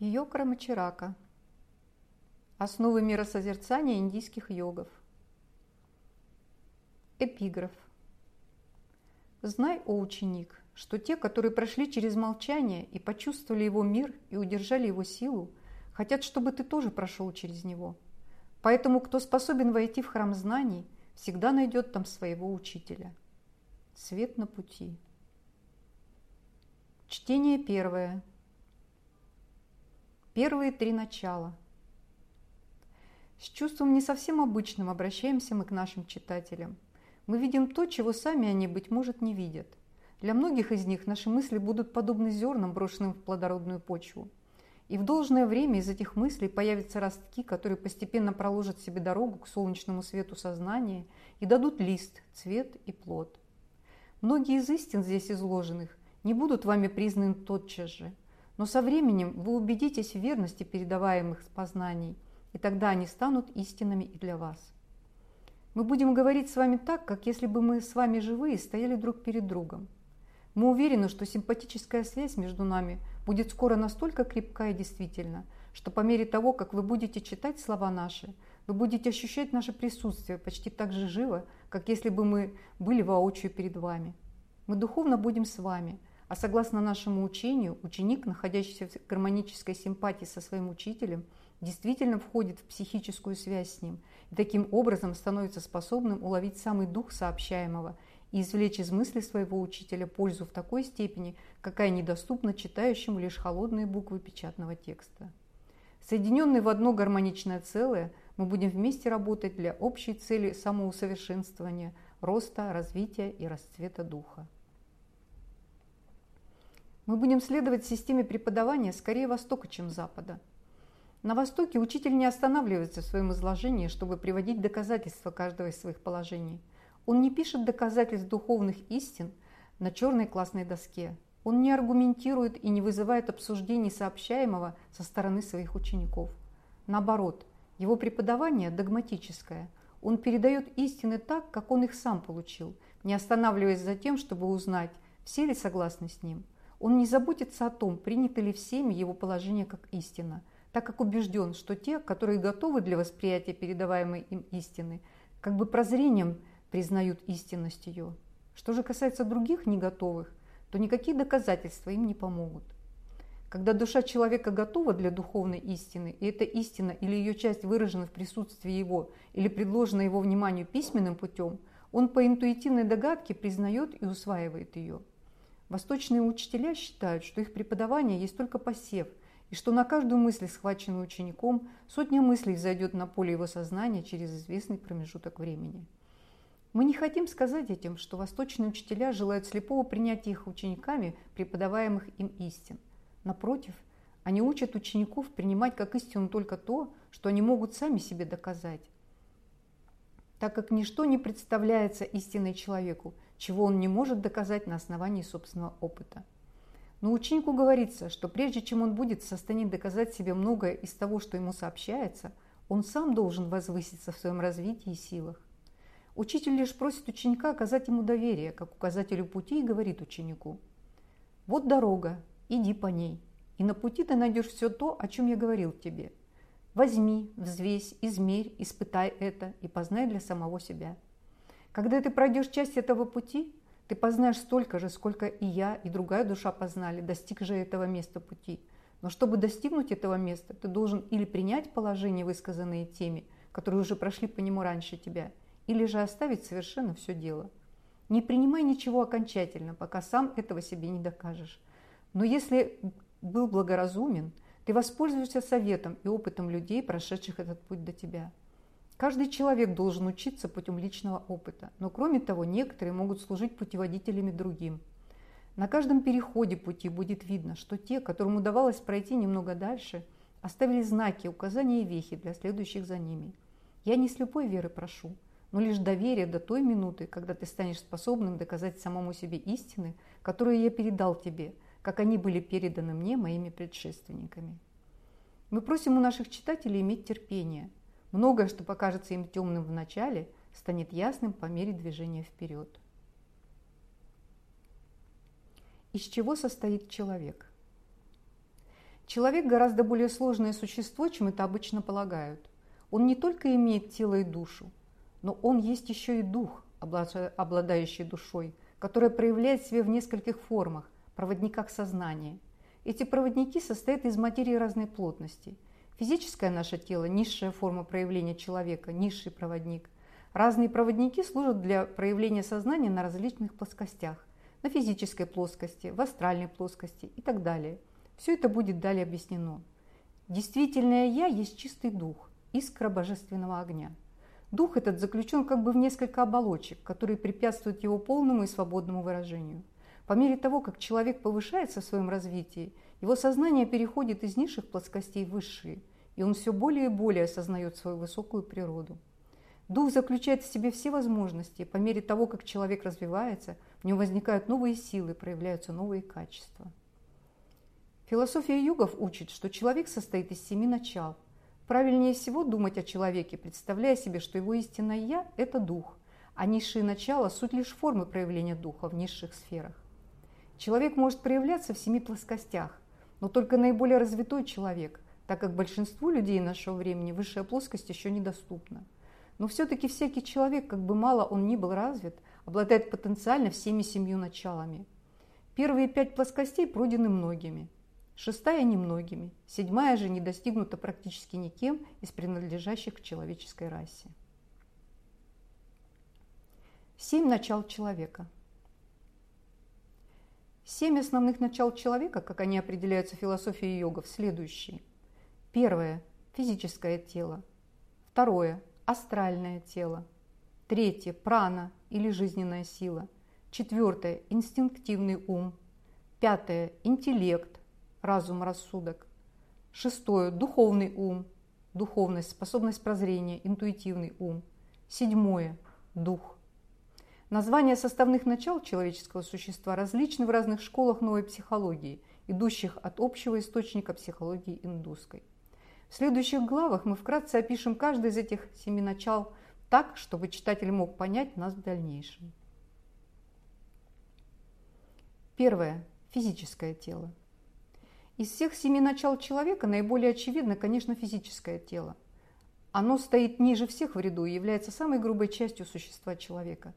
Йокра Мачирака. Основы миросозерцания индийских йогов. Эпиграф. Знай, о ученик, что те, которые прошли через молчание и почувствовали его мир и удержали его силу, хотят, чтобы ты тоже прошел через него. Поэтому, кто способен войти в храм знаний, всегда найдет там своего учителя. Свет на пути. Чтение первое. Первые три начала. С чувством не совсем обычным обращаемся мы к нашим читателям. Мы видим то, чего сами они, быть может, не видят. Для многих из них наши мысли будут подобны зернам, брошенным в плодородную почву. И в должное время из этих мыслей появятся ростки, которые постепенно проложат себе дорогу к солнечному свету сознания и дадут лист, цвет и плод. Многие из истин здесь изложенных не будут вами признаны тотчас же – но со временем вы убедитесь в верности передаваемых познаний, и тогда они станут истинными и для вас. Мы будем говорить с вами так, как если бы мы с вами живые стояли друг перед другом. Мы уверены, что симпатическая связь между нами будет скоро настолько крепка и действительна, что по мере того, как вы будете читать слова наши, вы будете ощущать наше присутствие почти так же живо, как если бы мы были воочию перед вами. Мы духовно будем с вами – а согласно нашему учению, ученик, находящийся в гармонической симпатии со своим учителем, действительно входит в психическую связь с ним и таким образом становится способным уловить самый дух сообщаемого и извлечь из мысли своего учителя пользу в такой степени, какая недоступна читающему лишь холодные буквы печатного текста. Соединенные в одно гармоничное целое, мы будем вместе работать для общей цели самоусовершенствования, роста, развития и расцвета духа. Мы будем следовать системе преподавания скорее Востока, чем Запада. На Востоке учитель не останавливается в своем изложении, чтобы приводить доказательства каждого из своих положений. Он не пишет доказательств духовных истин на черной классной доске. Он не аргументирует и не вызывает обсуждений сообщаемого со стороны своих учеников. Наоборот, его преподавание догматическое. Он передает истины так, как он их сам получил, не останавливаясь за тем, чтобы узнать, все ли согласны с ним – он не заботится о том, принято ли всеми его положение как истина, так как убежден, что те, которые готовы для восприятия передаваемой им истины, как бы прозрением признают истинность ее. Что же касается других не готовых, то никакие доказательства им не помогут. Когда душа человека готова для духовной истины, и эта истина или ее часть выражена в присутствии его или предложена его вниманию письменным путем, он по интуитивной догадке признает и усваивает ее. Восточные учителя считают, что их преподавание есть только посев, и что на каждую мысль, схваченную учеником, сотня мыслей зайдет на поле его сознания через известный промежуток времени. Мы не хотим сказать этим, что восточные учителя желают слепого принятия их учениками преподаваемых им истин. Напротив, они учат учеников принимать как истину только то, что они могут сами себе доказать. Так как ничто не представляется истиной человеку – чего он не может доказать на основании собственного опыта. Но ученику говорится, что прежде чем он будет в состоянии доказать себе многое из того, что ему сообщается, он сам должен возвыситься в своем развитии и силах. Учитель лишь просит ученика оказать ему доверие, как указателю пути, и говорит ученику, «Вот дорога, иди по ней, и на пути ты найдешь все то, о чем я говорил тебе. Возьми, взвесь, измерь, испытай это и познай для самого себя». Когда ты пройдешь часть этого пути, ты познаешь столько же, сколько и я, и другая душа познали, достиг же этого места пути. Но чтобы достигнуть этого места, ты должен или принять положение, высказанные теми, которые уже прошли по нему раньше тебя, или же оставить совершенно все дело. Не принимай ничего окончательно, пока сам этого себе не докажешь. Но если был благоразумен, ты воспользуешься советом и опытом людей, прошедших этот путь до тебя – Каждый человек должен учиться путем личного опыта, но кроме того, некоторые могут служить путеводителями другим. На каждом переходе пути будет видно, что те, которым удавалось пройти немного дальше, оставили знаки, указания и вехи для следующих за ними. Я не слепой веры прошу, но лишь доверие до той минуты, когда ты станешь способным доказать самому себе истины, которые я передал тебе, как они были переданы мне моими предшественниками. Мы просим у наших читателей иметь терпение – Многое, что покажется им темным в начале, станет ясным по мере движения вперед. Из чего состоит человек? Человек гораздо более сложное существо, чем это обычно полагают. Он не только имеет тело и душу, но он есть еще и дух, обладающий душой, которая проявляет себя в нескольких формах, проводниках сознания. Эти проводники состоят из материи разной плотности. Физическое наше тело – низшая форма проявления человека, низший проводник. Разные проводники служат для проявления сознания на различных плоскостях – на физической плоскости, в астральной плоскости и так далее. Все это будет далее объяснено. Действительное «я» есть чистый дух, искра божественного огня. Дух этот заключен как бы в несколько оболочек, которые препятствуют его полному и свободному выражению. По мере того, как человек повышается в своем развитии, его сознание переходит из низших плоскостей в высшие, и он все более и более осознает свою высокую природу. Дух заключает в себе все возможности, по мере того, как человек развивается, в нем возникают новые силы, проявляются новые качества. Философия югов учит, что человек состоит из семи начал – Правильнее всего думать о человеке, представляя себе, что его истинное «я» – это дух, а низшие начала – суть лишь формы проявления духа в низших сферах. Человек может проявляться в семи плоскостях, но только наиболее развитой человек, так как большинству людей нашего времени высшая плоскость еще недоступна. Но все-таки всякий человек, как бы мало он ни был развит, обладает потенциально всеми семью началами. Первые пять плоскостей пройдены многими – шестая немногими, седьмая же не достигнута практически никем из принадлежащих к человеческой расе. Семь начал человека. Семь основных начал человека, как они определяются в философии йогов, следующие. Первое – физическое тело. Второе – астральное тело. Третье – прана или жизненная сила. Четвертое – инстинктивный ум. Пятое – интеллект разум, рассудок. Шестое – духовный ум, духовность, способность прозрения, интуитивный ум. Седьмое – дух. Названия составных начал человеческого существа различны в разных школах новой психологии, идущих от общего источника психологии индусской. В следующих главах мы вкратце опишем каждый из этих семи начал так, чтобы читатель мог понять нас в дальнейшем. Первое. Физическое тело. Из всех семи начал человека наиболее очевидно, конечно, физическое тело. Оно стоит ниже всех в ряду и является самой грубой частью существа человека.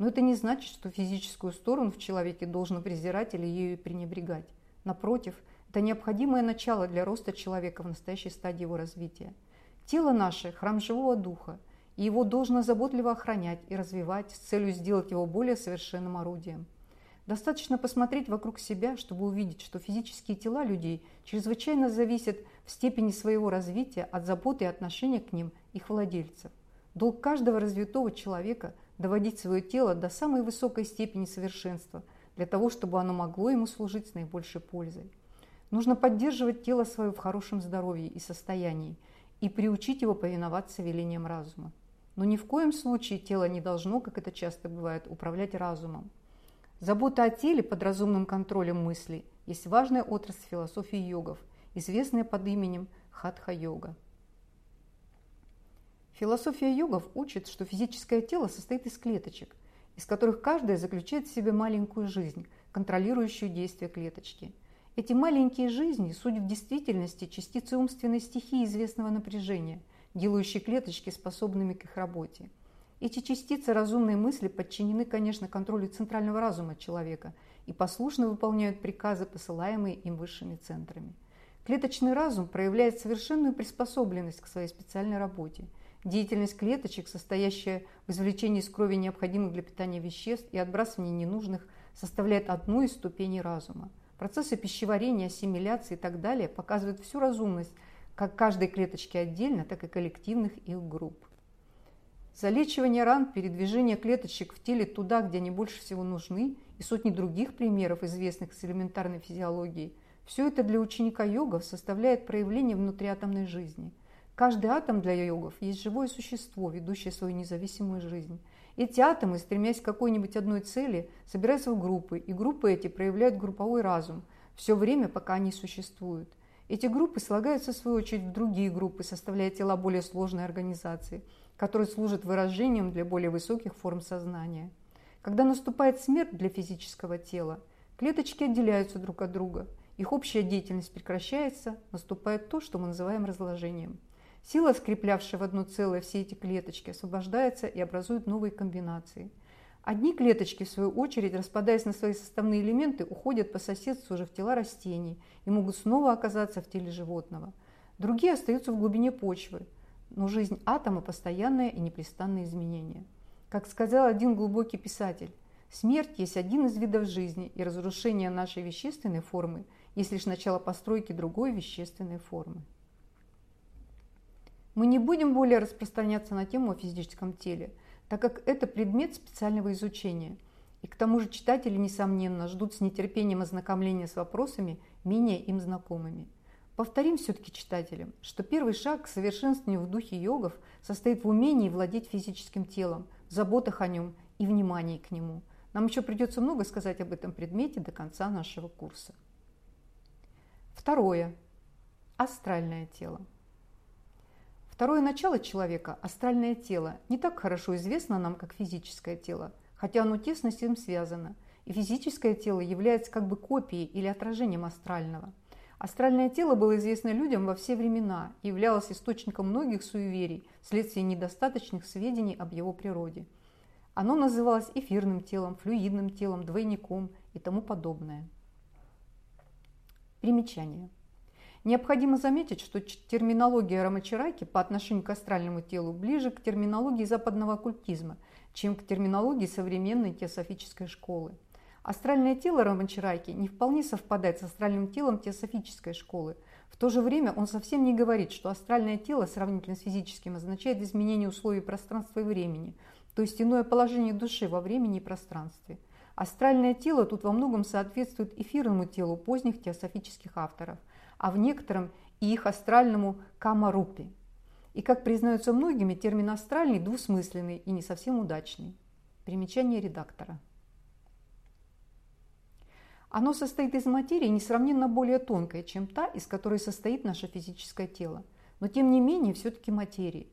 Но это не значит, что физическую сторону в человеке должно презирать или ею пренебрегать. Напротив, это необходимое начало для роста человека в настоящей стадии его развития. Тело наше – храм живого духа, и его должно заботливо охранять и развивать с целью сделать его более совершенным орудием – Достаточно посмотреть вокруг себя, чтобы увидеть, что физические тела людей чрезвычайно зависят в степени своего развития от заботы и отношения к ним их владельцев. Долг каждого развитого человека – доводить свое тело до самой высокой степени совершенства, для того, чтобы оно могло ему служить с наибольшей пользой. Нужно поддерживать тело свое в хорошем здоровье и состоянии и приучить его повиноваться велениям разума. Но ни в коем случае тело не должно, как это часто бывает, управлять разумом. Забота о теле под разумным контролем мыслей есть важная отрасль философии йогов, известная под именем хатха-йога. Философия йогов учит, что физическое тело состоит из клеточек, из которых каждая заключает в себе маленькую жизнь, контролирующую действия клеточки. Эти маленькие жизни – суть в действительности частицы умственной стихии известного напряжения, делающие клеточки способными к их работе – эти частицы разумной мысли подчинены, конечно, контролю центрального разума человека и послушно выполняют приказы, посылаемые им высшими центрами. Клеточный разум проявляет совершенную приспособленность к своей специальной работе. Деятельность клеточек, состоящая в извлечении из крови необходимых для питания веществ и отбрасывании ненужных, составляет одну из ступеней разума. Процессы пищеварения, ассимиляции и так далее показывают всю разумность как каждой клеточки отдельно, так и коллективных их групп. Залечивание ран, передвижение клеточек в теле туда, где они больше всего нужны, и сотни других примеров, известных с элементарной физиологией, все это для ученика йогов составляет проявление внутриатомной жизни. Каждый атом для йогов есть живое существо, ведущее свою независимую жизнь. Эти атомы, стремясь к какой-нибудь одной цели, собираются в группы, и группы эти проявляют групповой разум все время, пока они существуют. Эти группы слагаются, в свою очередь, в другие группы, составляя тела более сложной организации – который служит выражением для более высоких форм сознания. Когда наступает смерть для физического тела, клеточки отделяются друг от друга, их общая деятельность прекращается, наступает то, что мы называем разложением. Сила, скреплявшая в одно целое все эти клеточки, освобождается и образует новые комбинации. Одни клеточки, в свою очередь, распадаясь на свои составные элементы, уходят по соседству уже в тела растений и могут снова оказаться в теле животного. Другие остаются в глубине почвы, но жизнь атома – постоянное и непрестанное изменение. Как сказал один глубокий писатель, смерть есть один из видов жизни, и разрушение нашей вещественной формы есть лишь начало постройки другой вещественной формы. Мы не будем более распространяться на тему о физическом теле, так как это предмет специального изучения. И к тому же читатели, несомненно, ждут с нетерпением ознакомления с вопросами, менее им знакомыми. Повторим все-таки читателям, что первый шаг к совершенствованию в духе йогов состоит в умении владеть физическим телом, заботах о нем и внимании к нему. Нам еще придется много сказать об этом предмете до конца нашего курса. Второе. Астральное тело. Второе начало человека, астральное тело, не так хорошо известно нам, как физическое тело, хотя оно тесно с ним связано, и физическое тело является как бы копией или отражением астрального. Астральное тело было известно людям во все времена и являлось источником многих суеверий вследствие недостаточных сведений об его природе. Оно называлось эфирным телом, флюидным телом, двойником и тому подобное. Примечание. Необходимо заметить, что терминология Рамачараки по отношению к астральному телу ближе к терминологии западного оккультизма, чем к терминологии современной теософической школы. Астральное тело Рамачараки не вполне совпадает с астральным телом теософической школы. В то же время он совсем не говорит, что астральное тело сравнительно с физическим означает изменение условий пространства и времени, то есть иное положение души во времени и пространстве. Астральное тело тут во многом соответствует эфирному телу поздних теософических авторов – а в некотором и их астральному камарупе. И, как признается многими, термин «астральный» двусмысленный и не совсем удачный. Примечание редактора. Оно состоит из материи несравненно более тонкой, чем та, из которой состоит наше физическое тело. Но тем не менее, все-таки материи.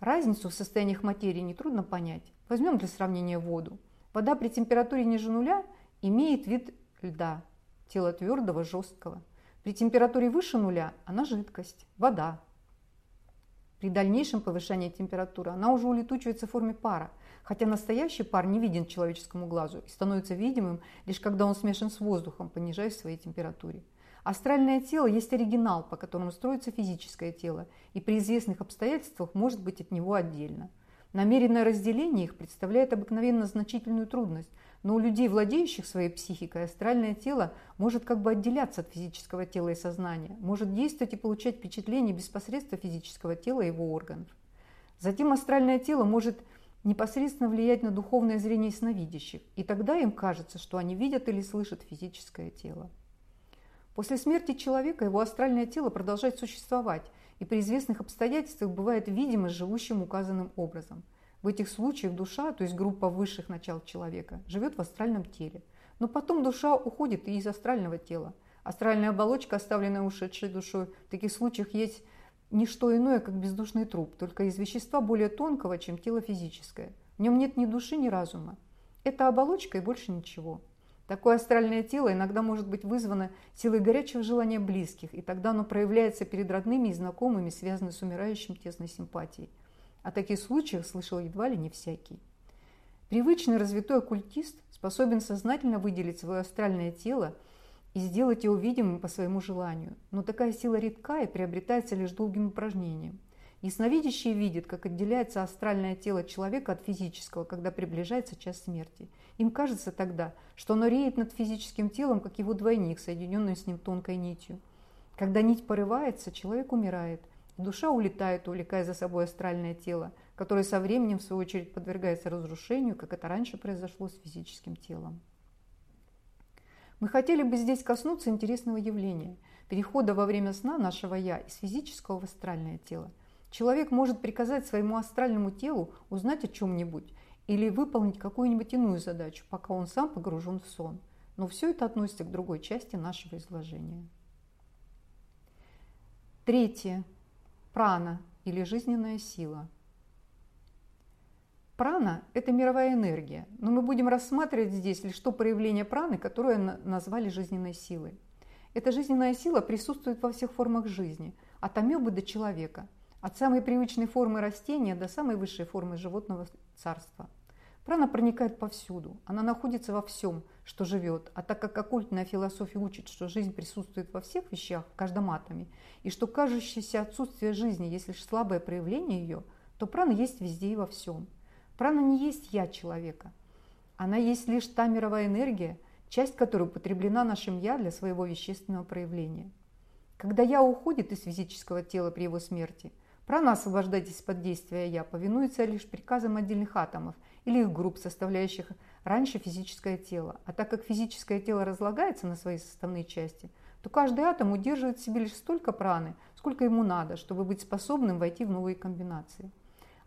Разницу в состояниях материи нетрудно понять. Возьмем для сравнения воду. Вода при температуре ниже нуля имеет вид льда, тела твердого, жесткого – при температуре выше нуля она жидкость, вода. При дальнейшем повышении температуры она уже улетучивается в форме пара, хотя настоящий пар не виден человеческому глазу и становится видимым лишь когда он смешан с воздухом, понижаясь в своей температуре. Астральное тело есть оригинал, по которому строится физическое тело, и при известных обстоятельствах может быть от него отдельно. Намеренное разделение их представляет обыкновенно значительную трудность, но у людей, владеющих своей психикой, астральное тело может как бы отделяться от физического тела и сознания, может действовать и получать впечатление без посредства физического тела и его органов. Затем астральное тело может непосредственно влиять на духовное зрение сновидящих, и тогда им кажется, что они видят или слышат физическое тело. После смерти человека его астральное тело продолжает существовать, и при известных обстоятельствах бывает видимо живущим указанным образом – в этих случаях душа, то есть группа высших начал человека, живет в астральном теле. Но потом душа уходит и из астрального тела. Астральная оболочка, оставленная ушедшей душой, в таких случаях есть не что иное, как бездушный труп, только из вещества более тонкого, чем тело физическое. В нем нет ни души, ни разума. Это оболочка и больше ничего. Такое астральное тело иногда может быть вызвано силой горячего желания близких, и тогда оно проявляется перед родными и знакомыми, связанными с умирающим тесной симпатией. О таких случаях слышал едва ли не всякий. Привычный развитой оккультист способен сознательно выделить свое астральное тело и сделать его видимым по своему желанию, но такая сила редка и приобретается лишь долгим упражнением. Ясновидящий видит, как отделяется астральное тело человека от физического, когда приближается час смерти. Им кажется тогда, что оно реет над физическим телом, как его двойник, соединенный с ним тонкой нитью. Когда нить порывается, человек умирает – Душа улетает, увлекая за собой астральное тело, которое со временем, в свою очередь, подвергается разрушению, как это раньше произошло с физическим телом. Мы хотели бы здесь коснуться интересного явления – перехода во время сна нашего «я» из физического в астральное тело. Человек может приказать своему астральному телу узнать о чем-нибудь или выполнить какую-нибудь иную задачу, пока он сам погружен в сон. Но все это относится к другой части нашего изложения. Третье прана или жизненная сила. Прана – это мировая энергия, но мы будем рассматривать здесь лишь то проявление праны, которое назвали жизненной силой. Эта жизненная сила присутствует во всех формах жизни, от амебы до человека, от самой привычной формы растения до самой высшей формы животного царства. Прана проникает повсюду, она находится во всем, что живет, а так как оккультная философия учит, что жизнь присутствует во всех вещах, в каждом атоме, и что кажущееся отсутствие жизни есть лишь слабое проявление ее, то прана есть везде и во всем. Прана не есть «я» человека. Она есть лишь та мировая энергия, часть которой употреблена нашим «я» для своего вещественного проявления. Когда «я» уходит из физического тела при его смерти, прана, освобождайтесь из-под действия «я», повинуется лишь приказам отдельных атомов или их групп, составляющих раньше физическое тело. А так как физическое тело разлагается на свои составные части, то каждый атом удерживает в себе лишь столько праны, сколько ему надо, чтобы быть способным войти в новые комбинации.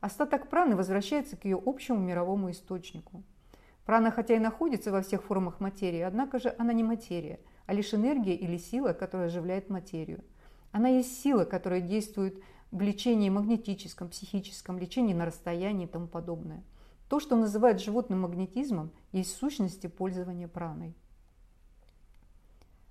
Остаток праны возвращается к ее общему мировому источнику. Прана хотя и находится во всех формах материи, однако же она не материя, а лишь энергия или сила, которая оживляет материю. Она есть сила, которая действует в лечении магнетическом, психическом, лечении на расстоянии и тому подобное – то, что называют животным магнетизмом, есть в сущности пользование праной.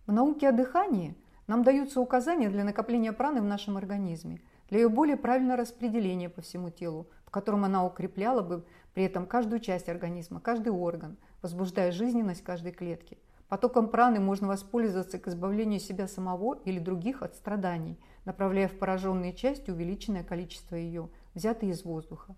В науке о дыхании нам даются указания для накопления праны в нашем организме, для ее более правильного распределения по всему телу, в котором она укрепляла бы при этом каждую часть организма, каждый орган, возбуждая жизненность каждой клетки. Потоком праны можно воспользоваться к избавлению себя самого или других от страданий, направляя в пораженные части увеличенное количество ее, взятое из воздуха.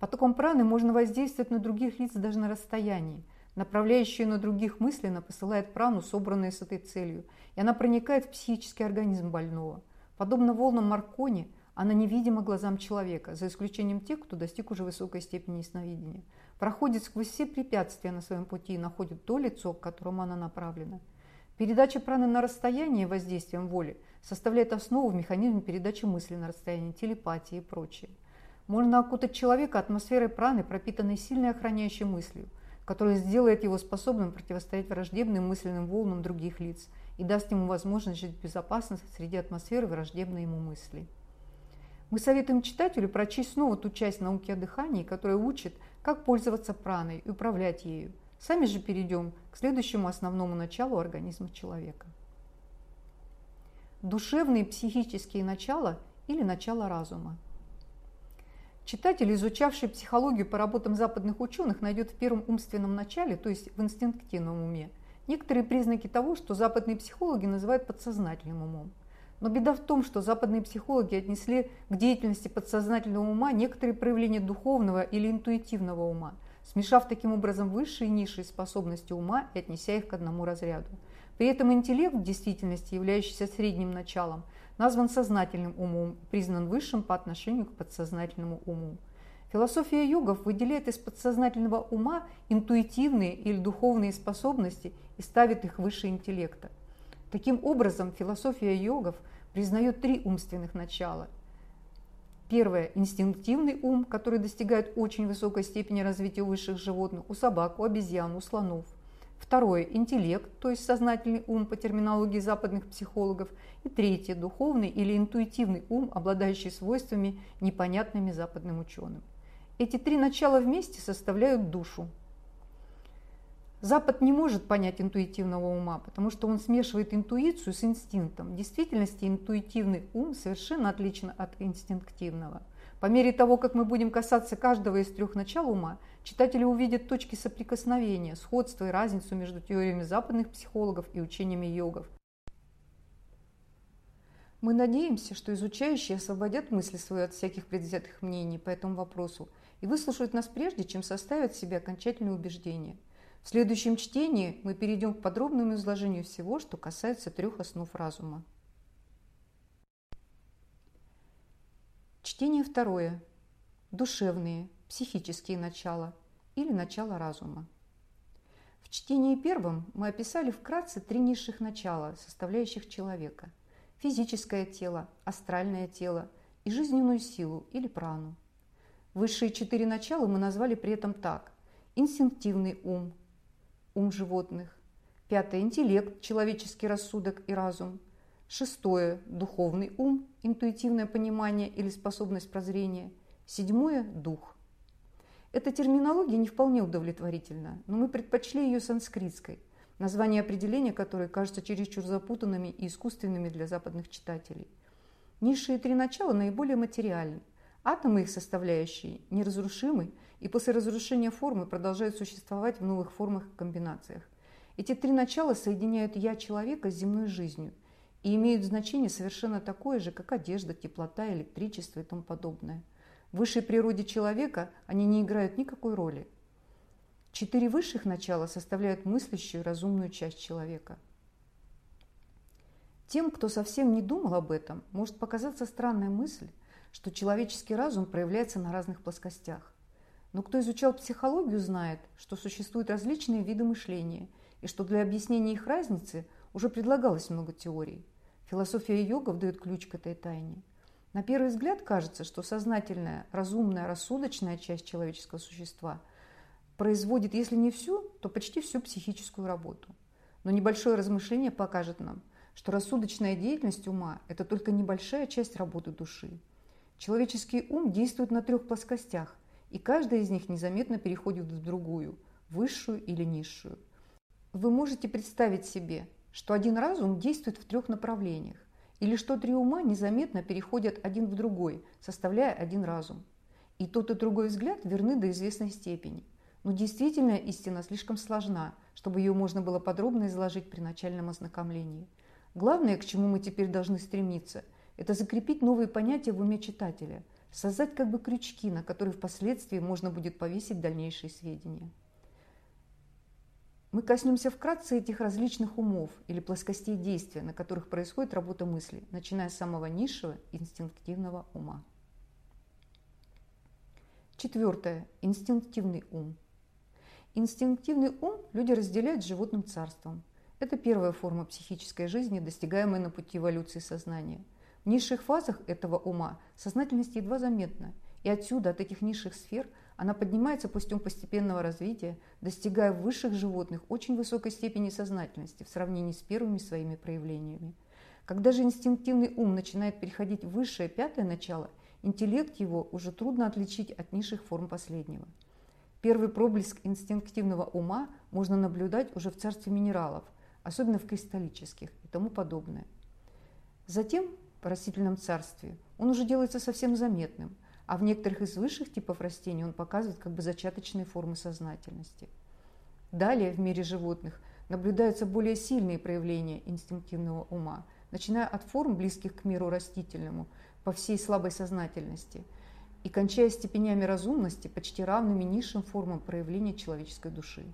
Потоком праны можно воздействовать на других лиц даже на расстоянии. Направляющая на других мысленно посылает прану, собранную с этой целью, и она проникает в психический организм больного. Подобно волнам Маркони, она невидима глазам человека, за исключением тех, кто достиг уже высокой степени ясновидения. Проходит сквозь все препятствия на своем пути и находит то лицо, к которому она направлена. Передача праны на расстояние воздействием воли составляет основу в механизме передачи мысли на расстояние, телепатии и прочее. Можно окутать человека атмосферой праны, пропитанной сильной охраняющей мыслью, которая сделает его способным противостоять враждебным мысленным волнам других лиц и даст ему возможность жить в безопасности среди атмосферы враждебной ему мысли. Мы советуем читателю прочесть снова ту часть науки о дыхании, которая учит, как пользоваться праной и управлять ею. Сами же перейдем к следующему основному началу организма человека. Душевные психические начала или начало разума – Читатель, изучавший психологию по работам западных ученых, найдет в первом умственном начале, то есть в инстинктивном уме, некоторые признаки того, что западные психологи называют подсознательным умом. Но беда в том, что западные психологи отнесли к деятельности подсознательного ума некоторые проявления духовного или интуитивного ума, смешав таким образом высшие и низшие способности ума и отнеся их к одному разряду. При этом интеллект, в действительности являющийся средним началом, назван сознательным умом, признан высшим по отношению к подсознательному уму. Философия йогов выделяет из подсознательного ума интуитивные или духовные способности и ставит их выше интеллекта. Таким образом, философия йогов признает три умственных начала. Первое – инстинктивный ум, который достигает очень высокой степени развития высших животных у собак, у обезьян, у слонов – Второе – интеллект, то есть сознательный ум по терминологии западных психологов. И третье – духовный или интуитивный ум, обладающий свойствами, непонятными западным ученым. Эти три начала вместе составляют душу. Запад не может понять интуитивного ума, потому что он смешивает интуицию с инстинктом. В действительности интуитивный ум совершенно отличен от инстинктивного. По мере того, как мы будем касаться каждого из трех начал ума, читатели увидят точки соприкосновения, сходство и разницу между теориями западных психологов и учениями йогов. Мы надеемся, что изучающие освободят мысли свои от всяких предвзятых мнений по этому вопросу и выслушают нас прежде, чем составят себе окончательные убеждения. В следующем чтении мы перейдем к подробному изложению всего, что касается трех основ разума. Чтение второе. Душевные, психические начала или начало разума. В чтении первом мы описали вкратце три низших начала, составляющих человека. Физическое тело, астральное тело и жизненную силу или прану. Высшие четыре начала мы назвали при этом так. Инстинктивный ум, ум животных. Пятое – интеллект, человеческий рассудок и разум – Шестое – духовный ум, интуитивное понимание или способность прозрения. Седьмое – дух. Эта терминология не вполне удовлетворительна, но мы предпочли ее санскритской. названия и определения которые кажутся чересчур запутанными и искусственными для западных читателей. Низшие три начала наиболее материальны. Атомы их составляющие неразрушимы и после разрушения формы продолжают существовать в новых формах и комбинациях. Эти три начала соединяют «я» человека с земной жизнью и имеют значение совершенно такое же, как одежда, теплота, электричество и тому подобное. В высшей природе человека они не играют никакой роли. Четыре высших начала составляют мыслящую разумную часть человека – тем, кто совсем не думал об этом, может показаться странная мысль, что человеческий разум проявляется на разных плоскостях. Но кто изучал психологию, знает, что существуют различные виды мышления, и что для объяснения их разницы уже предлагалось много теорий. Философия йогов дает ключ к этой тайне. На первый взгляд кажется, что сознательная, разумная, рассудочная часть человеческого существа производит, если не всю, то почти всю психическую работу. Но небольшое размышление покажет нам, что рассудочная деятельность ума – это только небольшая часть работы души. Человеческий ум действует на трех плоскостях, и каждая из них незаметно переходит в другую, высшую или низшую. Вы можете представить себе, что один разум действует в трех направлениях, или что три ума незаметно переходят один в другой, составляя один разум. И тот и другой взгляд верны до известной степени. Но действительно истина слишком сложна, чтобы ее можно было подробно изложить при начальном ознакомлении – Главное, к чему мы теперь должны стремиться, это закрепить новые понятия в уме читателя, создать как бы крючки, на которые впоследствии можно будет повесить дальнейшие сведения. Мы коснемся вкратце этих различных умов или плоскостей действия, на которых происходит работа мысли, начиная с самого низшего инстинктивного ума. Четвертое. Инстинктивный ум. Инстинктивный ум люди разделяют с животным царством. Это первая форма психической жизни, достигаемая на пути эволюции сознания. В низших фазах этого ума сознательность едва заметна, и отсюда, от этих низших сфер, она поднимается путем постепенного развития, достигая в высших животных очень высокой степени сознательности в сравнении с первыми своими проявлениями. Когда же инстинктивный ум начинает переходить в высшее пятое начало, интеллект его уже трудно отличить от низших форм последнего. Первый проблеск инстинктивного ума можно наблюдать уже в царстве минералов – особенно в кристаллических и тому подобное. Затем в растительном царстве он уже делается совсем заметным, а в некоторых из высших типов растений он показывает как бы зачаточные формы сознательности. Далее в мире животных наблюдаются более сильные проявления инстинктивного ума, начиная от форм, близких к миру растительному, по всей слабой сознательности, и кончая степенями разумности, почти равными низшим формам проявления человеческой души.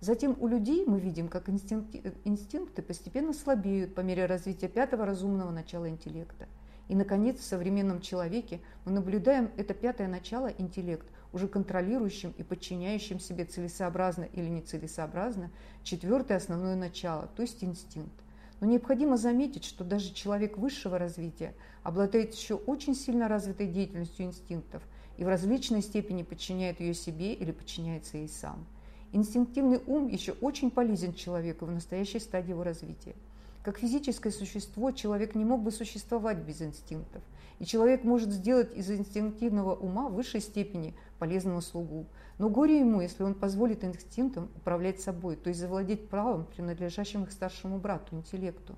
Затем у людей мы видим, как инстинкты, постепенно слабеют по мере развития пятого разумного начала интеллекта. И, наконец, в современном человеке мы наблюдаем это пятое начало интеллект, уже контролирующим и подчиняющим себе целесообразно или нецелесообразно четвертое основное начало, то есть инстинкт. Но необходимо заметить, что даже человек высшего развития обладает еще очень сильно развитой деятельностью инстинктов и в различной степени подчиняет ее себе или подчиняется ей сам. Инстинктивный ум еще очень полезен человеку в настоящей стадии его развития. Как физическое существо человек не мог бы существовать без инстинктов, и человек может сделать из инстинктивного ума в высшей степени полезного слугу. Но горе ему, если он позволит инстинктам управлять собой, то есть завладеть правом, принадлежащим их старшему брату, интеллекту.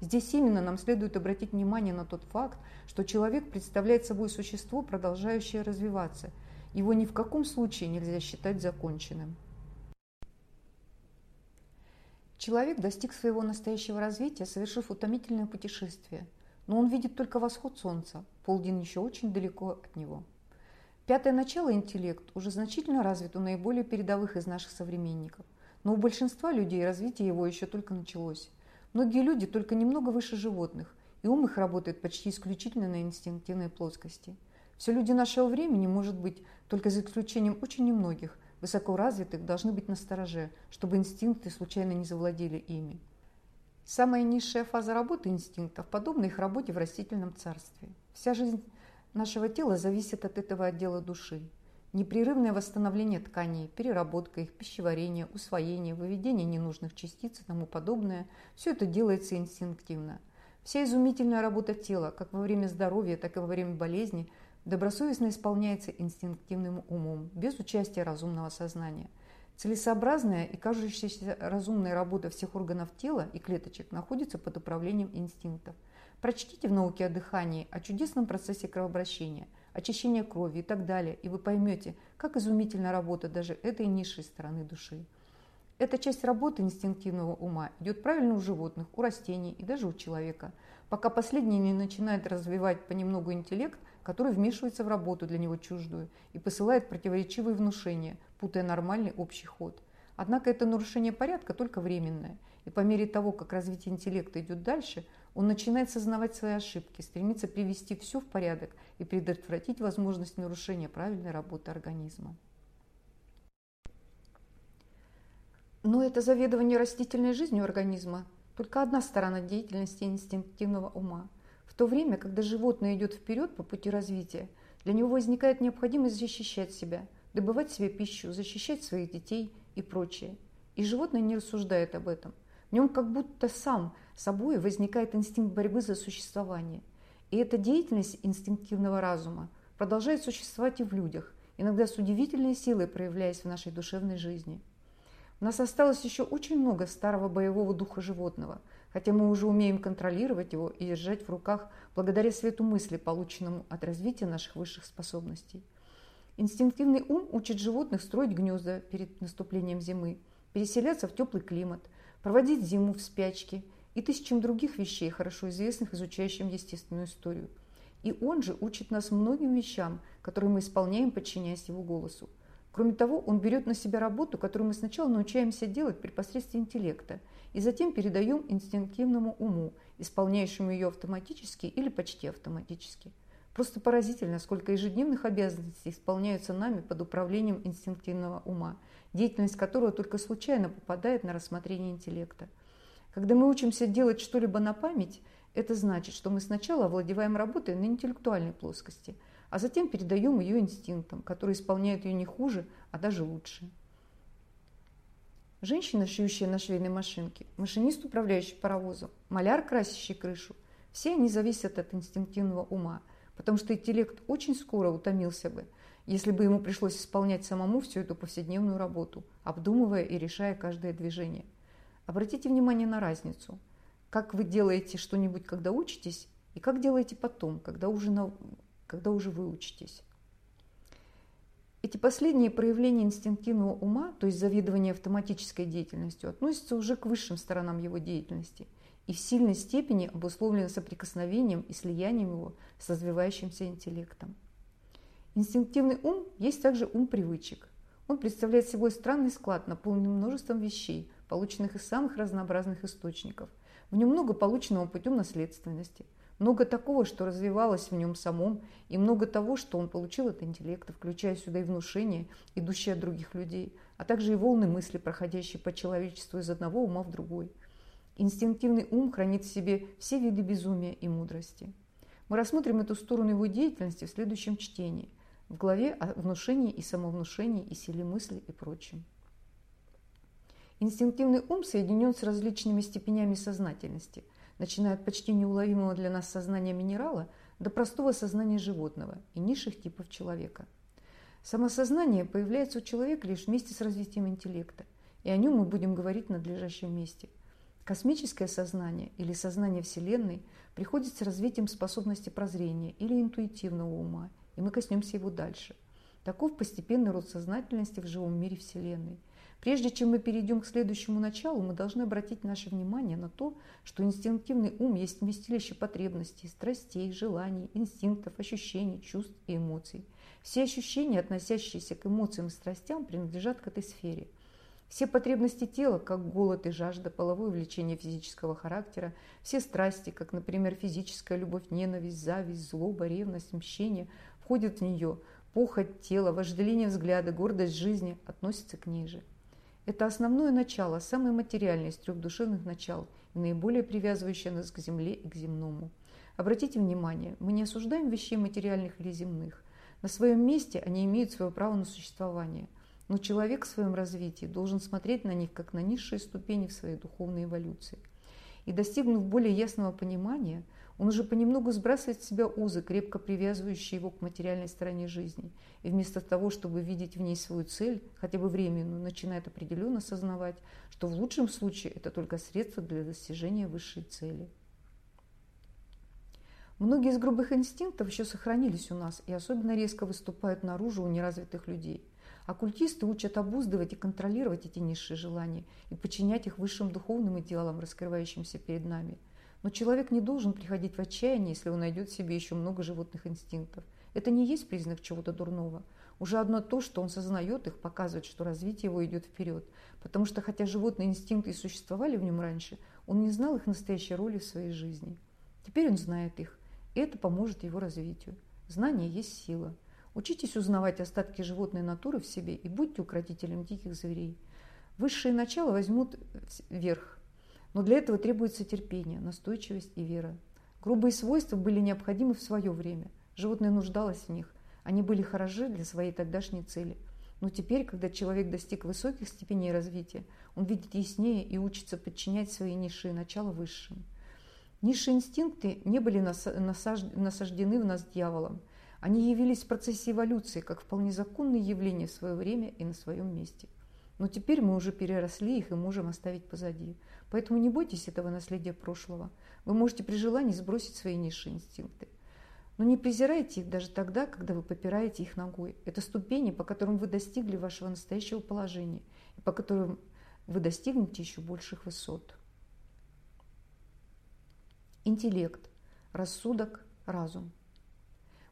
Здесь именно нам следует обратить внимание на тот факт, что человек представляет собой существо, продолжающее развиваться. Его ни в каком случае нельзя считать законченным. Человек достиг своего настоящего развития, совершив утомительное путешествие, но он видит только восход солнца, полдень еще очень далеко от него. Пятое начало интеллект уже значительно развит у наиболее передовых из наших современников, но у большинства людей развитие его еще только началось. Многие люди только немного выше животных, и ум их работает почти исключительно на инстинктивной плоскости. Все люди нашего времени, может быть, только за исключением очень немногих – высокоразвитых должны быть настороже, чтобы инстинкты случайно не завладели ими. Самая низшая фаза работы инстинктов подобна их работе в растительном царстве. Вся жизнь нашего тела зависит от этого отдела души. Непрерывное восстановление тканей, переработка их, пищеварение, усвоение, выведение ненужных частиц и тому подобное – все это делается инстинктивно. Вся изумительная работа тела, как во время здоровья, так и во время болезни – добросовестно исполняется инстинктивным умом, без участия разумного сознания. Целесообразная и кажущаяся разумная работа всех органов тела и клеточек находится под управлением инстинктов. Прочтите в науке о дыхании, о чудесном процессе кровообращения, очищения крови и так далее, и вы поймете, как изумительна работа даже этой низшей стороны души. Эта часть работы инстинктивного ума идет правильно у животных, у растений и даже у человека, пока последний не начинает развивать понемногу интеллект, который вмешивается в работу для него чуждую и посылает противоречивые внушения, путая нормальный общий ход. Однако это нарушение порядка только временное, и по мере того, как развитие интеллекта идет дальше, он начинает сознавать свои ошибки, стремится привести все в порядок и предотвратить возможность нарушения правильной работы организма. Но это заведование растительной жизнью организма только одна сторона деятельности инстинктивного ума – то время, когда животное идет вперед по пути развития, для него возникает необходимость защищать себя, добывать себе пищу, защищать своих детей и прочее. И животное не рассуждает об этом. В нем как будто сам собой возникает инстинкт борьбы за существование. И эта деятельность инстинктивного разума продолжает существовать и в людях, иногда с удивительной силой проявляясь в нашей душевной жизни. У нас осталось еще очень много старого боевого духа животного – хотя мы уже умеем контролировать его и держать в руках благодаря свету мысли, полученному от развития наших высших способностей. Инстинктивный ум учит животных строить гнезда перед наступлением зимы, переселяться в теплый климат, проводить зиму в спячке и тысячам других вещей, хорошо известных изучающим естественную историю. И он же учит нас многим вещам, которые мы исполняем, подчиняясь его голосу. Кроме того, он берет на себя работу, которую мы сначала научаемся делать при посредстве интеллекта – и затем передаем инстинктивному уму, исполняющему ее автоматически или почти автоматически. Просто поразительно, сколько ежедневных обязанностей исполняются нами под управлением инстинктивного ума, деятельность которого только случайно попадает на рассмотрение интеллекта. Когда мы учимся делать что-либо на память, это значит, что мы сначала овладеваем работой на интеллектуальной плоскости, а затем передаем ее инстинктам, которые исполняют ее не хуже, а даже лучше. Женщина, шьющая на швейной машинке, машинист, управляющий паровозом, маляр, красящий крышу – все они зависят от инстинктивного ума, потому что интеллект очень скоро утомился бы, если бы ему пришлось исполнять самому всю эту повседневную работу, обдумывая и решая каждое движение. Обратите внимание на разницу. Как вы делаете что-нибудь, когда учитесь, и как делаете потом, когда уже, на... когда уже выучитесь. Эти последние проявления инстинктивного ума, то есть завидование автоматической деятельностью, относятся уже к высшим сторонам его деятельности и в сильной степени обусловлены соприкосновением и слиянием его с развивающимся интеллектом. Инстинктивный ум есть также ум привычек. Он представляет собой странный склад, наполненный множеством вещей, полученных из самых разнообразных источников. В нем много полученного путем наследственности – много такого, что развивалось в нем самом, и много того, что он получил от интеллекта, включая сюда и внушения, идущие от других людей, а также и волны мысли, проходящие по человечеству из одного ума в другой. Инстинктивный ум хранит в себе все виды безумия и мудрости. Мы рассмотрим эту сторону его деятельности в следующем чтении, в главе о внушении и самовнушении и силе мысли и прочем. Инстинктивный ум соединен с различными степенями сознательности – начиная от почти неуловимого для нас сознания минерала до простого сознания животного и низших типов человека. Самосознание появляется у человека лишь вместе с развитием интеллекта, и о нем мы будем говорить в надлежащем месте. Космическое сознание или сознание Вселенной приходит с развитием способности прозрения или интуитивного ума, и мы коснемся его дальше. Таков постепенный рост сознательности в живом мире Вселенной. Прежде чем мы перейдем к следующему началу, мы должны обратить наше внимание на то, что инстинктивный ум есть вместилище потребностей, страстей, желаний, инстинктов, ощущений, чувств и эмоций. Все ощущения, относящиеся к эмоциям и страстям, принадлежат к этой сфере. Все потребности тела, как голод и жажда, половое влечение физического характера, все страсти, как, например, физическая любовь, ненависть, зависть, злоба, ревность, мщение, входят в нее. Похоть тела, вожделение взгляда, гордость жизни относятся к ней же. Это основное начало, самое материальное из трех душевных начал наиболее привязывающее нас к земле и к земному. Обратите внимание, мы не осуждаем вещей материальных или земных. На своем месте они имеют свое право на существование. Но человек в своем развитии должен смотреть на них как на низшие ступени в своей духовной эволюции. И достигнув более ясного понимания, Он уже понемногу сбрасывает с себя узы, крепко привязывающие его к материальной стороне жизни. И вместо того, чтобы видеть в ней свою цель, хотя бы временную, начинает определенно осознавать, что в лучшем случае это только средство для достижения высшей цели. Многие из грубых инстинктов еще сохранились у нас и особенно резко выступают наружу у неразвитых людей. Оккультисты учат обуздывать и контролировать эти низшие желания и подчинять их высшим духовным идеалам, раскрывающимся перед нами. Но человек не должен приходить в отчаяние, если он найдет в себе еще много животных инстинктов. Это не есть признак чего-то дурного. Уже одно то, что он сознает их, показывает, что развитие его идет вперед. Потому что хотя животные инстинкты и существовали в нем раньше, он не знал их настоящей роли в своей жизни. Теперь он знает их и это поможет его развитию. Знание есть сила. Учитесь узнавать остатки животной натуры в себе и будьте укротителем диких зверей. Высшие начала возьмут верх, но для этого требуется терпение, настойчивость и вера. Грубые свойства были необходимы в свое время. Животное нуждалось в них. Они были хороши для своей тогдашней цели. Но теперь, когда человек достиг высоких степеней развития, он видит яснее и учится подчинять свои низшие начала высшим. Низшие инстинкты не были насаждены в нас дьяволом. Они явились в процессе эволюции, как вполне законные явления в свое время и на своем месте. Но теперь мы уже переросли их и можем оставить позади. Поэтому не бойтесь этого наследия прошлого. Вы можете при желании сбросить свои низшие инстинкты. Но не презирайте их даже тогда, когда вы попираете их ногой. Это ступени, по которым вы достигли вашего настоящего положения и по которым вы достигнете еще больших высот интеллект, рассудок, разум.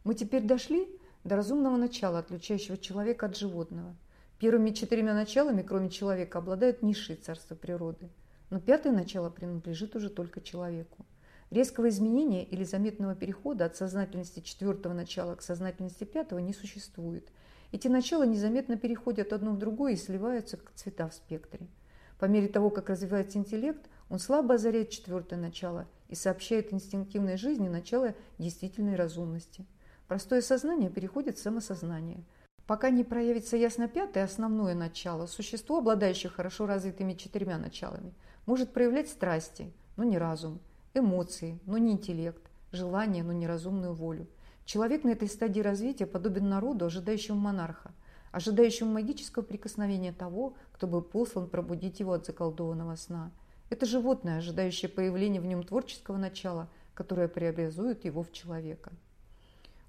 Мы теперь дошли до разумного начала, отличающего человека от животного. Первыми четырьмя началами, кроме человека, обладают низшие царства природы. Но пятое начало принадлежит уже только человеку. Резкого изменения или заметного перехода от сознательности четвертого начала к сознательности пятого не существует. Эти начала незаметно переходят одно в другое и сливаются, как цвета в спектре. По мере того, как развивается интеллект, он слабо озаряет четвертое начало и сообщает инстинктивной жизни начало действительной разумности. Простое сознание переходит в самосознание. Пока не проявится ясно пятое, основное начало, существо, обладающее хорошо развитыми четырьмя началами, может проявлять страсти, но не разум, эмоции, но не интеллект, желание, но не разумную волю. Человек на этой стадии развития подобен народу, ожидающему монарха, ожидающему магического прикосновения того, кто был послан пробудить его от заколдованного сна – это животное, ожидающее появления в нем творческого начала, которое преобразует его в человека.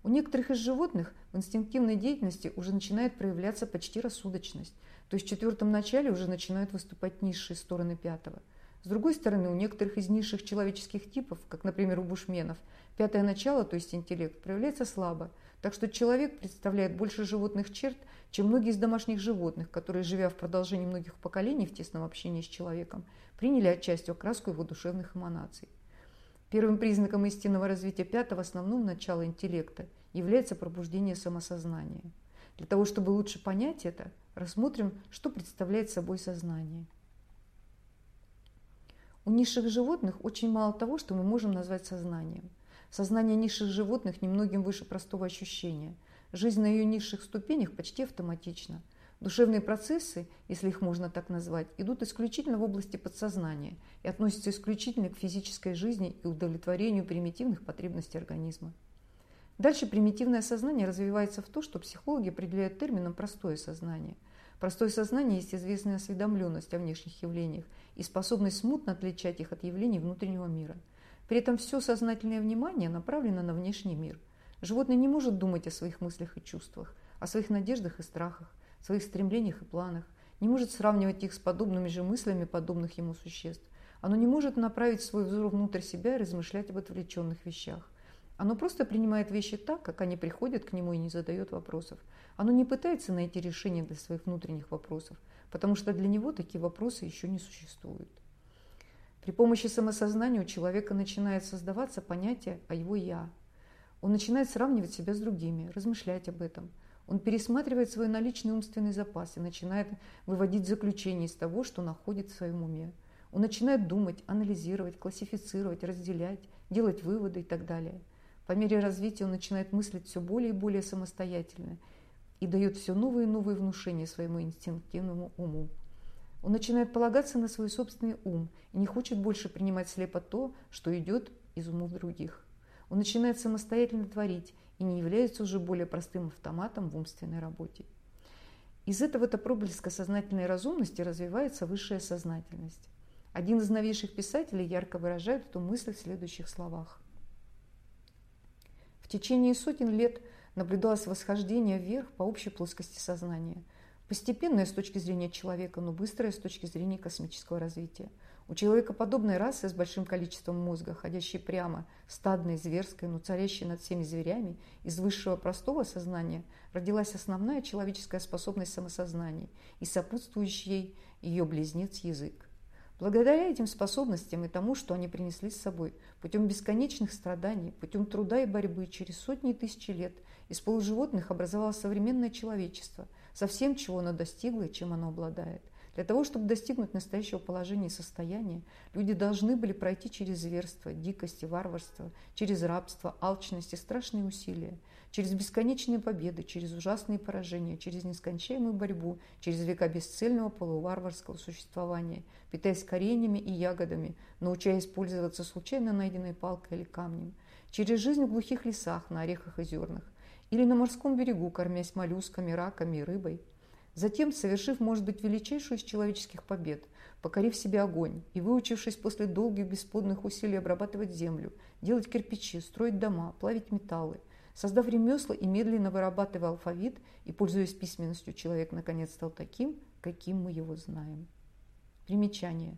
У некоторых из животных в инстинктивной деятельности уже начинает проявляться почти рассудочность, то есть в четвертом начале уже начинают выступать низшие стороны пятого. С другой стороны, у некоторых из низших человеческих типов, как, например, у бушменов, пятое начало, то есть интеллект, проявляется слабо, так что человек представляет больше животных черт, чем многие из домашних животных, которые, живя в продолжении многих поколений в тесном общении с человеком, приняли отчасти окраску его душевных эманаций. Первым признаком истинного развития пятого основного начала интеллекта является пробуждение самосознания. Для того, чтобы лучше понять это, рассмотрим, что представляет собой сознание. У низших животных очень мало того, что мы можем назвать сознанием. Сознание низших животных немногим выше простого ощущения. Жизнь на ее низших ступенях почти автоматична – Душевные процессы, если их можно так назвать, идут исключительно в области подсознания и относятся исключительно к физической жизни и удовлетворению примитивных потребностей организма. Дальше примитивное сознание развивается в то, что психологи определяют термином «простое сознание». Простое сознание есть известная осведомленность о внешних явлениях и способность смутно отличать их от явлений внутреннего мира. При этом все сознательное внимание направлено на внешний мир. Животное не может думать о своих мыслях и чувствах, о своих надеждах и страхах, своих стремлениях и планах, не может сравнивать их с подобными же мыслями подобных ему существ. Оно не может направить свой взор внутрь себя и размышлять об отвлеченных вещах. Оно просто принимает вещи так, как они приходят к нему и не задает вопросов. Оно не пытается найти решение для своих внутренних вопросов, потому что для него такие вопросы еще не существуют. При помощи самосознания у человека начинает создаваться понятие о его «я». Он начинает сравнивать себя с другими, размышлять об этом – он пересматривает свой наличный умственный запас и начинает выводить заключение из того, что находит в своем уме. Он начинает думать, анализировать, классифицировать, разделять, делать выводы и так далее. По мере развития он начинает мыслить все более и более самостоятельно и дает все новые и новые внушения своему инстинктивному уму. Он начинает полагаться на свой собственный ум и не хочет больше принимать слепо то, что идет из умов других. Он начинает самостоятельно творить и не является уже более простым автоматом в умственной работе. Из этого-то проблеска сознательной разумности развивается высшая сознательность. Один из новейших писателей ярко выражает эту мысль в следующих словах. В течение сотен лет наблюдалось восхождение вверх по общей плоскости сознания. Постепенное с точки зрения человека, но быстрое с точки зрения космического развития. У человека подобной расы с большим количеством мозга, ходящей прямо, стадной, зверской, но царящей над всеми зверями, из высшего простого сознания родилась основная человеческая способность самосознания и сопутствующий ее близнец язык. Благодаря этим способностям и тому, что они принесли с собой, путем бесконечных страданий, путем труда и борьбы через сотни и тысячи лет из полуживотных образовалось современное человечество, со всем, чего оно достигло и чем оно обладает. Для того, чтобы достигнуть настоящего положения и состояния, люди должны были пройти через зверство, дикость и варварство, через рабство, алчность и страшные усилия – через бесконечные победы, через ужасные поражения, через нескончаемую борьбу, через века бесцельного полуварварского существования, питаясь кореньями и ягодами, научаясь пользоваться случайно найденной палкой или камнем, через жизнь в глухих лесах, на орехах и зернах, или на морском берегу, кормясь моллюсками, раками и рыбой. Затем, совершив, может быть, величайшую из человеческих побед, покорив себе огонь и выучившись после долгих бесплодных усилий обрабатывать землю, делать кирпичи, строить дома, плавить металлы, Создав ремесла и медленно вырабатывая алфавит и пользуясь письменностью, человек наконец стал таким, каким мы его знаем. Примечание.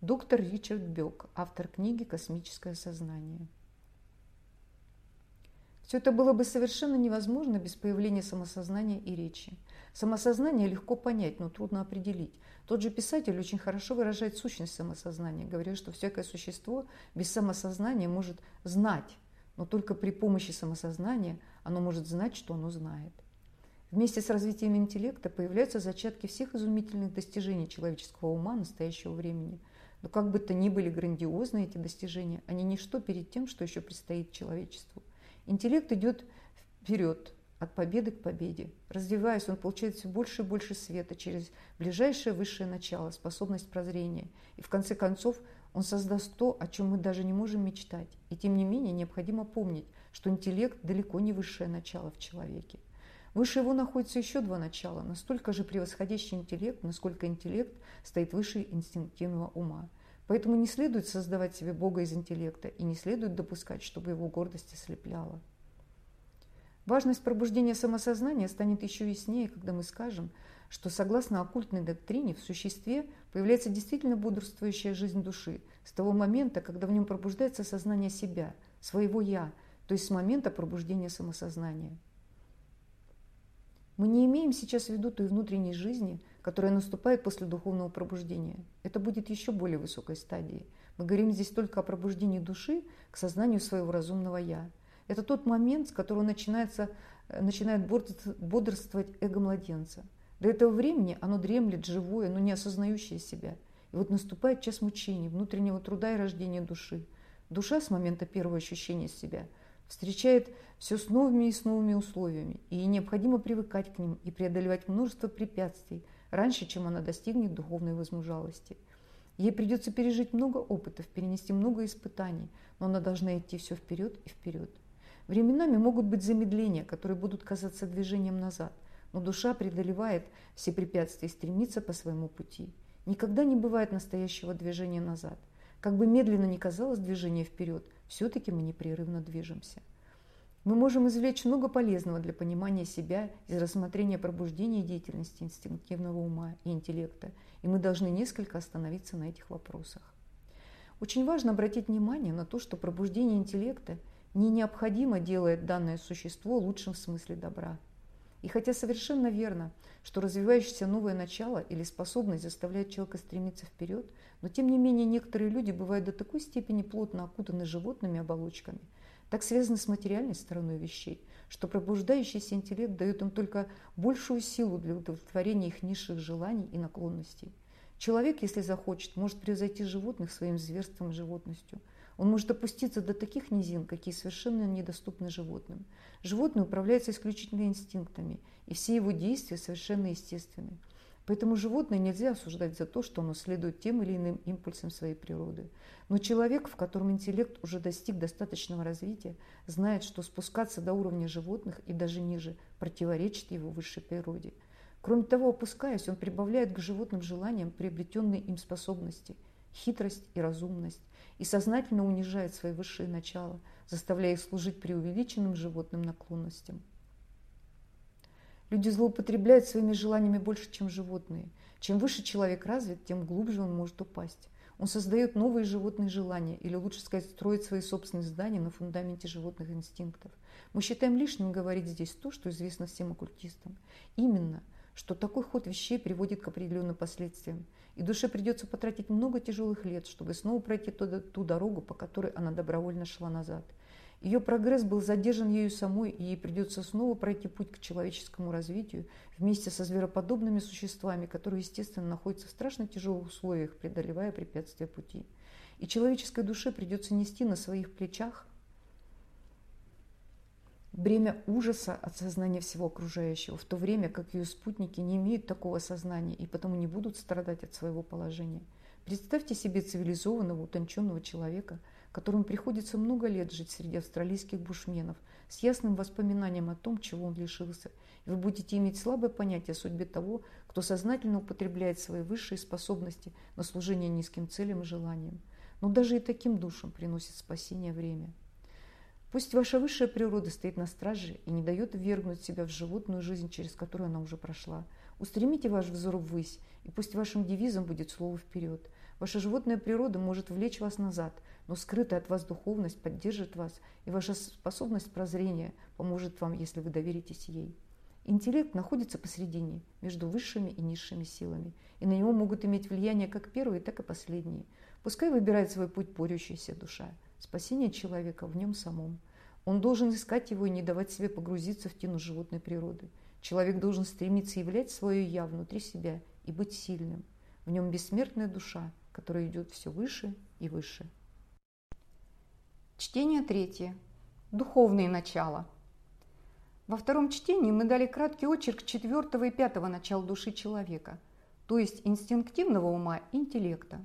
Доктор Ричард Бек, автор книги «Космическое сознание». Все это было бы совершенно невозможно без появления самосознания и речи. Самосознание легко понять, но трудно определить. Тот же писатель очень хорошо выражает сущность самосознания, говоря, что всякое существо без самосознания может знать, но только при помощи самосознания оно может знать, что оно знает. Вместе с развитием интеллекта появляются зачатки всех изумительных достижений человеческого ума настоящего времени. Но как бы то ни были грандиозны эти достижения, они ничто перед тем, что еще предстоит человечеству. Интеллект идет вперед, от победы к победе. Развиваясь, он получает все больше и больше света через ближайшее высшее начало, способность прозрения. И в конце концов он создаст то, о чем мы даже не можем мечтать. И тем не менее необходимо помнить, что интеллект далеко не высшее начало в человеке. Выше его находится еще два начала, настолько же превосходящий интеллект, насколько интеллект стоит выше инстинктивного ума. Поэтому не следует создавать себе Бога из интеллекта и не следует допускать, чтобы его гордость ослепляла. Важность пробуждения самосознания станет еще яснее, когда мы скажем, что согласно оккультной доктрине в существе появляется действительно бодрствующая жизнь души с того момента, когда в нем пробуждается сознание себя, своего «я», то есть с момента пробуждения самосознания. Мы не имеем сейчас в виду той внутренней жизни, которая наступает после духовного пробуждения. Это будет еще более высокой стадией. Мы говорим здесь только о пробуждении души к сознанию своего разумного «я». Это тот момент, с которого начинается, начинает бодрствовать эго младенца – до этого времени оно дремлет, живое, но не осознающее себя. И вот наступает час мучений, внутреннего труда и рождения души. Душа с момента первого ощущения себя встречает все с новыми и с новыми условиями, и необходимо привыкать к ним и преодолевать множество препятствий раньше, чем она достигнет духовной возмужалости. Ей придется пережить много опытов, перенести много испытаний, но она должна идти все вперед и вперед. Временами могут быть замедления, которые будут казаться движением назад – но душа преодолевает все препятствия и стремится по своему пути. Никогда не бывает настоящего движения назад. Как бы медленно ни казалось движение вперед, все-таки мы непрерывно движемся. Мы можем извлечь много полезного для понимания себя из рассмотрения пробуждения деятельности инстинктивного ума и интеллекта, и мы должны несколько остановиться на этих вопросах. Очень важно обратить внимание на то, что пробуждение интеллекта не необходимо делает данное существо лучшим в смысле добра – и хотя совершенно верно, что развивающееся новое начало или способность заставляет человека стремиться вперед, но тем не менее некоторые люди бывают до такой степени плотно окутаны животными оболочками, так связаны с материальной стороной вещей, что пробуждающийся интеллект дает им только большую силу для удовлетворения их низших желаний и наклонностей. Человек, если захочет, может превзойти животных своим зверством и животностью – он может опуститься до таких низин, какие совершенно недоступны животным. Животное управляется исключительно инстинктами, и все его действия совершенно естественны. Поэтому животное нельзя осуждать за то, что оно следует тем или иным импульсам своей природы. Но человек, в котором интеллект уже достиг достаточного развития, знает, что спускаться до уровня животных и даже ниже противоречит его высшей природе. Кроме того, опускаясь, он прибавляет к животным желаниям приобретенные им способности, хитрость и разумность, и сознательно унижает свои высшие начала, заставляя их служить преувеличенным животным наклонностям. Люди злоупотребляют своими желаниями больше, чем животные. Чем выше человек развит, тем глубже он может упасть. Он создает новые животные желания, или лучше сказать, строит свои собственные здания на фундаменте животных инстинктов. Мы считаем лишним говорить здесь то, что известно всем оккультистам. Именно, что такой ход вещей приводит к определенным последствиям. И душе придется потратить много тяжелых лет, чтобы снова пройти ту, ту дорогу, по которой она добровольно шла назад – ее прогресс был задержан ею самой, и ей придется снова пройти путь к человеческому развитию вместе со звероподобными существами, которые, естественно, находятся в страшно тяжелых условиях, преодолевая препятствия пути. И человеческой душе придется нести на своих плечах бремя ужаса от сознания всего окружающего, в то время как ее спутники не имеют такого сознания и потому не будут страдать от своего положения. Представьте себе цивилизованного, утонченного человека – которому приходится много лет жить среди австралийских бушменов, с ясным воспоминанием о том, чего он лишился. И вы будете иметь слабое понятие о судьбе того, кто сознательно употребляет свои высшие способности на служение низким целям и желаниям. Но даже и таким душам приносит спасение время. Пусть ваша высшая природа стоит на страже и не дает ввергнуть себя в животную жизнь, через которую она уже прошла. Устремите ваш взор ввысь, и пусть вашим девизом будет слово «вперед». Ваша животная природа может влечь вас назад, но скрытая от вас духовность поддержит вас, и ваша способность прозрения поможет вам, если вы доверитесь ей. Интеллект находится посередине, между высшими и низшими силами, и на него могут иметь влияние как первые, так и последние. Пускай выбирает свой путь борющаяся душа. Спасение человека в нем самом. Он должен искать его и не давать себе погрузиться в тину животной природы. Человек должен стремиться являть свое «я» внутри себя и быть сильным. В нем бессмертная душа, которая идет все выше и выше. Чтение третье. Духовные начала. Во втором чтении мы дали краткий очерк четвертого и пятого начал души человека, то есть инстинктивного ума и интеллекта.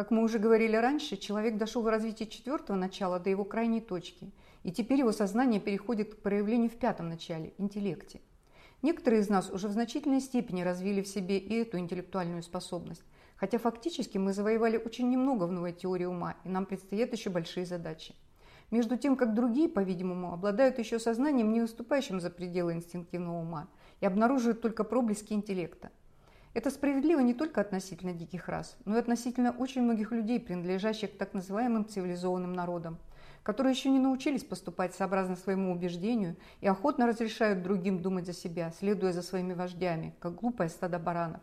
Как мы уже говорили раньше, человек дошел в развитии четвертого начала до его крайней точки, и теперь его сознание переходит к проявлению в пятом начале – интеллекте. Некоторые из нас уже в значительной степени развили в себе и эту интеллектуальную способность, Хотя фактически мы завоевали очень немного в новой теории ума, и нам предстоят еще большие задачи. Между тем, как другие, по-видимому, обладают еще сознанием, не выступающим за пределы инстинктивного ума, и обнаруживают только проблески интеллекта. Это справедливо не только относительно диких рас, но и относительно очень многих людей, принадлежащих к так называемым цивилизованным народам, которые еще не научились поступать сообразно своему убеждению и охотно разрешают другим думать за себя, следуя за своими вождями, как глупое стадо баранов.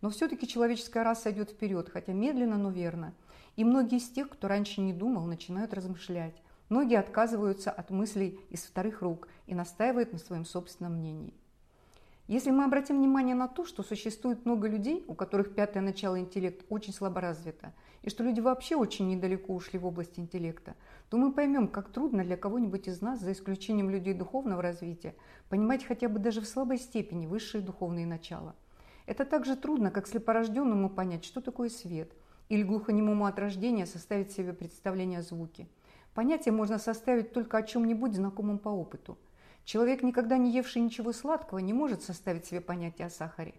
Но все-таки человеческая раса идет вперед, хотя медленно, но верно. И многие из тех, кто раньше не думал, начинают размышлять. Многие отказываются от мыслей из вторых рук и настаивают на своем собственном мнении. Если мы обратим внимание на то, что существует много людей, у которых пятое начало интеллект очень слабо развито, и что люди вообще очень недалеко ушли в области интеллекта, то мы поймем, как трудно для кого-нибудь из нас, за исключением людей духовного развития, понимать хотя бы даже в слабой степени высшие духовные начала – это так же трудно, как слепорожденному понять, что такое свет, или глухонемому от рождения составить себе представление о звуке. Понятие можно составить только о чем-нибудь знакомом по опыту. Человек, никогда не евший ничего сладкого, не может составить себе понятие о сахаре.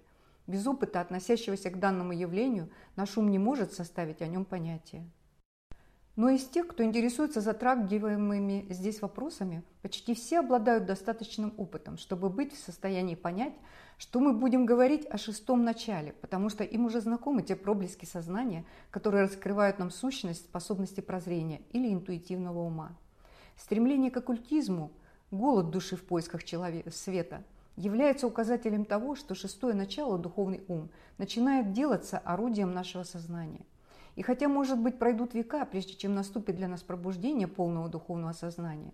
Без опыта, относящегося к данному явлению, наш ум не может составить о нем понятие. Но из тех, кто интересуется затрагиваемыми здесь вопросами, почти все обладают достаточным опытом, чтобы быть в состоянии понять, что мы будем говорить о шестом начале, потому что им уже знакомы те проблески сознания, которые раскрывают нам сущность способности прозрения или интуитивного ума. Стремление к оккультизму, голод души в поисках человека, света является указателем того, что шестое начало, духовный ум, начинает делаться орудием нашего сознания – и хотя, может быть, пройдут века, прежде чем наступит для нас пробуждение полного духовного сознания,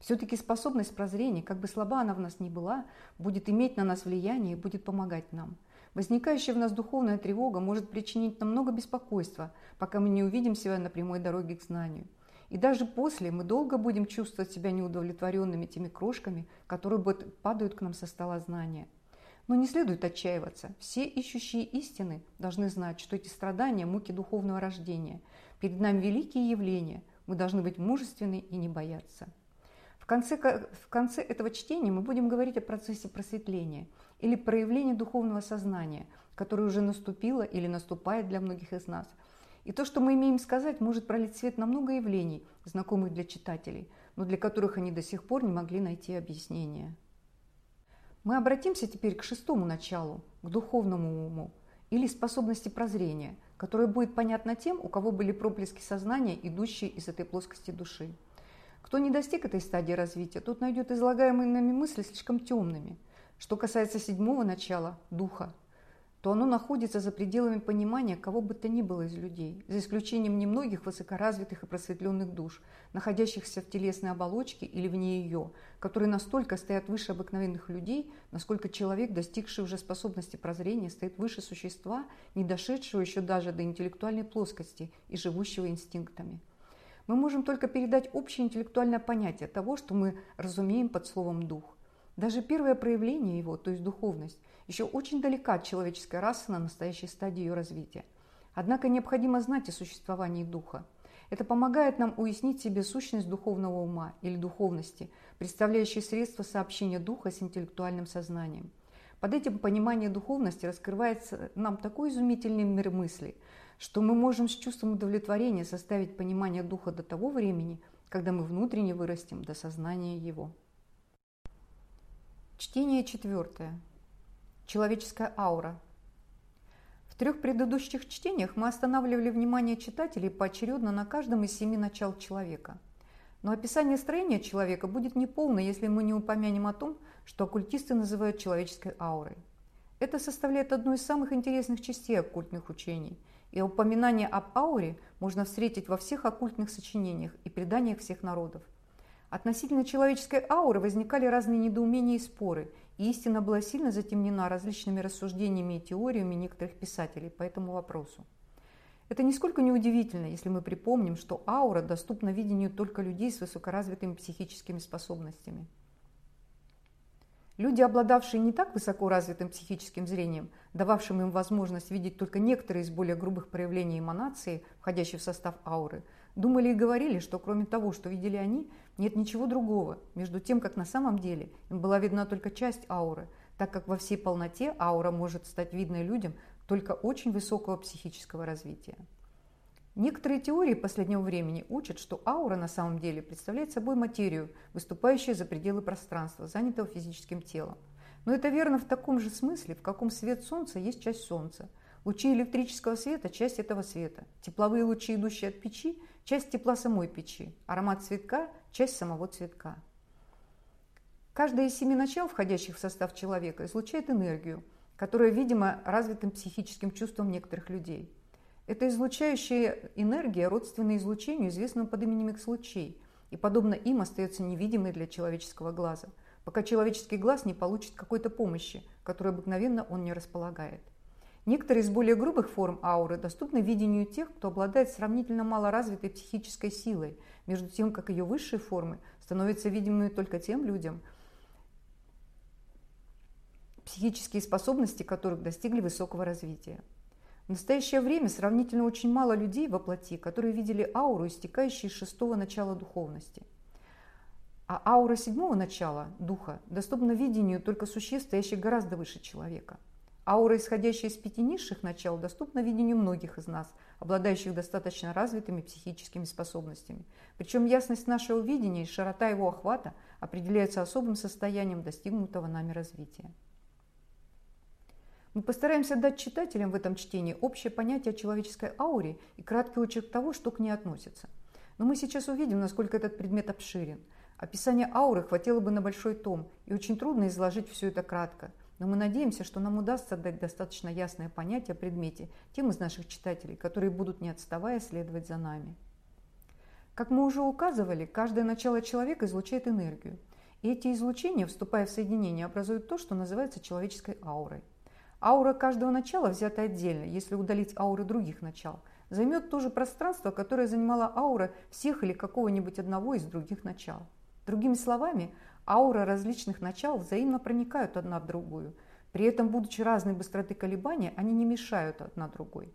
все-таки способность прозрения, как бы слаба она в нас ни была, будет иметь на нас влияние и будет помогать нам. Возникающая в нас духовная тревога может причинить нам много беспокойства, пока мы не увидим себя на прямой дороге к знанию. И даже после мы долго будем чувствовать себя неудовлетворенными теми крошками, которые падают к нам со стола знания. Но не следует отчаиваться. Все ищущие истины должны знать, что эти страдания – муки духовного рождения. Перед нами великие явления. Мы должны быть мужественны и не бояться. В конце, в конце этого чтения мы будем говорить о процессе просветления или проявлении духовного сознания, которое уже наступило или наступает для многих из нас. И то, что мы имеем сказать, может пролить свет на много явлений, знакомых для читателей, но для которых они до сих пор не могли найти объяснения. Мы обратимся теперь к шестому началу, к духовному уму, или способности прозрения, которая будет понятна тем, у кого были проблески сознания, идущие из этой плоскости души. Кто не достиг этой стадии развития, тот найдет излагаемые нами мысли слишком темными. Что касается седьмого начала, духа, то оно находится за пределами понимания кого бы то ни было из людей, за исключением немногих высокоразвитых и просветленных душ, находящихся в телесной оболочке или вне ее, которые настолько стоят выше обыкновенных людей, насколько человек, достигший уже способности прозрения, стоит выше существа, не дошедшего еще даже до интеллектуальной плоскости и живущего инстинктами. Мы можем только передать общее интеллектуальное понятие того, что мы разумеем под словом «дух». Даже первое проявление его, то есть духовность, еще очень далека от человеческой расы на настоящей стадии ее развития. Однако необходимо знать о существовании духа. Это помогает нам уяснить себе сущность духовного ума или духовности, представляющей средство сообщения духа с интеллектуальным сознанием. Под этим понимание духовности раскрывается нам такой изумительный мир мыслей, что мы можем с чувством удовлетворения составить понимание духа до того времени, когда мы внутренне вырастем до сознания его. Чтение четвертое. Человеческая аура. В трех предыдущих чтениях мы останавливали внимание читателей поочередно на каждом из семи начал человека. Но описание строения человека будет неполно, если мы не упомянем о том, что оккультисты называют человеческой аурой. Это составляет одну из самых интересных частей оккультных учений, и упоминание об ауре можно встретить во всех оккультных сочинениях и преданиях всех народов. Относительно человеческой ауры возникали разные недоумения и споры, истина была сильно затемнена различными рассуждениями и теориями некоторых писателей по этому вопросу. Это нисколько не удивительно, если мы припомним, что аура доступна видению только людей с высокоразвитыми психическими способностями. Люди, обладавшие не так высоко развитым психическим зрением, дававшим им возможность видеть только некоторые из более грубых проявлений эманации, входящих в состав ауры, думали и говорили, что кроме того, что видели они, нет ничего другого, между тем, как на самом деле им была видна только часть ауры, так как во всей полноте аура может стать видной людям только очень высокого психического развития. Некоторые теории последнего времени учат, что аура на самом деле представляет собой материю, выступающую за пределы пространства, занятого физическим телом. Но это верно в таком же смысле, в каком свет Солнца есть часть Солнца. Лучи электрического света – часть этого света. Тепловые лучи, идущие от печи – часть тепла самой печи. Аромат цветка – часть самого цветка. Каждое из семи начал, входящих в состав человека, излучает энергию, которая, видимо, развитым психическим чувством некоторых людей – эта излучающая энергия родственна излучению, известному под именем X-лучей, и подобно им остается невидимой для человеческого глаза, пока человеческий глаз не получит какой-то помощи, которой обыкновенно он не располагает. Некоторые из более грубых форм ауры доступны видению тех, кто обладает сравнительно малоразвитой психической силой, между тем, как ее высшие формы становятся видимыми только тем людям, психические способности которых достигли высокого развития. В настоящее время сравнительно очень мало людей во плоти, которые видели ауру, истекающую из шестого начала духовности. А аура седьмого начала, духа, доступна видению только существ, стоящих гораздо выше человека. Аура, исходящая из пяти низших начал, доступна видению многих из нас, обладающих достаточно развитыми психическими способностями. Причем ясность нашего видения и широта его охвата определяются особым состоянием достигнутого нами развития. Мы постараемся дать читателям в этом чтении общее понятие о человеческой ауре и краткий очерк того, что к ней относится. Но мы сейчас увидим, насколько этот предмет обширен. Описание ауры хватило бы на большой том, и очень трудно изложить все это кратко. Но мы надеемся, что нам удастся дать достаточно ясное понятие о предмете тем из наших читателей, которые будут не отставая следовать за нами. Как мы уже указывали, каждое начало человека излучает энергию. И эти излучения, вступая в соединение, образуют то, что называется человеческой аурой. Аура каждого начала взята отдельно, если удалить ауры других начал, займет то же пространство, которое занимала аура всех или какого-нибудь одного из других начал. Другими словами, ауры различных начал взаимно проникают одна в другую. При этом, будучи разной быстроты колебания, они не мешают одна другой.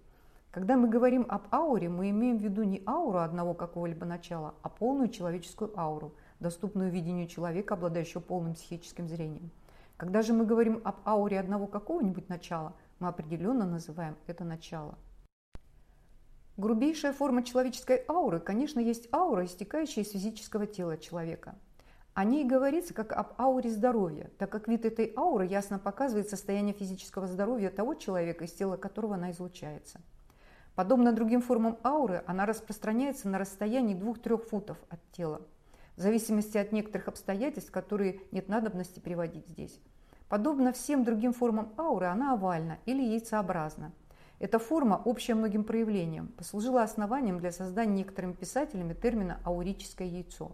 Когда мы говорим об ауре, мы имеем в виду не ауру одного какого-либо начала, а полную человеческую ауру, доступную видению человека, обладающего полным психическим зрением. Когда же мы говорим об ауре одного какого-нибудь начала, мы определенно называем это начало. Грубейшая форма человеческой ауры, конечно, есть аура, истекающая из физического тела человека. О ней говорится как об ауре здоровья, так как вид этой ауры ясно показывает состояние физического здоровья того человека, из тела которого она излучается. Подобно другим формам ауры, она распространяется на расстоянии 2-3 футов от тела, в зависимости от некоторых обстоятельств, которые нет надобности приводить здесь. Подобно всем другим формам ауры, она овальна или яйцеобразна. Эта форма, общая многим проявлениям, послужила основанием для создания некоторыми писателями термина «аурическое яйцо».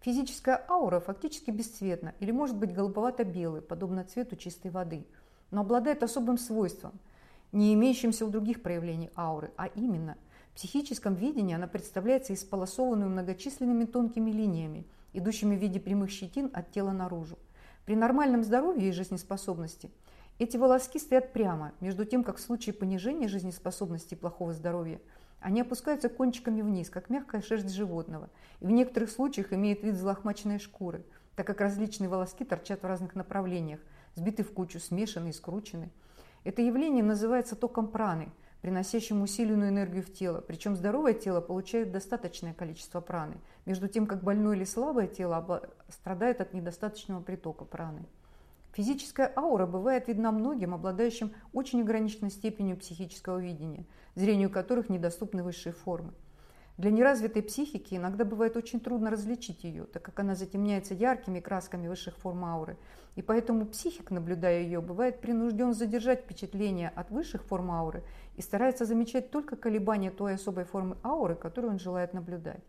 Физическая аура фактически бесцветна или может быть голубовато-белой, подобно цвету чистой воды, но обладает особым свойством – не имеющимся у других проявлений ауры, а именно в психическом видении она представляется исполосованную многочисленными тонкими линиями, идущими в виде прямых щетин от тела наружу. При нормальном здоровье и жизнеспособности эти волоски стоят прямо, между тем, как в случае понижения жизнеспособности и плохого здоровья они опускаются кончиками вниз, как мягкая шерсть животного, и в некоторых случаях имеют вид взлохмаченной шкуры, так как различные волоски торчат в разных направлениях, сбиты в кучу, смешаны и скручены – это явление называется током праны, приносящим усиленную энергию в тело, причем здоровое тело получает достаточное количество праны, между тем как больное или слабое тело страдает от недостаточного притока праны. Физическая аура бывает видна многим, обладающим очень ограниченной степенью психического видения, зрению которых недоступны высшие формы. Для неразвитой психики иногда бывает очень трудно различить ее, так как она затемняется яркими красками высших форм ауры, и поэтому психик, наблюдая ее, бывает принужден задержать впечатление от высших форм ауры и старается замечать только колебания той особой формы ауры, которую он желает наблюдать.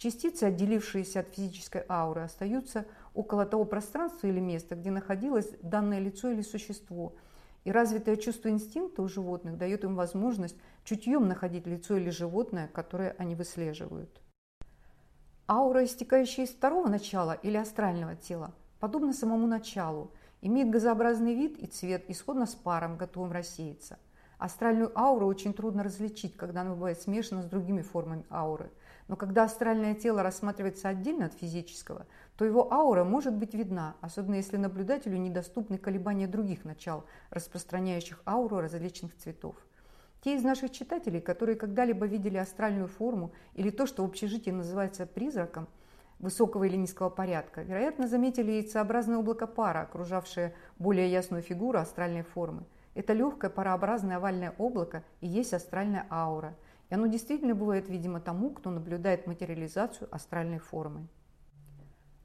Частицы, отделившиеся от физической ауры, остаются около того пространства или места, где находилось данное лицо или существо – и развитое чувство инстинкта у животных дает им возможность чутьем находить лицо или животное, которое они выслеживают. Аура, истекающая из второго начала или астрального тела, подобно самому началу, имеет газообразный вид и цвет, исходно с паром, готовым рассеяться. Астральную ауру очень трудно различить, когда она бывает смешана с другими формами ауры. Но когда астральное тело рассматривается отдельно от физического, то его аура может быть видна, особенно если наблюдателю недоступны колебания других начал, распространяющих ауру различных цветов. Те из наших читателей, которые когда-либо видели астральную форму или то, что в общежитии называется призраком, высокого или низкого порядка, вероятно, заметили яйцеобразное облако пара, окружавшее более ясную фигуру астральной формы. Это легкое парообразное овальное облако и есть астральная аура. И оно действительно бывает видимо тому, кто наблюдает материализацию астральной формы.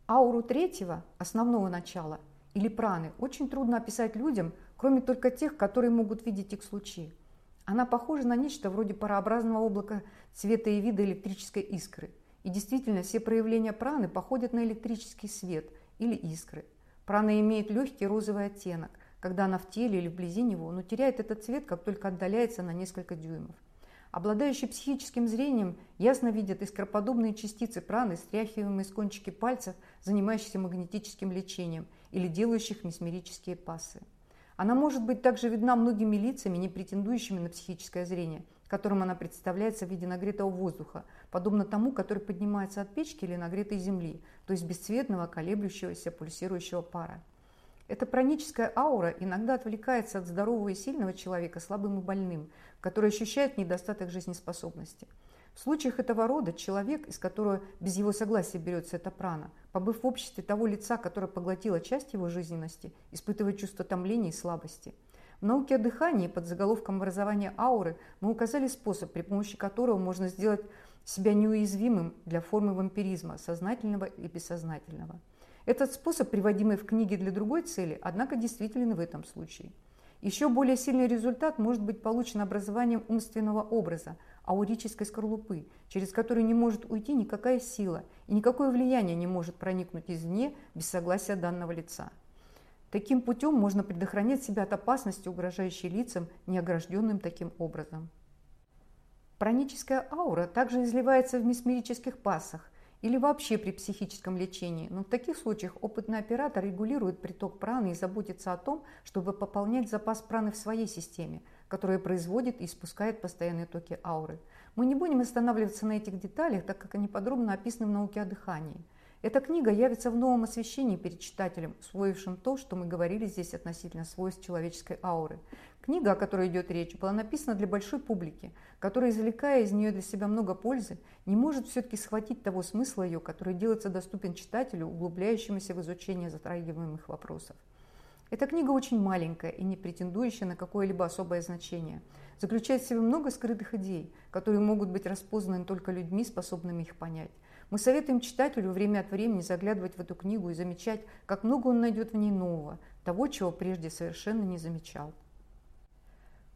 Ауру третьего, основного начала, или праны, очень трудно описать людям, кроме только тех, которые могут видеть их лучи. Она похожа на нечто вроде парообразного облака цвета и вида электрической искры. И действительно, все проявления праны походят на электрический свет или искры. Прана имеет легкий розовый оттенок, когда она в теле или вблизи него, но теряет этот цвет, как только отдаляется на несколько дюймов. Обладающие психическим зрением ясно видят искроподобные частицы праны, стряхиваемые с кончики пальцев, занимающихся магнетическим лечением или делающих месмерические пасы. Она может быть также видна многими лицами, не претендующими на психическое зрение, которым она представляется в виде нагретого воздуха, подобно тому, который поднимается от печки или нагретой земли, то есть бесцветного, колеблющегося, пульсирующего пара. Эта праническая аура иногда отвлекается от здорового и сильного человека слабым и больным, который ощущает недостаток жизнеспособности. В случаях этого рода человек, из которого без его согласия берется эта прана, побыв в обществе того лица, которое поглотило часть его жизненности, испытывает чувство томления и слабости. В науке о дыхании под заголовком образования ауры мы указали способ, при помощи которого можно сделать себя неуязвимым для формы вампиризма, сознательного и бессознательного. Этот способ, приводимый в книге для другой цели, однако действителен в этом случае. Еще более сильный результат может быть получен образованием умственного образа, аурической скорлупы, через которую не может уйти никакая сила и никакое влияние не может проникнуть извне без согласия данного лица. Таким путем можно предохранять себя от опасности, угрожающей лицам, неогражденным таким образом. Праническая аура также изливается в месмерических пассах или вообще при психическом лечении, но в таких случаях опытный оператор регулирует приток праны и заботится о том, чтобы пополнять запас праны в своей системе, которая производит и испускает постоянные токи ауры. Мы не будем останавливаться на этих деталях, так как они подробно описаны в науке о дыхании. Эта книга явится в новом освещении перед читателем, усвоившим то, что мы говорили здесь относительно свойств человеческой ауры. Книга, о которой идет речь, была написана для большой публики, которая, извлекая из нее для себя много пользы, не может все-таки схватить того смысла ее, который делается доступен читателю, углубляющемуся в изучение затрагиваемых вопросов. Эта книга очень маленькая и не претендующая на какое-либо особое значение. Заключает в себе много скрытых идей, которые могут быть распознаны только людьми, способными их понять. Мы советуем читателю время от времени заглядывать в эту книгу и замечать, как много он найдет в ней нового, того, чего прежде совершенно не замечал.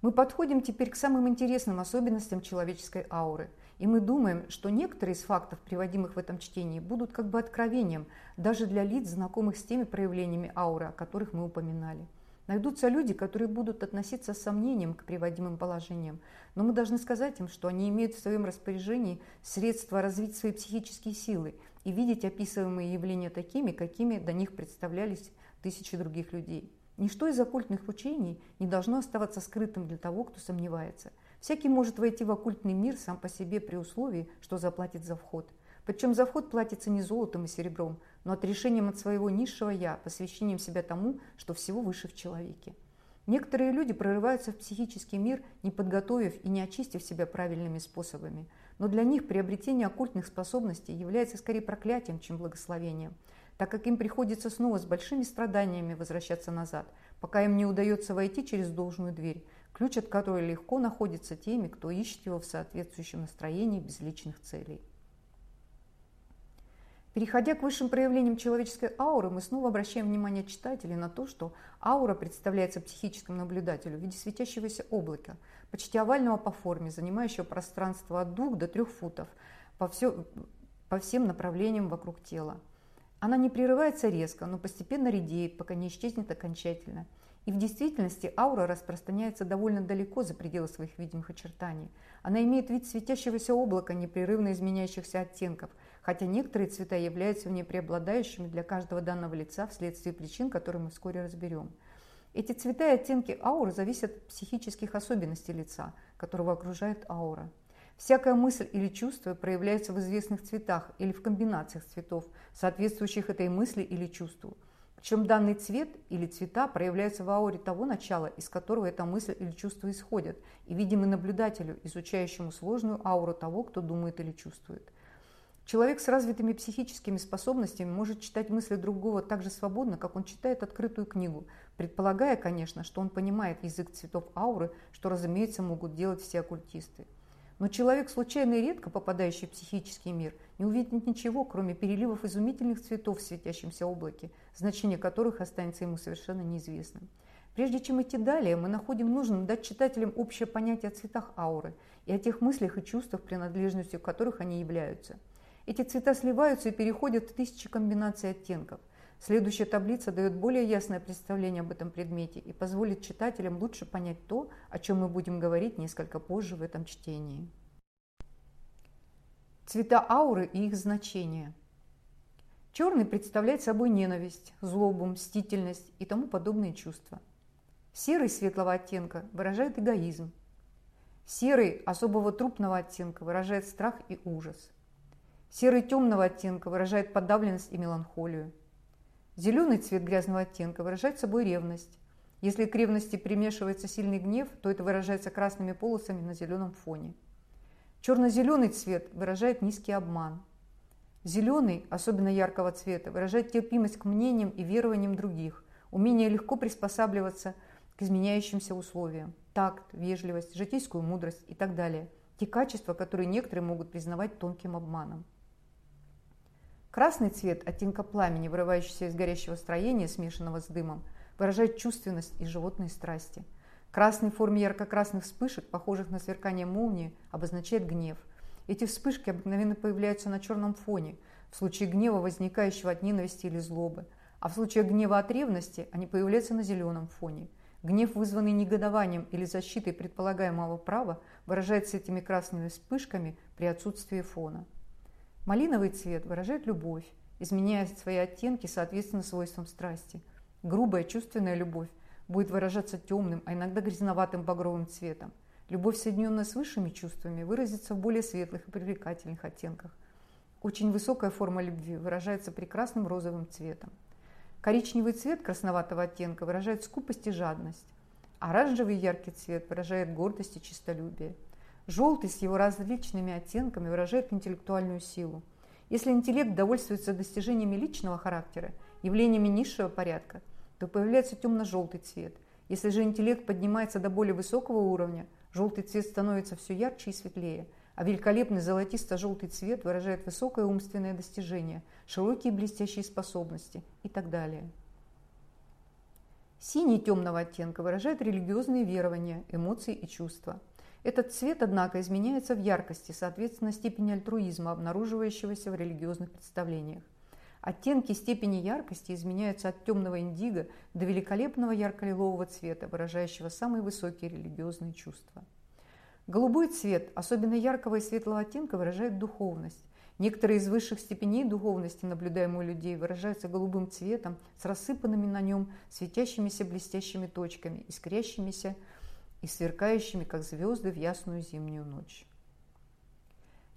Мы подходим теперь к самым интересным особенностям человеческой ауры, и мы думаем, что некоторые из фактов, приводимых в этом чтении, будут как бы откровением даже для лиц, знакомых с теми проявлениями ауры, о которых мы упоминали. Найдутся люди, которые будут относиться с сомнением к приводимым положениям, но мы должны сказать им, что они имеют в своем распоряжении средства развить свои психические силы и видеть описываемые явления такими, какими до них представлялись тысячи других людей. Ничто из оккультных учений не должно оставаться скрытым для того, кто сомневается. Всякий может войти в оккультный мир сам по себе при условии, что заплатит за вход. Причем за вход платится не золотом и серебром, но отрешением от своего низшего «я», посвящением себя тому, что всего выше в человеке. Некоторые люди прорываются в психический мир, не подготовив и не очистив себя правильными способами. Но для них приобретение оккультных способностей является скорее проклятием, чем благословением, так как им приходится снова с большими страданиями возвращаться назад, пока им не удается войти через должную дверь, ключ от которой легко находится теми, кто ищет его в соответствующем настроении без личных целей. Переходя к высшим проявлениям человеческой ауры, мы снова обращаем внимание читателей на то, что аура представляется психическому наблюдателю в виде светящегося облака, почти овального по форме, занимающего пространство от 2 до 3 футов по, все, по всем направлениям вокруг тела. Она не прерывается резко, но постепенно редеет, пока не исчезнет окончательно. И в действительности аура распространяется довольно далеко за пределы своих видимых очертаний. Она имеет вид светящегося облака непрерывно изменяющихся оттенков – хотя некоторые цвета являются в ней преобладающими для каждого данного лица вследствие причин, которые мы вскоре разберем. Эти цвета и оттенки ауры зависят от психических особенностей лица, которого окружает аура. Всякая мысль или чувство проявляется в известных цветах или в комбинациях цветов, соответствующих этой мысли или чувству. Причем данный цвет или цвета проявляются в ауре того начала, из которого эта мысль или чувство исходят, и видимы наблюдателю, изучающему сложную ауру того, кто думает или чувствует. Человек с развитыми психическими способностями может читать мысли другого так же свободно, как он читает открытую книгу, предполагая, конечно, что он понимает язык цветов ауры, что, разумеется, могут делать все оккультисты. Но человек, случайно и редко попадающий в психический мир, не увидит ничего, кроме переливов изумительных цветов в светящемся облаке, значение которых останется ему совершенно неизвестным. Прежде чем идти далее, мы находим нужным дать читателям общее понятие о цветах ауры и о тех мыслях и чувствах, принадлежностью которых они являются – эти цвета сливаются и переходят в тысячи комбинаций оттенков. Следующая таблица дает более ясное представление об этом предмете и позволит читателям лучше понять то, о чем мы будем говорить несколько позже в этом чтении. Цвета ауры и их значение. Черный представляет собой ненависть, злобу, мстительность и тому подобные чувства. Серый светлого оттенка выражает эгоизм. Серый особого трупного оттенка выражает страх и ужас – Серый темного оттенка выражает подавленность и меланхолию. Зеленый цвет грязного оттенка выражает собой ревность. Если к ревности примешивается сильный гнев, то это выражается красными полосами на зеленом фоне. Черно-зеленый цвет выражает низкий обман. Зеленый, особенно яркого цвета, выражает терпимость к мнениям и верованиям других, умение легко приспосабливаться к изменяющимся условиям, такт, вежливость, житейскую мудрость и так далее. Те качества, которые некоторые могут признавать тонким обманом. Красный цвет оттенка пламени, вырывающийся из горящего строения, смешанного с дымом, выражает чувственность и животные страсти. Красный в форме ярко-красных вспышек, похожих на сверкание молнии, обозначает гнев. Эти вспышки обыкновенно появляются на черном фоне, в случае гнева, возникающего от ненависти или злобы, а в случае гнева от ревности они появляются на зеленом фоне. Гнев, вызванный негодованием или защитой предполагаемого права, выражается этими красными вспышками при отсутствии фона. Малиновый цвет выражает любовь, изменяя свои оттенки соответственно свойствам страсти. Грубая чувственная любовь будет выражаться темным, а иногда грязноватым багровым цветом. Любовь, соединенная с высшими чувствами, выразится в более светлых и привлекательных оттенках. Очень высокая форма любви выражается прекрасным розовым цветом. Коричневый цвет красноватого оттенка выражает скупость и жадность. Оранжевый яркий цвет выражает гордость и честолюбие. Желтый с его различными оттенками выражает интеллектуальную силу. Если интеллект довольствуется достижениями личного характера, явлениями низшего порядка, то появляется темно-желтый цвет. Если же интеллект поднимается до более высокого уровня, желтый цвет становится все ярче и светлее, а великолепный золотисто-желтый цвет выражает высокое умственное достижение, широкие блестящие способности и так далее. Синий темного оттенка выражает религиозные верования, эмоции и чувства. Этот цвет, однако, изменяется в яркости, соответственно степени альтруизма, обнаруживающегося в религиозных представлениях. Оттенки степени яркости изменяются от темного индиго до великолепного ярко-лилового цвета, выражающего самые высокие религиозные чувства. Голубой цвет, особенно яркого и светлого оттенка, выражает духовность. Некоторые из высших степеней духовности, наблюдаемые у людей, выражаются голубым цветом с рассыпанными на нем светящимися блестящими точками, искрящимися и сверкающими, как звезды в ясную зимнюю ночь.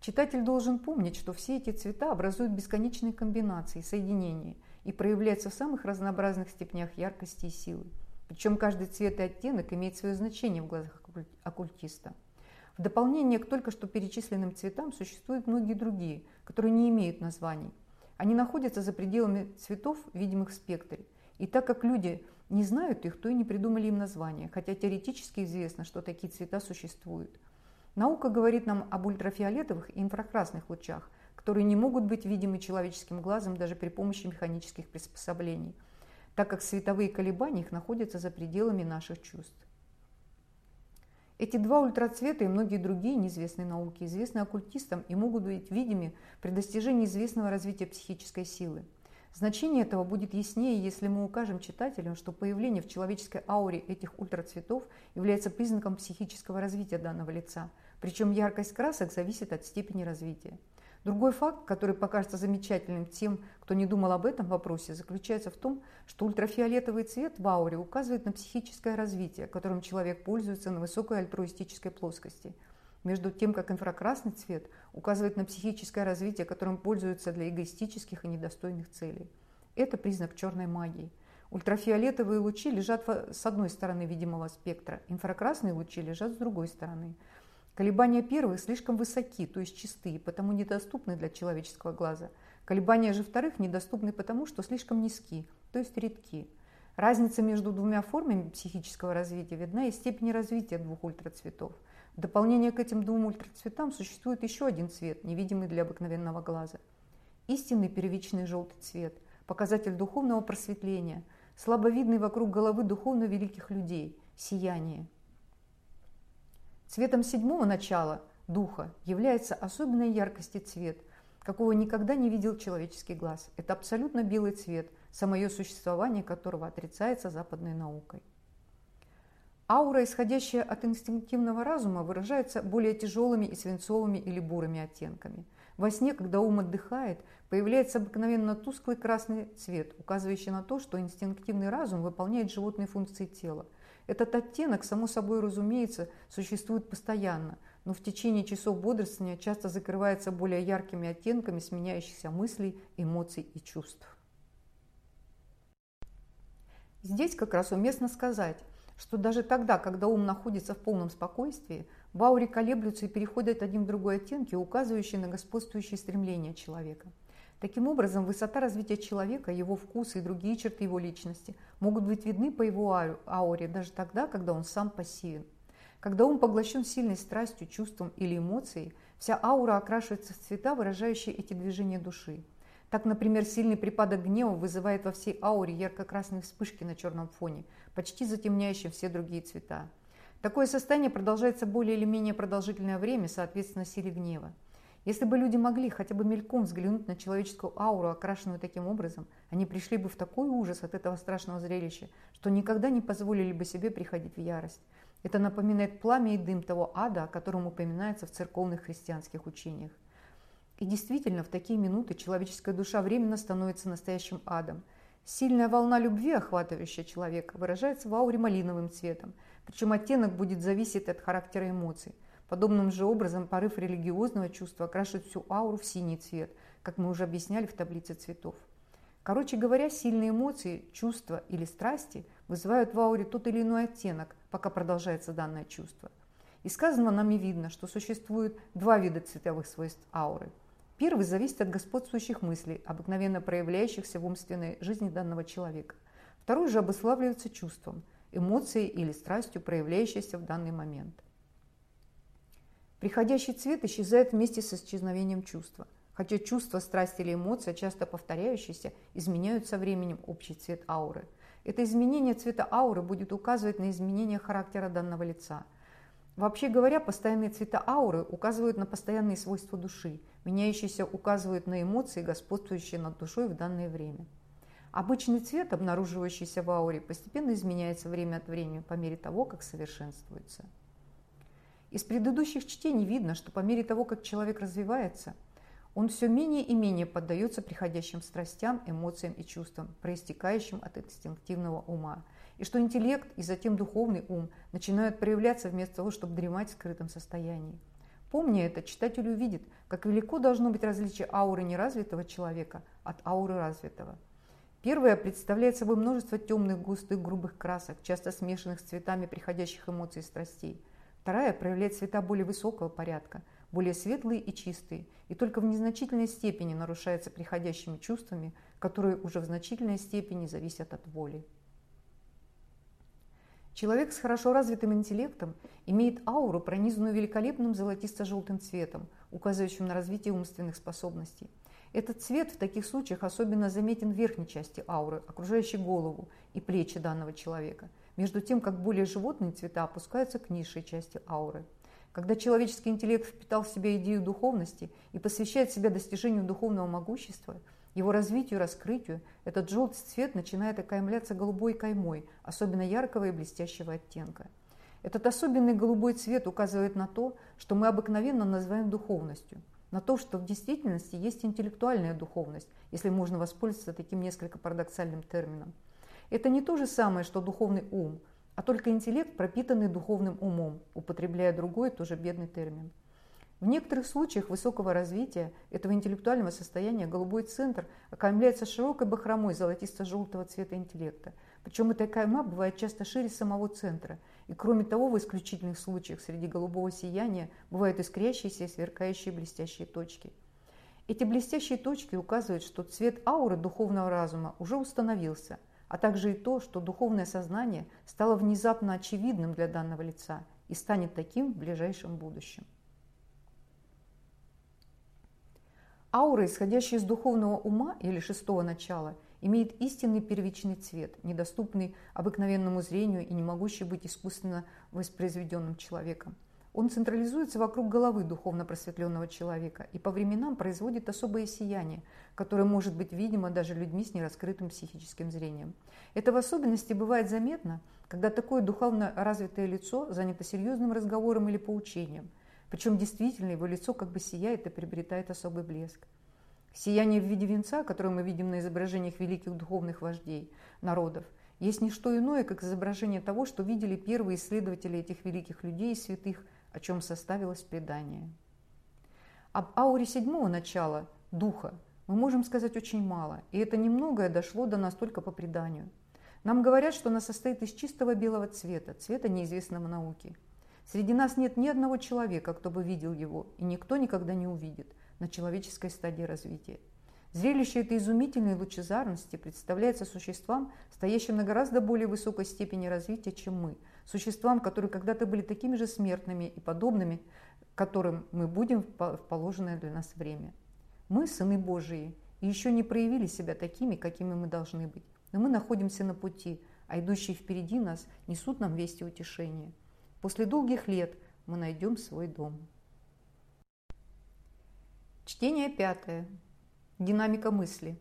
Читатель должен помнить, что все эти цвета образуют бесконечные комбинации, соединения и проявляются в самых разнообразных степенях яркости и силы. Причем каждый цвет и оттенок имеет свое значение в глазах оккультиста. В дополнение к только что перечисленным цветам существуют многие другие, которые не имеют названий. Они находятся за пределами цветов, видимых в спектре. И так как люди не знают их, то и не придумали им названия, хотя теоретически известно, что такие цвета существуют – Наука говорит нам об ультрафиолетовых и инфракрасных лучах, которые не могут быть видимы человеческим глазом даже при помощи механических приспособлений, так как световые колебания их находятся за пределами наших чувств. Эти два ультрацвета и многие другие неизвестные науки известны оккультистам и могут быть видимы при достижении известного развития психической силы. Значение этого будет яснее, если мы укажем читателям, что появление в человеческой ауре этих ультрацветов является признаком психического развития данного лица – причем яркость красок зависит от степени развития. Другой факт, который покажется замечательным тем, кто не думал об этом вопросе, заключается в том, что ультрафиолетовый цвет в ауре указывает на психическое развитие, которым человек пользуется на высокой альтруистической плоскости, между тем как инфракрасный цвет указывает на психическое развитие, которым пользуется для эгоистических и недостойных целей. Это признак черной магии. Ультрафиолетовые лучи лежат с одной стороны видимого спектра, инфракрасные лучи лежат с другой стороны – Колебания первых слишком высоки, то есть чистые, потому недоступны для человеческого глаза. Колебания же вторых недоступны потому, что слишком низки, то есть редки. Разница между двумя формами психического развития видна из степени развития двух ультрацветов. В дополнение к этим двум ультрацветам существует еще один цвет, невидимый для обыкновенного глаза. Истинный первичный желтый цвет – показатель духовного просветления, слабо видный вокруг головы духовно великих людей – сияние. Цветом седьмого начала, духа, является особенной яркости цвет, какого никогда не видел человеческий глаз. Это абсолютно белый цвет, самое существование которого отрицается западной наукой. Аура, исходящая от инстинктивного разума, выражается более тяжелыми и свинцовыми или бурыми оттенками. Во сне, когда ум отдыхает, появляется обыкновенно тусклый красный цвет, указывающий на то, что инстинктивный разум выполняет животные функции тела – этот оттенок, само собой разумеется, существует постоянно, но в течение часов бодрствования часто закрывается более яркими оттенками сменяющихся мыслей, эмоций и чувств. Здесь как раз уместно сказать, что даже тогда, когда ум находится в полном спокойствии, в ауре колеблются и переходят один в другой оттенки, указывающие на господствующие стремления человека – Таким образом, высота развития человека, его вкусы и другие черты его личности могут быть видны по его ауре даже тогда, когда он сам пассивен. Когда он поглощен сильной страстью, чувством или эмоцией, вся аура окрашивается в цвета, выражающие эти движения души. Так, например, сильный припадок гнева вызывает во всей ауре ярко-красные вспышки на черном фоне, почти затемняющие все другие цвета. Такое состояние продолжается более или менее продолжительное время, соответственно, силе гнева. Если бы люди могли хотя бы мельком взглянуть на человеческую ауру, окрашенную таким образом, они пришли бы в такой ужас от этого страшного зрелища, что никогда не позволили бы себе приходить в ярость. Это напоминает пламя и дым того ада, о котором упоминается в церковных христианских учениях. И действительно, в такие минуты человеческая душа временно становится настоящим адом. Сильная волна любви, охватывающая человека, выражается в ауре малиновым цветом, причем оттенок будет зависеть от характера эмоций. Подобным же образом порыв религиозного чувства окрашивает всю ауру в синий цвет, как мы уже объясняли в таблице цветов. Короче говоря, сильные эмоции, чувства или страсти вызывают в ауре тот или иной оттенок, пока продолжается данное чувство. Из сказанного нами видно, что существует два вида цветовых свойств ауры. Первый зависит от господствующих мыслей, обыкновенно проявляющихся в умственной жизни данного человека. Второй же обуславливается чувством, эмоцией или страстью, проявляющейся в данный момент. Приходящий цвет исчезает вместе с исчезновением чувства – Хотя чувства, страсть или эмоция, часто повторяющиеся, изменяют со временем общий цвет ауры. Это изменение цвета ауры будет указывать на изменение характера данного лица. Вообще говоря, постоянные цвета ауры указывают на постоянные свойства души, меняющиеся указывают на эмоции, господствующие над душой в данное время. Обычный цвет, обнаруживающийся в ауре, постепенно изменяется время от времени по мере того, как совершенствуется. Из предыдущих чтений видно, что по мере того, как человек развивается – он все менее и менее поддается приходящим страстям, эмоциям и чувствам, проистекающим от инстинктивного ума, и что интеллект и затем духовный ум начинают проявляться вместо того, чтобы дремать в скрытом состоянии. Помня это, читатель увидит, как велико должно быть различие ауры неразвитого человека от ауры развитого. Первая представляет собой множество темных, густых, грубых красок, часто смешанных с цветами приходящих эмоций и страстей. Вторая проявляет цвета более высокого порядка, более светлые и чистые, и только в незначительной степени нарушается приходящими чувствами, которые уже в значительной степени зависят от воли. Человек с хорошо развитым интеллектом имеет ауру, пронизанную великолепным золотисто-желтым цветом, указывающим на развитие умственных способностей. Этот цвет в таких случаях особенно заметен в верхней части ауры, окружающей голову и плечи данного человека, между тем, как более животные цвета опускаются к низшей части ауры – когда человеческий интеллект впитал в себя идею духовности и посвящает себя достижению духовного могущества, его развитию раскрытию, этот желтый цвет начинает окаймляться голубой каймой, особенно яркого и блестящего оттенка. Этот особенный голубой цвет указывает на то, что мы обыкновенно называем духовностью, на то, что в действительности есть интеллектуальная духовность, если можно воспользоваться таким несколько парадоксальным термином. Это не то же самое, что духовный ум – а только интеллект, пропитанный духовным умом, употребляя другой, тоже бедный термин. В некоторых случаях высокого развития этого интеллектуального состояния голубой центр окаймляется широкой бахромой золотисто-желтого цвета интеллекта. Причем эта кайма бывает часто шире самого центра. И кроме того, в исключительных случаях среди голубого сияния бывают искрящиеся и сверкающие блестящие точки. Эти блестящие точки указывают, что цвет ауры духовного разума уже установился – а также и то, что духовное сознание стало внезапно очевидным для данного лица и станет таким в ближайшем будущем. Аура, исходящая из духовного ума или шестого начала, имеет истинный первичный цвет, недоступный обыкновенному зрению и не могущий быть искусственно воспроизведенным человеком. Он централизуется вокруг головы духовно просветленного человека и по временам производит особое сияние, которое может быть видимо даже людьми с нераскрытым психическим зрением. Это в особенности бывает заметно, когда такое духовно развитое лицо занято серьезным разговором или поучением, причем действительно его лицо как бы сияет и приобретает особый блеск. Сияние в виде венца, которое мы видим на изображениях великих духовных вождей народов, есть не что иное, как изображение того, что видели первые исследователи этих великих людей и святых о чем составилось предание. Об ауре седьмого начала, духа, мы можем сказать очень мало, и это немногое дошло до нас только по преданию. Нам говорят, что она состоит из чистого белого цвета, цвета неизвестного науке. Среди нас нет ни одного человека, кто бы видел его, и никто никогда не увидит на человеческой стадии развития. Зрелище этой изумительной лучезарности представляется существам, стоящим на гораздо более высокой степени развития, чем мы – существам, которые когда-то были такими же смертными и подобными, которым мы будем в положенное для нас время. Мы, сыны Божии, и еще не проявили себя такими, какими мы должны быть. Но мы находимся на пути, а идущие впереди нас несут нам вести утешения. После долгих лет мы найдем свой дом. Чтение пятое. Динамика мысли.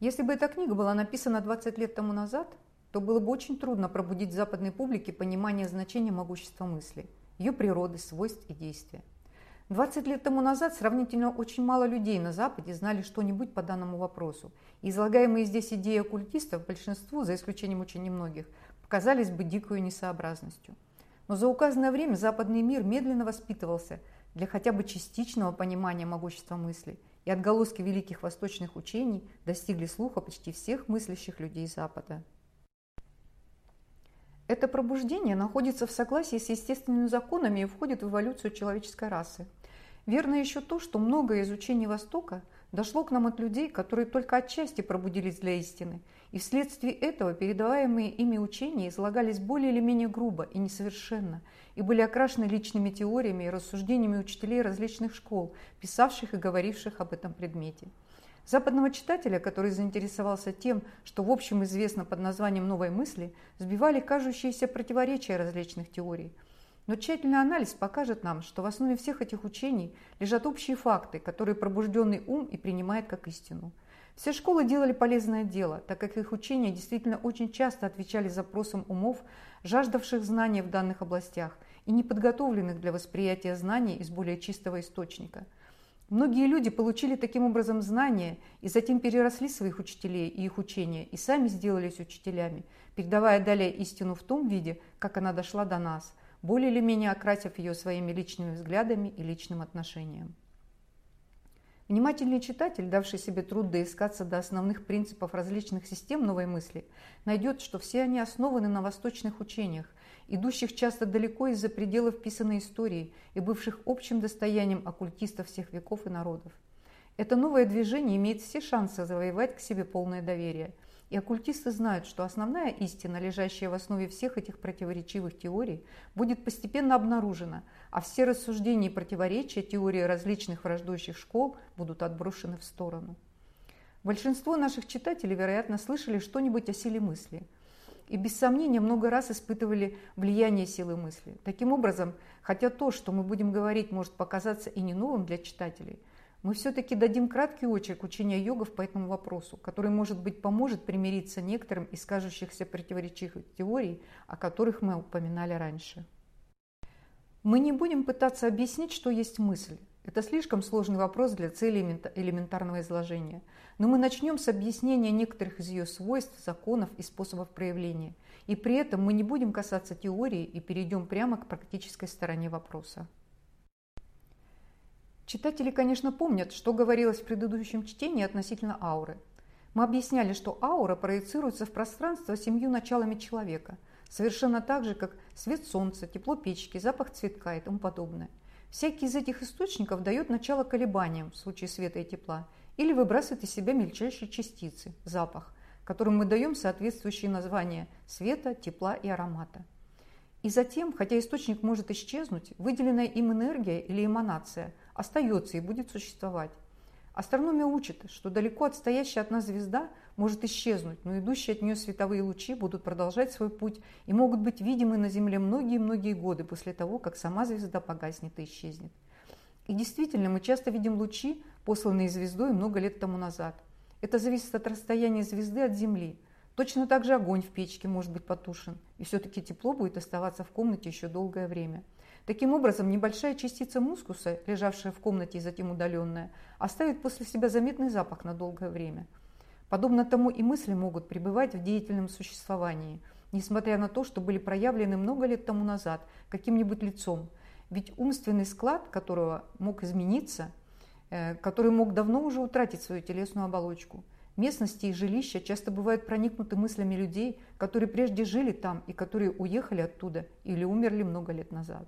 Если бы эта книга была написана 20 лет тому назад – то было бы очень трудно пробудить западной публике понимание значения могущества мысли, ее природы, свойств и действия. 20 лет тому назад сравнительно очень мало людей на Западе знали что-нибудь по данному вопросу. Излагаемые здесь идеи оккультистов большинству, за исключением очень немногих, показались бы дикой несообразностью. Но за указанное время западный мир медленно воспитывался для хотя бы частичного понимания могущества мысли, и отголоски великих восточных учений достигли слуха почти всех мыслящих людей Запада. Это пробуждение находится в согласии с естественными законами и входит в эволюцию человеческой расы. Верно еще то, что многое изучение Востока дошло к нам от людей, которые только отчасти пробудились для истины, и вследствие этого передаваемые ими учения излагались более или менее грубо и несовершенно, и были окрашены личными теориями и рассуждениями учителей различных школ, писавших и говоривших об этом предмете. Западного читателя, который заинтересовался тем, что в общем известно под названием «новой мысли», сбивали кажущиеся противоречия различных теорий. Но тщательный анализ покажет нам, что в основе всех этих учений лежат общие факты, которые пробужденный ум и принимает как истину. Все школы делали полезное дело, так как их учения действительно очень часто отвечали запросам умов, жаждавших знаний в данных областях и неподготовленных для восприятия знаний из более чистого источника – Многие люди получили таким образом знания и затем переросли своих учителей и их учения и сами сделались учителями, передавая далее истину в том виде, как она дошла до нас, более или менее окрасив ее своими личными взглядами и личным отношением. Внимательный читатель, давший себе труд доискаться до основных принципов различных систем новой мысли, найдет, что все они основаны на восточных учениях, идущих часто далеко из-за пределов писанной истории и бывших общим достоянием оккультистов всех веков и народов. Это новое движение имеет все шансы завоевать к себе полное доверие. И оккультисты знают, что основная истина, лежащая в основе всех этих противоречивых теорий, будет постепенно обнаружена, а все рассуждения и противоречия теории различных враждующих школ будут отброшены в сторону. Большинство наших читателей, вероятно, слышали что-нибудь о силе мысли – и без сомнения много раз испытывали влияние силы мысли. Таким образом, хотя то, что мы будем говорить, может показаться и не новым для читателей, мы все-таки дадим краткий очерк учения йогов по этому вопросу, который, может быть, поможет примириться некоторым из кажущихся противоречивых теорий, о которых мы упоминали раньше. Мы не будем пытаться объяснить, что есть мысль. Это слишком сложный вопрос для цели элементарного изложения. Но мы начнем с объяснения некоторых из ее свойств, законов и способов проявления. И при этом мы не будем касаться теории и перейдем прямо к практической стороне вопроса. Читатели, конечно, помнят, что говорилось в предыдущем чтении относительно ауры. Мы объясняли, что аура проецируется в пространство семью началами человека, совершенно так же, как свет солнца, тепло печки, запах цветка и тому подобное – Всякий из этих источников дает начало колебаниям в случае света и тепла или выбрасывает из себя мельчайшие частицы, запах, которым мы даем соответствующие названия света, тепла и аромата. И затем, хотя источник может исчезнуть, выделенная им энергия или эманация остается и будет существовать. Астрономия учит, что далеко отстоящая от нас звезда может исчезнуть, но идущие от нее световые лучи будут продолжать свой путь и могут быть видимы на Земле многие-многие годы после того, как сама звезда погаснет и исчезнет. И действительно, мы часто видим лучи, посланные звездой много лет тому назад. Это зависит от расстояния звезды от Земли. Точно так же огонь в печке может быть потушен, и все-таки тепло будет оставаться в комнате еще долгое время. Таким образом, небольшая частица мускуса, лежавшая в комнате и затем удаленная, оставит после себя заметный запах на долгое время. Подобно тому и мысли могут пребывать в деятельном существовании, несмотря на то, что были проявлены много лет тому назад каким-нибудь лицом. Ведь умственный склад, которого мог измениться, э, который мог давно уже утратить свою телесную оболочку. Местности и жилища часто бывают проникнуты мыслями людей, которые прежде жили там и которые уехали оттуда или умерли много лет назад.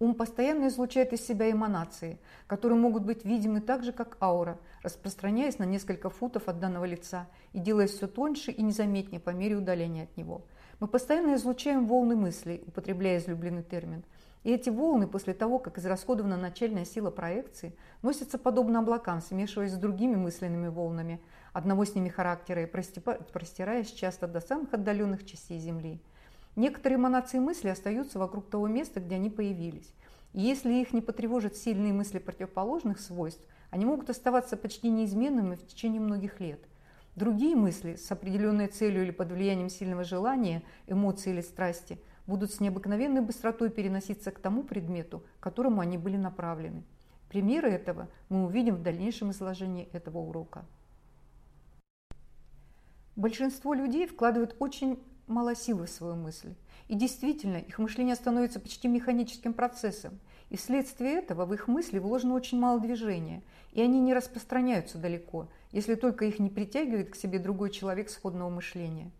Ум постоянно излучает из себя эманации, которые могут быть видимы так же, как аура, распространяясь на несколько футов от данного лица и делаясь все тоньше и незаметнее по мере удаления от него. Мы постоянно излучаем волны мыслей, употребляя излюбленный термин. И эти волны, после того, как израсходована начальная сила проекции, носятся подобно облакам, смешиваясь с другими мысленными волнами одного с ними характера и простираясь часто до самых отдаленных частей Земли. Некоторые эманации мысли остаются вокруг того места, где они появились. И если их не потревожат сильные мысли противоположных свойств, они могут оставаться почти неизменными в течение многих лет. Другие мысли с определенной целью или под влиянием сильного желания, эмоций или страсти будут с необыкновенной быстротой переноситься к тому предмету, к которому они были направлены. Примеры этого мы увидим в дальнейшем изложении этого урока. Большинство людей вкладывают очень мало силы в свою мысль. И действительно, их мышление становится почти механическим процессом. И вследствие этого в их мысли вложено очень мало движения, и они не распространяются далеко, если только их не притягивает к себе другой человек сходного мышления.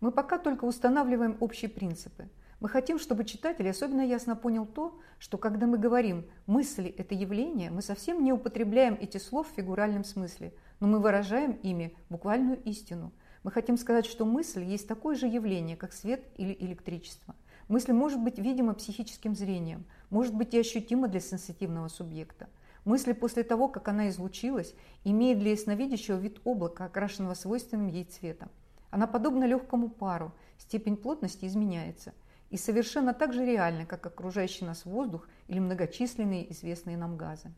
Мы пока только устанавливаем общие принципы. Мы хотим, чтобы читатель особенно ясно понял то, что когда мы говорим «мысли – это явление», мы совсем не употребляем эти слов в фигуральном смысле, но мы выражаем ими буквальную истину. Мы хотим сказать, что мысль есть такое же явление, как свет или электричество. Мысль может быть видима психическим зрением, может быть и ощутима для сенситивного субъекта. Мысль после того, как она излучилась, имеет для ясновидящего вид облака, окрашенного свойственным ей цветом. Она подобна легкому пару, степень плотности изменяется и совершенно так же реальна, как окружающий нас воздух или многочисленные известные нам газы.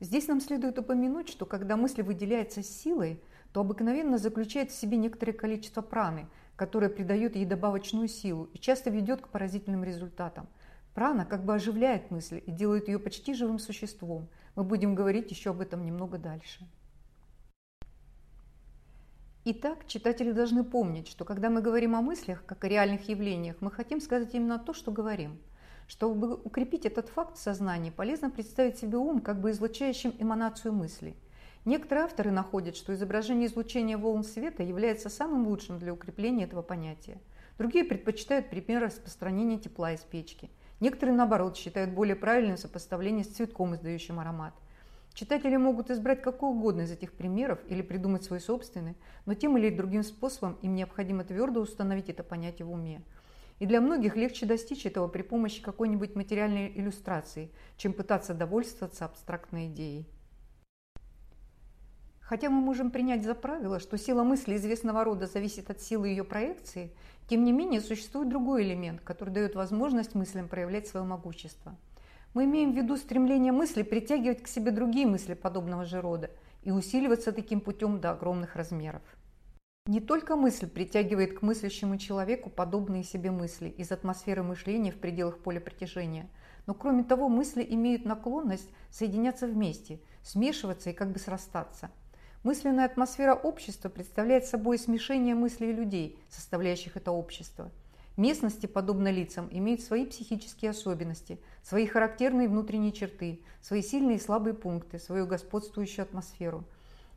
Здесь нам следует упомянуть, что когда мысль выделяется силой, то обыкновенно заключает в себе некоторое количество праны, которое придает ей добавочную силу и часто ведет к поразительным результатам. Прана как бы оживляет мысль и делает ее почти живым существом. Мы будем говорить еще об этом немного дальше. Итак, читатели должны помнить, что когда мы говорим о мыслях, как о реальных явлениях, мы хотим сказать именно то, что говорим. Чтобы укрепить этот факт в сознании, полезно представить себе ум как бы излучающим эманацию мыслей. Некоторые авторы находят, что изображение излучения волн света является самым лучшим для укрепления этого понятия. Другие предпочитают пример распространения тепла из печки. Некоторые, наоборот, считают более правильным сопоставление с цветком, издающим аромат. Читатели могут избрать какой угодно из этих примеров или придумать свой собственный, но тем или другим способом им необходимо твердо установить это понятие в уме. И для многих легче достичь этого при помощи какой-нибудь материальной иллюстрации, чем пытаться довольствоваться абстрактной идеей. Хотя мы можем принять за правило, что сила мысли известного рода зависит от силы ее проекции, тем не менее существует другой элемент, который дает возможность мыслям проявлять свое могущество – мы имеем в виду стремление мысли притягивать к себе другие мысли подобного же рода и усиливаться таким путем до огромных размеров. Не только мысль притягивает к мыслящему человеку подобные себе мысли из атмосферы мышления в пределах поля притяжения, но кроме того мысли имеют наклонность соединяться вместе, смешиваться и как бы срастаться. Мысленная атмосфера общества представляет собой смешение мыслей людей, составляющих это общество – Местности, подобно лицам, имеют свои психические особенности, свои характерные внутренние черты, свои сильные и слабые пункты, свою господствующую атмосферу.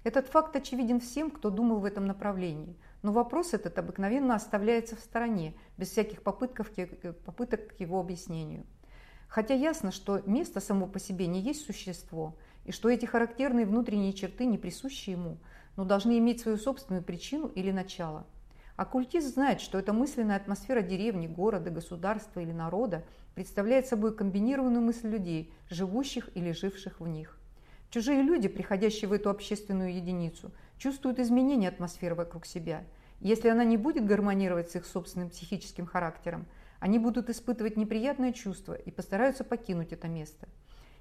Этот факт очевиден всем, кто думал в этом направлении, но вопрос этот обыкновенно оставляется в стороне, без всяких попыток, попыток к его объяснению. Хотя ясно, что место само по себе не есть существо, и что эти характерные внутренние черты не присущи ему, но должны иметь свою собственную причину или начало – Оккультист знает, что эта мысленная атмосфера деревни, города, государства или народа представляет собой комбинированную мысль людей, живущих или живших в них. Чужие люди, приходящие в эту общественную единицу, чувствуют изменение атмосферы вокруг себя. Если она не будет гармонировать с их собственным психическим характером, они будут испытывать неприятное чувство и постараются покинуть это место.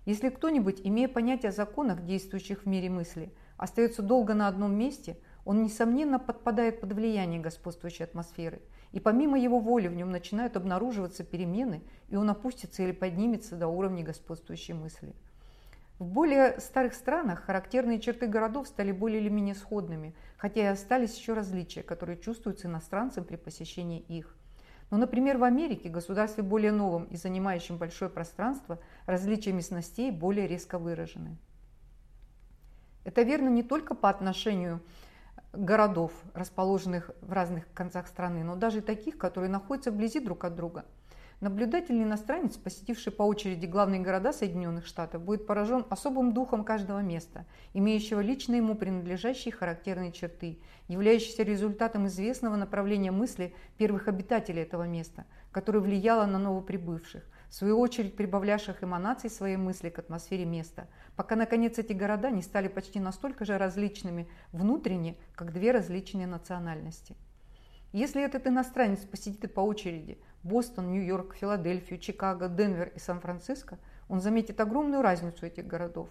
Если кто-нибудь, имея понятие о законах, действующих в мире мысли, остается долго на одном месте – он, несомненно, подпадает под влияние господствующей атмосферы, и помимо его воли в нем начинают обнаруживаться перемены, и он опустится или поднимется до уровня господствующей мысли. В более старых странах характерные черты городов стали более или менее сходными, хотя и остались еще различия, которые чувствуются иностранцам при посещении их. Но, например, в Америке, государстве более новом и занимающем большое пространство, различия местностей более резко выражены. Это верно не только по отношению городов, расположенных в разных концах страны, но даже таких, которые находятся вблизи друг от друга. Наблюдательный иностранец, посетивший по очереди главные города Соединенных Штатов, будет поражен особым духом каждого места, имеющего лично ему принадлежащие характерные черты, являющиеся результатом известного направления мысли первых обитателей этого места, которое влияло на новоприбывших, в свою очередь прибавлявших эманаций своей мысли к атмосфере места, пока, наконец, эти города не стали почти настолько же различными внутренне, как две различные национальности. Если этот иностранец посетит по очереди Бостон, Нью-Йорк, Филадельфию, Чикаго, Денвер и Сан-Франциско, он заметит огромную разницу этих городов.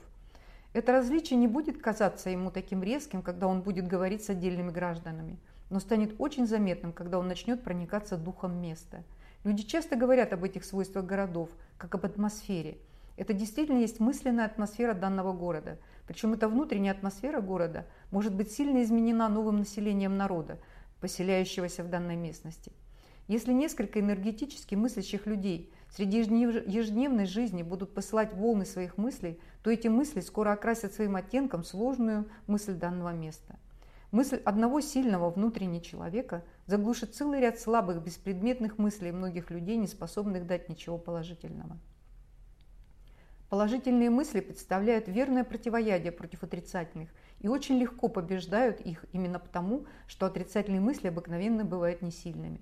Это различие не будет казаться ему таким резким, когда он будет говорить с отдельными гражданами, но станет очень заметным, когда он начнет проникаться духом места – Люди часто говорят об этих свойствах городов, как об атмосфере. Это действительно есть мысленная атмосфера данного города. Причем эта внутренняя атмосфера города может быть сильно изменена новым населением народа, поселяющегося в данной местности. Если несколько энергетически мыслящих людей среди ежедневной жизни будут посылать волны своих мыслей, то эти мысли скоро окрасят своим оттенком сложную мысль данного места. Мысль одного сильного внутреннего человека заглушит целый ряд слабых, беспредметных мыслей многих людей, не способных дать ничего положительного. Положительные мысли представляют верное противоядие против отрицательных и очень легко побеждают их именно потому, что отрицательные мысли обыкновенно бывают несильными.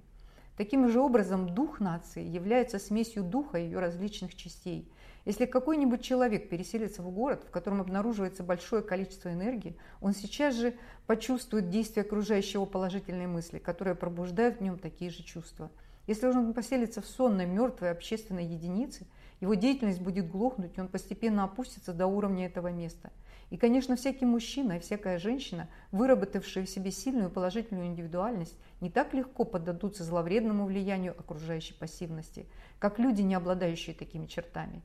Таким же образом, дух нации является смесью духа ее различных частей – если какой-нибудь человек переселится в город, в котором обнаруживается большое количество энергии, он сейчас же почувствует действие окружающего положительной мысли, которые пробуждают в нем такие же чувства. Если он поселится в сонной, мертвой общественной единице, его деятельность будет глохнуть, и он постепенно опустится до уровня этого места. И, конечно, всякий мужчина и всякая женщина, выработавшие в себе сильную положительную индивидуальность, не так легко поддадутся зловредному влиянию окружающей пассивности, как люди, не обладающие такими чертами.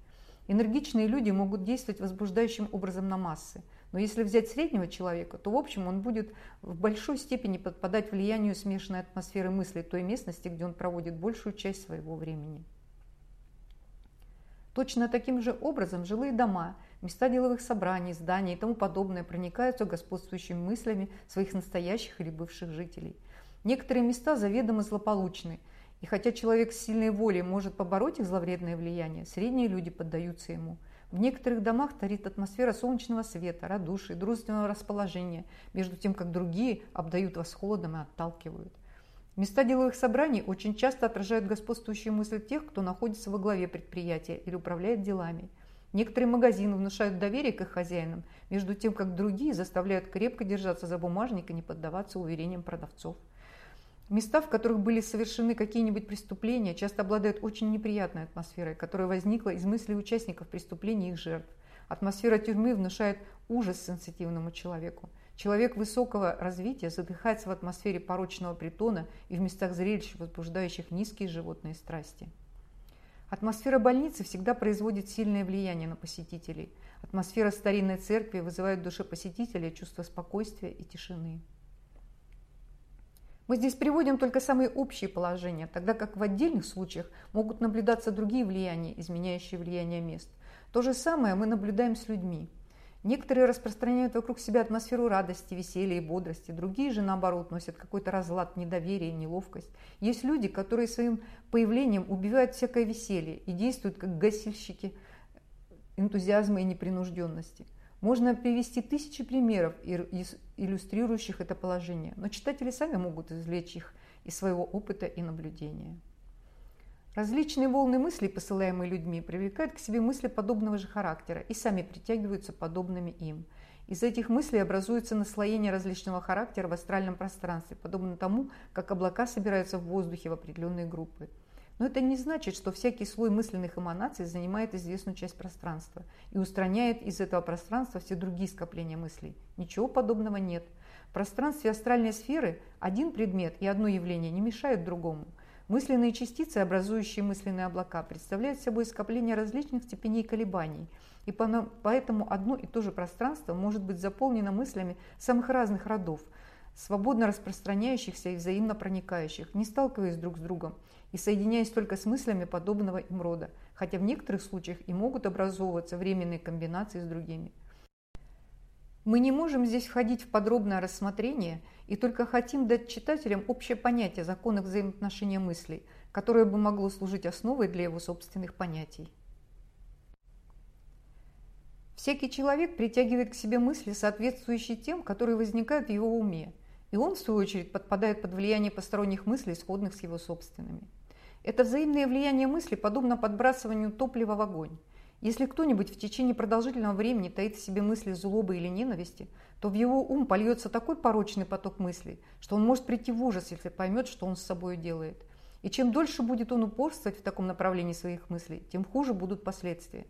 Энергичные люди могут действовать возбуждающим образом на массы. Но если взять среднего человека, то в общем он будет в большой степени подпадать влиянию смешанной атмосферы мысли той местности, где он проводит большую часть своего времени. Точно таким же образом жилые дома, места деловых собраний, здания и тому подобное проникаются господствующими мыслями своих настоящих или бывших жителей. Некоторые места заведомо злополучны – и хотя человек с сильной волей может побороть их зловредное влияние, средние люди поддаются ему. В некоторых домах тарит атмосфера солнечного света, радушия, дружественного расположения, между тем, как другие обдают вас холодом и отталкивают. Места деловых собраний очень часто отражают господствующие мысли тех, кто находится во главе предприятия или управляет делами. Некоторые магазины внушают доверие к их хозяинам, между тем, как другие заставляют крепко держаться за бумажник и не поддаваться уверениям продавцов. Места, в которых были совершены какие-нибудь преступления, часто обладают очень неприятной атмосферой, которая возникла из мыслей участников преступлений и их жертв. Атмосфера тюрьмы внушает ужас сенситивному человеку. Человек высокого развития задыхается в атмосфере порочного притона и в местах зрелищ, возбуждающих низкие животные страсти. Атмосфера больницы всегда производит сильное влияние на посетителей. Атмосфера старинной церкви вызывает в душе посетителя чувство спокойствия и тишины. Мы здесь приводим только самые общие положения, тогда как в отдельных случаях могут наблюдаться другие влияния, изменяющие влияние мест. То же самое мы наблюдаем с людьми. Некоторые распространяют вокруг себя атмосферу радости, веселья и бодрости, другие же, наоборот, носят какой-то разлад, недоверие, неловкость. Есть люди, которые своим появлением убивают всякое веселье и действуют как гасильщики энтузиазма и непринужденности. Можно привести тысячи примеров, иллюстрирующих это положение, но читатели сами могут извлечь их из своего опыта и наблюдения. Различные волны мыслей, посылаемые людьми, привлекают к себе мысли подобного же характера и сами притягиваются подобными им. Из этих мыслей образуется наслоение различного характера в астральном пространстве, подобно тому, как облака собираются в воздухе в определенные группы. Но это не значит, что всякий слой мысленных эманаций занимает известную часть пространства и устраняет из этого пространства все другие скопления мыслей. Ничего подобного нет. В пространстве астральной сферы один предмет и одно явление не мешают другому. Мысленные частицы, образующие мысленные облака, представляют собой скопление различных степеней колебаний, и поэтому одно и то же пространство может быть заполнено мыслями самых разных родов, свободно распространяющихся и взаимно проникающих, не сталкиваясь друг с другом, и соединяясь только с мыслями подобного им рода, хотя в некоторых случаях и могут образовываться временные комбинации с другими. Мы не можем здесь входить в подробное рассмотрение и только хотим дать читателям общее понятие законов взаимоотношения мыслей, которое бы могло служить основой для его собственных понятий. Всякий человек притягивает к себе мысли, соответствующие тем, которые возникают в его уме, и он, в свою очередь, подпадает под влияние посторонних мыслей, сходных с его собственными. Это взаимное влияние мысли подобно подбрасыванию топлива в огонь. Если кто-нибудь в течение продолжительного времени таит в себе мысли злобы или ненависти, то в его ум польется такой порочный поток мыслей, что он может прийти в ужас, если поймет, что он с собой делает. И чем дольше будет он упорствовать в таком направлении своих мыслей, тем хуже будут последствия.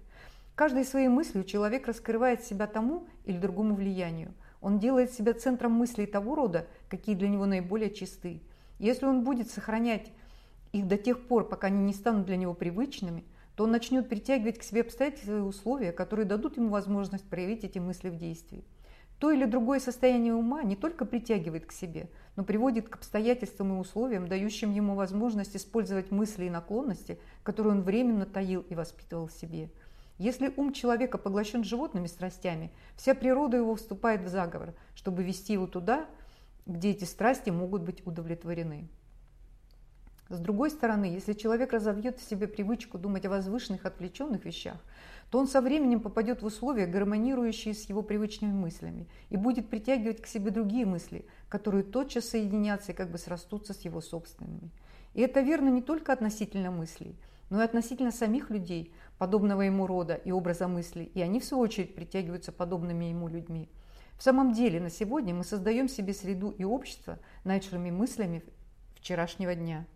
Каждой своей мыслью человек раскрывает себя тому или другому влиянию. Он делает себя центром мыслей того рода, какие для него наиболее чисты. Если он будет сохранять их до тех пор, пока они не станут для него привычными, то он начнет притягивать к себе обстоятельства и условия, которые дадут ему возможность проявить эти мысли в действии. То или другое состояние ума не только притягивает к себе, но приводит к обстоятельствам и условиям, дающим ему возможность использовать мысли и наклонности, которые он временно таил и воспитывал в себе. Если ум человека поглощен животными страстями, вся природа его вступает в заговор, чтобы вести его туда, где эти страсти могут быть удовлетворены. С другой стороны, если человек разовьет в себе привычку думать о возвышенных, отвлеченных вещах, то он со временем попадет в условия, гармонирующие с его привычными мыслями, и будет притягивать к себе другие мысли, которые тотчас соединятся и как бы срастутся с его собственными. И это верно не только относительно мыслей, но и относительно самих людей, подобного ему рода и образа мыслей, и они в свою очередь притягиваются подобными ему людьми. В самом деле, на сегодня мы создаем себе среду и общество началыми мыслями вчерашнего дня.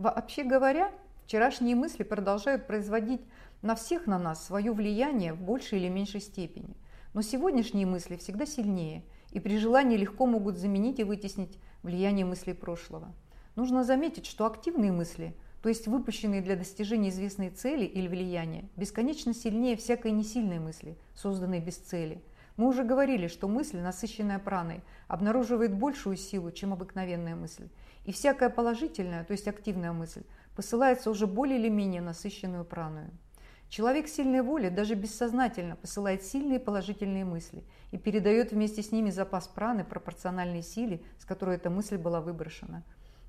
Вообще говоря, вчерашние мысли продолжают производить на всех на нас свое влияние в большей или меньшей степени. Но сегодняшние мысли всегда сильнее и при желании легко могут заменить и вытеснить влияние мыслей прошлого. Нужно заметить, что активные мысли, то есть выпущенные для достижения известной цели или влияния, бесконечно сильнее всякой несильной мысли, созданной без цели. Мы уже говорили, что мысль, насыщенная праной, обнаруживает большую силу, чем обыкновенная мысль. И всякая положительная, то есть активная мысль, посылается уже более или менее насыщенную праную. Человек сильной воли даже бессознательно посылает сильные положительные мысли и передает вместе с ними запас праны пропорциональной силе, с которой эта мысль была выброшена.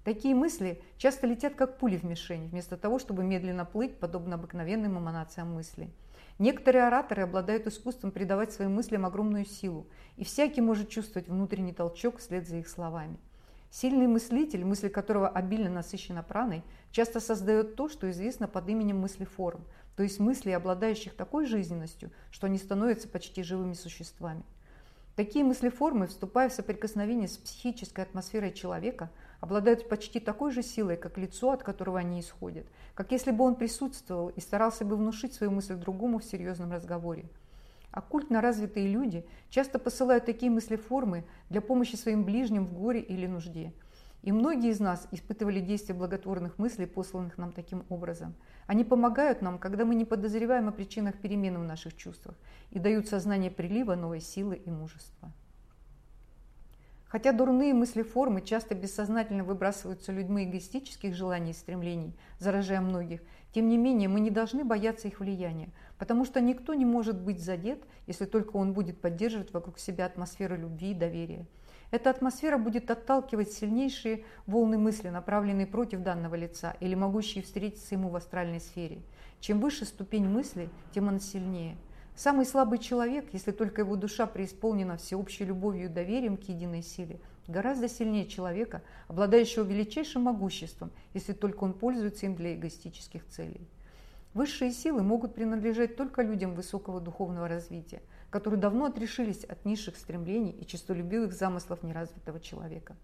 Такие мысли часто летят как пули в мишень, вместо того, чтобы медленно плыть, подобно обыкновенным эманациям мысли. Некоторые ораторы обладают искусством придавать своим мыслям огромную силу, и всякий может чувствовать внутренний толчок вслед за их словами. Сильный мыслитель, мысль которого обильно насыщена праной, часто создает то, что известно под именем мыслеформ, то есть мысли, обладающих такой жизненностью, что они становятся почти живыми существами. Такие мыслеформы, вступая в соприкосновение с психической атмосферой человека, обладают почти такой же силой, как лицо, от которого они исходят, как если бы он присутствовал и старался бы внушить свою мысль другому в серьезном разговоре. Оккультно развитые люди часто посылают такие мыслеформы для помощи своим ближним в горе или нужде. И многие из нас испытывали действие благотворных мыслей, посланных нам таким образом. Они помогают нам, когда мы не подозреваем о причинах перемены в наших чувствах и дают сознание прилива новой силы и мужества. Хотя дурные мысли-формы часто бессознательно выбрасываются людьми эгоистических желаний и стремлений, заражая многих, тем не менее мы не должны бояться их влияния, потому что никто не может быть задет, если только он будет поддерживать вокруг себя атмосферу любви и доверия. Эта атмосфера будет отталкивать сильнейшие волны мысли, направленные против данного лица или могущие встретиться ему в астральной сфере. Чем выше ступень мысли, тем он сильнее. Самый слабый человек, если только его душа преисполнена всеобщей любовью и доверием к единой силе, гораздо сильнее человека, обладающего величайшим могуществом, если только он пользуется им для эгоистических целей. Высшие силы могут принадлежать только людям высокого духовного развития, которые давно отрешились от низших стремлений и честолюбивых замыслов неразвитого человека.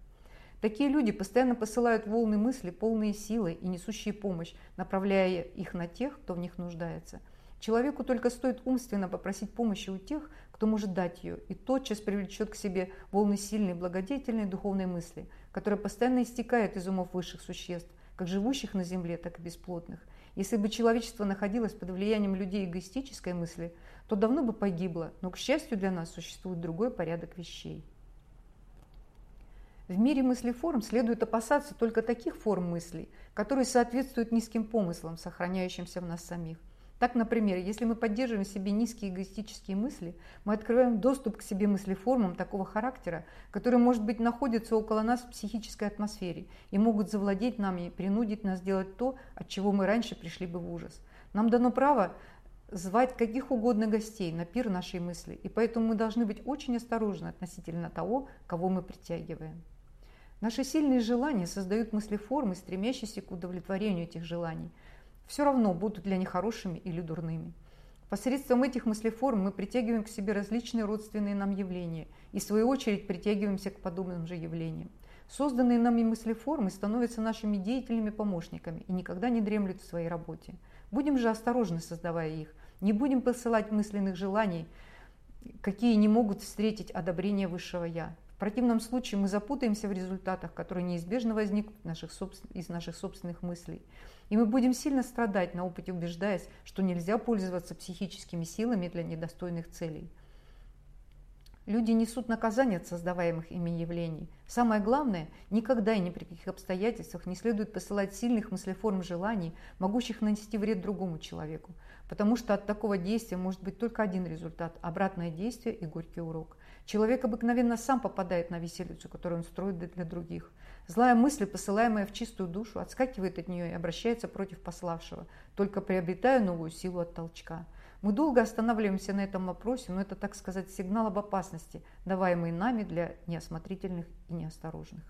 Такие люди постоянно посылают волны мысли, полные силы и несущие помощь, направляя их на тех, кто в них нуждается. Человеку только стоит умственно попросить помощи у тех, кто может дать ее, и тотчас привлечет к себе волны сильной, благодетельной духовной мысли, которая постоянно истекает из умов высших существ, как живущих на земле, так и бесплотных – если бы человечество находилось под влиянием людей эгоистической мысли, то давно бы погибло, но, к счастью для нас, существует другой порядок вещей. В мире мыслеформ следует опасаться только таких форм мыслей, которые соответствуют низким помыслам, сохраняющимся в нас самих. Так, например, если мы поддерживаем в себе низкие эгоистические мысли, мы открываем доступ к себе мыслеформам такого характера, которые, может быть, находятся около нас в психической атмосфере и могут завладеть нами и принудить нас делать то, от чего мы раньше пришли бы в ужас. Нам дано право звать каких угодно гостей на пир нашей мысли, и поэтому мы должны быть очень осторожны относительно того, кого мы притягиваем. Наши сильные желания создают мыслеформы, стремящиеся к удовлетворению этих желаний – все равно будут ли они хорошими или дурными. Посредством этих мыслеформ мы притягиваем к себе различные родственные нам явления и, в свою очередь, притягиваемся к подобным же явлениям. Созданные нами мыслеформы становятся нашими деятельными помощниками и никогда не дремлют в своей работе. Будем же осторожны, создавая их. Не будем посылать мысленных желаний, какие не могут встретить одобрение Высшего Я. В противном случае мы запутаемся в результатах, которые неизбежно возникнут из наших собственных мыслей. И мы будем сильно страдать на опыте, убеждаясь, что нельзя пользоваться психическими силами для недостойных целей. Люди несут наказание от создаваемых ими явлений. Самое главное, никогда и ни при каких обстоятельствах не следует посылать сильных мыслеформ желаний, могущих нанести вред другому человеку, потому что от такого действия может быть только один результат – обратное действие и горький урок. Человек обыкновенно сам попадает на виселицу, которую он строит для других. Злая мысль, посылаемая в чистую душу, отскакивает от нее и обращается против пославшего, только приобретая новую силу от толчка – мы долго останавливаемся на этом вопросе, но это, так сказать, сигнал об опасности, даваемый нами для неосмотрительных и неосторожных.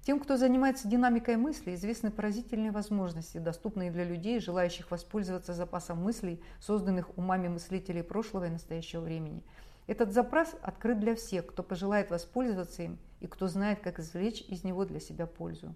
Тем, кто занимается динамикой мысли, известны поразительные возможности, доступные для людей, желающих воспользоваться запасом мыслей, созданных умами мыслителей прошлого и настоящего времени. Этот запрос открыт для всех, кто пожелает воспользоваться им и кто знает, как извлечь из него для себя пользу.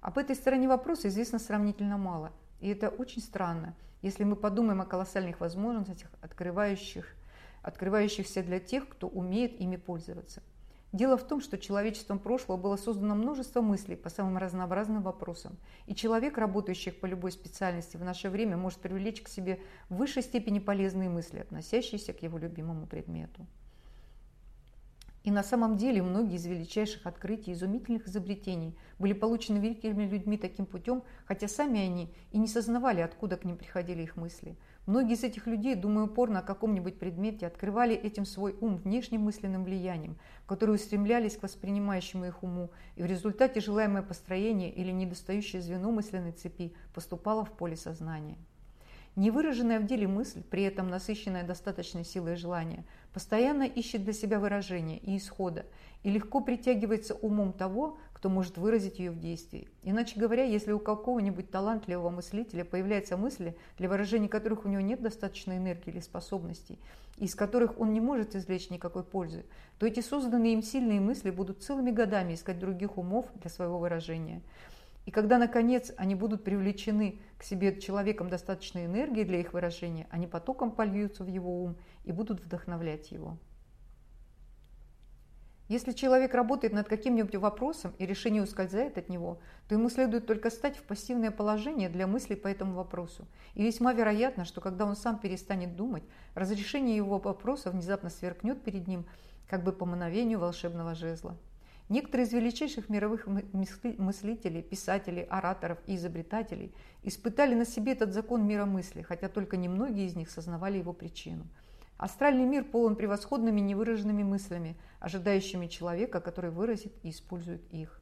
Об этой стороне вопроса известно сравнительно мало, и это очень странно – если мы подумаем о колоссальных возможностях, открывающих, открывающихся для тех, кто умеет ими пользоваться. Дело в том, что человечеством прошлого было создано множество мыслей по самым разнообразным вопросам, и человек, работающий по любой специальности в наше время, может привлечь к себе в высшей степени полезные мысли, относящиеся к его любимому предмету. И на самом деле многие из величайших открытий и изумительных изобретений были получены великими людьми таким путем, хотя сами они и не сознавали, откуда к ним приходили их мысли. Многие из этих людей, думая упорно о каком-нибудь предмете, открывали этим свой ум внешним мысленным влиянием, которые устремлялись к воспринимающему их уму, и в результате желаемое построение или недостающее звено мысленной цепи поступало в поле сознания. Невыраженная в деле мысль, при этом насыщенная достаточной силой желания, постоянно ищет для себя выражения и исхода и легко притягивается умом того, кто может выразить ее в действии. Иначе говоря, если у какого-нибудь талантливого мыслителя появляются мысли, для выражения которых у него нет достаточной энергии или способностей, из которых он не может извлечь никакой пользы, то эти созданные им сильные мысли будут целыми годами искать других умов для своего выражения – и когда, наконец, они будут привлечены к себе человеком достаточной энергии для их выражения, они потоком польются в его ум и будут вдохновлять его. Если человек работает над каким-нибудь вопросом и решение ускользает от него, то ему следует только стать в пассивное положение для мыслей по этому вопросу. И весьма вероятно, что когда он сам перестанет думать, разрешение его вопроса внезапно сверкнет перед ним, как бы по мановению волшебного жезла. Некоторые из величайших мировых мыслителей, писателей, ораторов и изобретателей испытали на себе этот закон мира мысли, хотя только немногие из них сознавали его причину. Астральный мир полон превосходными невыраженными мыслями, ожидающими человека, который выразит и использует их.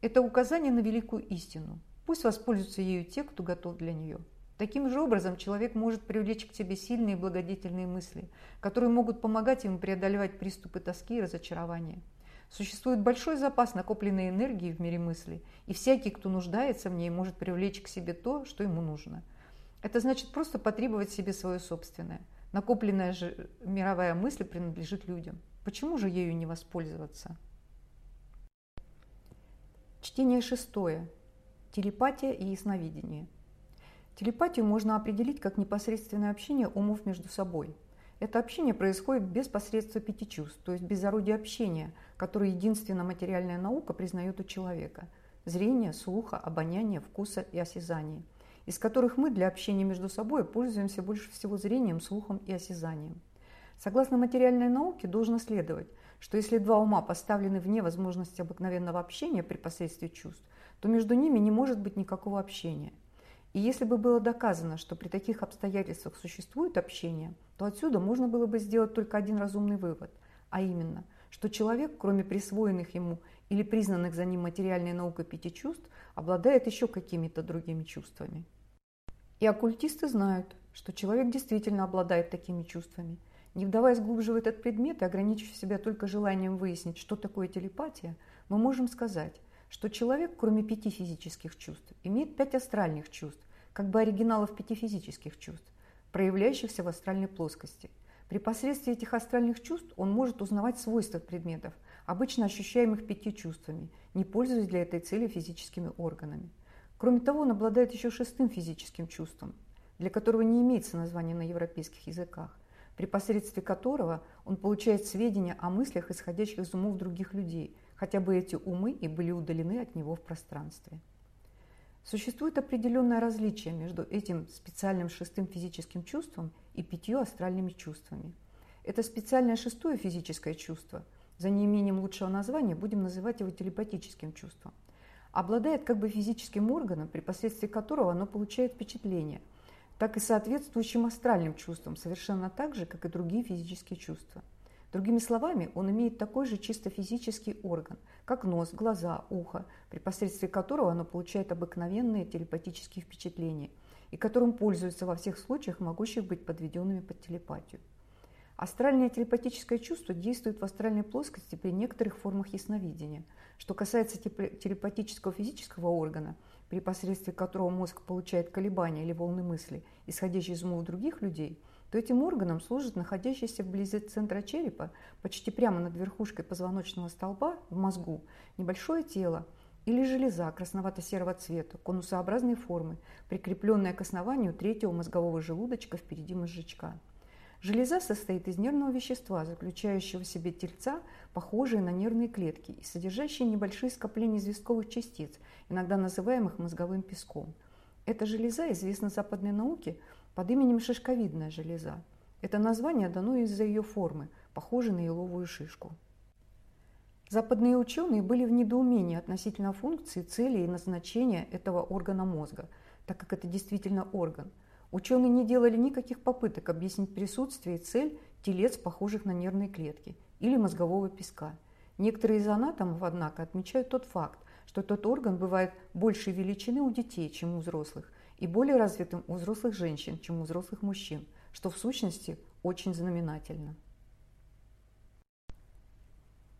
Это указание на великую истину. Пусть воспользуются ею те, кто готов для нее. Таким же образом человек может привлечь к себе сильные благодетельные мысли, которые могут помогать ему преодолевать приступы тоски и разочарования. Существует большой запас накопленной энергии в мире мысли, и всякий, кто нуждается в ней, может привлечь к себе то, что ему нужно. Это значит просто потребовать себе свое собственное. Накопленная же мировая мысль принадлежит людям. Почему же ею не воспользоваться? Чтение шестое. Телепатия и ясновидение. Телепатию можно определить как непосредственное общение умов между собой – это общение происходит без посредства пяти чувств, то есть без орудия общения, которое единственно материальная наука признает у человека – зрения, слуха, обоняния, вкуса и осязания, из которых мы для общения между собой пользуемся больше всего зрением, слухом и осязанием. Согласно материальной науке, должно следовать, что если два ума поставлены вне возможности обыкновенного общения при посредстве чувств, то между ними не может быть никакого общения – и если бы было доказано, что при таких обстоятельствах существует общение, то отсюда можно было бы сделать только один разумный вывод, а именно, что человек, кроме присвоенных ему или признанных за ним материальной наукой пяти чувств, обладает еще какими-то другими чувствами. И оккультисты знают, что человек действительно обладает такими чувствами. Не вдаваясь глубже в этот предмет и ограничив себя только желанием выяснить, что такое телепатия, мы можем сказать, что человек, кроме пяти физических чувств, имеет пять астральных чувств, как бы оригиналов пяти физических чувств, проявляющихся в астральной плоскости. При посредстве этих астральных чувств он может узнавать свойства предметов, обычно ощущаемых пятью чувствами, не пользуясь для этой цели физическими органами. Кроме того, он обладает еще шестым физическим чувством, для которого не имеется названия на европейских языках. при посредстве которого он получает сведения о мыслях, исходящих из умов других людей, хотя бы эти умы и были удалены от него в пространстве. Существует определенное различие между этим специальным шестым физическим чувством и пятью астральными чувствами. Это специальное шестое физическое чувство, за неимением лучшего названия будем называть его телепатическим чувством, обладает как бы физическим органом, при посредстве которого оно получает впечатление, так и соответствующим астральным чувствам, совершенно так же, как и другие физические чувства. Другими словами, он имеет такой же чисто физический орган, как нос, глаза, ухо, при посредстве которого оно получает обыкновенные телепатические впечатления и которым пользуется во всех случаях, могущих быть подведенными под телепатию. Астральное телепатическое чувство действует в астральной плоскости при некоторых формах ясновидения. Что касается телепатического физического органа, при посредстве которого мозг получает колебания или волны мысли, исходящие из умов других людей – то этим органом служит находящийся вблизи центра черепа, почти прямо над верхушкой позвоночного столба в мозгу, небольшое тело или железа красновато-серого цвета, конусообразной формы, прикрепленная к основанию третьего мозгового желудочка впереди мозжечка. Железа состоит из нервного вещества, заключающего в себе тельца, похожие на нервные клетки и содержащие небольшие скопления известковых частиц, иногда называемых мозговым песком. Эта железа известна западной науке под именем шишковидная железа. Это название дано из-за ее формы, похожей на еловую шишку. Западные ученые были в недоумении относительно функции, цели и назначения этого органа мозга, так как это действительно орган. Ученые не делали никаких попыток объяснить присутствие и цель телец, похожих на нервные клетки, или мозгового песка. Некоторые из анатомов, однако, отмечают тот факт, что этот орган бывает большей величины у детей, чем у взрослых, и более развитым у взрослых женщин, чем у взрослых мужчин, что в сущности очень знаменательно.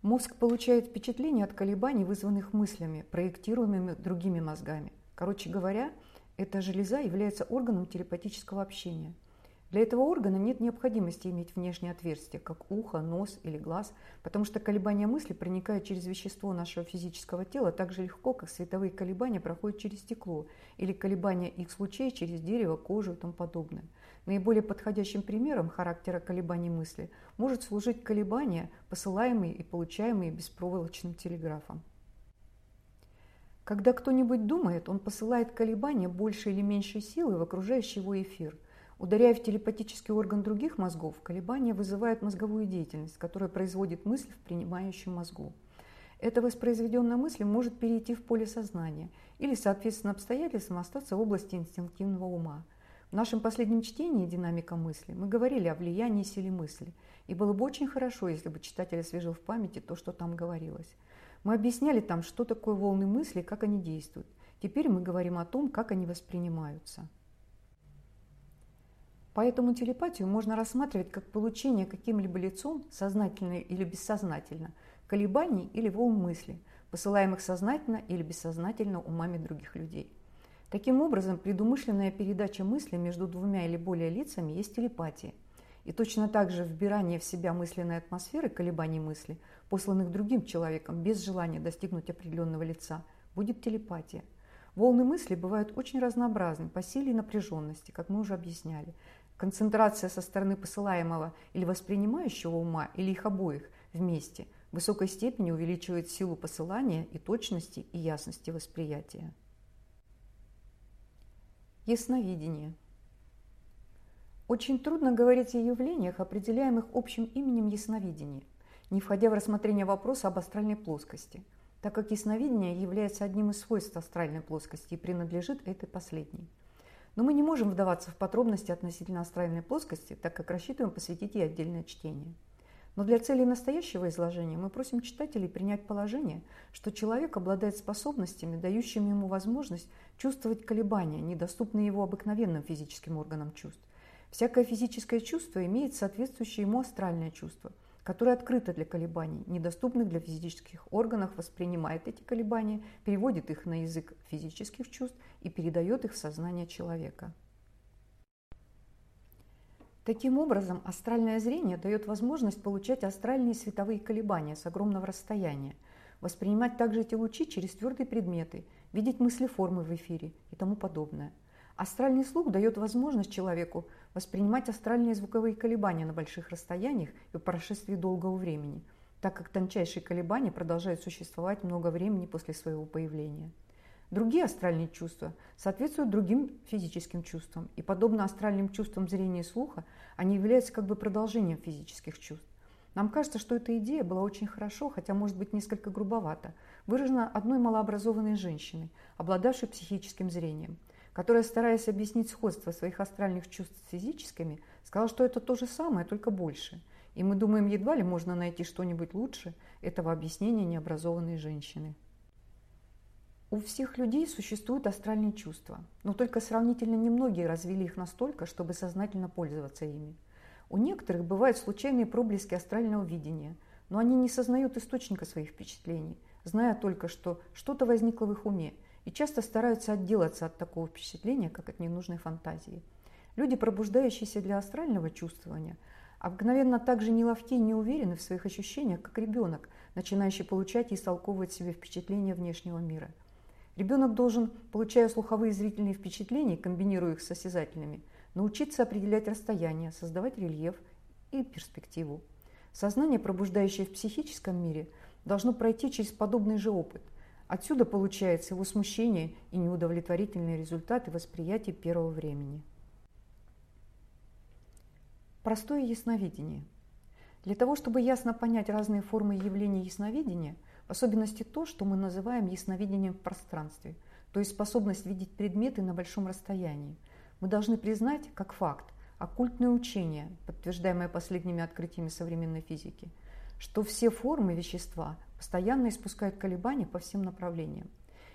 Мозг получает впечатление от колебаний, вызванных мыслями, проектируемыми другими мозгами. Короче говоря, эта железа является органом телепатического общения – для этого органа нет необходимости иметь внешнее отверстие, как ухо, нос или глаз, потому что колебания мысли проникают через вещество нашего физического тела так же легко, как световые колебания проходят через стекло, или колебания их лучей через дерево, кожу и тому подобное. Наиболее подходящим примером характера колебаний мысли может служить колебания, посылаемые и получаемые беспроволочным телеграфом. Когда кто-нибудь думает, он посылает колебания большей или меньшей силы в окружающий его эфир – Ударяя в телепатический орган других мозгов, колебания вызывают мозговую деятельность, которая производит мысль в принимающем мозгу. Эта воспроизведенная мысль может перейти в поле сознания или, соответственно, обстоятельствам остаться в области инстинктивного ума. В нашем последнем чтении «Динамика мысли» мы говорили о влиянии силы мысли, и было бы очень хорошо, если бы читатель освежил в памяти то, что там говорилось. Мы объясняли там, что такое волны мысли и как они действуют. Теперь мы говорим о том, как они воспринимаются. Поэтому телепатию можно рассматривать как получение каким-либо лицом, сознательно или бессознательно, колебаний или волн мысли, посылаемых сознательно или бессознательно умами других людей. Таким образом, предумышленная передача мысли между двумя или более лицами есть телепатия. И точно так же вбирание в себя мысленной атмосферы колебаний мысли, посланных другим человеком без желания достигнуть определенного лица, будет телепатия. Волны мысли бывают очень разнообразны по силе и напряженности, как мы уже объясняли, Концентрация со стороны посылаемого или воспринимающего ума, или их обоих вместе, в высокой степени увеличивает силу посылания и точности и ясности восприятия. Ясновидение. Очень трудно говорить о явлениях, определяемых общим именем ясновидения, не входя в рассмотрение вопроса об астральной плоскости, так как ясновидение является одним из свойств астральной плоскости и принадлежит этой последней. Но мы не можем вдаваться в подробности относительно астральной плоскости, так как рассчитываем посвятить ей отдельное чтение. Но для целей настоящего изложения мы просим читателей принять положение, что человек обладает способностями, дающими ему возможность чувствовать колебания, недоступные его обыкновенным физическим органам чувств. Всякое физическое чувство имеет соответствующее ему астральное чувство – которая открыта для колебаний, недоступных для физических органов, воспринимает эти колебания, переводит их на язык физических чувств и передает их в сознание человека. Таким образом, астральное зрение дает возможность получать астральные световые колебания с огромного расстояния, воспринимать также эти лучи через твердые предметы, видеть мысли формы в эфире и тому подобное. Астральный слух дает возможность человеку воспринимать астральные звуковые колебания на больших расстояниях и по прошествии долгого времени, так как тончайшие колебания продолжают существовать много времени после своего появления. Другие астральные чувства соответствуют другим физическим чувствам, и подобно астральным чувствам зрения и слуха, они являются как бы продолжением физических чувств. Нам кажется, что эта идея была очень хорошо, хотя может быть несколько грубовато, выражена одной малообразованной женщиной, обладавшей психическим зрением – которая, стараясь объяснить сходство своих астральных чувств с физическими, сказала, что это то же самое, только больше. И мы думаем, едва ли можно найти что-нибудь лучше этого объяснения необразованной женщины. У всех людей существуют астральные чувства, но только сравнительно немногие развили их настолько, чтобы сознательно пользоваться ими. У некоторых бывают случайные проблески астрального видения, но они не сознают источника своих впечатлений, зная только, что что-то возникло в их уме – и часто стараются отделаться от такого впечатления, как от ненужной фантазии. Люди, пробуждающиеся для астрального чувствования, обыкновенно так же неловки и не уверены в своих ощущениях, как ребенок, начинающий получать и истолковывать себе впечатления внешнего мира. Ребенок должен, получая слуховые и зрительные впечатления, комбинируя их с осязательными, научиться определять расстояние, создавать рельеф и перспективу. Сознание, пробуждающее в психическом мире, должно пройти через подобный же опыт – Отсюда получается его смущение и неудовлетворительные результаты восприятия первого времени. Простое ясновидение. Для того, чтобы ясно понять разные формы явления ясновидения, в особенности то, что мы называем ясновидением в пространстве, то есть способность видеть предметы на большом расстоянии, мы должны признать, как факт, оккультное учение, подтверждаемое последними открытиями современной физики, что все формы вещества постоянно испускают колебания по всем направлениям.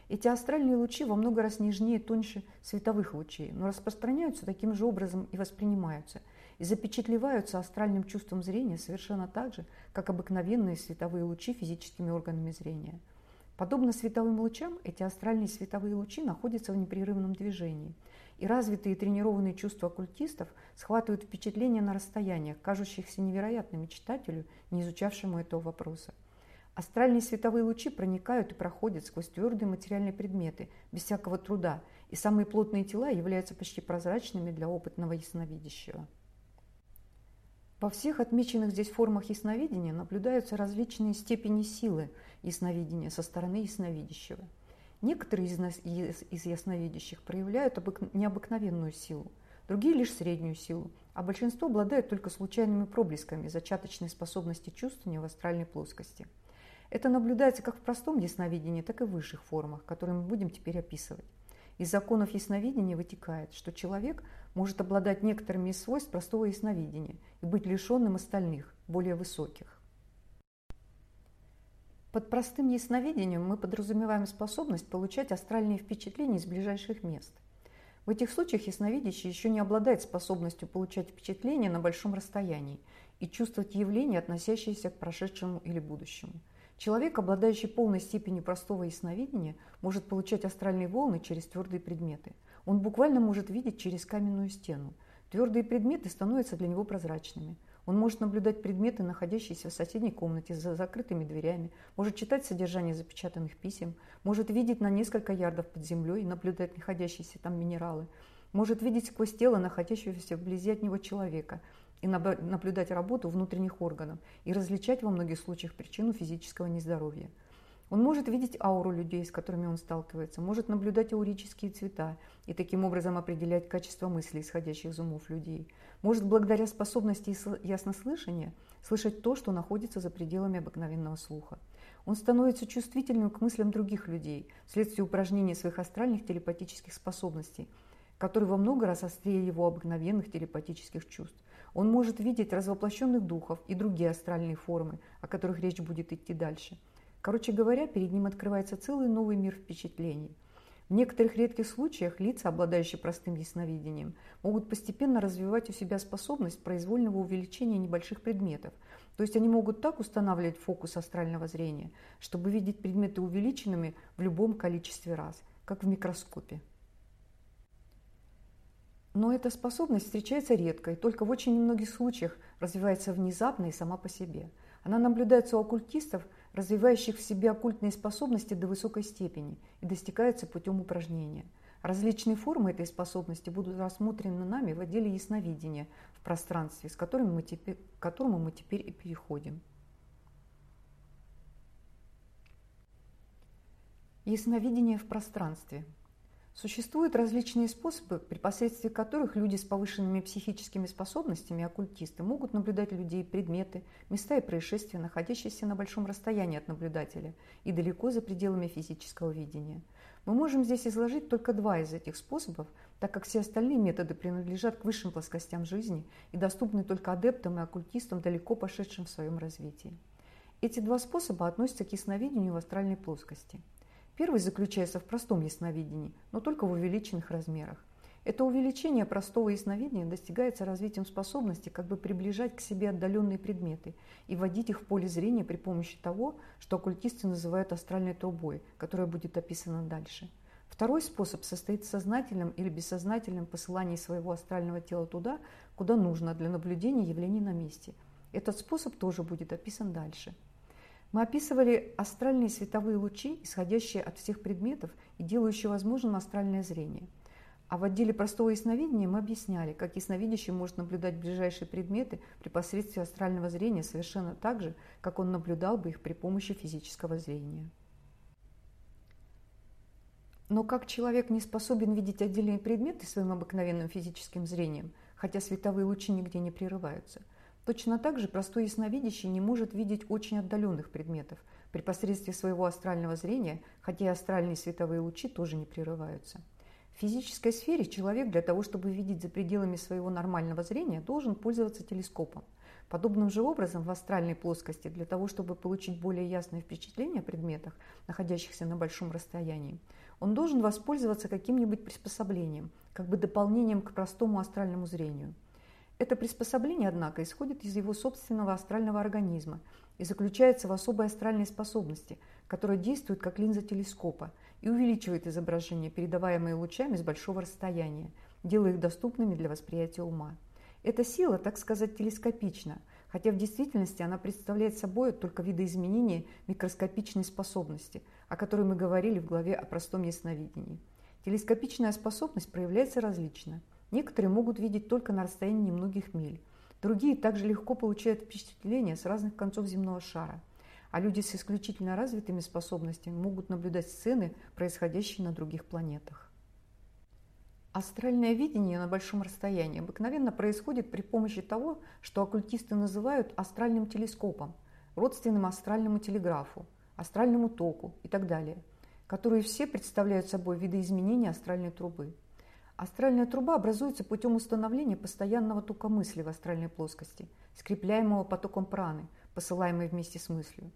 Эти астральные лучи во много раз нежнее и тоньше световых лучей, но распространяются таким же образом и воспринимаются, и запечатлеваются астральным чувством зрения совершенно так же, как обыкновенные световые лучи физическими органами зрения. Подобно световым лучам, эти астральные световые лучи находятся в непрерывном движении, и развитые и тренированные чувства оккультистов схватывают впечатления на расстояниях, кажущихся невероятными читателю, не изучавшему этого вопроса. Астральные световые лучи проникают и проходят сквозь твердые материальные предметы, без всякого труда, и самые плотные тела являются почти прозрачными для опытного ясновидящего. Во всех отмеченных здесь формах ясновидения наблюдаются различные степени силы ясновидения со стороны ясновидящего. Некоторые из, нас, из, из ясновидящих проявляют обык, необыкновенную силу, другие лишь среднюю силу, а большинство обладают только случайными проблесками зачаточной способности чувствования в астральной плоскости – это наблюдается как в простом ясновидении, так и в высших формах, которые мы будем теперь описывать. Из законов ясновидения вытекает, что человек может обладать некоторыми из свойств простого ясновидения и быть лишенным остальных, более высоких. Под простым ясновидением мы подразумеваем способность получать астральные впечатления из ближайших мест. В этих случаях ясновидящий еще не обладает способностью получать впечатления на большом расстоянии и чувствовать явления, относящиеся к прошедшему или будущему – Человек, обладающий полной степенью простого ясновидения, может получать астральные волны через твердые предметы. Он буквально может видеть через каменную стену. Твердые предметы становятся для него прозрачными. Он может наблюдать предметы, находящиеся в соседней комнате за закрытыми дверями, может читать содержание запечатанных писем, может видеть на несколько ярдов под землей и наблюдать находящиеся там минералы, может видеть сквозь тело находящегося вблизи от него человека – и наблюдать работу внутренних органов и различать во многих случаях причину физического нездоровья. Он может видеть ауру людей, с которыми он сталкивается, может наблюдать аурические цвета и таким образом определять качество мыслей, исходящих из умов людей. Может благодаря способности яснослышания слышать то, что находится за пределами обыкновенного слуха. Он становится чувствительным к мыслям других людей вследствие упражнения своих астральных телепатических способностей, которые во много раз острее его обыкновенных телепатических чувств. Он может видеть развоплощенных духов и другие астральные формы, о которых речь будет идти дальше. Короче говоря, перед ним открывается целый новый мир впечатлений. В некоторых редких случаях лица, обладающие простым ясновидением, могут постепенно развивать у себя способность произвольного увеличения небольших предметов. То есть они могут так устанавливать фокус астрального зрения, чтобы видеть предметы увеличенными в любом количестве раз, как в микроскопе. Но эта способность встречается редко и только в очень немногих случаях развивается внезапно и сама по себе. Она наблюдается у оккультистов, развивающих в себе оккультные способности до высокой степени и достигается путем упражнения. Различные формы этой способности будут рассмотрены нами в отделе ясновидения в пространстве, с которым мы теперь, к которому мы теперь и переходим. Ясновидение в пространстве. Существуют различные способы, при посредстве которых люди с повышенными психическими способностями, оккультисты, могут наблюдать людей, предметы, места и происшествия, находящиеся на большом расстоянии от наблюдателя и далеко за пределами физического видения. Мы можем здесь изложить только два из этих способов, так как все остальные методы принадлежат к высшим плоскостям жизни и доступны только адептам и оккультистам, далеко пошедшим в своем развитии. Эти два способа относятся к ясновидению в астральной плоскости – Первый заключается в простом ясновидении, но только в увеличенных размерах. Это увеличение простого ясновидения достигается развитием способности как бы приближать к себе отдаленные предметы и вводить их в поле зрения при помощи того, что оккультисты называют астральной трубой, которая будет описана дальше. Второй способ состоит в сознательном или бессознательном посылании своего астрального тела туда, куда нужно для наблюдения явлений на месте. Этот способ тоже будет описан дальше. Мы описывали астральные световые лучи, исходящие от всех предметов и делающие возможным астральное зрение. А в отделе простого ясновидения мы объясняли, как ясновидящий может наблюдать ближайшие предметы при посредстве астрального зрения совершенно так же, как он наблюдал бы их при помощи физического зрения. Но как человек не способен видеть отдельные предметы своим обыкновенным физическим зрением, хотя световые лучи нигде не прерываются – Точно так же простой ясновидящий не может видеть очень отдаленных предметов при посредстве своего астрального зрения, хотя и астральные световые лучи тоже не прерываются. В физической сфере человек для того, чтобы видеть за пределами своего нормального зрения, должен пользоваться телескопом. Подобным же образом в астральной плоскости для того, чтобы получить более ясное впечатление о предметах, находящихся на большом расстоянии, он должен воспользоваться каким-нибудь приспособлением, как бы дополнением к простому астральному зрению – это приспособление, однако, исходит из его собственного астрального организма и заключается в особой астральной способности, которая действует как линза телескопа и увеличивает изображения, передаваемые лучами с большого расстояния, делая их доступными для восприятия ума. Эта сила, так сказать, телескопична, хотя в действительности она представляет собой только видоизменение микроскопичной способности, о которой мы говорили в главе о простом ясновидении. Телескопичная способность проявляется различно – Некоторые могут видеть только на расстоянии немногих миль. Другие также легко получают впечатления с разных концов земного шара. А люди с исключительно развитыми способностями могут наблюдать сцены, происходящие на других планетах. Астральное видение на большом расстоянии обыкновенно происходит при помощи того, что оккультисты называют астральным телескопом, родственным астральному телеграфу, астральному току и так далее, которые все представляют собой видоизменения астральной трубы. Астральная труба образуется путем установления постоянного тока мысли в астральной плоскости, скрепляемого потоком праны, посылаемой вместе с мыслью.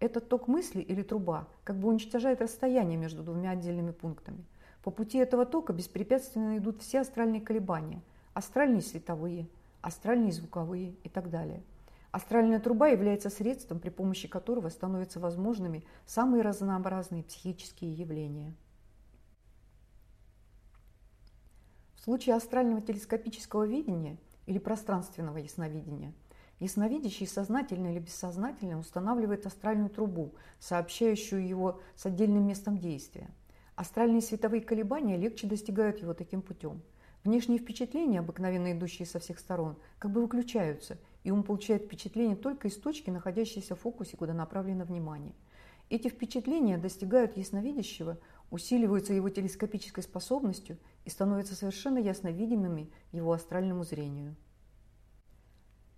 Этот ток мысли или труба как бы уничтожает расстояние между двумя отдельными пунктами. По пути этого тока беспрепятственно идут все астральные колебания – астральные световые, астральные звуковые и так далее. Астральная труба является средством, при помощи которого становятся возможными самые разнообразные психические явления. В случае астрального телескопического видения или пространственного ясновидения ясновидящий сознательно или бессознательно устанавливает астральную трубу, сообщающую его с отдельным местом действия. Астральные световые колебания легче достигают его таким путем. Внешние впечатления, обыкновенно идущие со всех сторон, как бы выключаются, и он получает впечатление только из точки, находящейся в фокусе, куда направлено внимание. Эти впечатления достигают ясновидящего, усиливаются его телескопической способностью и становятся совершенно ясно видимыми его астральному зрению.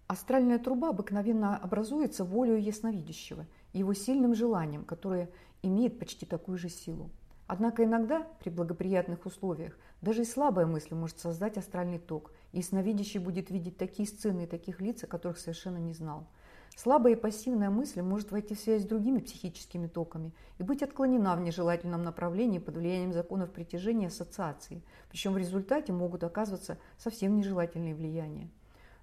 Астральная труба обыкновенно образуется волею ясновидящего и его сильным желанием, которое имеет почти такую же силу. Однако иногда, при благоприятных условиях, даже и слабая мысль может создать астральный ток, и ясновидящий будет видеть такие сцены и таких лиц, о которых совершенно не знал – Слабая и пассивная мысль может войти в связь с другими психическими токами и быть отклонена в нежелательном направлении под влиянием законов притяжения ассоциации, причем в результате могут оказываться совсем нежелательные влияния.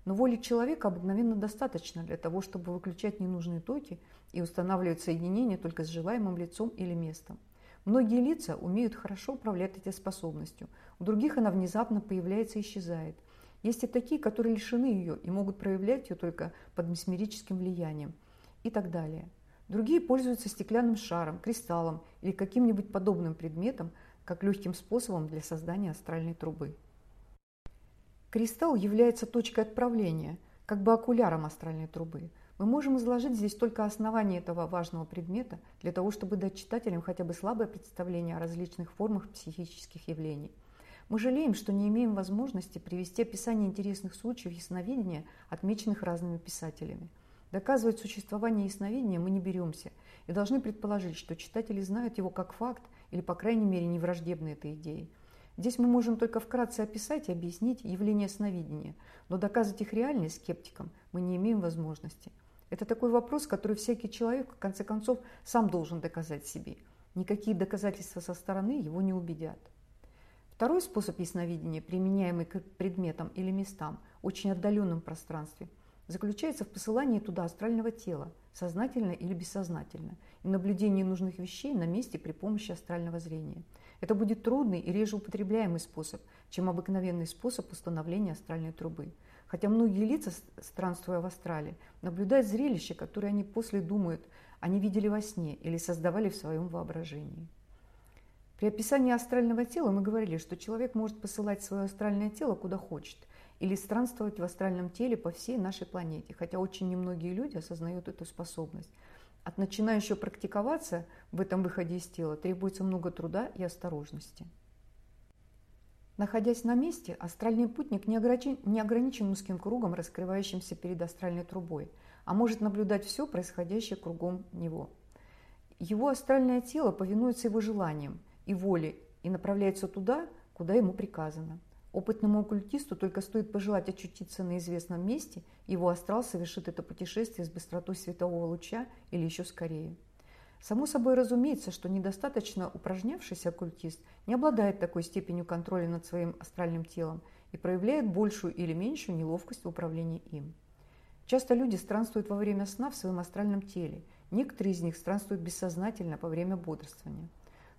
Но воли человека обыкновенно достаточно для того, чтобы выключать ненужные токи и устанавливать соединения только с желаемым лицом или местом. Многие лица умеют хорошо управлять этой способностью, у других она внезапно появляется и исчезает – есть и такие, которые лишены ее и могут проявлять ее только под месмерическим влиянием и так далее. Другие пользуются стеклянным шаром, кристаллом или каким-нибудь подобным предметом, как легким способом для создания астральной трубы. Кристалл является точкой отправления, как бы окуляром астральной трубы. Мы можем изложить здесь только основание этого важного предмета для того, чтобы дать читателям хотя бы слабое представление о различных формах психических явлений. Мы жалеем, что не имеем возможности привести описание интересных случаев ясновидения, отмеченных разными писателями. Доказывать существование ясновидения мы не беремся и должны предположить, что читатели знают его как факт или, по крайней мере, не враждебны этой идее. Здесь мы можем только вкратце описать и объяснить явления сновидения, но доказать их реальность скептикам мы не имеем возможности. Это такой вопрос, который всякий человек, в конце концов, сам должен доказать себе. Никакие доказательства со стороны его не убедят. Второй способ ясновидения, применяемый к предметам или местам, очень отдаленном пространстве, заключается в посылании туда астрального тела, сознательно или бессознательно, и наблюдении нужных вещей на месте при помощи астрального зрения. Это будет трудный и реже употребляемый способ, чем обыкновенный способ установления астральной трубы. Хотя многие лица, странствуя в астрале, наблюдают зрелища, которые они после думают, они видели во сне или создавали в своем воображении. При описании астрального тела мы говорили, что человек может посылать свое астральное тело куда хочет или странствовать в астральном теле по всей нашей планете, хотя очень немногие люди осознают эту способность. От начинающего практиковаться в этом выходе из тела требуется много труда и осторожности. Находясь на месте, астральный путник не ограничен, не ограничен узким кругом, раскрывающимся перед астральной трубой, а может наблюдать все происходящее кругом него. Его астральное тело повинуется его желаниям – и воли и направляется туда, куда ему приказано. Опытному оккультисту только стоит пожелать очутиться на известном месте, его астрал совершит это путешествие с быстротой светового луча или еще скорее. Само собой разумеется, что недостаточно упражнявшийся оккультист не обладает такой степенью контроля над своим астральным телом и проявляет большую или меньшую неловкость в управлении им. Часто люди странствуют во время сна в своем астральном теле, некоторые из них странствуют бессознательно во время бодрствования.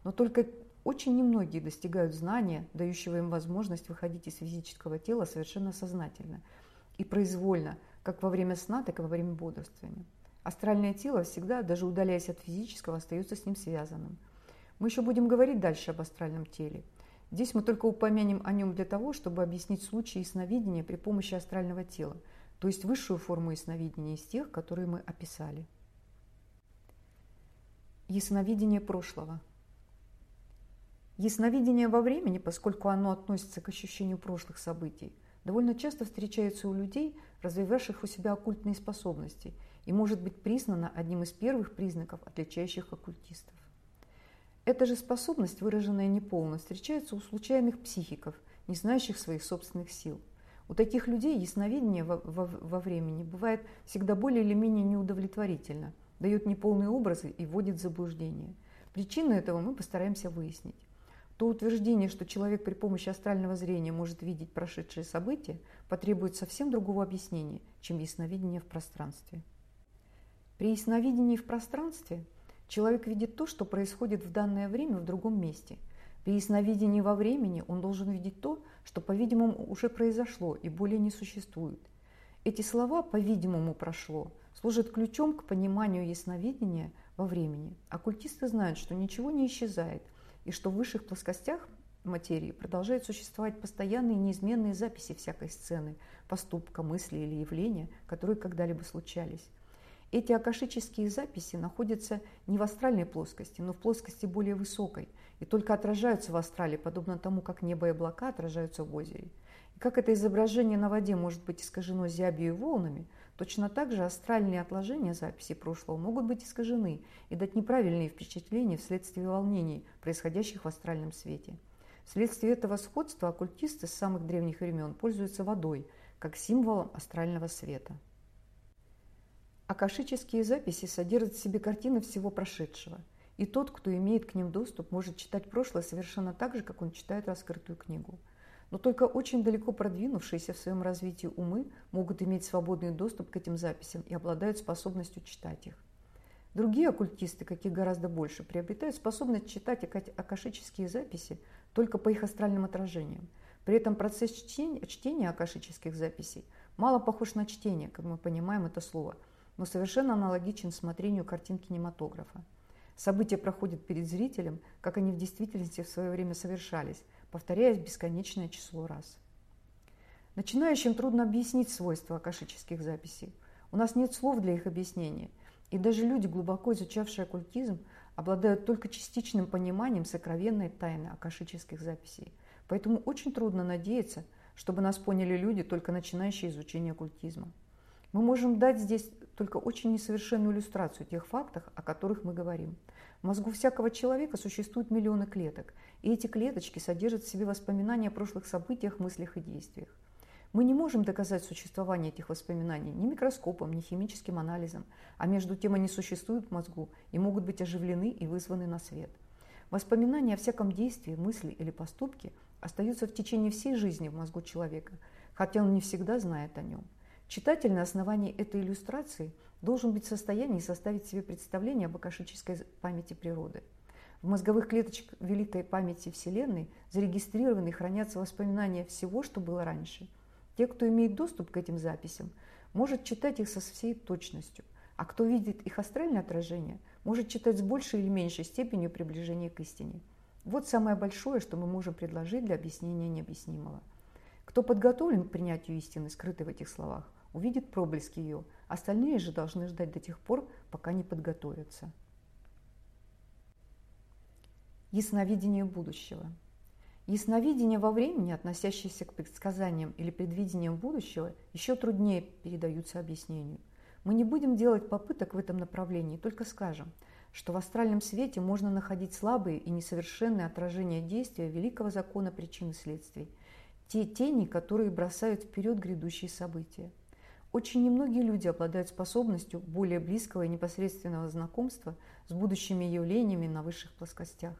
Но только очень немногие достигают знания, дающего им возможность выходить из физического тела совершенно сознательно и произвольно, как во время сна, так и во время бодрствования. Астральное тело всегда, даже удаляясь от физического, остается с ним связанным. Мы еще будем говорить дальше об астральном теле. Здесь мы только упомянем о нем для того, чтобы объяснить случаи ясновидения при помощи астрального тела, то есть высшую форму ясновидения из тех, которые мы описали. Ясновидение прошлого – Ясновидение во времени, поскольку оно относится к ощущению прошлых событий, довольно часто встречается у людей, развивавших у себя оккультные способности, и может быть признано одним из первых признаков, отличающих оккультистов. Эта же способность, выраженная неполно, встречается у случайных психиков, не знающих своих собственных сил. У таких людей ясновидение во, во, во времени бывает всегда более или менее неудовлетворительно, дает неполные образы и вводит в заблуждение. Причину этого мы постараемся выяснить то утверждение, что человек при помощи астрального зрения может видеть прошедшие события, потребует совсем другого объяснения, чем ясновидение в пространстве. При ясновидении в пространстве человек видит то, что происходит в данное время в другом месте. При ясновидении во времени он должен видеть то, что, по-видимому, уже произошло и более не существует. Эти слова «по-видимому прошло» служат ключом к пониманию ясновидения во времени. Оккультисты знают, что ничего не исчезает, и что в высших плоскостях материи продолжают существовать постоянные неизменные записи всякой сцены, поступка, мысли или явления, которые когда-либо случались. Эти акашические записи находятся не в астральной плоскости, но в плоскости более высокой, и только отражаются в астрале, подобно тому, как небо и облака отражаются в озере. И как это изображение на воде может быть искажено зябью и волнами – Точно так же астральные отложения записи прошлого могут быть искажены и дать неправильные впечатления вследствие волнений, происходящих в астральном свете. Вследствие этого сходства оккультисты с самых древних времен пользуются водой, как символом астрального света. Акашические записи содержат в себе картины всего прошедшего, и тот, кто имеет к ним доступ, может читать прошлое совершенно так же, как он читает раскрытую книгу – но только очень далеко продвинувшиеся в своем развитии умы могут иметь свободный доступ к этим записям и обладают способностью читать их. Другие оккультисты, каких гораздо больше, приобретают способность читать акашические записи только по их астральным отражениям. При этом процесс чтения, чтения акашических записей мало похож на чтение, как мы понимаем это слово, но совершенно аналогичен смотрению картин кинематографа. События проходят перед зрителем, как они в действительности в свое время совершались, повторяясь бесконечное число раз. Начинающим трудно объяснить свойства акашических записей. У нас нет слов для их объяснения, и даже люди, глубоко изучавшие оккультизм, обладают только частичным пониманием сокровенной тайны акашических записей. Поэтому очень трудно надеяться, чтобы нас поняли люди, только начинающие изучение оккультизма. Мы можем дать здесь только очень несовершенную иллюстрацию тех фактов, о которых мы говорим. Мозгу всякого человека существуют миллионы клеток, и эти клеточки содержат в себе воспоминания о прошлых событиях, мыслях и действиях. Мы не можем доказать существование этих воспоминаний ни микроскопом, ни химическим анализом, а между тем они существуют в мозгу и могут быть оживлены и вызваны на свет. Воспоминания о всяком действии, мысли или поступке остаются в течение всей жизни в мозгу человека, хотя он не всегда знает о нем. Читатель на основании этой иллюстрации должен быть в состоянии составить себе представление об акашической памяти природы. В мозговых клеточках великой памяти Вселенной зарегистрированы и хранятся воспоминания всего, что было раньше – те, кто имеет доступ к этим записям, может читать их со всей точностью, а кто видит их астральное отражение, может читать с большей или меньшей степенью приближения к истине. Вот самое большое, что мы можем предложить для объяснения необъяснимого. Кто подготовлен к принятию истины, скрытой в этих словах, увидит проблески ее, остальные же должны ждать до тех пор, пока не подготовятся. Ясновидение будущего – Ясновидение во времени, относящееся к предсказаниям или предвидениям будущего, еще труднее передаются объяснению. Мы не будем делать попыток в этом направлении, только скажем, что в астральном свете можно находить слабые и несовершенные отражения действия великого закона причин и следствий, те тени, которые бросают вперед грядущие события. Очень немногие люди обладают способностью более близкого и непосредственного знакомства с будущими явлениями на высших плоскостях.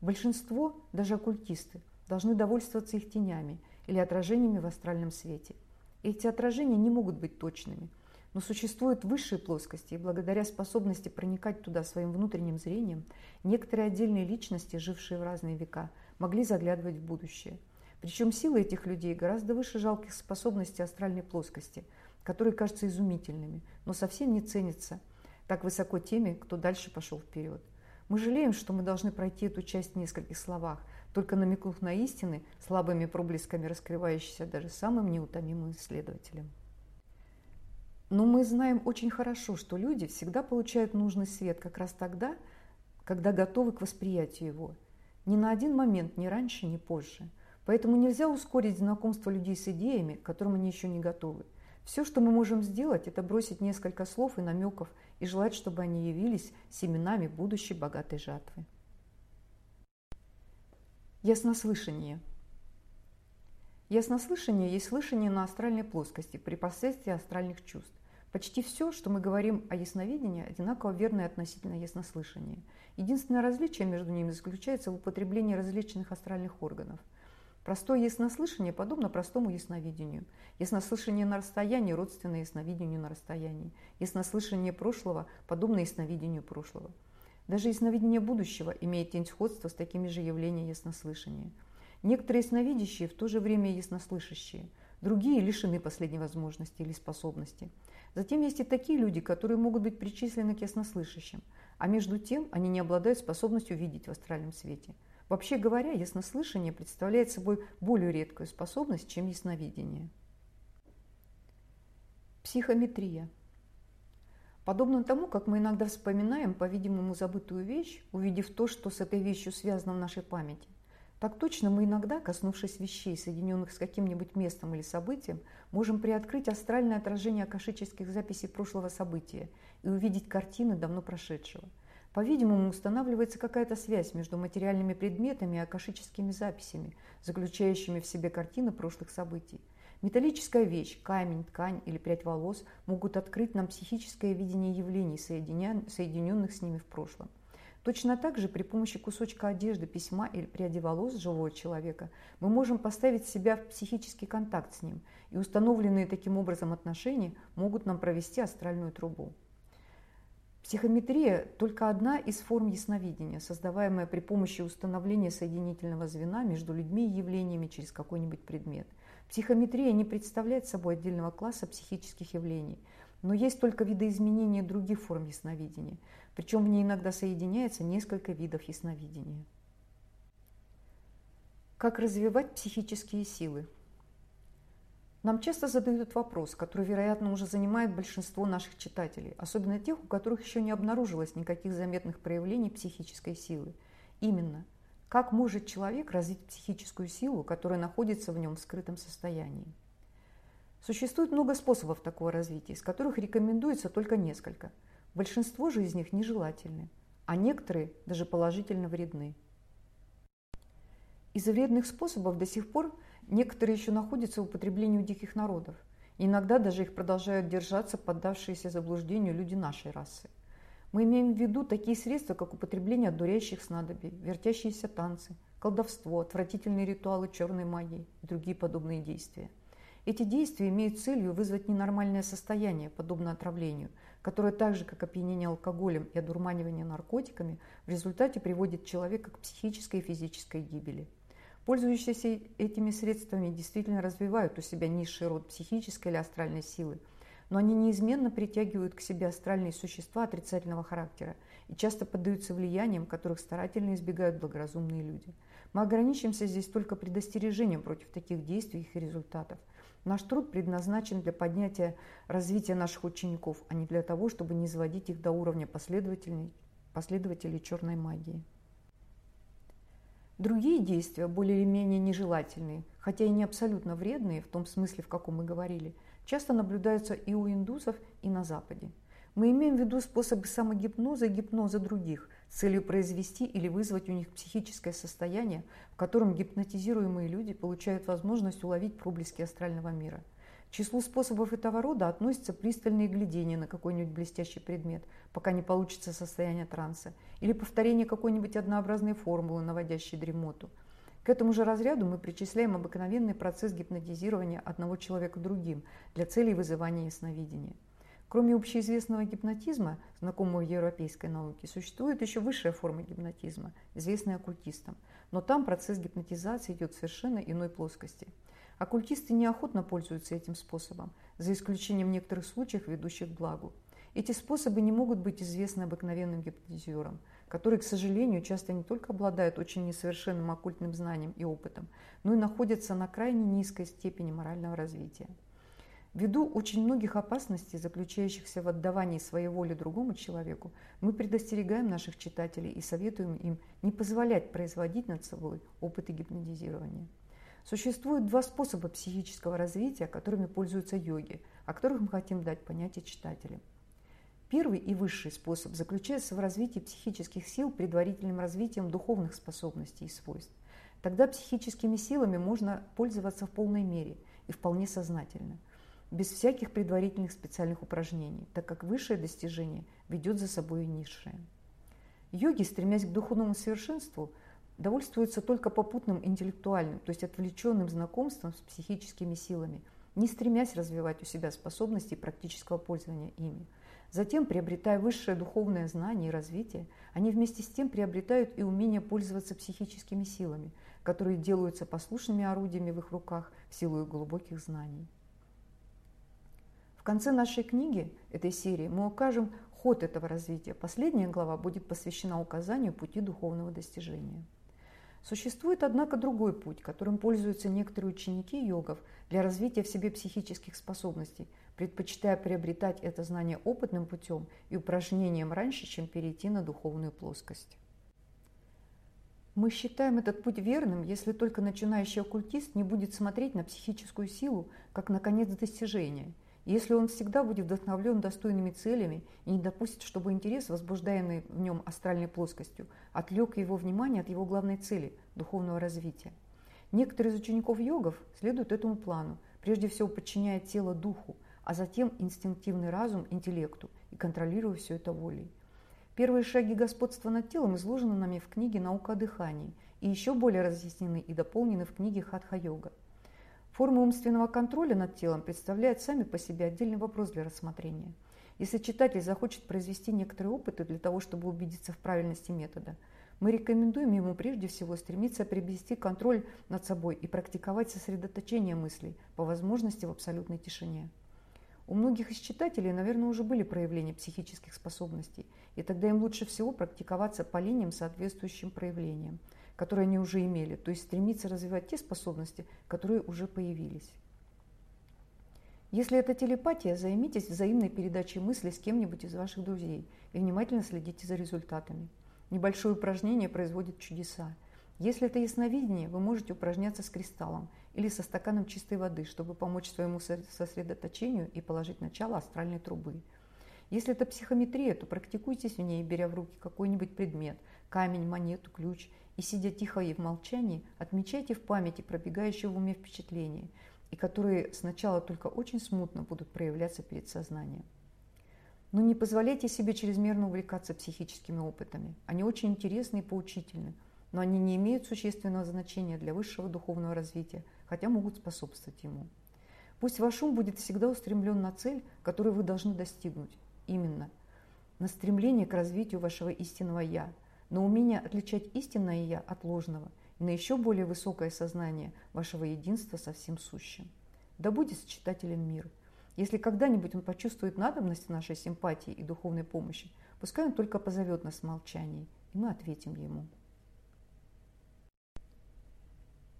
Большинство, даже оккультисты, должны довольствоваться их тенями или отражениями в астральном свете. Эти отражения не могут быть точными, но существуют высшие плоскости, и благодаря способности проникать туда своим внутренним зрением, некоторые отдельные личности, жившие в разные века, могли заглядывать в будущее. Причем силы этих людей гораздо выше жалких способностей астральной плоскости, которые кажутся изумительными, но совсем не ценятся так высоко теми, кто дальше пошел вперед. Мы жалеем, что мы должны пройти эту часть в нескольких словах, только намекнув на истины, слабыми проблесками раскрывающиеся даже самым неутомимым исследователям. Но мы знаем очень хорошо, что люди всегда получают нужный свет как раз тогда, когда готовы к восприятию его. Ни на один момент, ни раньше, ни позже. Поэтому нельзя ускорить знакомство людей с идеями, к которым они еще не готовы – все, что мы можем сделать, это бросить несколько слов и намеков и желать, чтобы они явились семенами будущей богатой жатвы. Яснослышание. Яснослышание есть слышание на астральной плоскости при посредстве астральных чувств. Почти все, что мы говорим о ясновидении, одинаково верно и относительно яснослышания. Единственное различие между ними заключается в употреблении различных астральных органов – Простое яснослышание подобно простому ясновидению. Яснослышание на расстоянии родственно ясновидению на расстоянии. Яснослышание прошлого подобно ясновидению прошлого. Даже ясновидение будущего имеет тень сходства с такими же явлениями яснослышания. Некоторые ясновидящие в то же время яснослышащие, другие лишены последней возможности или способности. Затем есть и такие люди, которые могут быть причислены к яснослышащим, а между тем они не обладают способностью видеть в астральном свете – Вообще говоря, яснослышание представляет собой более редкую способность, чем ясновидение. Психометрия. Подобно тому, как мы иногда вспоминаем, по-видимому, забытую вещь, увидев то, что с этой вещью связано в нашей памяти, так точно мы иногда, коснувшись вещей, соединенных с каким-нибудь местом или событием, можем приоткрыть астральное отражение акашических записей прошлого события и увидеть картины давно прошедшего – по-видимому, устанавливается какая-то связь между материальными предметами и акашическими записями, заключающими в себе картины прошлых событий. Металлическая вещь, камень, ткань или прядь волос могут открыть нам психическое видение явлений, соединенных с ними в прошлом. Точно так же при помощи кусочка одежды, письма или пряди волос живого человека мы можем поставить себя в психический контакт с ним, и установленные таким образом отношения могут нам провести астральную трубу. Психометрия – только одна из форм ясновидения, создаваемая при помощи установления соединительного звена между людьми и явлениями через какой-нибудь предмет. Психометрия не представляет собой отдельного класса психических явлений, Но есть только видоизменения других форм ясновидения, причем в ней иногда соединяется несколько видов ясновидения. Как развивать психические силы? Нам часто задают вопрос, который, вероятно, уже занимает большинство наших читателей, особенно тех, у которых еще не обнаружилось никаких заметных проявлений психической силы. Именно, как может человек развить психическую силу, которая находится в нем в скрытом состоянии? Существует много способов такого развития, из которых рекомендуется только несколько. Большинство же из них нежелательны, а некоторые даже положительно вредны. Из вредных способов до сих пор некоторые еще находятся в употреблении у диких народов. иногда даже их продолжают держаться поддавшиеся заблуждению люди нашей расы. Мы имеем в виду такие средства, как употребление одуряющих снадобий, вертящиеся танцы, колдовство, отвратительные ритуалы черной магии и другие подобные действия. Эти действия имеют целью вызвать ненормальное состояние, подобно отравлению, которое так же, как опьянение алкоголем и одурманивание наркотиками, в результате приводит человека к психической и физической гибели. Пользующиеся этими средствами действительно развивают у себя низший род психической или астральной силы, но они неизменно притягивают к себе астральные существа отрицательного характера и часто поддаются влияниям, которых старательно избегают благоразумные люди. Мы ограничимся здесь только предостережением против таких действий и их результатов. Наш труд предназначен для поднятия развития наших учеников, а не для того, чтобы не заводить их до уровня последователей, последователей черной магии. Другие действия, более или менее нежелательные, хотя и не абсолютно вредные, в том смысле, в каком мы говорили, часто наблюдаются и у индусов, и на Западе. Мы имеем в виду способы самогипноза и гипноза других с целью произвести или вызвать у них психическое состояние, в котором гипнотизируемые люди получают возможность уловить проблески астрального мира – к числу способов этого рода относятся пристальные глядения на какой-нибудь блестящий предмет, пока не получится состояние транса, или повторение какой-нибудь однообразной формулы, наводящей дремоту. К этому же разряду мы причисляем обыкновенный процесс гипнотизирования одного человека другим для целей вызывания ясновидения. Кроме общеизвестного гипнотизма, знакомого европейской науке, существует еще высшая форма гипнотизма, известная оккультистам. Но там процесс гипнотизации идет в совершенно иной плоскости – Оккультисты неохотно пользуются этим способом, за исключением некоторых случаев, ведущих к благу. Эти способы не могут быть известны обыкновенным гипнотизерам, которые, к сожалению, часто не только обладают очень несовершенным оккультным знанием и опытом, но и находятся на крайне низкой степени морального развития. Ввиду очень многих опасностей, заключающихся в отдавании своей воли другому человеку, мы предостерегаем наших читателей и советуем им не позволять производить над собой опыты гипнотизирования. Существует два способа психического развития, которыми пользуются йоги, о которых мы хотим дать понятие читателям. Первый и высший способ заключается в развитии психических сил предварительным развитием духовных способностей и свойств. Тогда психическими силами можно пользоваться в полной мере и вполне сознательно, без всяких предварительных специальных упражнений, так как высшее достижение ведет за собой низшее. Йоги, стремясь к духовному совершенству, довольствуются только попутным интеллектуальным, то есть отвлеченным знакомством с психическими силами, не стремясь развивать у себя способности практического пользования ими. Затем, приобретая высшее духовное знание и развитие, они вместе с тем приобретают и умение пользоваться психическими силами, которые делаются послушными орудиями в их руках в силу их глубоких знаний. В конце нашей книги, этой серии, мы укажем ход этого развития. Последняя глава будет посвящена указанию пути духовного достижения. Существует, однако, другой путь, которым пользуются некоторые ученики йогов для развития в себе психических способностей, предпочитая приобретать это знание опытным путем и упражнением раньше, чем перейти на духовную плоскость. Мы считаем этот путь верным, если только начинающий оккультист не будет смотреть на психическую силу как на конец достижения – если он всегда будет вдохновлен достойными целями и не допустит, чтобы интерес, возбуждаемый в нем астральной плоскостью, отвлек его внимание от его главной цели – духовного развития. Некоторые из учеников йогов следуют этому плану, прежде всего подчиняя тело духу, а затем инстинктивный разум интеллекту и контролируя все это волей. Первые шаги господства над телом изложены нами в книге «Наука о дыхании» и еще более разъяснены и дополнены в книге «Хатха-йога». Формы умственного контроля над телом представляют сами по себе отдельный вопрос для рассмотрения. Если читатель захочет произвести некоторые опыты для того, чтобы убедиться в правильности метода, мы рекомендуем ему прежде всего стремиться приобрести контроль над собой и практиковать сосредоточение мыслей, по возможности в абсолютной тишине. У многих из читателей, наверное, уже были проявления психических способностей, и тогда им лучше всего практиковаться по линиям, соответствующим проявлениям, которые они уже имели, то есть стремиться развивать те способности, которые уже появились. Если это телепатия, займитесь взаимной передачей мысли с кем-нибудь из ваших друзей и внимательно следите за результатами. Небольшое упражнение производит чудеса. Если это ясновидение, вы можете упражняться с кристаллом или со стаканом чистой воды, чтобы помочь своему сосредоточению и положить начало астральной трубы. Если это психометрия, то практикуйтесь в ней, беря в руки какой-нибудь предмет – камень, монету, ключ – и, сидя тихо и в молчании, отмечайте в памяти пробегающие в уме впечатления – и которые сначала только очень смутно будут проявляться перед сознанием. Но не позволяйте себе чрезмерно увлекаться психическими опытами. Они очень интересны и поучительны, но они не имеют существенного значения для высшего духовного развития, хотя могут способствовать ему. Пусть ваш ум будет всегда устремлен на цель, которую вы должны достигнуть. Именно на стремление к развитию вашего истинного «я», на умение отличать истинное «я» от ложного и на еще более высокое сознание вашего единства со всем сущим. Да будет с читателем мир. Если когда-нибудь он почувствует надобность нашей симпатии и духовной помощи, пускай он только позовет нас в молчании, и мы ответим ему.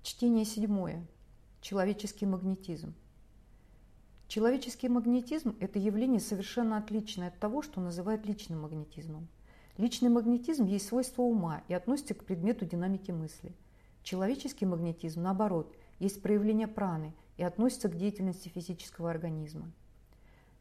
Чтение седьмое. Человеческий магнетизм. Человеческий магнетизм – это явление совершенно отличное от того, что называют личным магнетизмом. Личный магнетизм есть свойство ума и относится к предмету динамики мысли – Человеческий магнетизм, наоборот, есть проявление праны и относится к деятельности физического организма.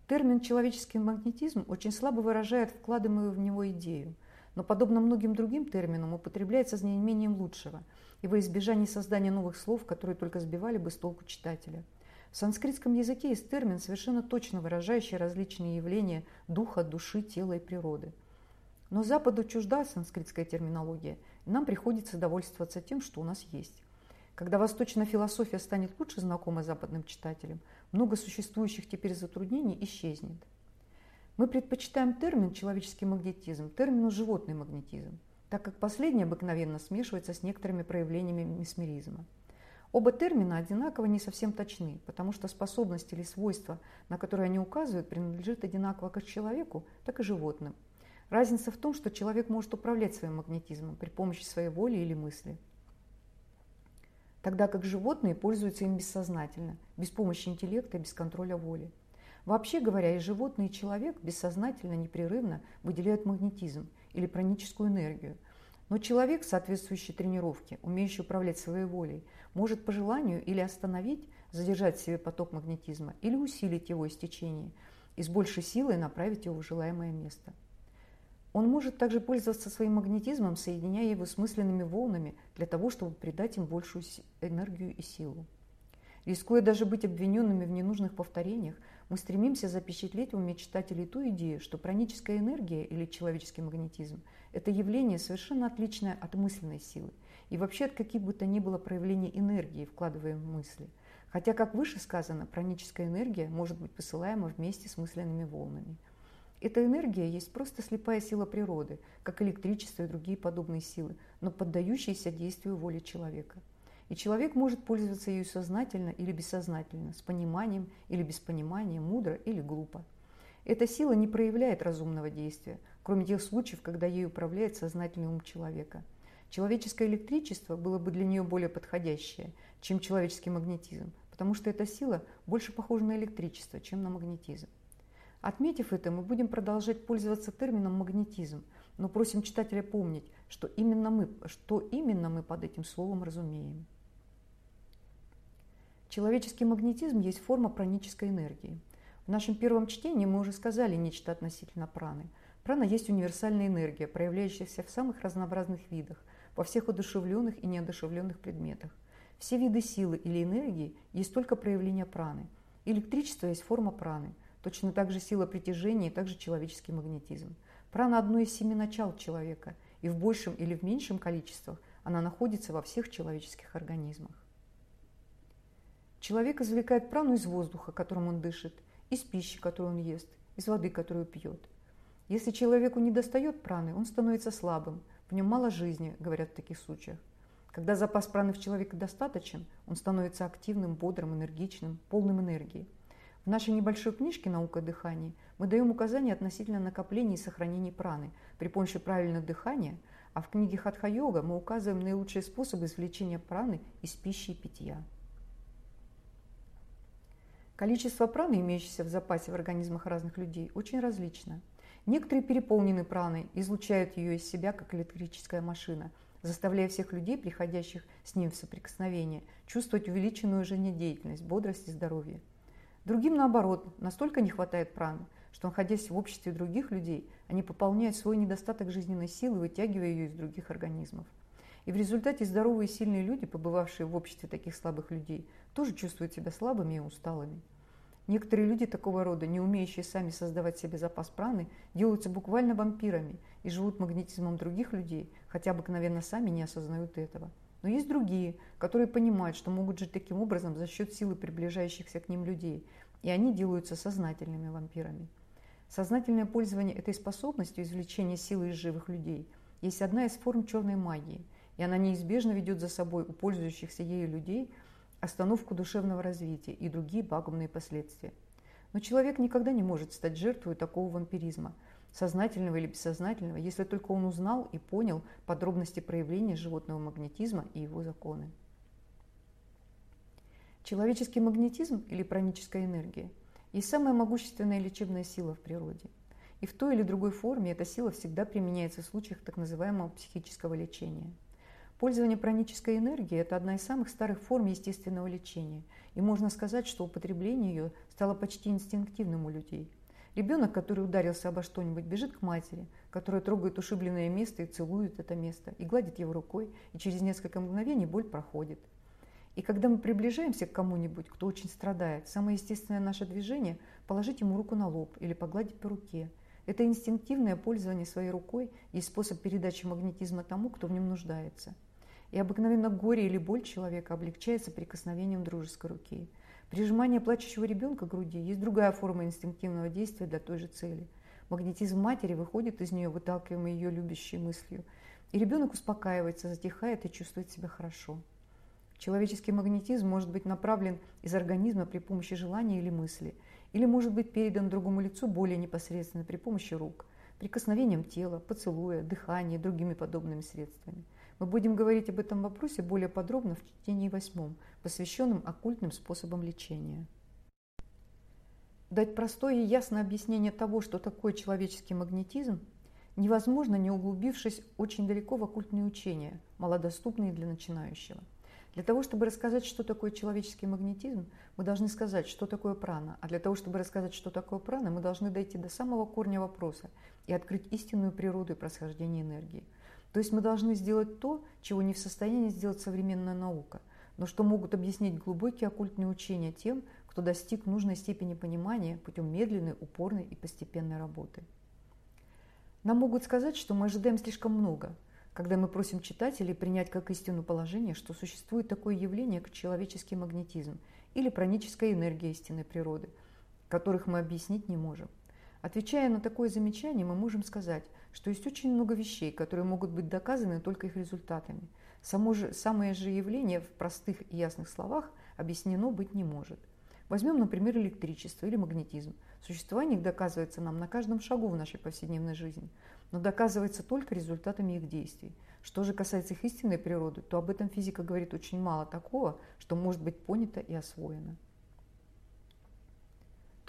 Термин «человеческий магнетизм» очень слабо выражает вкладываемую в него идею, но, подобно многим другим терминам, употребляется с неимением лучшего и во избежание создания новых слов, которые только сбивали бы с толку читателя. В санскритском языке есть термин, совершенно точно выражающий различные явления духа, души, тела и природы. Но Западу чужда санскритская терминология – нам приходится довольствоваться тем, что у нас есть. Когда восточная философия станет лучше знакома западным читателям, много существующих теперь затруднений исчезнет. Мы предпочитаем термин «человеческий магнетизм» термину «животный магнетизм», так как последний обыкновенно смешивается с некоторыми проявлениями месмеризма. Оба термина одинаково не совсем точны, потому что способность или свойства, на которые они указывают, принадлежит одинаково как человеку, так и животным – Разница в том, что человек может управлять своим магнетизмом при помощи своей воли или мысли. Тогда как животные пользуются им бессознательно, без помощи интеллекта и без контроля воли. Вообще говоря, и животные, и человек бессознательно, непрерывно выделяют магнетизм или праническую энергию. Но человек, соответствующий тренировке, умеющий управлять своей волей, может по желанию или остановить, задержать в себе поток магнетизма, или усилить его истечение и с большей силой направить его в желаемое место. Он может также пользоваться своим магнетизмом, соединяя его с мысленными волнами для того, чтобы придать им большую энергию и силу. Рискуя даже быть обвиненными в ненужных повторениях, мы стремимся запечатлеть в уме читателей ту идею, что праническая энергия или человеческий магнетизм – это явление совершенно отличное от мысленной силы и вообще от каких бы то ни было проявлений энергии, вкладываемой в мысли. Хотя, как выше сказано, праническая энергия может быть посылаема вместе с мысленными волнами – эта энергия есть просто слепая сила природы, как электричество и другие подобные силы, но поддающиеся действию воли человека. И человек может пользоваться ею сознательно или бессознательно, с пониманием или без понимания, мудро или глупо. Эта сила не проявляет разумного действия, кроме тех случаев, когда ею управляет сознательный ум человека. Человеческое электричество было бы для нее более подходящее, чем человеческий магнетизм, потому что эта сила больше похожа на электричество, чем на магнетизм. Отметив это, мы будем продолжать пользоваться термином магнетизм, но просим читателя помнить, что именно мы, что именно мы под этим словом разумеем. Человеческий магнетизм есть форма пранической энергии. В нашем первом чтении мы уже сказали нечто относительно праны. Прана есть универсальная энергия, проявляющаяся в самых разнообразных видах, во всех одушевленных и неодушевленных предметах. Все виды силы или энергии есть только проявление праны. Электричество есть форма праны – Точно так же сила притяжения и также человеческий магнетизм. Прана – одно из семи начал человека, и в большем или в меньшем количествах она находится во всех человеческих организмах. Человек извлекает прану из воздуха, которым он дышит, из пищи, которую он ест, из воды, которую пьет. Если человеку не достает праны, он становится слабым, в нем мало жизни, говорят в таких случаях. Когда запас праны в человека достаточен, он становится активным, бодрым, энергичным, полным энергии – В нашей небольшой книжке «Наука дыхания» мы даем указания относительно накопления и сохранения праны при помощи правильного дыхания, а в книге «Хатха-йога» мы указываем наилучшие способы извлечения праны из пищи и питья. Количество праны, имеющееся в запасе в организмах разных людей, очень различно. Некоторые переполнены праной, излучают ее из себя, как электрическая машина, заставляя всех людей, приходящих с ним в соприкосновение, чувствовать увеличенную жизнедеятельность, бодрость и здоровье. Другим, наоборот, настолько не хватает праны, что, находясь в обществе других людей, они пополняют свой недостаток жизненной силы, вытягивая ее из других организмов. И в результате здоровые и сильные люди, побывавшие в обществе таких слабых людей, тоже чувствуют себя слабыми и усталыми. Некоторые люди такого рода, не умеющие сами создавать себе запас праны, делаются буквально вампирами и живут магнетизмом других людей, хотя обыкновенно сами не осознают этого. Но есть другие, которые понимают, что могут жить таким образом за счет силы приближающихся к ним людей, и они делаются сознательными вампирами. Сознательное пользование этой способностью извлечения силы из живых людей есть одна из форм черной магии – и она неизбежно ведет за собой у пользующихся ею людей остановку душевного развития и другие пагубные последствия. Но человек никогда не может стать жертвой такого вампиризма, сознательного или бессознательного, если только он узнал и понял подробности проявления животного магнетизма и его законы. Человеческий магнетизм или праническая энергия есть самая могущественная лечебная сила в природе. И в той или другой форме эта сила всегда применяется в случаях так называемого психического лечения – Пользование пранической энергией – это одна из самых старых форм естественного лечения, и можно сказать, что употребление ее стало почти инстинктивным у людей. Ребенок, который ударился обо что-нибудь, бежит к матери, которая трогает ушибленное место и целует это место, и гладит его рукой, и через несколько мгновений боль проходит. И когда мы приближаемся к кому-нибудь, кто очень страдает, самое естественное наше движение – положить ему руку на лоб или погладить по руке. Это инстинктивное пользование своей рукой и способ передачи магнетизма тому, кто в нем нуждается – и обыкновенно горе или боль человека облегчается прикосновением дружеской руки. Прижимание плачущего ребенка к груди есть другая форма инстинктивного действия для той же цели. Магнетизм матери выходит из нее, выталкиваемый ее любящей мыслью. И ребенок успокаивается, затихает и чувствует себя хорошо. Человеческий магнетизм может быть направлен из организма при помощи желания или мысли, или может быть передан другому лицу более непосредственно при помощи рук, прикосновением тела, поцелуя, дыхания и другими подобными средствами – мы будем говорить об этом вопросе более подробно в чтении восьмом, посвященном оккультным способам лечения. Дать простое и ясное объяснение того, что такое человеческий магнетизм, невозможно, не углубившись очень далеко в оккультные учения, малодоступные для начинающего. Для того, чтобы рассказать, что такое человеческий магнетизм, мы должны сказать, что такое прана. А для того, чтобы рассказать, что такое прана, мы должны дойти до самого корня вопроса и открыть истинную природу и происхождение энергии – то есть мы должны сделать то, чего не в состоянии сделать современная наука, но что могут объяснить глубокие оккультные учения тем, кто достиг нужной степени понимания путем медленной, упорной и постепенной работы. Нам могут сказать, что мы ожидаем слишком много, когда мы просим читателей принять как истину положение, что существует такое явление, как человеческий магнетизм или праническая энергия истинной природы, которых мы объяснить не можем. Отвечая на такое замечание, мы можем сказать, что есть очень много вещей, которые могут быть доказаны только их результатами. Само же, самое же явление в простых и ясных словах объяснено быть не может. Возьмем, например, электричество или магнетизм. Существование их доказывается нам на каждом шагу в нашей повседневной жизни, но доказывается только результатами их действий. Что же касается их истинной природы, то об этом физика говорит очень мало такого, что может быть понято и освоено.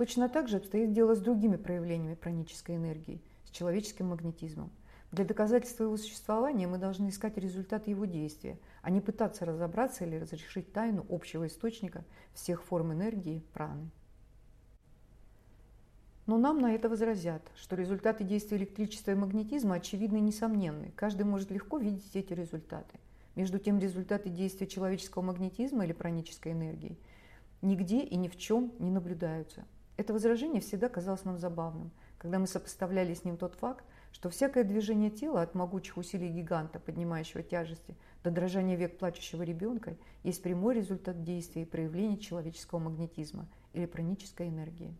Точно так же обстоит дело с другими проявлениями пранической энергии, с человеческим магнетизмом. Для доказательства его существования мы должны искать результаты его действия, а не пытаться разобраться или разрешить тайну общего источника всех форм энергии праны. Но нам на это возразят, что результаты действия электричества и магнетизма очевидны и несомненны. Каждый может легко видеть эти результаты. Между тем, результаты действия человеческого магнетизма или пранической энергии нигде и ни в чем не наблюдаются. Это возражение всегда казалось нам забавным, когда мы сопоставляли с ним тот факт, что всякое движение тела от могучих усилий гиганта, поднимающего тяжести, до дрожания век плачущего ребенка, есть прямой результат действия и проявления человеческого магнетизма или пранической энергии.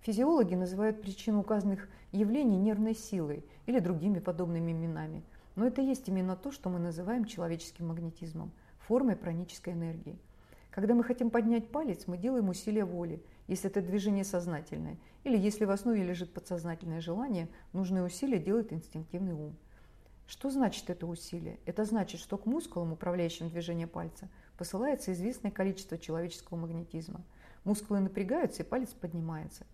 Физиологи называют причину указанных явлений нервной силой или другими подобными именами, но это есть именно то, что мы называем человеческим магнетизмом, формой пранической энергии – Когда мы хотим поднять палец, мы делаем усилие воли, если это движение сознательное, или если в основе лежит подсознательное желание, нужные усилия делает инстинктивный ум. Что значит это усилие? Это значит, что к мускулам, управляющим движением пальца, посылается известное количество человеческого магнетизма. Мускулы напрягаются, и палец поднимается.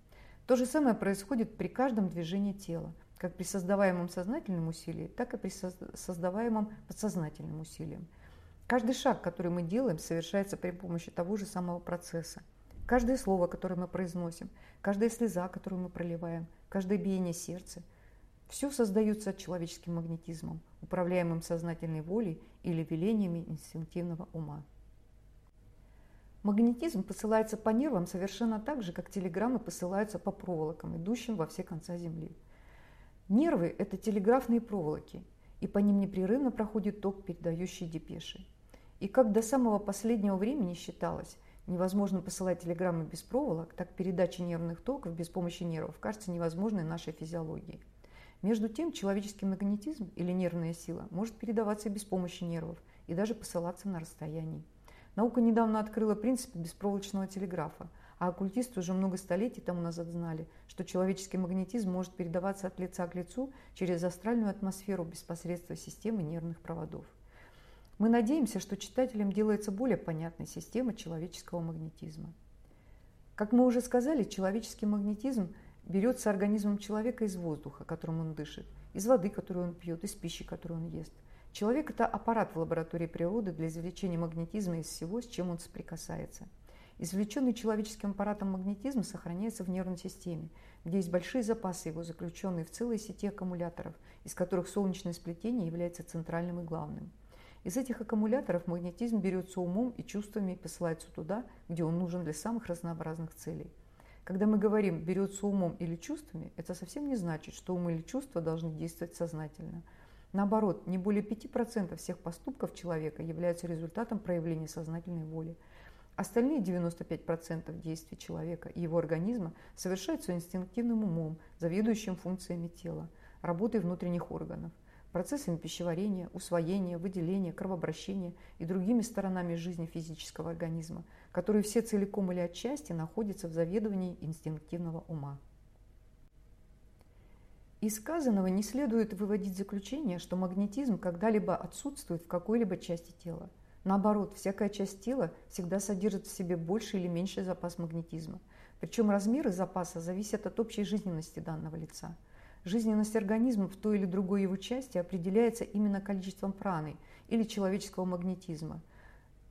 То же самое происходит при каждом движении тела, как при создаваемом сознательном усилии, так и при создаваемом подсознательном усилии. Каждый шаг, который мы делаем, совершается при помощи того же самого процесса. Каждое слово, которое мы произносим, каждая слеза, которую мы проливаем, каждое биение сердца – все создается человеческим магнетизмом, управляемым сознательной волей или велениями инстинктивного ума. Магнетизм посылается по нервам совершенно так же, как телеграммы посылаются по проволокам, идущим во все конца Земли. Нервы – это телеграфные проволоки, и по ним непрерывно проходит ток, передающий депеши. И как до самого последнего времени считалось, невозможно посылать телеграммы без проволок, так передача нервных токов без помощи нервов кажется невозможной нашей физиологией. Между тем, человеческий магнетизм или нервная сила может передаваться и без помощи нервов, и даже посылаться на расстоянии. Наука недавно открыла принцип беспроволочного телеграфа, а оккультисты уже много столетий тому назад знали, что человеческий магнетизм может передаваться от лица к лицу через астральную атмосферу без посредства системы нервных проводов. Мы надеемся, что читателям делается более понятной система человеческого магнетизма. Как мы уже сказали, человеческий магнетизм берется организмом человека из воздуха, которым он дышит, из воды, которую он пьет, из пищи, которую он ест. Человек – это аппарат в лаборатории природы для извлечения магнетизма из всего, с чем он соприкасается. Извлеченный человеческим аппаратом магнетизм сохраняется в нервной системе, где есть большие запасы его, заключенные в целой сети аккумуляторов, из которых солнечное сплетение является центральным и главным. Из этих аккумуляторов магнетизм берется умом и чувствами и посылается туда, где он нужен для самых разнообразных целей – когда мы говорим «берется умом или чувствами», это совсем не значит, что ум или чувства должны действовать сознательно. Наоборот, не более 5% всех поступков человека являются результатом проявления сознательной воли. Остальные 95% действий человека и его организма совершаются инстинктивным умом, заведующим функциями тела, работой внутренних органов – процессами пищеварения, усвоения, выделения, кровообращения и другими сторонами жизни физического организма, которые все целиком или отчасти находятся в заведовании инстинктивного ума. Из сказанного не следует выводить заключение, что магнетизм когда-либо отсутствует в какой-либо части тела. Наоборот, всякая часть тела всегда содержит в себе больше или меньший запас магнетизма. Причем размеры запаса зависят от общей жизненности данного лица – Жизненность организма в той или другой его части определяется именно количеством праны или человеческого магнетизма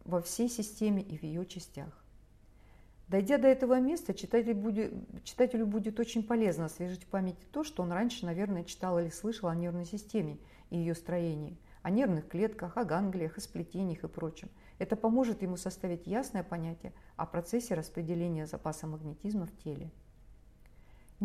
во всей системе и в ее частях. Дойдя до этого места, читатель будет, читателю будет очень полезно освежить в памяти то, что он раньше, наверное, читал или слышал о нервной системе и ее строении, о нервных клетках, о ганглиях, о сплетениях и прочем. Это поможет ему составить ясное понятие о процессе распределения запаса магнетизма в теле.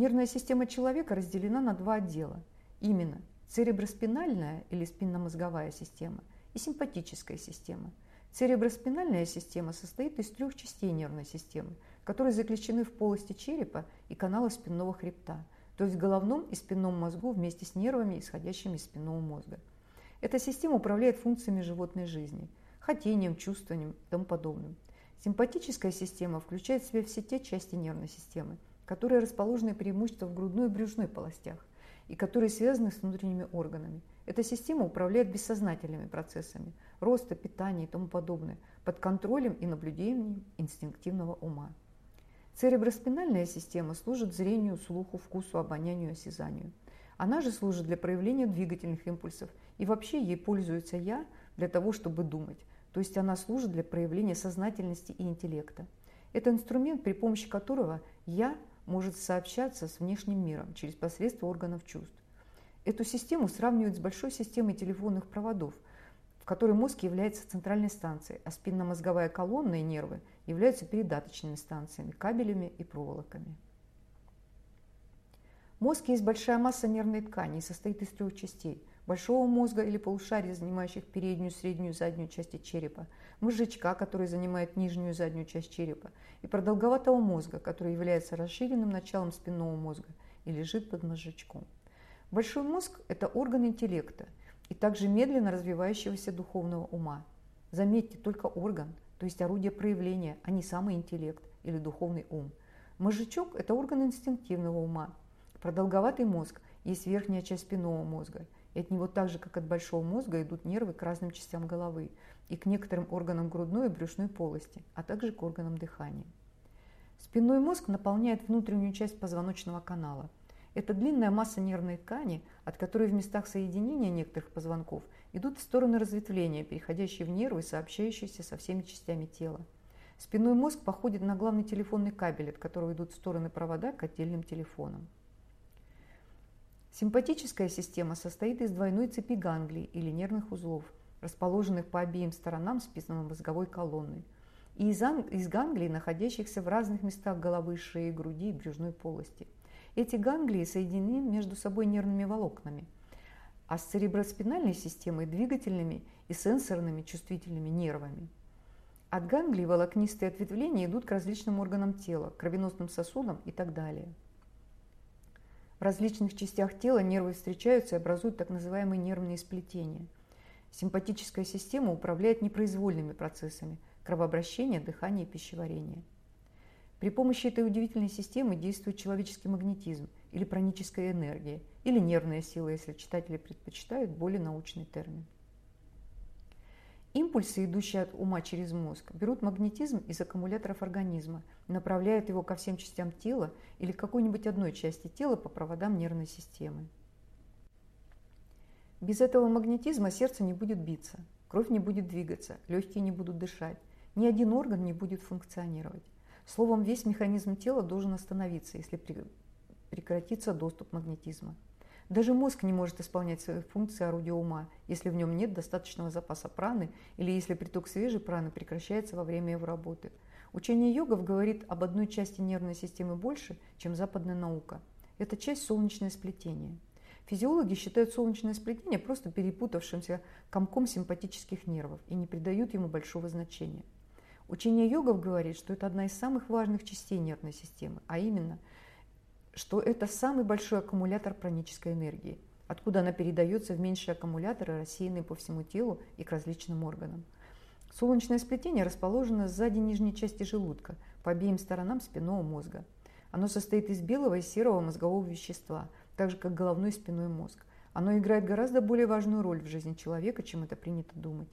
Нервная система человека разделена на два отдела. Именно цереброспинальная или спинномозговая система и симпатическая система. Цереброспинальная система состоит из трех частей нервной системы, которые заключены в полости черепа и канала спинного хребта, то есть в головном и спинном мозгу вместе с нервами, исходящими из спинного мозга. Эта система управляет функциями животной жизни – хотением, чувствованием и тому подобным. Симпатическая система включает в себя все те части нервной системы – которые расположены преимущественно в грудной и брюшной полостях и которые связаны с внутренними органами. Эта система управляет бессознательными процессами роста, питания и тому подобное под контролем и наблюдением инстинктивного ума. Цереброспинальная система служит зрению, слуху, вкусу, обонянию, осязанию. Она же служит для проявления двигательных импульсов, и вообще ей пользуется я для того, чтобы думать, то есть она служит для проявления сознательности и интеллекта. Это инструмент, при помощи которого я может сообщаться с внешним миром через посредство органов чувств. Эту систему сравнивают с большой системой телефонных проводов, в которой мозг является центральной станцией, а спинномозговая колонна и нервы являются передаточными станциями, кабелями и проволоками. Мозг есть большая масса нервной ткани и состоит из трех частей – большого мозга или полушария, занимающих переднюю, среднюю, заднюю части черепа, мозжечка, который занимает нижнюю заднюю часть черепа, и продолговатого мозга, который является расширенным началом спинного мозга и лежит под мозжечком. Большой мозг – это орган интеллекта и также медленно развивающегося духовного ума. Заметьте, только орган, то есть орудие проявления, а не самый интеллект или духовный ум. Мозжечок – это орган инстинктивного ума. Продолговатый мозг есть верхняя часть спинного мозга, и от него так же, как от большого мозга, идут нервы к разным частям головы и к некоторым органам грудной и брюшной полости, а также к органам дыхания. Спинной мозг наполняет внутреннюю часть позвоночного канала. Это длинная масса нервной ткани, от которой в местах соединения некоторых позвонков идут в стороны разветвления, переходящие в нервы, сообщающиеся со всеми частями тела. Спинной мозг походит на главный телефонный кабель, от которого идут в стороны провода к отдельным телефонам. Симпатическая система состоит из двойной цепи ганглий или нервных узлов, расположенных по обеим сторонам спинномозговой колонны, и из, ганглий, находящихся в разных местах головы, шеи, груди и брюшной полости. Эти ганглии соединены между собой нервными волокнами, а с цереброспинальной системой – двигательными и сенсорными чувствительными нервами. От ганглий волокнистые ответвления идут к различным органам тела, кровеносным сосудам и так далее – в различных частях тела нервы встречаются и образуют так называемые нервные сплетения. Симпатическая система управляет непроизвольными процессами кровообращения, дыхания и пищеварения. При помощи этой удивительной системы действует человеческий магнетизм или праническая энергия, или нервная сила, если читатели предпочитают более научный термин. Импульсы, идущие от ума через мозг, берут магнетизм из аккумуляторов организма, направляют его ко всем частям тела или к какой-нибудь одной части тела по проводам нервной системы. Без этого магнетизма сердце не будет биться, кровь не будет двигаться, легкие не будут дышать, ни один орган не будет функционировать. Словом, весь механизм тела должен остановиться, если прекратится доступ магнетизма. Даже мозг не может исполнять свои функции орудия ума, если в нем нет достаточного запаса праны или если приток свежей праны прекращается во время его работы. Учение йогов говорит об одной части нервной системы больше, чем западная наука. Это часть солнечное сплетение. Физиологи считают солнечное сплетение просто перепутавшимся комком симпатических нервов и не придают ему большого значения. Учение йогов говорит, что это одна из самых важных частей нервной системы, а именно – что это самый большой аккумулятор пранической энергии, откуда она передается в меньшие аккумуляторы, рассеянные по всему телу и к различным органам. Солнечное сплетение расположено сзади нижней части желудка, по обеим сторонам спинного мозга. Оно состоит из белого и серого мозгового вещества, так же как головной и спинной мозг. Оно играет гораздо более важную роль в жизни человека, чем это принято думать.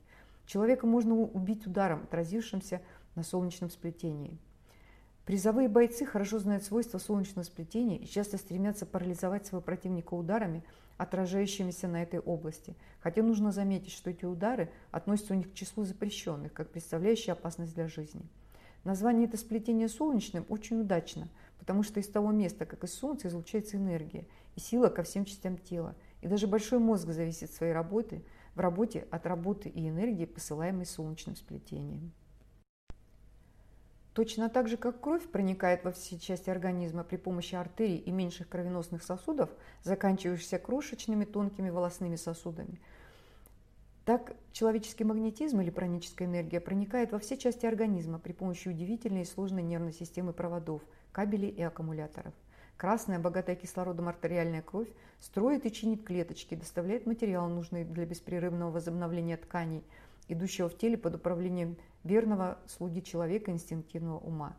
Человека можно убить ударом, отразившимся на солнечном сплетении. Призовые бойцы хорошо знают свойства солнечного сплетения и часто стремятся парализовать своего противника ударами, отражающимися на этой области. Хотя нужно заметить, что эти удары относятся у них к числу запрещенных, как представляющие опасность для жизни. Название это сплетение солнечным очень удачно, потому что из того места, как из Солнца, излучается энергия и сила ко всем частям тела. И даже большой мозг зависит своей работы, в работе от работы и энергии, посылаемой солнечным сплетением. Точно так же, как кровь проникает во все части организма при помощи артерий и меньших кровеносных сосудов, заканчивающихся крошечными тонкими волосными сосудами, так человеческий магнетизм или праническая энергия проникает во все части организма при помощи удивительной и сложной нервной системы проводов, кабелей и аккумуляторов. Красная, богатая кислородом артериальная кровь строит и чинит клеточки, доставляет материал, нужный для беспрерывного возобновления тканей, идущего в теле под управлением верного слуги человека инстинктивного ума.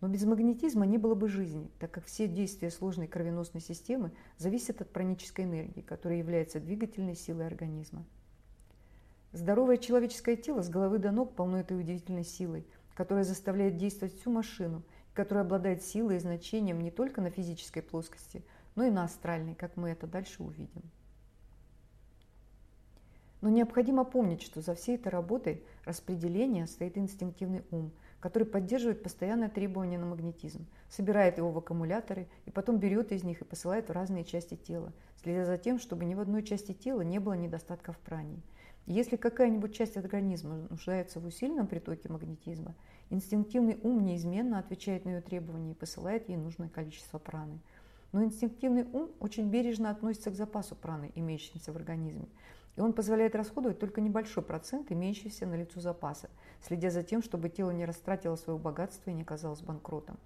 Но без магнетизма не было бы жизни, так как все действия сложной кровеносной системы зависят от пранической энергии, которая является двигательной силой организма. Здоровое человеческое тело с головы до ног полно этой удивительной силой, которая заставляет действовать всю машину, которая обладает силой и значением не только на физической плоскости, но и на астральной, как мы это дальше увидим. Но необходимо помнить, что за всей этой работой распределения стоит инстинктивный ум, который поддерживает постоянное требование на магнетизм, собирает его в аккумуляторы и потом берет из них и посылает в разные части тела, следя за тем, чтобы ни в одной части тела не было недостатка в пране. Если какая-нибудь часть организма нуждается в усиленном притоке магнетизма, инстинктивный ум неизменно отвечает на ее требования и посылает ей нужное количество праны. Но инстинктивный ум очень бережно относится к запасу праны, имеющимся в организме, и он позволяет расходовать только небольшой процент имеющийся на лицу запаса, следя за тем, чтобы тело не растратило свое богатство и не оказалось банкротом.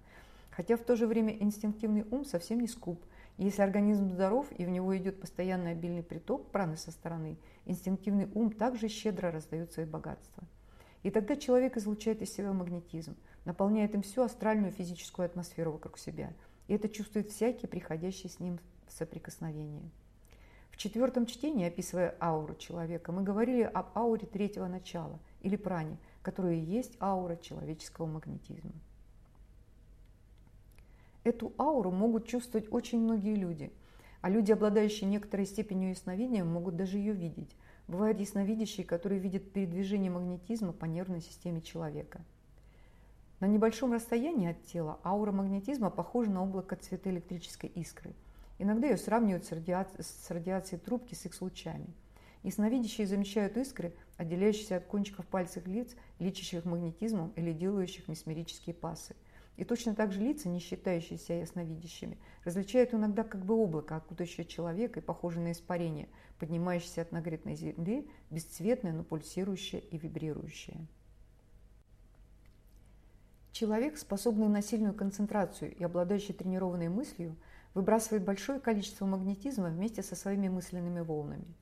Хотя в то же время инстинктивный ум совсем не скуп. если организм здоров и в него идет постоянный обильный приток праны со стороны, инстинктивный ум также щедро раздает свои богатства. И тогда человек излучает из себя магнетизм, наполняет им всю астральную физическую атмосферу вокруг себя. И это чувствует всякий, приходящий с ним в соприкосновение. Четвертом чтении, описывая ауру человека, мы говорили об ауре третьего начала или пране, которая и есть аура человеческого магнетизма. Эту ауру могут чувствовать очень многие люди, а люди, обладающие некоторой степенью ясновидения, могут даже ее видеть. Бывают ясновидящие, которые видят передвижение магнетизма по нервной системе человека. На небольшом расстоянии от тела аура магнетизма похожа на облако цвета электрической искры. Иногда ее сравнивают с, радиацией, с радиацией трубки с X-лучами. Ясновидящие замечают искры, отделяющиеся от кончиков пальцев лиц, лечащих магнетизмом или делающих месмерические пасы – и точно так же лица, не считающиеся ясновидящими, различают иногда как бы облако, окутающее человека и похожее на испарение, поднимающееся от нагретной земли, бесцветное, но пульсирующее и вибрирующее. Человек, способный на сильную концентрацию и обладающий тренированной мыслью, выбрасывает большое количество магнетизма вместе со своими мысленными волнами.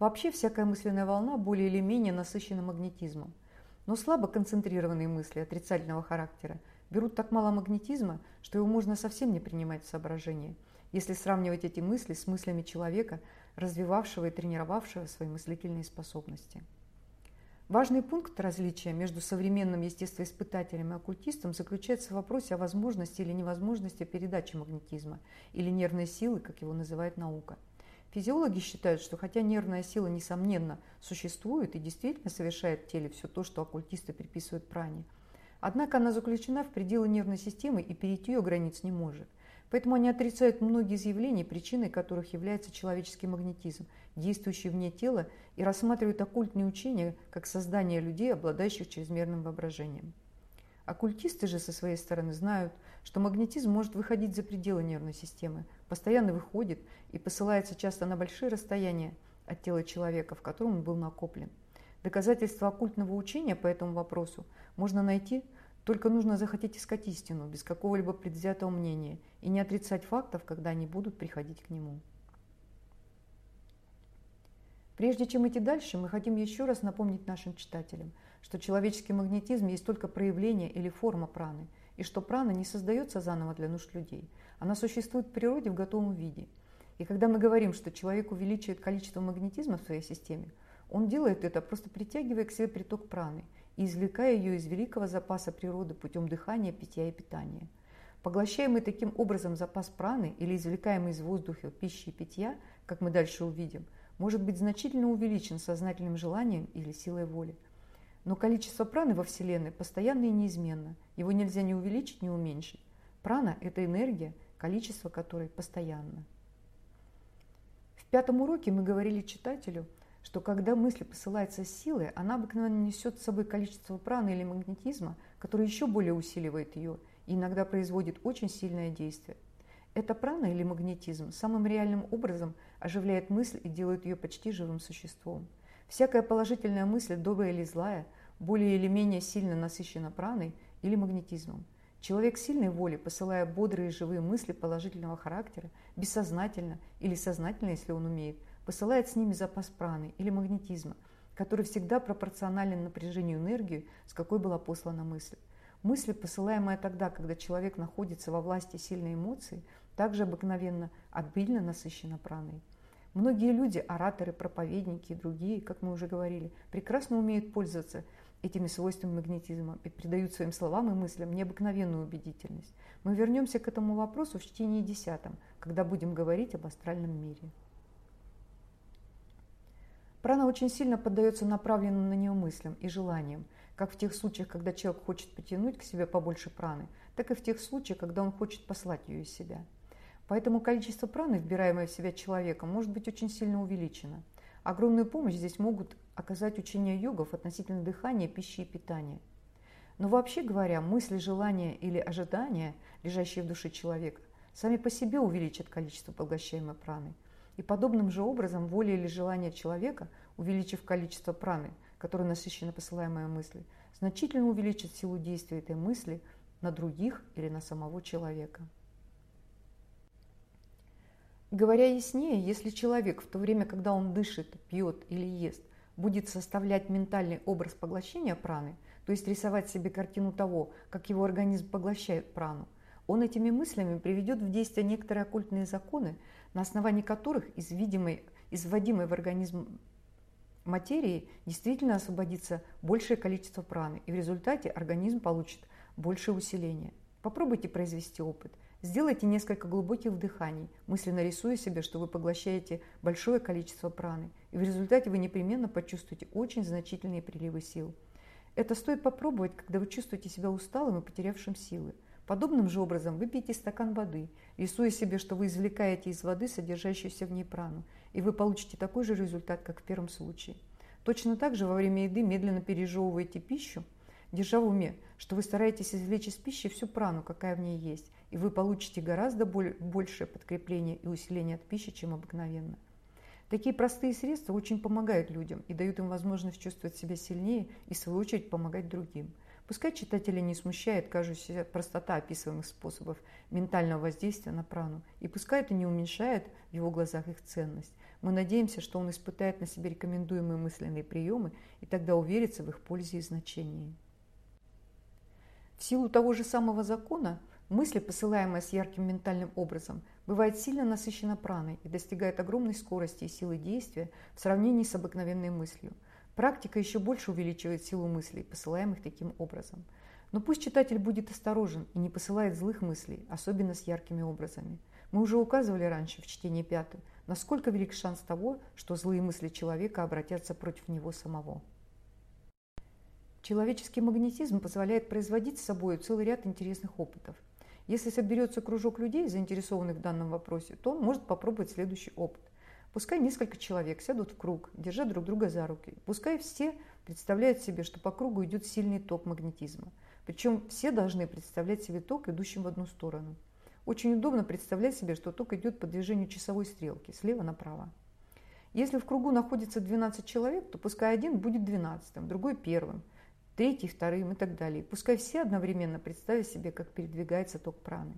Вообще всякая мысленная волна более или менее насыщена магнетизмом. Но слабо концентрированные мысли отрицательного характера берут так мало магнетизма, что его можно совсем не принимать в соображение, если сравнивать эти мысли с мыслями человека, развивавшего и тренировавшего свои мыслительные способности. Важный пункт различия между современным естествоиспытателем и оккультистом заключается в вопросе о возможности или невозможности передачи магнетизма или нервной силы, как его называет наука. Физиологи считают, что хотя нервная сила, несомненно, существует и действительно совершает в теле все то, что оккультисты приписывают пране – Однако она заключена в пределы нервной системы и перейти ее границ не может. Поэтому они отрицают многие изъявления, причиной которых является человеческий магнетизм, действующий вне тела, и рассматривают оккультные учения как создание людей, обладающих чрезмерным воображением. Оккультисты же со своей стороны знают, что магнетизм может выходить за пределы нервной системы, постоянно выходит и посылается часто на большие расстояния от тела человека, в котором он был накоплен. Доказательства оккультного учения по этому вопросу можно найти, только нужно захотеть искать истину, без какого-либо предвзятого мнения, и не отрицать фактов, когда они будут приходить к нему. Прежде чем идти дальше, мы хотим еще раз напомнить нашим читателям, что человеческий магнетизм есть только проявление или форма праны, и что прана не создается заново для нужд людей. Она существует в природе в готовом виде. И когда мы говорим, что человек увеличивает количество магнетизма в своей системе, он делает это, просто притягивая к себе приток праны и извлекая ее из великого запаса природы путем дыхания, питья и питания. Поглощаемый таким образом запас праны или извлекаемый из воздуха пищи и питья, как мы дальше увидим, может быть значительно увеличен сознательным желанием или силой воли. Но количество праны во Вселенной постоянно и неизменно. Его нельзя ни увеличить, ни уменьшить. Прана – это энергия, количество которой постоянно. В пятом уроке мы говорили читателю – что когда мысль посылается силой, она обыкновенно несет с собой количество праны или магнетизма, которое еще более усиливает ее и иногда производит очень сильное действие. Эта прана или магнетизм самым реальным образом оживляет мысль и делает ее почти живым существом. Всякая положительная мысль, добрая или злая, более или менее сильно насыщена праной или магнетизмом. Человек сильной воли, посылая бодрые живые мысли положительного характера, бессознательно или сознательно, если он умеет, посылает с ними запас праны или магнетизма, который всегда пропорционален напряжению энергии, с какой была послана мысль. Мысль, посылаемая тогда, когда человек находится во власти сильной эмоции, также обыкновенно обильно насыщена праной. Многие люди, ораторы, проповедники и другие, как мы уже говорили, прекрасно умеют пользоваться этими свойствами магнетизма и придают своим словам и мыслям необыкновенную убедительность. Мы вернемся к этому вопросу в чтении десятом, когда будем говорить об астральном мире. Прана очень сильно поддается направленным на нее мыслям и желаниям, как в тех случаях, когда человек хочет потянуть к себе побольше праны, так и в тех случаях, когда он хочет послать ее из себя. Поэтому количество праны, вбираемое в себя человеком, может быть очень сильно увеличено. Огромную помощь здесь могут оказать учения йогов относительно дыхания, пищи и питания. Но вообще говоря, мысли, желания или ожидания, лежащие в душе человека, сами по себе увеличат количество поглощаемой праны – и подобным же образом воля или желание человека, увеличив количество праны, которое насыщено посылаемой мысли, значительно увеличит силу действия этой мысли на других или на самого человека. Говоря яснее, если человек в то время, когда он дышит, пьет или ест, будет составлять ментальный образ поглощения праны, то есть рисовать себе картину того, как его организм поглощает прану, он этими мыслями приведет в действие некоторые оккультные законы, на основании которых из, видимой, из вводимой в организм материи действительно освободится большее количество праны, и в результате организм получит большее усиление. Попробуйте произвести опыт. Сделайте несколько глубоких вдыханий, мысленно рисуя себе, что вы поглощаете большое количество праны, и в результате вы непременно почувствуете очень значительные приливы сил. Это стоит попробовать, когда вы чувствуете себя усталым и потерявшим силы. Подобным же образом выпейте стакан воды, рисуя себе, что вы извлекаете из воды содержащуюся в ней прану, и вы получите такой же результат, как в первом случае. Точно так же во время еды медленно пережевываете пищу, держа в уме, что вы стараетесь извлечь из пищи всю прану, какая в ней есть, и вы получите гораздо большее подкрепление и усиление от пищи, чем обыкновенно. Такие простые средства очень помогают людям и дают им возможность чувствовать себя сильнее и, в свою очередь, помогать другим. Пускай читателя не смущает кажущаяся простота описываемых способов ментального воздействия на прану, и пускай это не уменьшает в его глазах их ценность. Мы надеемся, что он испытает на себе рекомендуемые мысленные приемы и тогда уверится в их пользе и значении. В силу того же самого закона, мысль, посылаемая с ярким ментальным образом, бывает сильно насыщена праной и достигает огромной скорости и силы действия в сравнении с обыкновенной мыслью. Практика еще больше увеличивает силу мыслей, посылаемых таким образом. Но пусть читатель будет осторожен и не посылает злых мыслей, особенно с яркими образами. Мы уже указывали раньше в чтении пятого, насколько велик шанс того, что злые мысли человека обратятся против него самого. Человеческий магнетизм позволяет производить с собой целый ряд интересных опытов. Если соберется кружок людей, заинтересованных в данном вопросе, то он может попробовать следующий опыт. Пускай несколько человек сядут в круг, держа друг друга за руки. Пускай все представляют себе, что по кругу идет сильный ток магнетизма. Причем все должны представлять себе ток, идущий в одну сторону. Очень удобно представлять себе, что ток идет по движению часовой стрелки, слева направо. Если в кругу находится 12 человек, то пускай один будет 12, другой первым, третий вторым и так далее. Пускай все одновременно представят себе, как передвигается ток праны.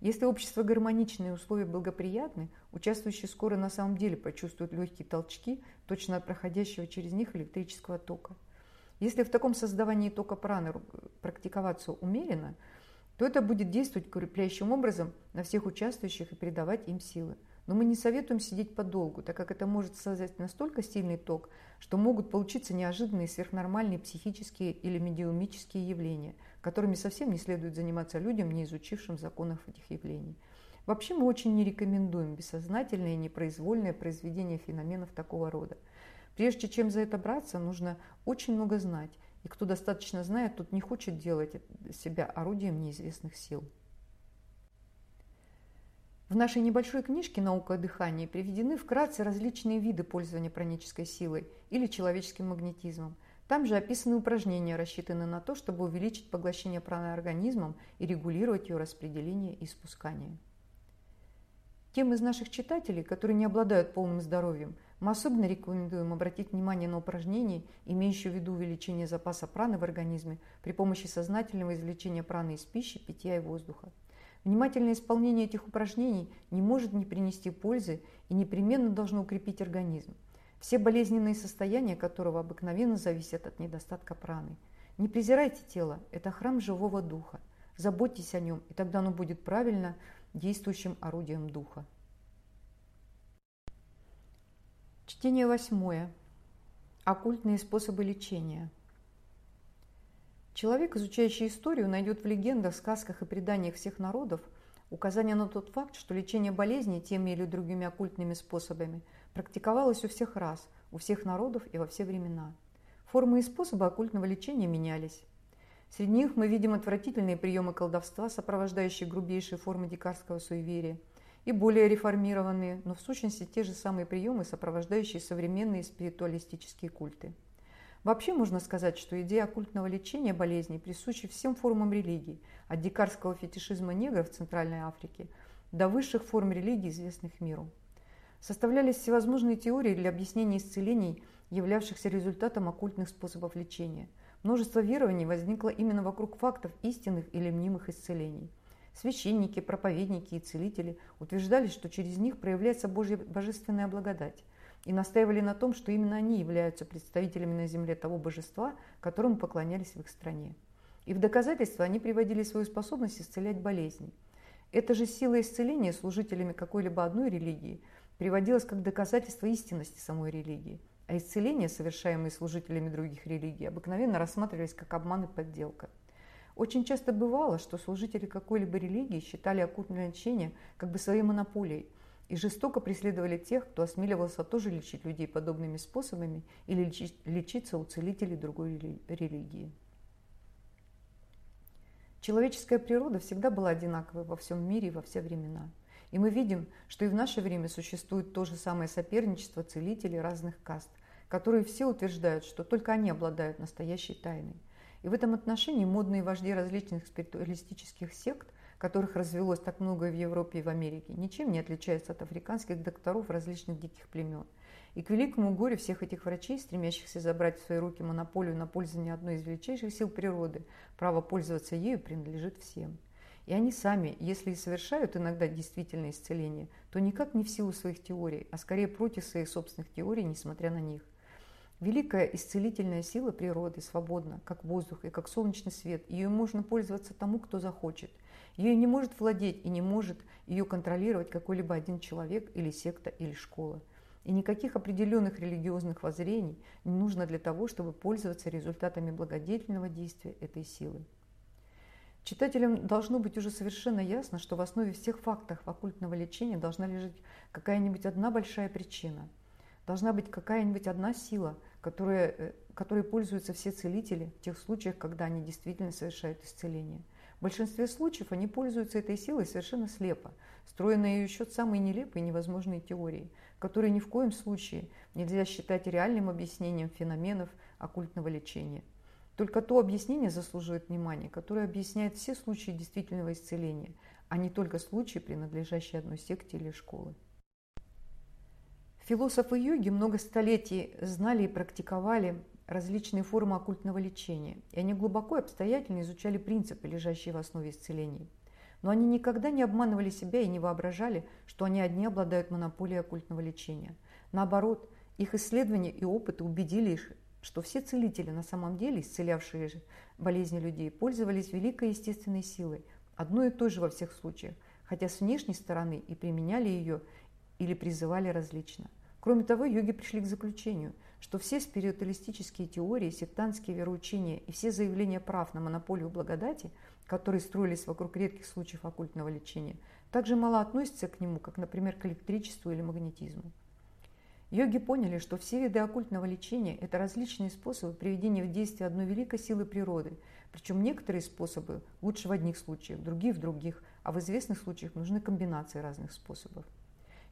Если общество гармоничное и условия благоприятны, участвующие скоро на самом деле почувствуют легкие толчки точно от проходящего через них электрического тока. Если в таком создавании тока праны практиковаться умеренно, то это будет действовать укрепляющим образом на всех участвующих и придавать им силы. Но мы не советуем сидеть подолгу, так как это может создать настолько сильный ток, что могут получиться неожиданные сверхнормальные психические или медиумические явления, которыми совсем не следует заниматься людям, не изучившим законов этих явлений. Вообще мы очень не рекомендуем бессознательное и непроизвольное произведение феноменов такого рода. Прежде чем за это браться, нужно очень много знать, и кто достаточно знает, тот не хочет делать себя орудием неизвестных сил. В нашей небольшой книжке «Наука о дыхании» приведены вкратце различные виды пользования пранической силой или человеческим магнетизмом. Там же описаны упражнения, рассчитанные на то, чтобы увеличить поглощение праны организмом и регулировать ее распределение и спускание. Тем из наших читателей, которые не обладают полным здоровьем, мы особенно рекомендуем обратить внимание на упражнения, имеющие в виду увеличение запаса праны в организме при помощи сознательного извлечения праны из пищи, питья и воздуха. Внимательное исполнение этих упражнений не может не принести пользы и непременно должно укрепить организм, все болезненные состояния которого обыкновенно зависят от недостатка праны. Не презирайте тело, это храм живого духа. Заботьтесь о нем, и тогда оно будет правильно действующим орудием духа. Чтение восьмое. Оккультные способы лечения – Человек, изучающий историю, найдет в легендах, сказках и преданиях всех народов указание на тот факт, что лечение болезней теми или другими оккультными способами практиковалось у всех рас, у всех народов и во все времена. Формы и способы оккультного лечения менялись. Среди них мы видим отвратительные приемы колдовства, сопровождающие грубейшие формы дикарского суеверия, и более реформированные, но в сущности те же самые приемы, сопровождающие современные спиритуалистические культы. Вообще можно сказать, что идея оккультного лечения болезней присуща всем формам религий, от дикарского фетишизма негров в Центральной Африке до высших форм религий, известных миру. Составлялись всевозможные теории для объяснения исцелений, являвшихся результатом оккультных способов лечения. Множество верований возникло именно вокруг фактов истинных или мнимых исцелений. Священники, проповедники и целители утверждали, что через них проявляется Божья божественная благодать. И настаивали на том, что именно они являются представителями на земле того божества, которому поклонялись в их стране. И в доказательство они приводили свою способность исцелять болезни. Эта же сила исцеления служителями какой-либо одной религии приводилась как доказательство истинности самой религии, а исцеления, совершаемые служителями других религий, обыкновенно рассматривались как обман и подделка. Очень часто бывало, что служители какой-либо религии считали оккультное лечение как бы своей монополией – и жестоко преследовали тех, кто осмеливался тоже лечить людей подобными способами или лечить, лечиться у целителей другой религии. Человеческая природа всегда была одинаковой во всем мире и во все времена. И мы видим, что и в наше время существует то же самое соперничество целителей разных каст, которые все утверждают, что только они обладают настоящей тайной. И в этом отношении модные вожди различных спиритуалистических сект которых развелось так много в Европе и в Америке, ничем не отличаются от африканских докторов различных диких племен. И к великому горю всех этих врачей, стремящихся забрать в свои руки монополию на пользование одной из величайших сил природы, право пользоваться ею принадлежит всем. И они сами, если и совершают иногда действительное исцеление, то никак не в силу своих теорий, а скорее против своих собственных теорий, несмотря на них. Великая исцелительная сила природы свободна, как воздух и как солнечный свет. Ее можно пользоваться тому, кто захочет. Ее не может владеть и не может ее контролировать какой-либо один человек или секта или школа. И никаких определенных религиозных воззрений не нужно для того, чтобы пользоваться результатами благодетельного действия этой силы. Читателям должно быть уже совершенно ясно, что в основе всех фактов оккультного лечения должна лежать какая-нибудь одна большая причина. Должна быть какая-нибудь одна сила – которые, э, которые пользуются все целители в тех случаях, когда они действительно совершают исцеление. В большинстве случаев они пользуются этой силой совершенно слепо, строя на ее счет самые нелепые и невозможные теории, которые ни в коем случае нельзя считать реальным объяснением феноменов оккультного лечения. Только то объяснение заслуживает внимания, которое объясняет все случаи действительного исцеления, а не только случаи, принадлежащие одной секте или школы. Философы йоги много столетий знали и практиковали различные формы оккультного лечения, и они глубоко и обстоятельно изучали принципы, лежащие в основе исцелений. Но они никогда не обманывали себя и не воображали, что они одни обладают монополией оккультного лечения. Наоборот, их исследования и опыты убедили их, что все целители, на самом деле исцелявшие болезни людей, пользовались великой естественной силой, одной и той же во всех случаях, хотя с внешней стороны и применяли ее или призывали различно. Кроме того, йоги пришли к заключению, что все спиритуалистические теории, сектантские вероучения и все заявления прав на монополию благодати, которые строились вокруг редких случаев оккультного лечения, также мало относятся к нему, как, например, к электричеству или магнетизму. Йоги поняли, что все виды оккультного лечения – это различные способы приведения в действие одной великой силы природы, причем некоторые способы лучше в одних случаях, другие в других, а в известных случаях нужны комбинации разных способов.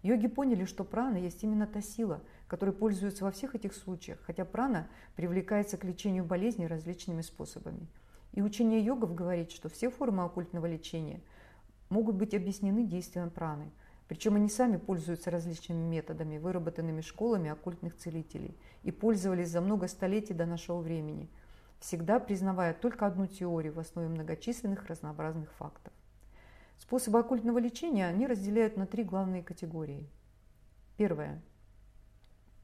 Йоги поняли, что прана есть именно та сила, которой пользуются во всех этих случаях, хотя прана привлекается к лечению болезней различными способами. И учение йогов говорит, что все формы оккультного лечения могут быть объяснены действием праны. Причем они сами пользуются различными методами, выработанными школами оккультных целителей, и пользовались за много столетий до нашего времени, всегда признавая только одну теорию в основе многочисленных разнообразных фактов. Способы оккультного лечения они разделяют на три главные категории. Первое.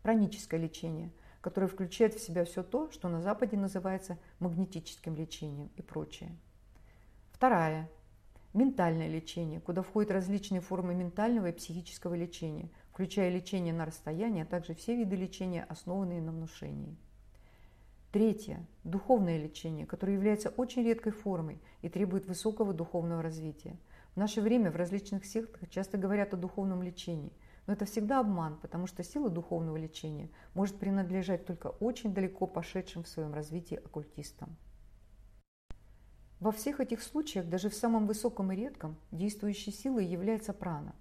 Праническое лечение, которое включает в себя все то, что на Западе называется магнетическим лечением и прочее. Вторая. Ментальное лечение, куда входят различные формы ментального и психического лечения, включая лечение на расстоянии, а также все виды лечения, основанные на внушении. Третье. Духовное лечение, которое является очень редкой формой и требует высокого духовного развития – в наше время в различных сектах часто говорят о духовном лечении, но это всегда обман, потому что сила духовного лечения может принадлежать только очень далеко пошедшим в своем развитии оккультистам. Во всех этих случаях, даже в самом высоком и редком, действующей силой является прана.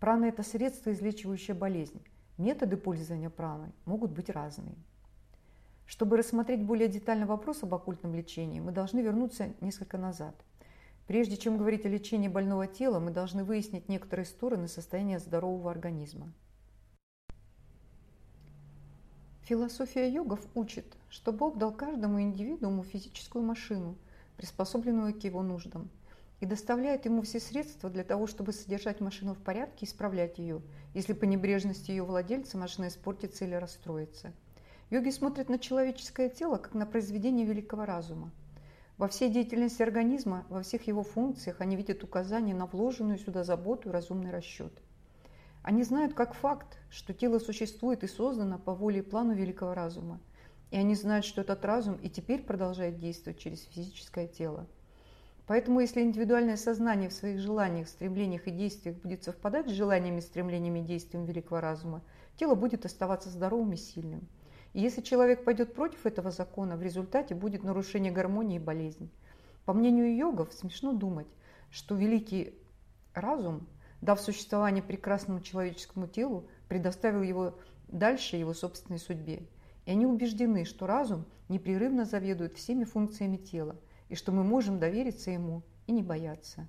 Прана – это средство, излечивающее болезнь. Методы пользования праной могут быть разные. Чтобы рассмотреть более детально вопрос об оккультном лечении, мы должны вернуться несколько назад – Прежде чем говорить о лечении больного тела, мы должны выяснить некоторые стороны состояния здорового организма. Философия йогов учит, что Бог дал каждому индивидууму физическую машину, приспособленную к его нуждам. и доставляет ему все средства для того, чтобы содержать машину в порядке и исправлять ее, если по небрежности ее владельца машина испортится или расстроится. Йоги смотрят на человеческое тело как на произведение великого разума. Во всей деятельности организма, во всех его функциях они видят указания на вложенную сюда заботу и разумный расчет. Они знают как факт, что тело существует и создано по воле и плану великого разума. И они знают, что этот разум и теперь продолжает действовать через физическое тело. Поэтому если индивидуальное сознание в своих желаниях, стремлениях и действиях будет совпадать с желаниями, стремлениями и действиями великого разума, тело будет оставаться здоровым и сильным. И если человек пойдет против этого закона, в результате будет нарушение гармонии и болезнь. По мнению йогов, смешно думать, что великий разум дав существование прекрасному человеческому телу, предоставил его дальше его собственной судьбе. И они убеждены, что разум непрерывно заведует всеми функциями тела, и что мы можем довериться ему и не бояться.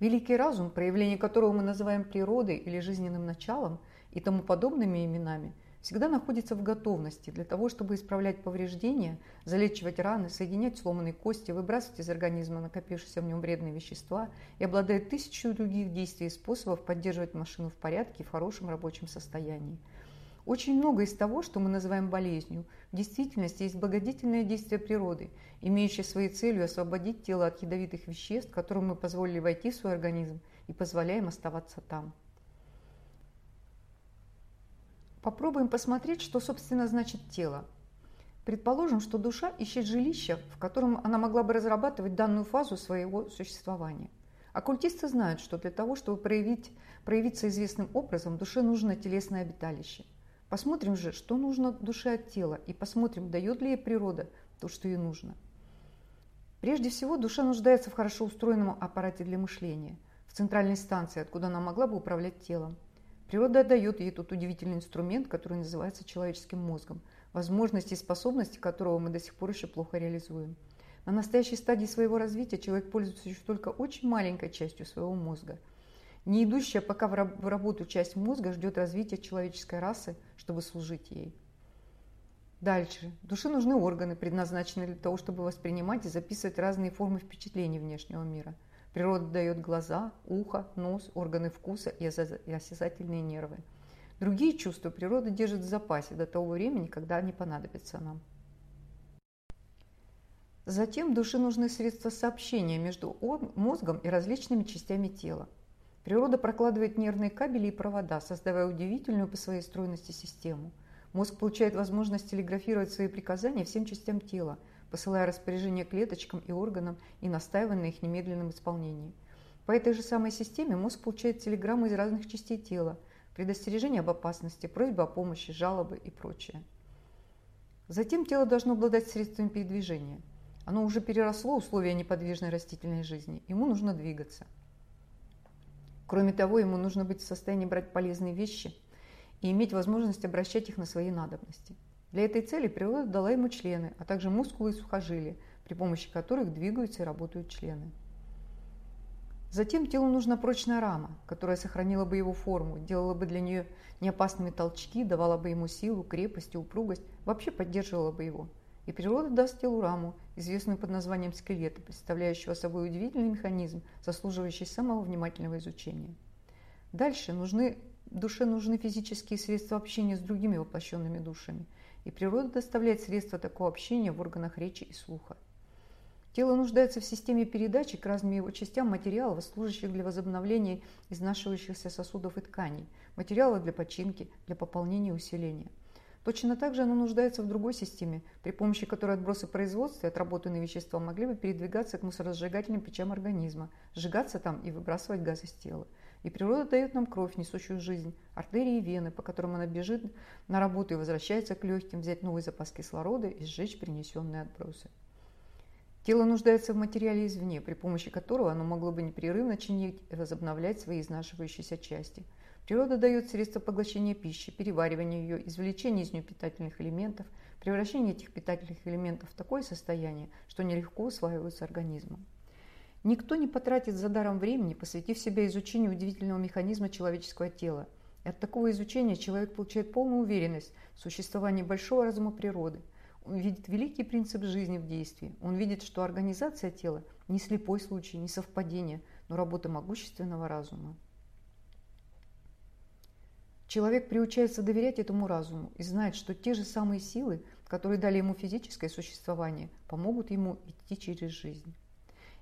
Великий разум, проявление которого мы называем природой или жизненным началом и тому подобными именами – всегда находится в готовности для того, чтобы исправлять повреждения, залечивать раны, соединять сломанные кости, выбрасывать из организма накопившиеся в нем вредные вещества и обладает тысячу других действий и способов поддерживать машину в порядке и в хорошем рабочем состоянии. Очень много из того, что мы называем болезнью, в действительности есть благодетельное действие природы, имеющее своей целью освободить тело от ядовитых веществ, которым мы позволили войти в свой организм и позволяем оставаться там. Попробуем посмотреть, что, собственно, значит тело. Предположим, что душа ищет жилище, в котором она могла бы разрабатывать данную фазу своего существования. Оккультисты знают, что для того, чтобы проявить, проявиться известным образом, душе нужно телесное обиталище. Посмотрим же, что нужно душе от тела, и посмотрим, дает ли ей природа то, что ей нужно. Прежде всего, душа нуждается в хорошо устроенном аппарате для мышления, в центральной станции, откуда она могла бы управлять телом. Природа дает ей тот удивительный инструмент, который называется человеческим мозгом, возможности и способности которого мы до сих пор еще плохо реализуем. На настоящей стадии своего развития человек пользуется еще только очень маленькой частью своего мозга. Не идущая пока в работу часть мозга ждет развития человеческой расы, чтобы служить ей. Дальше. Душе нужны органы, предназначенные для того, чтобы воспринимать и записывать разные формы впечатлений внешнего мира – Природа дает глаза, ухо, нос, органы вкуса и осязательные нервы. Другие чувства природа держит в запасе до того времени, когда они понадобятся нам. Затем душе нужны средства сообщения между мозгом и различными частями тела. Природа прокладывает нервные кабели и провода, создавая удивительную по своей стройности систему. Мозг получает возможность телеграфировать свои приказания всем частям тела – посылая распоряжения клеточкам и органам и настаивая на их немедленном исполнении. По этой же самой системе мозг получает телеграммы из разных частей тела, предостережения об опасности, просьбы о помощи, жалобы и прочее. Затем тело должно обладать средствами передвижения. Оно уже переросло условия неподвижной растительной жизни, ему нужно двигаться. Кроме того, ему нужно быть в состоянии брать полезные вещи и иметь возможность обращать их на свои надобности – для этой цели природа дала ему члены, а также мускулы и сухожилия, при помощи которых двигаются и работают члены. Затем телу нужна прочная рама, которая сохранила бы его форму, делала бы для нее неопасными толчки, давала бы ему силу, крепость и упругость, вообще поддерживала бы его. И природа даст телу раму, известную под названием скелета, представляющего собой удивительный механизм, заслуживающий самого внимательного изучения. Дальше нужны, душе нужны физические средства общения с другими воплощенными душами – и природа доставляет средства такого общения в органах речи и слуха. Тело нуждается в системе передачи к разным его частям материалов, служащих для возобновления изнашивающихся сосудов и тканей, материала для починки, для пополнения и усиления. Точно так же оно нуждается в другой системе, при помощи которой отбросы производства и отработанные вещества могли бы передвигаться к мусоросжигательным печам организма, сжигаться там и выбрасывать газ из тела. И природа дает нам кровь, несущую жизнь, артерии и вены, по которым она бежит на работу и возвращается к легким, взять новый запас кислорода и сжечь принесенные отбросы. Тело нуждается в материале извне, при помощи которого оно могло бы непрерывно чинить и возобновлять свои изнашивающиеся части. Природа дает средства поглощения пищи, переваривания ее, извлечения из нее питательных элементов, превращения этих питательных элементов в такое состояние, что нелегко усваиваются организмом. Никто не потратит за даром времени, посвятив себя изучению удивительного механизма человеческого тела. И от такого изучения человек получает полную уверенность в существовании большого разума природы. Он видит великий принцип жизни в действии. Он видит, что организация тела не слепой случай, не совпадение, но работа могущественного разума. Человек приучается доверять этому разуму и знает, что те же самые силы, которые дали ему физическое существование, помогут ему идти через жизнь.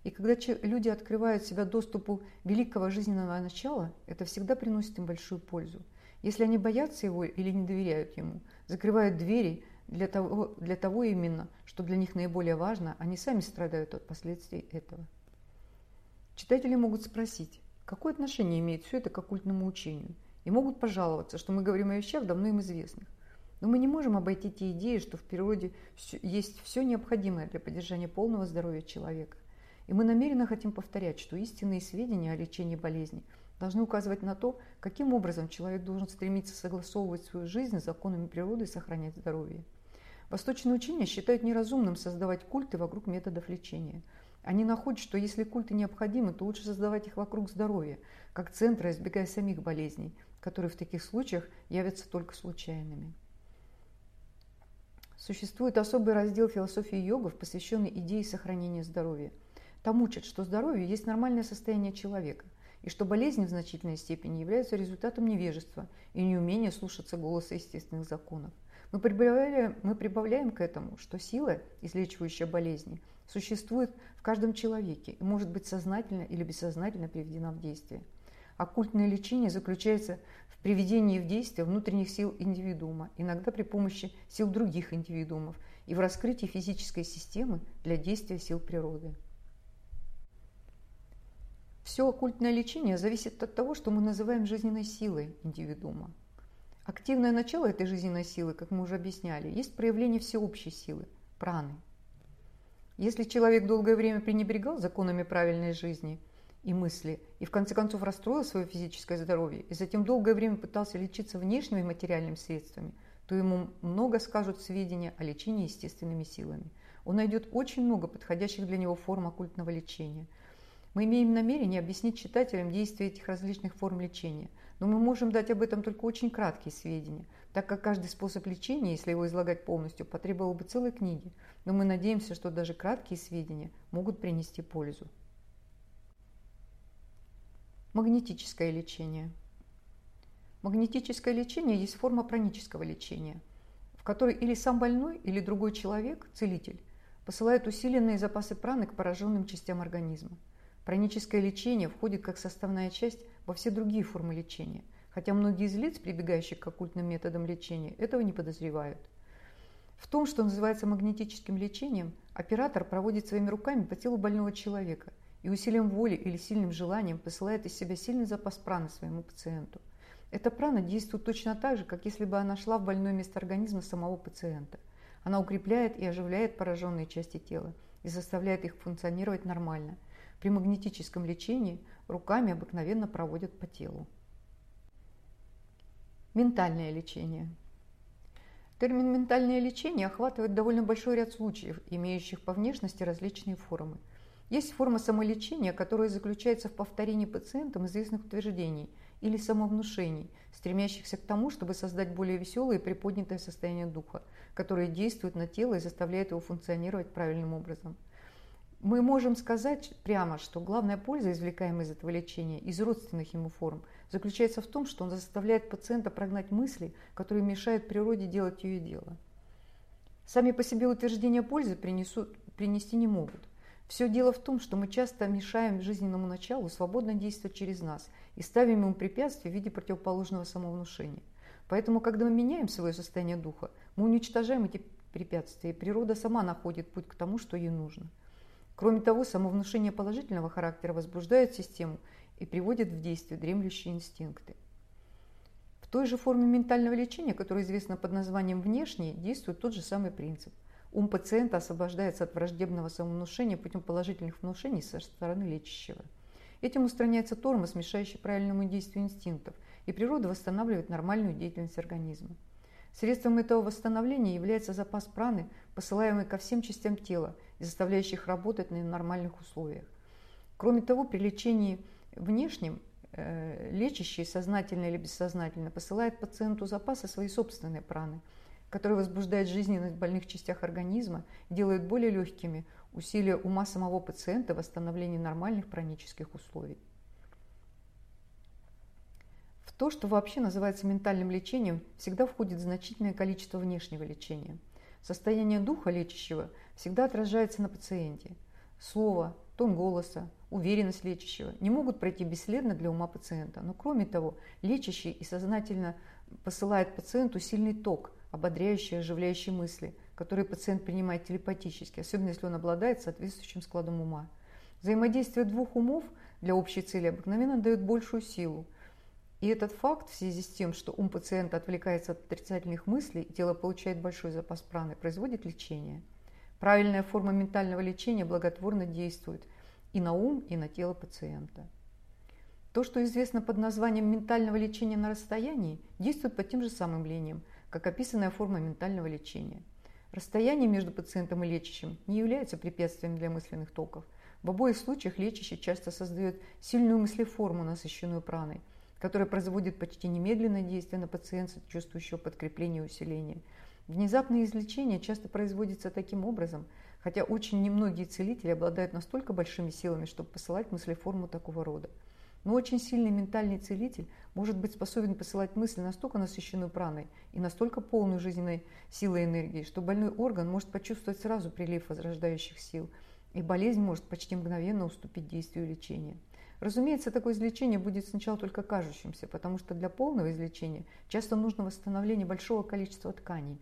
И когда люди открывают себя доступу великого жизненного начала, это всегда приносит им большую пользу. Если они боятся его или не доверяют ему, закрывают двери для того, для того именно, что для них наиболее важно, они сами страдают от последствий этого. Читатели могут спросить, какое отношение имеет все это к оккультному учению, и могут пожаловаться, что мы говорим о вещах давно им известных. Но мы не можем обойти те идеи, что в природе есть все необходимое для поддержания полного здоровья человека. И мы намеренно хотим повторять, что истинные сведения о лечении болезней должны указывать на то, каким образом человек должен стремиться согласовывать свою жизнь с законами природы и сохранять здоровье. Восточные учения считают неразумным создавать культы вокруг методов лечения. Они находят, что если культы необходимы, то лучше создавать их вокруг здоровья, как центра, избегая самих болезней, которые в таких случаях явятся только случайными. Существует особый раздел философии йогов, посвященный идее сохранения здоровья – там учат, что здоровье есть нормальное состояние человека, и что болезни в значительной степени являются результатом невежества и неумения слушаться голоса естественных законов. Мы прибавляем, мы прибавляем к этому, что сила, излечивающая болезни, существует в каждом человеке и может быть сознательно или бессознательно приведена в действие. Оккультное лечение заключается в приведении в действие внутренних сил индивидуума, иногда при помощи сил других индивидуумов, и в раскрытии физической системы для действия сил природы. Все оккультное лечение зависит от того, что мы называем жизненной силой индивидуума. Активное начало этой жизненной силы, как мы уже объясняли, есть проявление всеобщей силы – праны. Если человек долгое время пренебрегал законами правильной жизни и мысли, и в конце концов расстроил свое физическое здоровье, и затем долгое время пытался лечиться внешними материальными средствами, то ему много скажут сведения о лечении естественными силами. Он найдет очень много подходящих для него форм оккультного лечения – мы имеем намерение объяснить читателям действия этих различных форм лечения, но мы можем дать об этом только очень краткие сведения, так как каждый способ лечения, если его излагать полностью, потребовал бы целой книги, но мы надеемся, что даже краткие сведения могут принести пользу. Магнетическое лечение. Магнетическое лечение есть форма пранического лечения, в которой или сам больной, или другой человек, целитель, посылает усиленные запасы праны к пораженным частям организма. Праническое лечение входит как составная часть во все другие формы лечения, хотя многие из лиц, прибегающих к оккультным методам лечения, этого не подозревают. В том, что называется магнетическим лечением, оператор проводит своими руками по телу больного человека и усилием воли или сильным желанием посылает из себя сильный запас праны своему пациенту. Эта прана действует точно так же, как если бы она шла в больное место организма самого пациента. Она укрепляет и оживляет пораженные части тела и заставляет их функционировать нормально – при магнетическом лечении руками обыкновенно проводят по телу. Ментальное лечение. Термин «ментальное лечение» охватывает довольно большой ряд случаев, имеющих по внешности различные формы. Есть форма самолечения, которая заключается в повторении пациентам известных утверждений или самовнушений, стремящихся к тому, чтобы создать более веселое и приподнятое состояние духа, которое действует на тело и заставляет его функционировать правильным образом – мы можем сказать прямо, что главная польза, извлекаемая из этого лечения, из родственных ему форм, заключается в том, что он заставляет пациента прогнать мысли, которые мешают природе делать ее дело. Сами по себе утверждения пользы принесут, принести не могут. Все дело в том, что мы часто мешаем жизненному началу свободно действовать через нас и ставим ему препятствия в виде противоположного самовнушения. Поэтому, когда мы меняем свое состояние духа, мы уничтожаем эти препятствия, и природа сама находит путь к тому, что ей нужно – Кроме того, самовнушение положительного характера возбуждает систему и приводит в действие дремлющие инстинкты. В той же форме ментального лечения, которая известна под названием «внешний», действует тот же самый принцип. Ум пациента освобождается от враждебного самовнушения путем положительных внушений со стороны лечащего. Этим устраняется тормоз, мешающий правильному действию инстинктов, и природа восстанавливает нормальную деятельность организма. Средством этого восстановления является запас праны, посылаемый ко всем частям тела и заставляющий их работать на нормальных условиях. Кроме того, при лечении внешнем э, лечащий сознательно или бессознательно посылает пациенту запасы своей собственной праны, который возбуждает жизненность в больных частях организма делает более легкими усилия ума самого пациента в восстановлении нормальных пранических условий. То, что вообще называется ментальным лечением, всегда входит значительное количество внешнего лечения. Состояние духа лечащего всегда отражается на пациенте. Слово, тон голоса, уверенность лечащего не могут пройти бесследно для ума пациента. Но кроме того, лечащий и сознательно посылает пациенту сильный ток, ободряющие, оживляющие мысли, которые пациент принимает телепатически, особенно если он обладает соответствующим складом ума. Взаимодействие двух умов для общей цели обыкновенно дает большую силу. И этот факт в связи с тем, что ум пациента отвлекается от отрицательных мыслей тело получает большой запас праны, производит лечение. Правильная форма ментального лечения благотворно действует и на ум, и на тело пациента. То, что известно под названием ментального лечения на расстоянии, действует по тем же самым линиям, как описанная форма ментального лечения. Расстояние между пациентом и лечащим не является препятствием для мысленных токов. В обоих случаях лечащий часто создает сильную мыслеформу, насыщенную праной, которая производит почти немедленное действие на пациента, чувствующего подкрепление и усиление. Внезапное излечение часто производится таким образом, хотя очень немногие целители обладают настолько большими силами, чтобы посылать мыслеформу такого рода. Но очень сильный ментальный целитель может быть способен посылать мысли настолько насыщенную праной и настолько полную жизненной силой и энергии, что больной орган может почувствовать сразу прилив возрождающих сил, и болезнь может почти мгновенно уступить действию лечения. Разумеется, такое излечение будет сначала только кажущимся, потому что для полного излечения часто нужно восстановление большого количества тканей.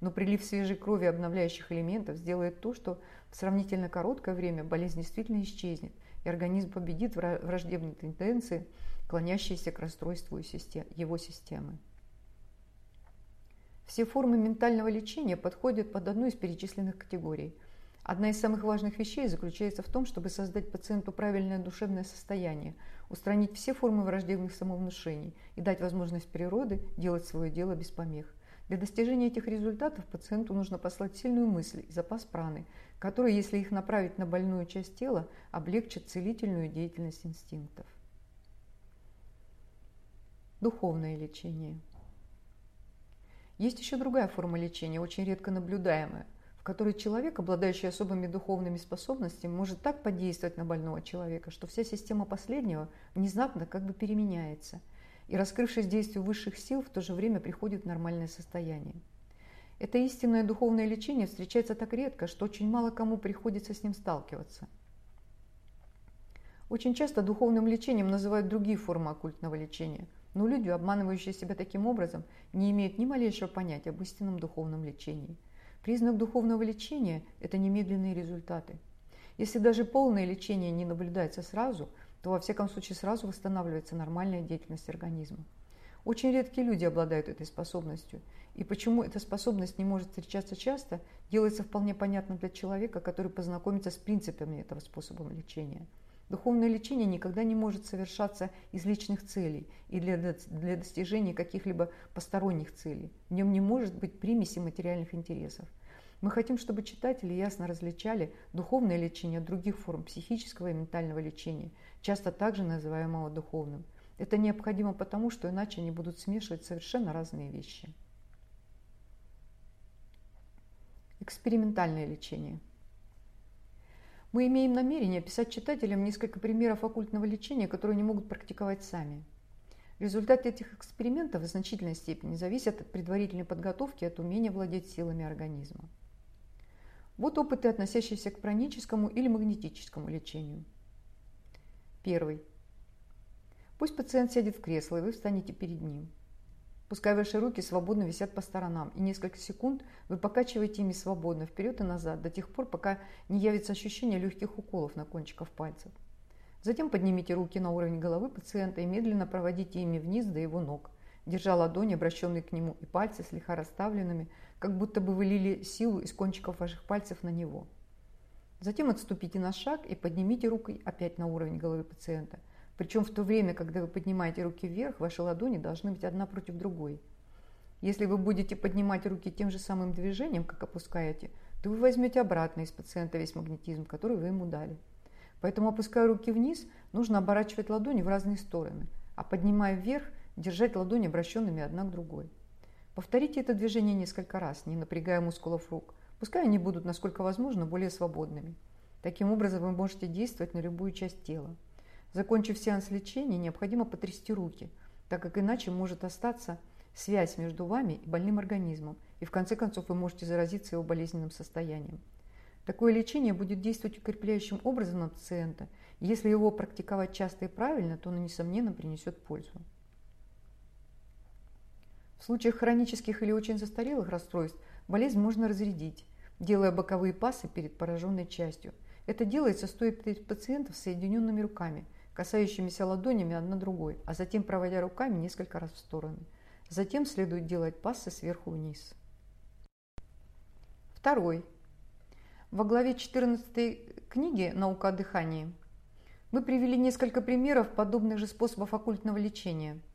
Но прилив свежей крови обновляющих элементов сделает то, что в сравнительно короткое время болезнь действительно исчезнет – и организм победит враждебные тенденции, клонящиеся к расстройству его системы. Все формы ментального лечения подходят под одну из перечисленных категорий. Одна из самых важных вещей заключается в том, чтобы создать пациенту правильное душевное состояние, устранить все формы враждебных самовнушений и дать возможность природы делать свое дело без помех. Для достижения этих результатов пациенту нужно послать сильную мысль и запас праны, которые, если их направить на больную часть тела, облегчат целительную деятельность инстинктов. Духовное лечение. Есть еще другая форма лечения, очень редко наблюдаемая, которой человек, обладающий особыми духовными способностями, может так подействовать на больного человека, что вся система последнего внезапно как бы переменяется – и, раскрывшись действию высших сил, в то же время приходит в нормальное состояние. Это истинное духовное лечение встречается так редко, что очень мало кому приходится с ним сталкиваться. Очень часто духовным лечением называют другие формы оккультного лечения, но люди, обманывающие себя таким образом, не имеют ни малейшего понятия об истинном духовном лечении. Признак духовного лечения – это немедленные результаты. Если даже полное лечение не наблюдается сразу – то во всяком случае сразу восстанавливается нормальная деятельность организма. Очень редкие люди обладают этой способностью. И почему эта способность не может встречаться часто, делается вполне понятно для человека, который познакомится с принципами этого способа лечения. Духовное лечение никогда не может совершаться из личных целей и для, для достижения каких-либо посторонних целей. В нем не может быть примеси материальных интересов. Мы хотим, чтобы читатели ясно различали духовное лечение от других форм психического и ментального лечения, часто также называемого духовным. Это необходимо потому, что иначе они будут смешивать совершенно разные вещи. Экспериментальное лечение. Мы имеем намерение описать читателям несколько примеров оккультного лечения, которые они могут практиковать сами. Результаты этих экспериментов в значительной степени зависят от предварительной подготовки и от умения владеть силами организма. Вот опыты, относящиеся к праническому или магнетическому лечению. Первый. Пусть пациент сядет в кресло, и вы встанете перед ним. Пускай ваши руки свободно висят по сторонам, и несколько секунд вы покачиваете ими свободно вперед и назад, до тех пор, пока не явится ощущение легких уколов на кончиках пальцев. Затем поднимите руки на уровень головы пациента и медленно проводите ими вниз до его ног, держа ладони, обращенные к нему, и пальцы слегка расставленными, как будто бы вы лили силу из кончиков ваших пальцев на него. Затем отступите на шаг и поднимите рукой опять на уровень головы пациента. Причем в то время, когда вы поднимаете руки вверх, ваши ладони должны быть одна против другой. Если вы будете поднимать руки тем же самым движением, как опускаете, то вы возьмете обратно из пациента весь магнетизм, который вы ему дали. Поэтому, опуская руки вниз, нужно оборачивать ладони в разные стороны, а поднимая вверх, держать ладони обращенными одна к другой. Повторите это движение несколько раз, не напрягая мускулов рук. Пускай они будут, насколько возможно, более свободными. Таким образом, вы можете действовать на любую часть тела. Закончив сеанс лечения, необходимо потрясти руки, так как иначе может остаться связь между вами и больным организмом, и в конце концов вы можете заразиться его болезненным состоянием. Такое лечение будет действовать укрепляющим образом на пациента. Если его практиковать часто и правильно, то оно, несомненно, принесет пользу. В случаях хронических или очень застарелых расстройств болезнь можно разрядить, делая боковые пасы перед пораженной частью. Это делается, стоя перед пациентом с соединенными руками, касающимися ладонями одна другой, а затем проводя руками несколько раз в стороны. Затем следует делать пассы сверху вниз. Второй. Во главе 14 книги «Наука о дыхании» мы привели несколько примеров подобных же способов оккультного лечения –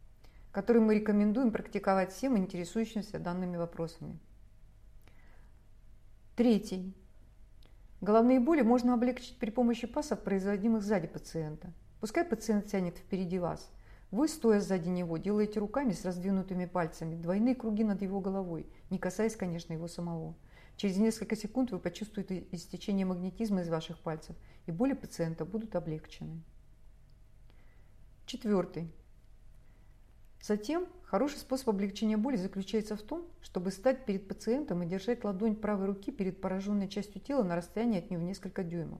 который мы рекомендуем практиковать всем интересующимся данными вопросами. Третий. Головные боли можно облегчить при помощи пасов, производимых сзади пациента. Пускай пациент тянет впереди вас. Вы, стоя сзади него, делаете руками с раздвинутыми пальцами двойные круги над его головой, не касаясь, конечно, его самого. Через несколько секунд вы почувствуете истечение магнетизма из ваших пальцев, и боли пациента будут облегчены. Четвертый. Затем хороший способ облегчения боли заключается в том, чтобы стать перед пациентом и держать ладонь правой руки перед пораженной частью тела на расстоянии от нее в несколько дюймов.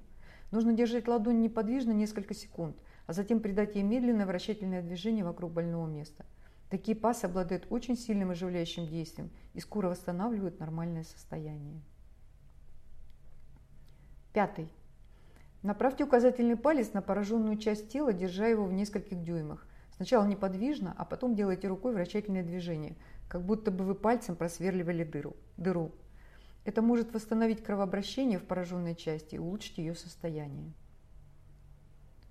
Нужно держать ладонь неподвижно несколько секунд, а затем придать ей медленное вращательное движение вокруг больного места. Такие пасы обладают очень сильным оживляющим действием и скоро восстанавливают нормальное состояние. Пятый. Направьте указательный палец на пораженную часть тела, держа его в нескольких дюймах. Сначала неподвижно, а потом делайте рукой вращательное движение, как будто бы вы пальцем просверливали дыру. дыру. Это может восстановить кровообращение в пораженной части и улучшить ее состояние.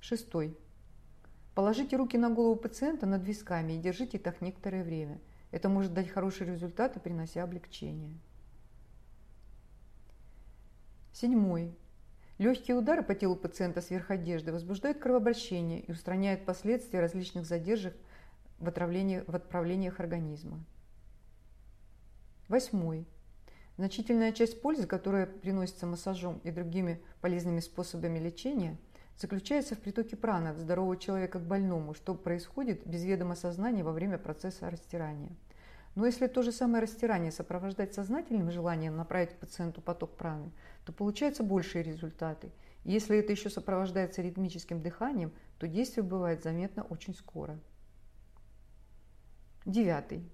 Шестой. Положите руки на голову пациента над висками и держите так некоторое время. Это может дать хорошие результаты, принося облегчение. Седьмой. Легкие удары по телу пациента сверх одежды возбуждают кровообращение и устраняют последствия различных задержек в, отравлении, в отправлениях организма. Восьмой. Значительная часть пользы, которая приносится массажом и другими полезными способами лечения, заключается в притоке праны от здорового человека к больному, что происходит без ведома сознания во время процесса растирания. Но если то же самое растирание сопровождать сознательным желанием направить пациенту поток праны – то получаются большие результаты. Если это еще сопровождается ритмическим дыханием, то действие бывает заметно очень скоро. Девятый.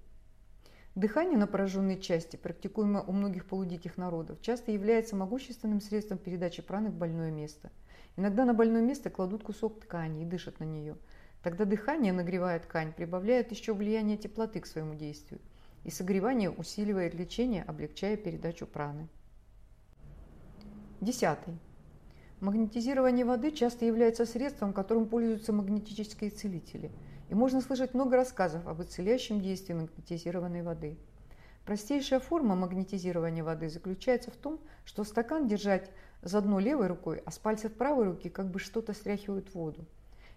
Дыхание на пораженной части, практикуемое у многих полудиких народов, часто является могущественным средством передачи праны в больное место. Иногда на больное место кладут кусок ткани и дышат на нее. Тогда дыхание, нагревая ткань, прибавляет еще влияние теплоты к своему действию, и согревание усиливает лечение, облегчая передачу праны. Десятый. Магнетизирование воды часто является средством, которым пользуются магнетические целители, и можно слышать много рассказов об исцеляющем действии магнетизированной воды. Простейшая форма магнетизирования воды заключается в том, что стакан держать за дно левой рукой, а с пальцев правой руки как бы что-то стряхивают воду.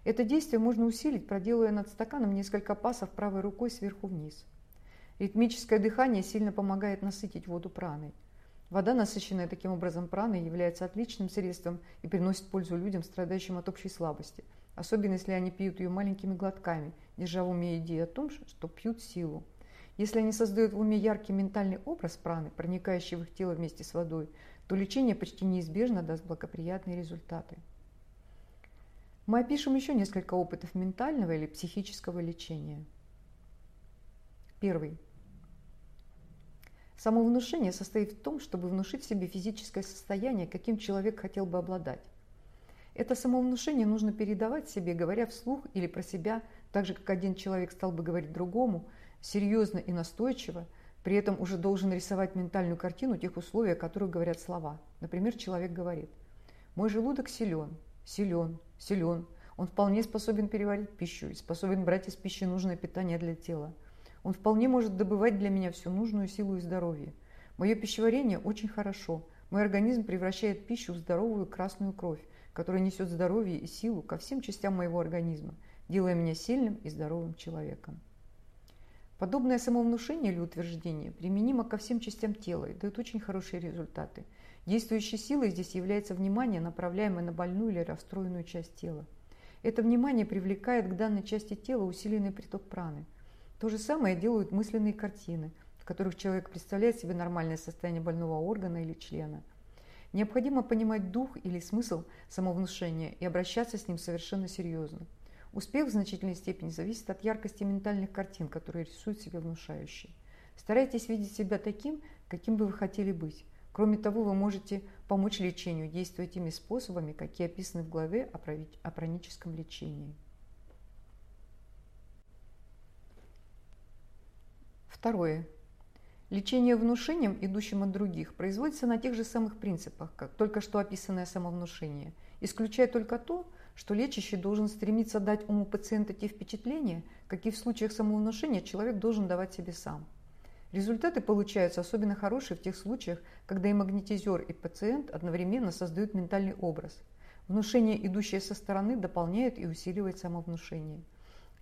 Это действие можно усилить, проделывая над стаканом несколько пасов правой рукой сверху вниз. Ритмическое дыхание сильно помогает насытить воду праной. Вода, насыщенная таким образом праной, является отличным средством и приносит пользу людям, страдающим от общей слабости, особенно если они пьют ее маленькими глотками, держа в уме идею о том, что пьют силу. Если они создают в уме яркий ментальный образ праны, проникающий в их тело вместе с водой, то лечение почти неизбежно даст благоприятные результаты. Мы опишем еще несколько опытов ментального или психического лечения. Первый. Самовнушение состоит в том, чтобы внушить себе физическое состояние, каким человек хотел бы обладать. Это самовнушение нужно передавать себе, говоря вслух или про себя, так же, как один человек стал бы говорить другому, серьезно и настойчиво, при этом уже должен рисовать ментальную картину тех условий, о которых говорят слова. Например, человек говорит «Мой желудок силен, силен, силен, он вполне способен переварить пищу и способен брать из пищи нужное питание для тела. Он вполне может добывать для меня всю нужную силу и здоровье. Мое пищеварение очень хорошо. Мой организм превращает пищу в здоровую красную кровь, которая несет здоровье и силу ко всем частям моего организма, делая меня сильным и здоровым человеком. Подобное самовнушение или утверждение применимо ко всем частям тела и дает очень хорошие результаты. Действующей силой здесь является внимание, направляемое на больную или расстроенную часть тела. Это внимание привлекает к данной части тела усиленный приток праны. То же самое делают мысленные картины, в которых человек представляет себе нормальное состояние больного органа или члена. Необходимо понимать дух или смысл самовнушения и обращаться с ним совершенно серьезно. Успех в значительной степени зависит от яркости ментальных картин, которые рисуют себе внушающие. Старайтесь видеть себя таким, каким бы вы хотели быть. Кроме того, вы можете помочь лечению, действуя теми способами, какие описаны в главе о праническом лечении. Второе. Лечение внушением, идущим от других, производится на тех же самых принципах, как только что описанное самовнушение, исключая только то, что лечащий должен стремиться дать уму пациента те впечатления, какие в случаях самовнушения человек должен давать себе сам. Результаты получаются особенно хорошие в тех случаях, когда и магнетизер, и пациент одновременно создают ментальный образ. Внушение, идущее со стороны, дополняет и усиливает самовнушение.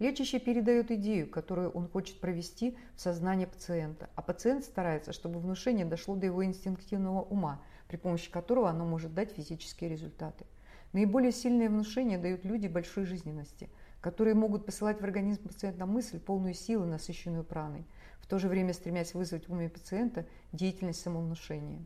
Лечащий передает идею, которую он хочет провести в сознание пациента, а пациент старается, чтобы внушение дошло до его инстинктивного ума, при помощи которого оно может дать физические результаты. Наиболее сильные внушения дают люди большой жизненности, которые могут посылать в организм пациента мысль, полную силы, насыщенную праной, в то же время стремясь вызвать в уме пациента деятельность самовнушения.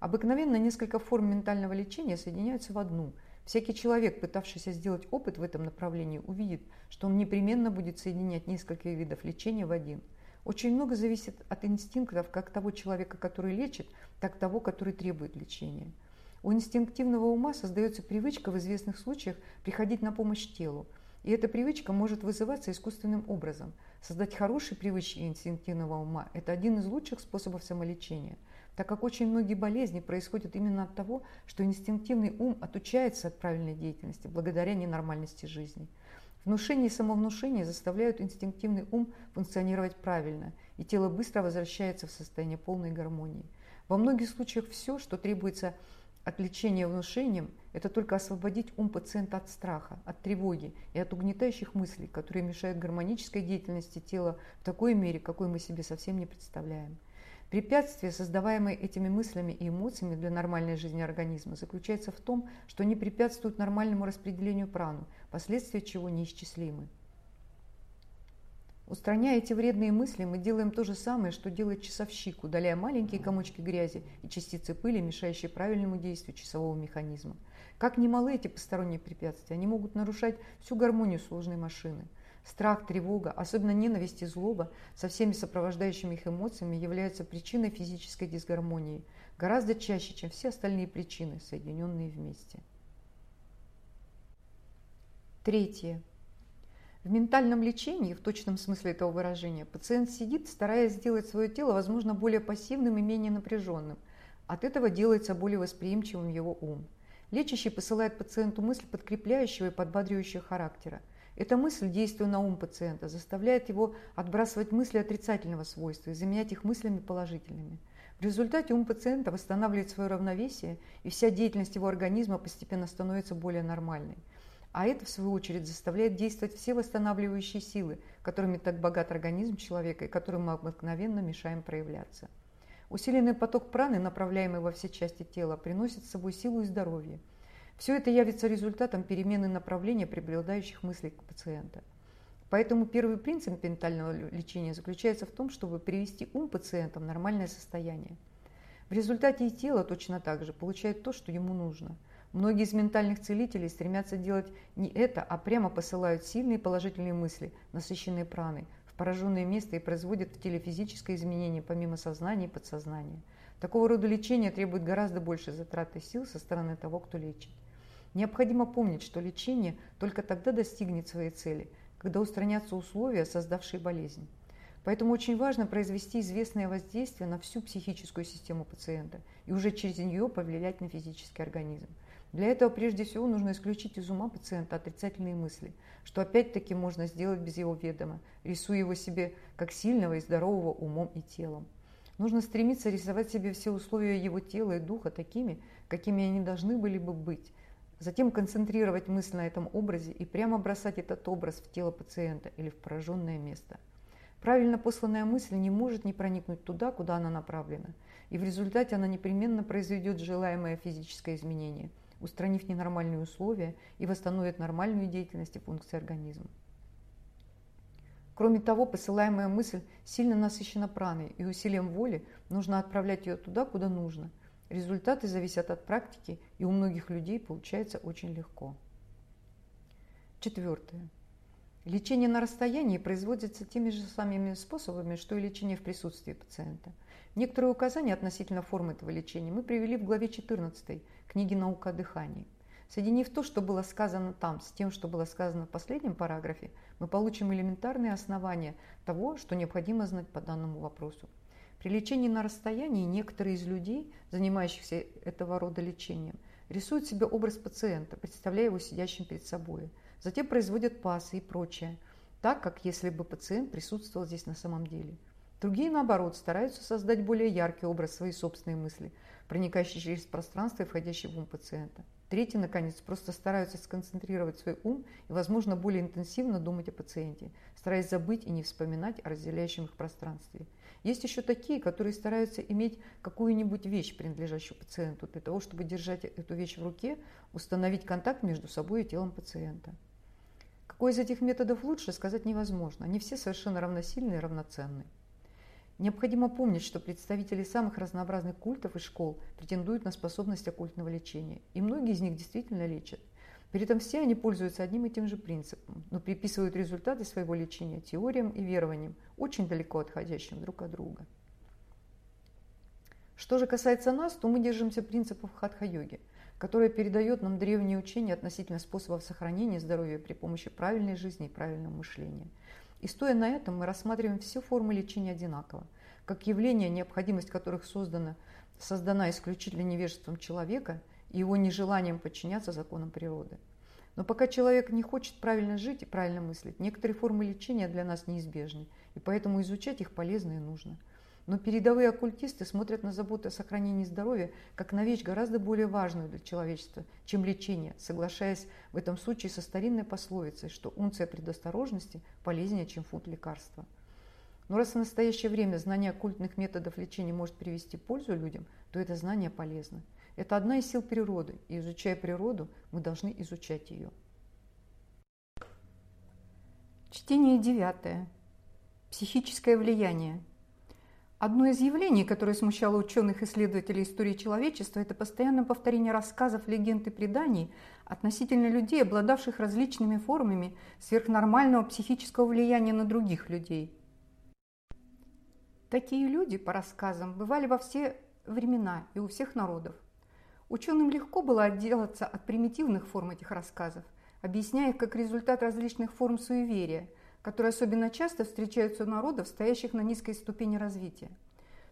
Обыкновенно несколько форм ментального лечения соединяются в одну. Всякий человек, пытавшийся сделать опыт в этом направлении, увидит, что он непременно будет соединять несколько видов лечения в один. Очень много зависит от инстинктов как того человека, который лечит, так того, который требует лечения. У инстинктивного ума создается привычка в известных случаях приходить на помощь телу. И эта привычка может вызываться искусственным образом. Создать хорошие привычки инстинктивного ума – это один из лучших способов самолечения, так как очень многие болезни происходят именно от того, что инстинктивный ум отучается от правильной деятельности благодаря ненормальности жизни. Внушение и самовнушение заставляют инстинктивный ум функционировать правильно, и тело быстро возвращается в состояние полной гармонии. Во многих случаях все, что требуется от лечения внушением – это только освободить ум пациента от страха, от тревоги и от угнетающих мыслей, которые мешают гармонической деятельности тела в такой мере, какой мы себе совсем не представляем. Препятствие, создаваемое этими мыслями и эмоциями для нормальной жизни организма, заключается в том, что они препятствуют нормальному распределению прану, последствия чего неисчислимы. Устраняя эти вредные мысли, мы делаем то же самое, что делает часовщик, удаляя маленькие комочки грязи и частицы пыли, мешающие правильному действию часового механизма. Как немалы эти посторонние препятствия, они могут нарушать всю гармонию сложной машины. Страх, тревога, особенно ненависть и злоба со всеми сопровождающими их эмоциями являются причиной физической дисгармонии, гораздо чаще, чем все остальные причины, соединенные вместе. Третье. В ментальном лечении, в точном смысле этого выражения, пациент сидит, стараясь сделать свое тело, возможно, более пассивным и менее напряженным. От этого делается более восприимчивым его ум. Лечащий посылает пациенту мысль подкрепляющего и подбадривающего характера. Эта мысль, действуя на ум пациента, заставляет его отбрасывать мысли отрицательного свойства и заменять их мыслями положительными. В результате ум пациента восстанавливает свое равновесие, и вся деятельность его организма постепенно становится более нормальной. А это, в свою очередь, заставляет действовать все восстанавливающие силы, которыми так богат организм человека и которым мы обыкновенно мешаем проявляться. Усиленный поток праны, направляемый во все части тела, приносит с собой силу и здоровье. Все это явится результатом перемены направления преобладающих мыслей пациента. Поэтому первый принцип ментального лечения заключается в том, чтобы привести ум пациента в нормальное состояние. В результате и тело точно так же получает то, что ему нужно – Многие из ментальных целителей стремятся делать не это, а прямо посылают сильные положительные мысли, насыщенные праной, в пораженное место и производят в теле физическое изменение помимо сознания и подсознания. Такого рода лечение требует гораздо больше затраты сил со стороны того, кто лечит. Необходимо помнить, что лечение только тогда достигнет своей цели, когда устранятся условия, создавшие болезнь. Поэтому очень важно произвести известное воздействие на всю психическую систему пациента и уже через нее повлиять на физический организм. Для этого прежде всего нужно исключить из ума пациента отрицательные мысли, что опять-таки можно сделать без его ведома, рисуя его себе как сильного и здорового умом и телом. Нужно стремиться рисовать себе все условия его тела и духа такими, какими они должны были бы быть, затем концентрировать мысль на этом образе и прямо бросать этот образ в тело пациента или в пораженное место. Правильно посланная мысль не может не проникнуть туда, куда она направлена, и в результате она непременно произведет желаемое физическое изменение, устранив ненормальные условия и восстановит нормальную деятельность и функции организма. Кроме того, посылаемая мысль сильно насыщена праной, и усилием воли нужно отправлять ее туда, куда нужно. Результаты зависят от практики, и у многих людей получается очень легко. Четвертое. Лечение на расстоянии производится теми же самыми способами, что и лечение в присутствии пациента. Некоторые указания относительно формы этого лечения мы привели в главе 14 книги «Наука о дыхании». Соединив то, что было сказано там, с тем, что было сказано в последнем параграфе, мы получим элементарные основания того, что необходимо знать по данному вопросу. При лечении на расстоянии некоторые из людей, занимающихся этого рода лечением, рисуют себе образ пациента, представляя его сидящим перед собой – затем производят пасы и прочее, так как если бы пациент присутствовал здесь на самом деле. Другие, наоборот, стараются создать более яркий образ своей собственной мысли, проникающий через пространство и входящий в ум пациента. Третьи, наконец, просто стараются сконцентрировать свой ум и, возможно, более интенсивно думать о пациенте, стараясь забыть и не вспоминать о разделяющем их пространстве. Есть еще такие, которые стараются иметь какую-нибудь вещь, принадлежащую пациенту, для того, чтобы держать эту вещь в руке, установить контакт между собой и телом пациента. Какой из этих методов лучше, сказать невозможно. Они все совершенно равносильны и равноценны. Необходимо помнить, что представители самых разнообразных культов и школ претендуют на способность оккультного лечения, и многие из них действительно лечат. При этом все они пользуются одним и тем же принципом, но приписывают результаты своего лечения теориям и верованиям, очень далеко отходящим друг от друга. Что же касается нас, то мы держимся принципов хатха-йоги – которая передает нам древние учения относительно способов сохранения здоровья при помощи правильной жизни и правильного мышления. И стоя на этом, мы рассматриваем все формы лечения одинаково, как явление, необходимость которых создана, создана исключительно невежеством человека его нежеланием подчиняться законам природы. Но пока человек не хочет правильно жить и правильно мыслить, некоторые формы лечения для нас неизбежны, и поэтому изучать их полезно и нужно – но передовые оккультисты смотрят на заботу о сохранении здоровья как на вещь гораздо более важную для человечества, чем лечение, соглашаясь в этом случае со старинной пословицей, что унция предосторожности полезнее, чем фунт лекарства. Но раз в настоящее время знание оккультных методов лечения может привести пользу людям, то это знание полезно. Это одна из сил природы, и изучая природу, мы должны изучать ее. Чтение девятое. Психическое влияние. Одно из явлений, которое смущало ученых-исследователей истории человечества, это постоянное повторение рассказов, легенд и преданий относительно людей, обладавших различными формами сверхнормального психического влияния на других людей. Такие люди, по рассказам, бывали во все времена и у всех народов. Ученым легко было отделаться от примитивных форм этих рассказов, объясняя их как результат различных форм суеверия – которые особенно часто встречаются у народов, стоящих на низкой ступени развития.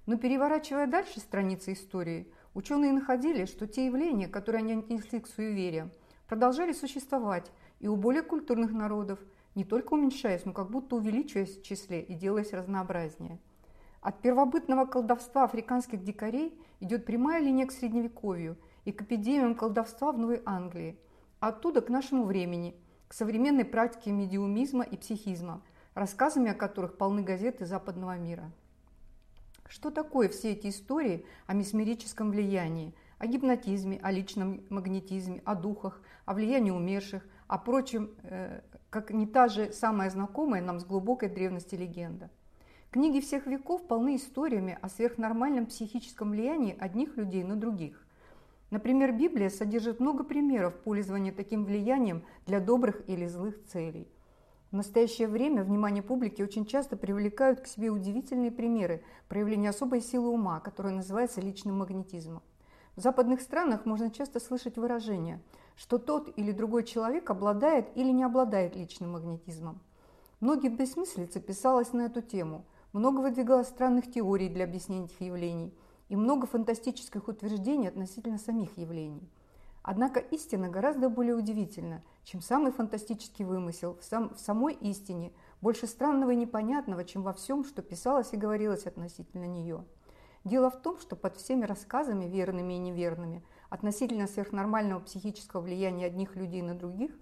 Но переворачивая дальше страницы истории, ученые находили, что те явления, которые они отнесли к суевериям, продолжали существовать и у более культурных народов, не только уменьшаясь, но как будто увеличиваясь в числе и делаясь разнообразнее. От первобытного колдовства африканских дикарей идет прямая линия к Средневековью и к эпидемиям колдовства в Новой Англии, а оттуда к нашему времени – к современной практике медиумизма и психизма, рассказами о которых полны газеты западного мира. Что такое все эти истории о месмерическом влиянии, о гипнотизме, о личном магнетизме, о духах, о влиянии умерших, о прочем, э, как не та же самая знакомая нам с глубокой древности легенда. Книги всех веков полны историями о сверхнормальном психическом влиянии одних людей на других. Например, Библия содержит много примеров пользования таким влиянием для добрых или злых целей. В настоящее время внимание публики очень часто привлекают к себе удивительные примеры проявления особой силы ума, которая называется личным магнетизмом. В западных странах можно часто слышать выражение, что тот или другой человек обладает или не обладает личным магнетизмом. Многие бессмыслицы писалось на эту тему, много выдвигалось странных теорий для объяснения этих явлений – и много фантастических утверждений относительно самих явлений. Однако истина гораздо более удивительна, чем самый фантастический вымысел. В, сам, в самой истине больше странного и непонятного, чем во всем, что писалось и говорилось относительно нее. Дело в том, что под всеми рассказами, верными и неверными, относительно сверхнормального психического влияния одних людей на других,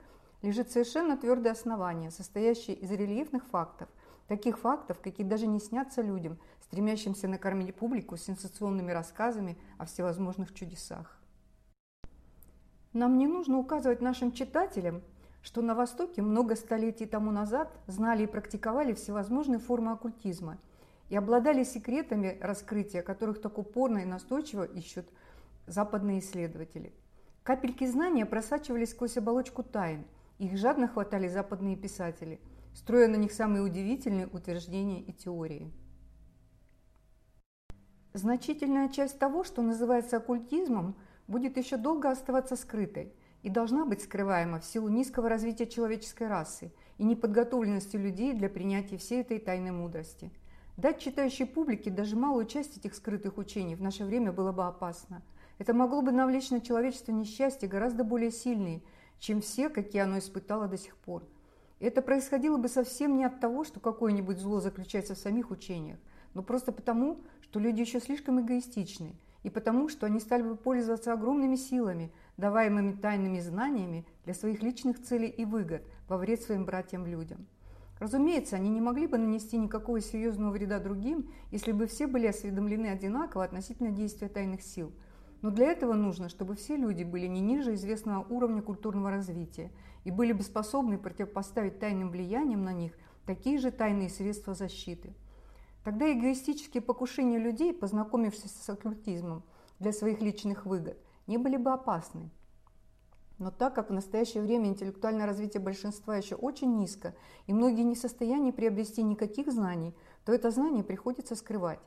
лежит совершенно твердое основание, состоящее из рельефных фактов, Таких фактов, какие даже не снятся людям, стремящимся накормить публику сенсационными рассказами о всевозможных чудесах. Нам не нужно указывать нашим читателям, что на Востоке много столетий тому назад знали и практиковали всевозможные формы оккультизма и обладали секретами раскрытия, которых так упорно и настойчиво ищут западные исследователи. Капельки знания просачивались сквозь оболочку тайн, их жадно хватали западные писатели, строя на них самые удивительные утверждения и теории. Значительная часть того, что называется оккультизмом, будет еще долго оставаться скрытой и должна быть скрываема в силу низкого развития человеческой расы и неподготовленности людей для принятия всей этой тайной мудрости. Дать читающей публике даже малую часть этих скрытых учений в наше время было бы опасно – это могло бы навлечь на человечество несчастья гораздо более сильные, чем все, какие оно испытало до сих пор. Это происходило бы совсем не от того, что какое-нибудь зло заключается в самих учениях, но просто потому, что люди еще слишком эгоистичны, и потому, что они стали бы пользоваться огромными силами, даваемыми тайными знаниями для своих личных целей и выгод во вред своим братьям-людям. Разумеется, они не могли бы нанести никакого серьезного вреда другим, если бы все были осведомлены одинаково относительно действия тайных сил – но для этого нужно, чтобы все люди были не ниже известного уровня культурного развития и были бы способны противопоставить тайным влияниям на них такие же тайные средства защиты. Тогда эгоистические покушения людей, познакомившись с оккультизмом для своих личных выгод, не были бы опасны. Но так как в настоящее время интеллектуальное развитие большинства еще очень низко, и многие не в состоянии приобрести никаких знаний, то это знание приходится скрывать.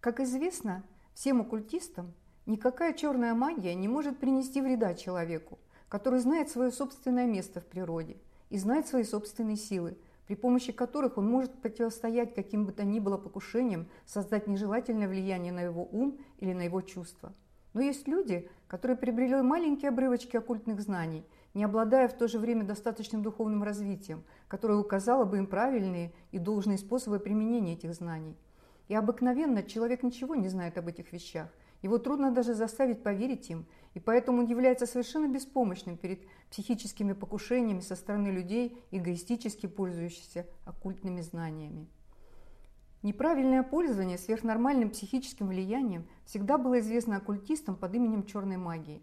Как известно, Всем оккультистам никакая черная магия не может принести вреда человеку, который знает свое собственное место в природе и знает свои собственные силы, при помощи которых он может противостоять каким бы то ни было покушениям создать нежелательное влияние на его ум или на его чувства. Но есть люди, которые приобрели маленькие обрывочки оккультных знаний, не обладая в то же время достаточным духовным развитием, которое указало бы им правильные и должные способы применения этих знаний. И обыкновенно человек ничего не знает об этих вещах. Его трудно даже заставить поверить им, и поэтому он является совершенно беспомощным перед психическими покушениями со стороны людей, эгоистически пользующихся оккультными знаниями. Неправильное пользование сверхнормальным психическим влиянием всегда было известно оккультистам под именем черной магии.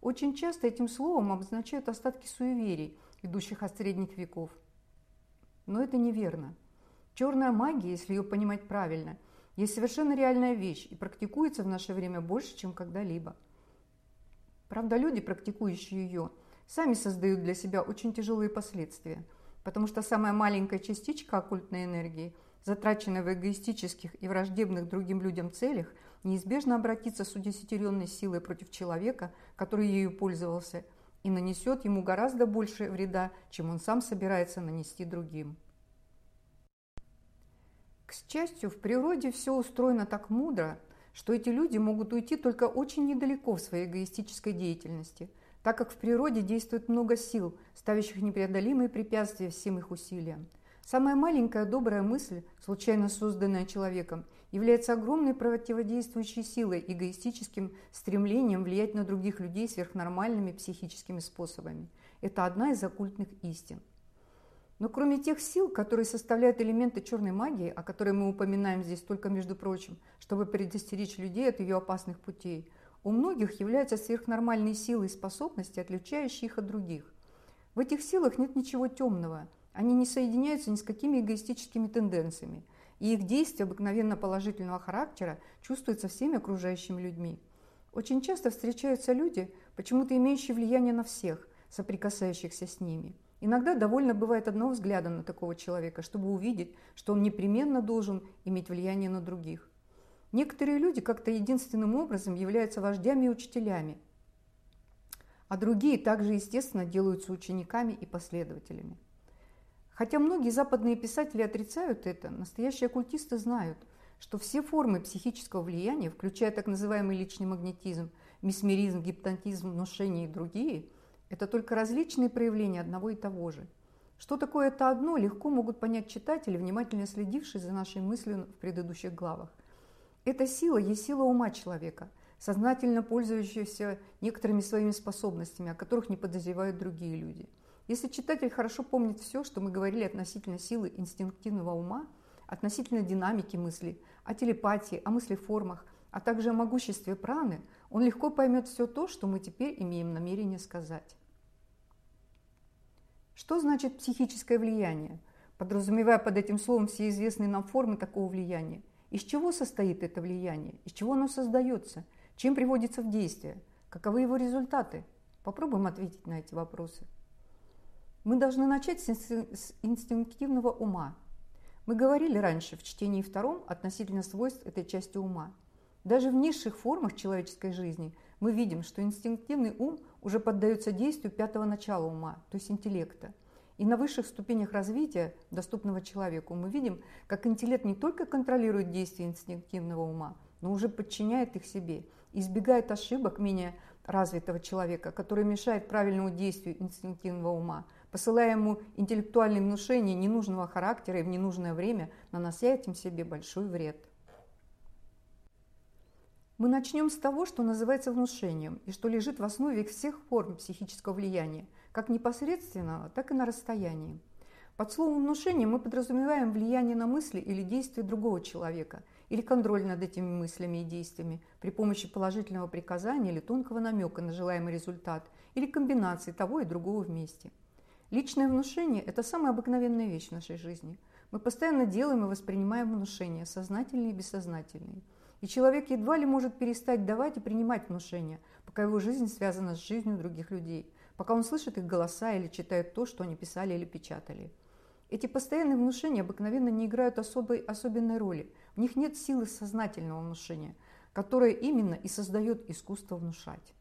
Очень часто этим словом обозначают остатки суеверий, идущих от средних веков. Но это неверно. Черная магия, если ее понимать правильно – есть совершенно реальная вещь и практикуется в наше время больше, чем когда-либо. Правда, люди, практикующие ее, сами создают для себя очень тяжелые последствия, потому что самая маленькая частичка оккультной энергии, затраченная в эгоистических и враждебных другим людям целях, неизбежно обратится с удесятеренной силой против человека, который ею пользовался, и нанесет ему гораздо больше вреда, чем он сам собирается нанести другим. К счастью, в природе все устроено так мудро, что эти люди могут уйти только очень недалеко в своей эгоистической деятельности, так как в природе действует много сил, ставящих непреодолимые препятствия всем их усилиям. Самая маленькая добрая мысль, случайно созданная человеком, является огромной противодействующей силой эгоистическим стремлением влиять на других людей сверхнормальными психическими способами. Это одна из оккультных истин. Но кроме тех сил, которые составляют элементы черной магии, о которой мы упоминаем здесь только между прочим, чтобы предостеречь людей от ее опасных путей, у многих являются сверхнормальные силы и способности, отличающие их от других. В этих силах нет ничего темного, они не соединяются ни с какими эгоистическими тенденциями, и их действия обыкновенно положительного характера чувствуются всеми окружающими людьми. Очень часто встречаются люди, почему-то имеющие влияние на всех, соприкасающихся с ними – Иногда довольно бывает одного взгляда на такого человека, чтобы увидеть, что он непременно должен иметь влияние на других. Некоторые люди как-то единственным образом являются вождями и учителями, а другие также, естественно, делаются учениками и последователями. Хотя многие западные писатели отрицают это, настоящие оккультисты знают, что все формы психического влияния, включая так называемый личный магнетизм, месмеризм, гипнотизм, внушение и другие – это только различные проявления одного и того же. Что такое это одно, легко могут понять читатели, внимательно следившие за нашей мыслью в предыдущих главах. Эта сила есть сила ума человека, сознательно пользующаяся некоторыми своими способностями, о которых не подозревают другие люди. Если читатель хорошо помнит все, что мы говорили относительно силы инстинктивного ума, относительно динамики мысли, о телепатии, о мыслеформах, а также о могуществе праны, он легко поймет все то, что мы теперь имеем намерение сказать. Что значит психическое влияние? Подразумевая под этим словом все известные нам формы такого влияния. Из чего состоит это влияние? Из чего оно создается? Чем приводится в действие? Каковы его результаты? Попробуем ответить на эти вопросы. Мы должны начать с инстинктивного ума. Мы говорили раньше в чтении втором относительно свойств этой части ума. Даже в низших формах человеческой жизни мы видим, что инстинктивный ум уже поддается действию пятого начала ума, то есть интеллекта. И на высших ступенях развития, доступного человеку, мы видим, как интеллект не только контролирует действия инстинктивного ума, но уже подчиняет их себе, избегает ошибок менее развитого человека, который мешает правильному действию инстинктивного ума, посылая ему интеллектуальные внушения ненужного характера и в ненужное время, нанося этим себе большой вред. Мы начнем с того, что называется внушением и что лежит в основе всех форм психического влияния, как непосредственного, так и на расстоянии. Под словом «внушение» мы подразумеваем влияние на мысли или действия другого человека – или контроль над этими мыслями и действиями при помощи положительного приказания или тонкого намека на желаемый результат, или комбинации того и другого вместе. Личное внушение – это самая обыкновенная вещь в нашей жизни. Мы постоянно делаем и воспринимаем внушения, сознательные и бессознательные. И человек едва ли может перестать давать и принимать внушения, пока его жизнь связана с жизнью других людей, пока он слышит их голоса или читает то, что они писали или печатали. Эти постоянные внушения обыкновенно не играют особой, особенной роли. В них нет силы сознательного внушения, которое именно и создает искусство внушать.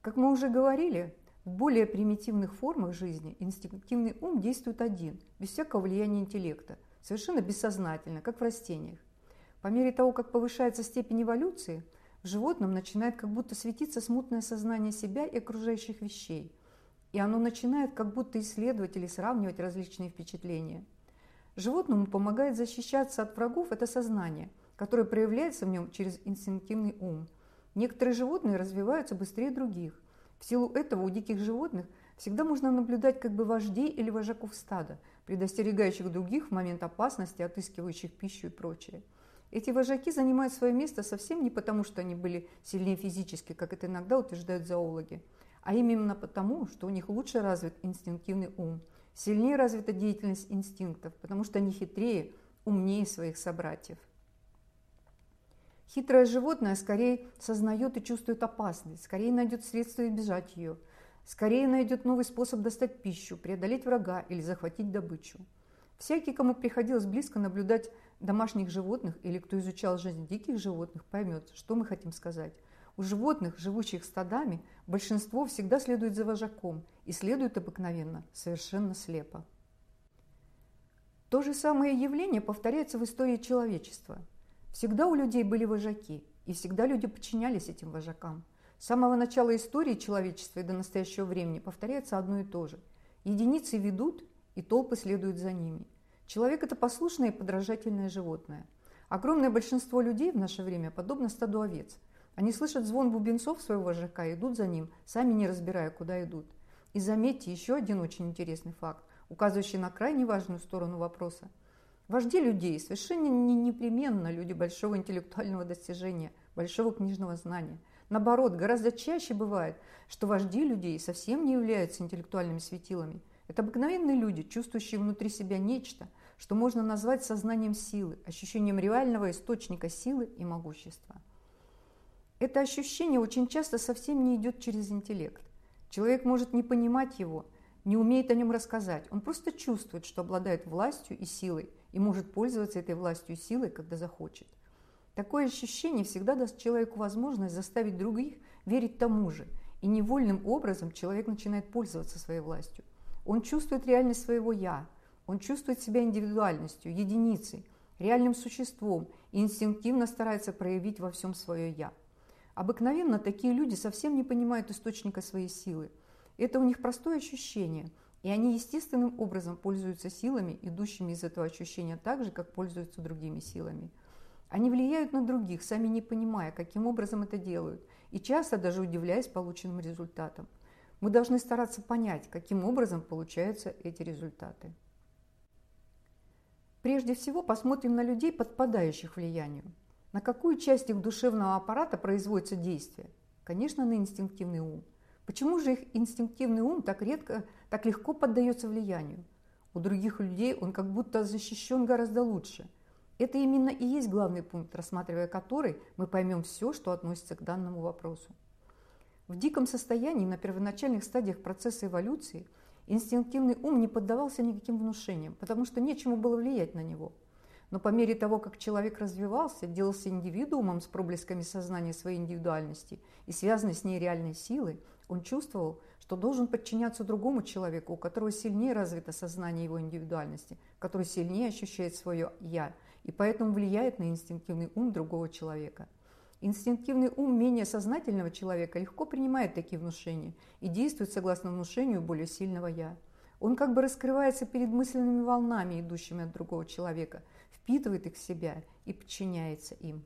Как мы уже говорили, в более примитивных формах жизни инстинктивный ум действует один, без всякого влияния интеллекта, совершенно бессознательно, как в растениях. По мере того, как повышается степень эволюции, в животном начинает как будто светиться смутное сознание себя и окружающих вещей – и оно начинает как будто исследовать или сравнивать различные впечатления. Животному помогает защищаться от врагов это сознание, которое проявляется в нем через инстинктивный ум. Некоторые животные развиваются быстрее других. В силу этого у диких животных всегда можно наблюдать как бы вождей или вожаков стада, предостерегающих других в момент опасности, отыскивающих пищу и прочее. Эти вожаки занимают свое место совсем не потому, что они были сильнее физически, как это иногда утверждают зоологи, а именно потому, что у них лучше развит инстинктивный ум, сильнее развита деятельность инстинктов, потому что они хитрее, умнее своих собратьев. Хитрое животное скорее сознает и чувствует опасность, скорее найдет средства избежать ее, скорее найдет новый способ достать пищу, преодолеть врага или захватить добычу. Всякий, кому приходилось близко наблюдать домашних животных или кто изучал жизнь диких животных, поймет, что мы хотим сказать. У животных, живущих стадами, большинство всегда следует за вожаком и следует обыкновенно совершенно слепо. То же самое явление повторяется в истории человечества. Всегда у людей были вожаки, и всегда люди подчинялись этим вожакам. С самого начала истории человечества и до настоящего времени повторяется одно и то же. Единицы ведут, и толпы следуют за ними. Человек – это послушное и подражательное животное. Огромное большинство людей в наше время подобно стаду овец – они слышат звон бубенцов своего вожака и идут за ним, сами не разбирая, куда идут. И заметьте еще один очень интересный факт, указывающий на крайне важную сторону вопроса. Вожди людей совершенно не непременно люди большого интеллектуального достижения, большого книжного знания. Наоборот, гораздо чаще бывает, что вожди людей совсем не являются интеллектуальными светилами. Это обыкновенные люди, чувствующие внутри себя нечто, что можно назвать сознанием силы, ощущением реального источника силы и могущества. Это ощущение очень часто совсем не идет через интеллект. Человек может не понимать его, не умеет о нем рассказать. Он просто чувствует, что обладает властью и силой и может пользоваться этой властью и силой, когда захочет. Такое ощущение всегда даст человеку возможность заставить других верить тому же, и невольным образом человек начинает пользоваться своей властью. Он чувствует реальность своего «я», он чувствует себя индивидуальностью, единицей, реальным существом и инстинктивно старается проявить во всем свое «я». Обыкновенно такие люди совсем не понимают источника своей силы. Это у них простое ощущение, и они естественным образом пользуются силами, идущими из этого ощущения так же, как пользуются другими силами. Они влияют на других, сами не понимая, каким образом это делают, и часто даже удивляясь полученным результатам. Мы должны стараться понять, каким образом получаются эти результаты. Прежде всего посмотрим на людей, подпадающих влиянию. На какую часть их душевного аппарата производится действие? Конечно, на инстинктивный ум. Почему же их инстинктивный ум так редко, так легко поддается влиянию? У других людей он как будто защищен гораздо лучше. Это именно и есть главный пункт, рассматривая который мы поймем все, что относится к данному вопросу. В диком состоянии на первоначальных стадиях процесса эволюции инстинктивный ум не поддавался никаким внушениям, потому что нечему было влиять на него – но по мере того, как человек развивался, делался индивидуумом с проблесками сознания своей индивидуальности и связанной с ней реальной силой, он чувствовал, что должен подчиняться другому человеку, у которого сильнее развито сознание его индивидуальности, который сильнее ощущает свое «я» и поэтому влияет на инстинктивный ум другого человека. Инстинктивный ум менее сознательного человека легко принимает такие внушения и действует согласно внушению более сильного «я». Он как бы раскрывается перед мысленными волнами, идущими от другого человека – впитывает их в себя и подчиняется им.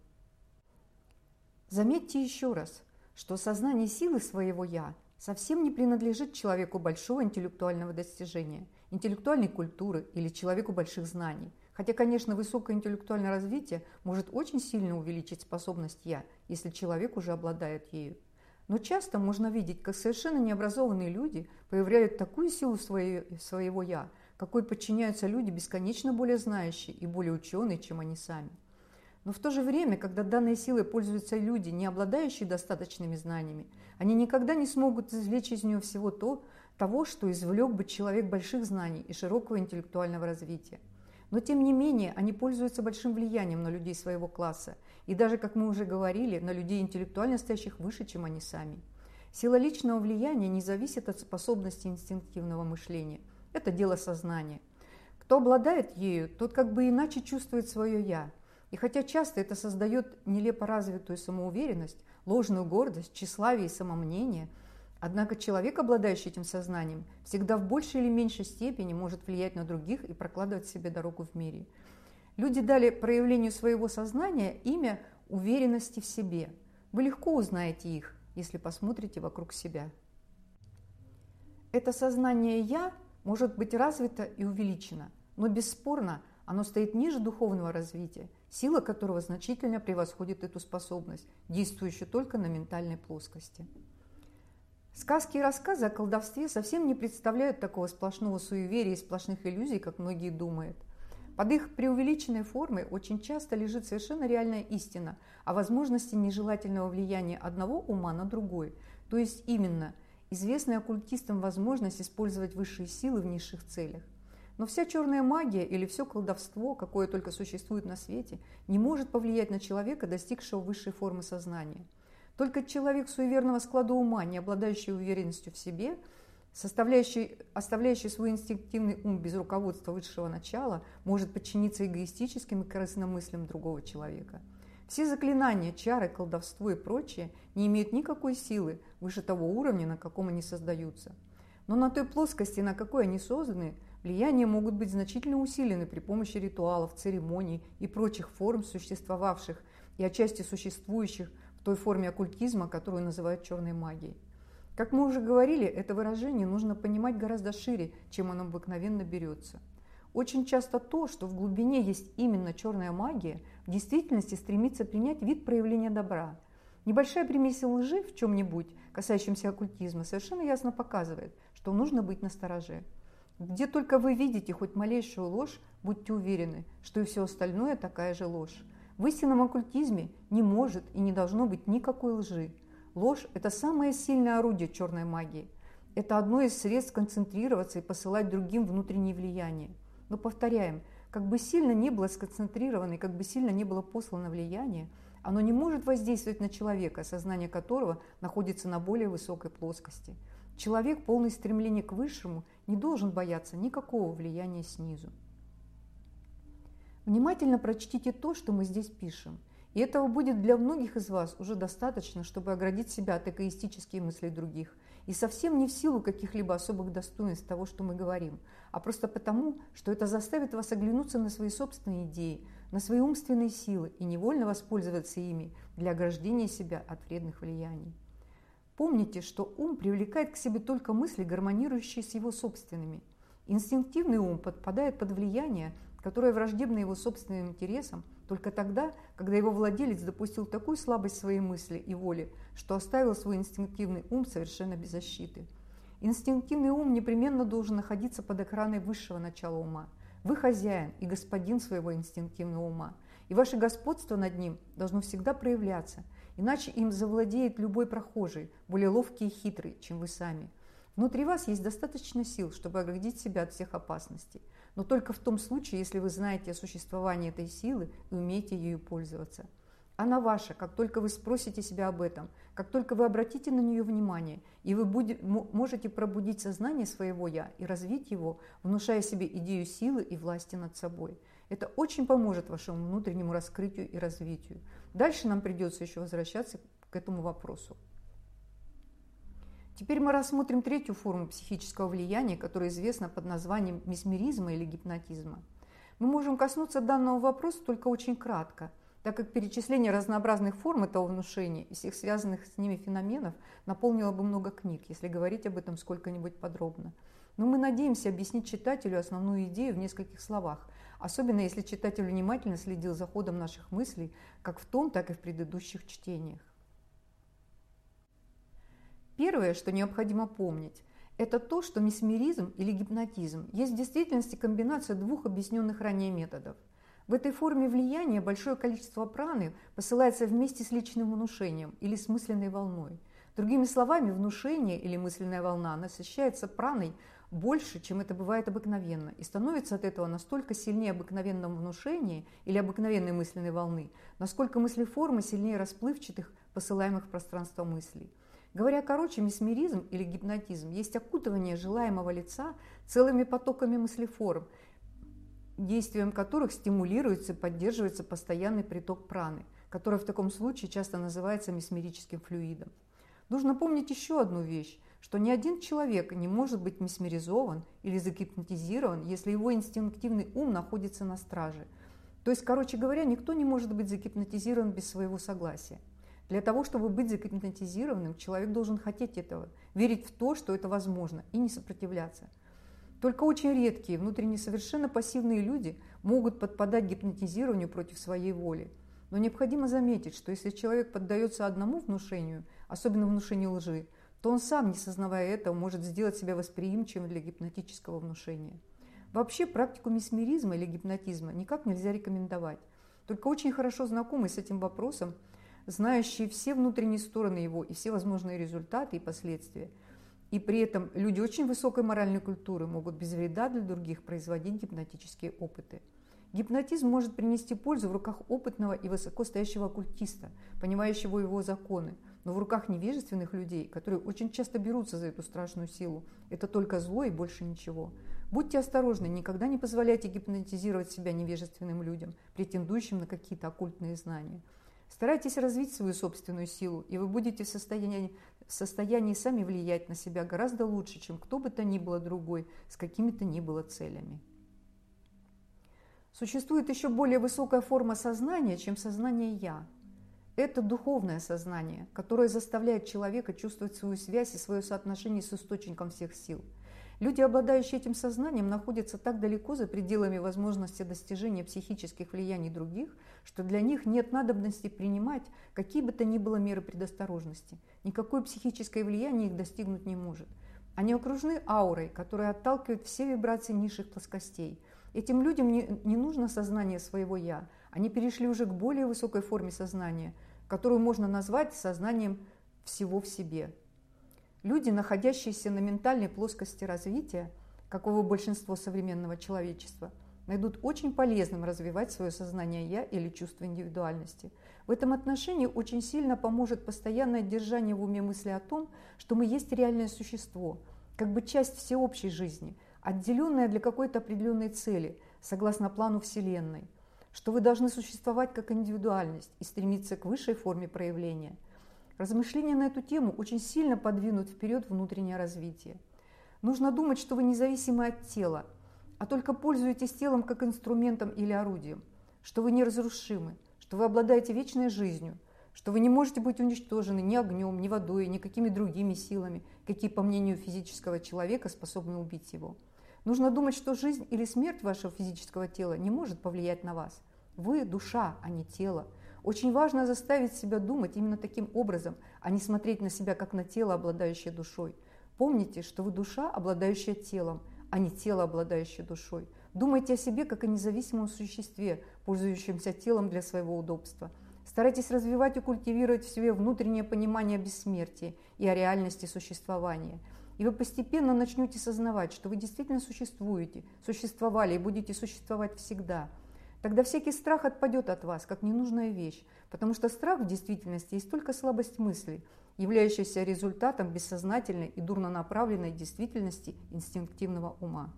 Заметьте еще раз, что сознание силы своего «я» совсем не принадлежит человеку большого интеллектуального достижения, интеллектуальной культуры или человеку больших знаний. Хотя, конечно, высокое интеллектуальное развитие может очень сильно увеличить способность «я», если человек уже обладает ею. Но часто можно видеть, как совершенно необразованные люди проявляют такую силу своего «я», какой подчиняются люди бесконечно более знающие и более ученые, чем они сами. Но в то же время, когда данной силой пользуются люди, не обладающие достаточными знаниями, они никогда не смогут извлечь из нее всего то, того, что извлек бы человек больших знаний и широкого интеллектуального развития. Но тем не менее, они пользуются большим влиянием на людей своего класса, и даже, как мы уже говорили, на людей интеллектуально стоящих выше, чем они сами. Сила личного влияния не зависит от способности инстинктивного мышления, это дело сознания. Кто обладает ею, тот как бы иначе чувствует свое «я». И хотя часто это создает нелепо развитую самоуверенность, ложную гордость, тщеславие и самомнение, однако человек, обладающий этим сознанием, всегда в большей или меньшей степени может влиять на других и прокладывать себе дорогу в мире. Люди дали проявлению своего сознания имя уверенности в себе. Вы легко узнаете их, если посмотрите вокруг себя. Это сознание «я» может быть развито и увеличено, но бесспорно оно стоит ниже духовного развития, сила которого значительно превосходит эту способность, действующую только на ментальной плоскости. Сказки и рассказы о колдовстве совсем не представляют такого сплошного суеверия и сплошных иллюзий, как многие думают. Под их преувеличенной формой очень часто лежит совершенно реальная истина о возможности нежелательного влияния одного ума на другой, то есть именно – известная оккультистам возможность использовать высшие силы в низших целях. Но вся черная магия или все колдовство, какое только существует на свете, не может повлиять на человека, достигшего высшей формы сознания. Только человек суеверного склада ума, не обладающий уверенностью в себе, составляющий, оставляющий свой инстинктивный ум без руководства высшего начала, может подчиниться эгоистическим и корыстным мыслям другого человека – все заклинания, чары, колдовство и прочее не имеют никакой силы выше того уровня, на каком они создаются. Но на той плоскости, на какой они созданы, влияния могут быть значительно усилены при помощи ритуалов, церемоний и прочих форм, существовавших и отчасти существующих той форме оккультизма, которую называют черной магией. Как мы уже говорили, это выражение нужно понимать гораздо шире, чем оно обыкновенно берется. Очень часто то, что в глубине есть именно черная магия, в действительности стремится принять вид проявления добра. Небольшая примесь лжи в чем-нибудь, касающемся оккультизма, совершенно ясно показывает, что нужно быть настороже. Где только вы видите хоть малейшую ложь, будьте уверены, что и все остальное такая же ложь. В истинном оккультизме не может и не должно быть никакой лжи. Ложь – это самое сильное орудие черной магии. Это одно из средств концентрироваться и посылать другим внутреннее влияние. Но повторяем, как бы сильно не было сконцентрировано и как бы сильно не было послано влияние, оно не может воздействовать на человека, сознание которого находится на более высокой плоскости. Человек, полный стремления к высшему, не должен бояться никакого влияния снизу. Внимательно прочтите то, что мы здесь пишем. И этого будет для многих из вас уже достаточно, чтобы оградить себя от эгоистических мыслей других – и совсем не в силу каких-либо особых достоинств того, что мы говорим, а просто потому, что это заставит вас оглянуться на свои собственные идеи, на свои умственные силы и невольно воспользоваться ими для ограждения себя от вредных влияний. Помните, что ум привлекает к себе только мысли, гармонирующие с его собственными. Инстинктивный ум подпадает под влияние, которое враждебно его собственным интересам, только тогда, когда его владелец допустил такую слабость своей мысли и воли, что оставил свой инстинктивный ум совершенно без защиты. Инстинктивный ум непременно должен находиться под охраной высшего начала ума. Вы хозяин и господин своего инстинктивного ума, и ваше господство над ним должно всегда проявляться, иначе им завладеет любой прохожий, более ловкий и хитрый, чем вы сами. Внутри вас есть достаточно сил, чтобы оградить себя от всех опасностей, но только в том случае, если вы знаете о существовании этой силы и умеете ею пользоваться – она ваша, как только вы спросите себя об этом, как только вы обратите на нее внимание, и вы будете, можете пробудить сознание своего «я» и развить его, внушая себе идею силы и власти над собой. Это очень поможет вашему внутреннему раскрытию и развитию. Дальше нам придется еще возвращаться к этому вопросу. Теперь мы рассмотрим третью форму психического влияния, которая известна под названием месмеризма или гипнотизма. Мы можем коснуться данного вопроса только очень кратко – так как перечисление разнообразных форм этого внушения и всех связанных с ними феноменов наполнило бы много книг, если говорить об этом сколько-нибудь подробно. Но мы надеемся объяснить читателю основную идею в нескольких словах, особенно если читатель внимательно следил за ходом наших мыслей как в том, так и в предыдущих чтениях. Первое, что необходимо помнить, это то, что месмеризм или гипнотизм есть в действительности комбинация двух объясненных ранее методов – в этой форме влияния большое количество праны посылается вместе с личным внушением или с мысленной волной. Другими словами, внушение или мысленная волна насыщается праной больше, чем это бывает обыкновенно, и становится от этого настолько сильнее обыкновенного внушения или обыкновенной мысленной волны, насколько мыслеформы сильнее расплывчатых, посылаемых в пространство мыслей. Говоря короче, месмеризм или гипнотизм есть окутывание желаемого лица целыми потоками мыслеформ – действием которых стимулируется и поддерживается постоянный приток праны, который в таком случае часто называется месмерическим флюидом. Нужно помнить еще одну вещь, что ни один человек не может быть месмеризован или загипнотизирован, если его инстинктивный ум находится на страже. То есть, короче говоря, никто не может быть загипнотизирован без своего согласия. Для того, чтобы быть загипнотизированным, человек должен хотеть этого, верить в то, что это возможно, и не сопротивляться – только очень редкие, внутренне совершенно пассивные люди могут подпадать гипнотизированию против своей воли. Но необходимо заметить, что если человек поддается одному внушению, особенно внушению лжи, то он сам, не сознавая этого, может сделать себя восприимчивым для гипнотического внушения. Вообще практику месмеризма или гипнотизма никак нельзя рекомендовать. Только очень хорошо знакомый с этим вопросом, знающие все внутренние стороны его и все возможные результаты и последствия – и при этом люди очень высокой моральной культуры могут без вреда для других производить гипнотические опыты. Гипнотизм может принести пользу в руках опытного и высокостоящего оккультиста, понимающего его законы, но в руках невежественных людей, которые очень часто берутся за эту страшную силу, это только зло и больше ничего. Будьте осторожны, никогда не позволяйте гипнотизировать себя невежественным людям, претендующим на какие-то оккультные знания. Старайтесь развить свою собственную силу, и вы будете в состоянии в состоянии сами влиять на себя гораздо лучше, чем кто бы то ни было другой с какими-то ни было целями. Существует еще более высокая форма сознания, чем сознание «я». Это духовное сознание, которое заставляет человека чувствовать свою связь и свое соотношение с источником всех сил – Люди, обладающие этим сознанием, находятся так далеко за пределами возможности достижения психических влияний других, что для них нет надобности принимать какие бы то ни было меры предосторожности. Никакое психическое влияние их достигнуть не может. Они окружены аурой, которая отталкивает все вибрации низших плоскостей. Этим людям не, не нужно сознание своего «я». Они перешли уже к более высокой форме сознания, которую можно назвать сознанием всего в себе. Люди, находящиеся на ментальной плоскости развития, каково большинство современного человечества, найдут очень полезным развивать свое сознание «я» или чувство индивидуальности. В этом отношении очень сильно поможет постоянное держание в уме мысли о том, что мы есть реальное существо, как бы часть всеобщей жизни, отделенная для какой-то определенной цели, согласно плану Вселенной, что вы должны существовать как индивидуальность и стремиться к высшей форме проявления – Размышления на эту тему очень сильно подвинут вперед внутреннее развитие. Нужно думать, что вы независимы от тела, а только пользуетесь телом как инструментом или орудием, что вы неразрушимы, что вы обладаете вечной жизнью, что вы не можете быть уничтожены ни огнем, ни водой, ни какими другими силами, какие, по мнению физического человека, способны убить его. Нужно думать, что жизнь или смерть вашего физического тела не может повлиять на вас. Вы – душа, а не тело. Очень важно заставить себя думать именно таким образом, а не смотреть на себя как на тело, обладающее душой. Помните, что вы душа, обладающая телом, а не тело, обладающее душой. Думайте о себе как о независимом существе, пользующемся телом для своего удобства. Старайтесь развивать и культивировать в себе внутреннее понимание бессмертия и о реальности существования. И вы постепенно начнете сознавать, что вы действительно существуете, существовали и будете существовать всегда. Тогда всякий страх отпадет от вас, как ненужная вещь, потому что страх в действительности есть только слабость мысли, являющаяся результатом бессознательной и дурно направленной действительности инстинктивного ума.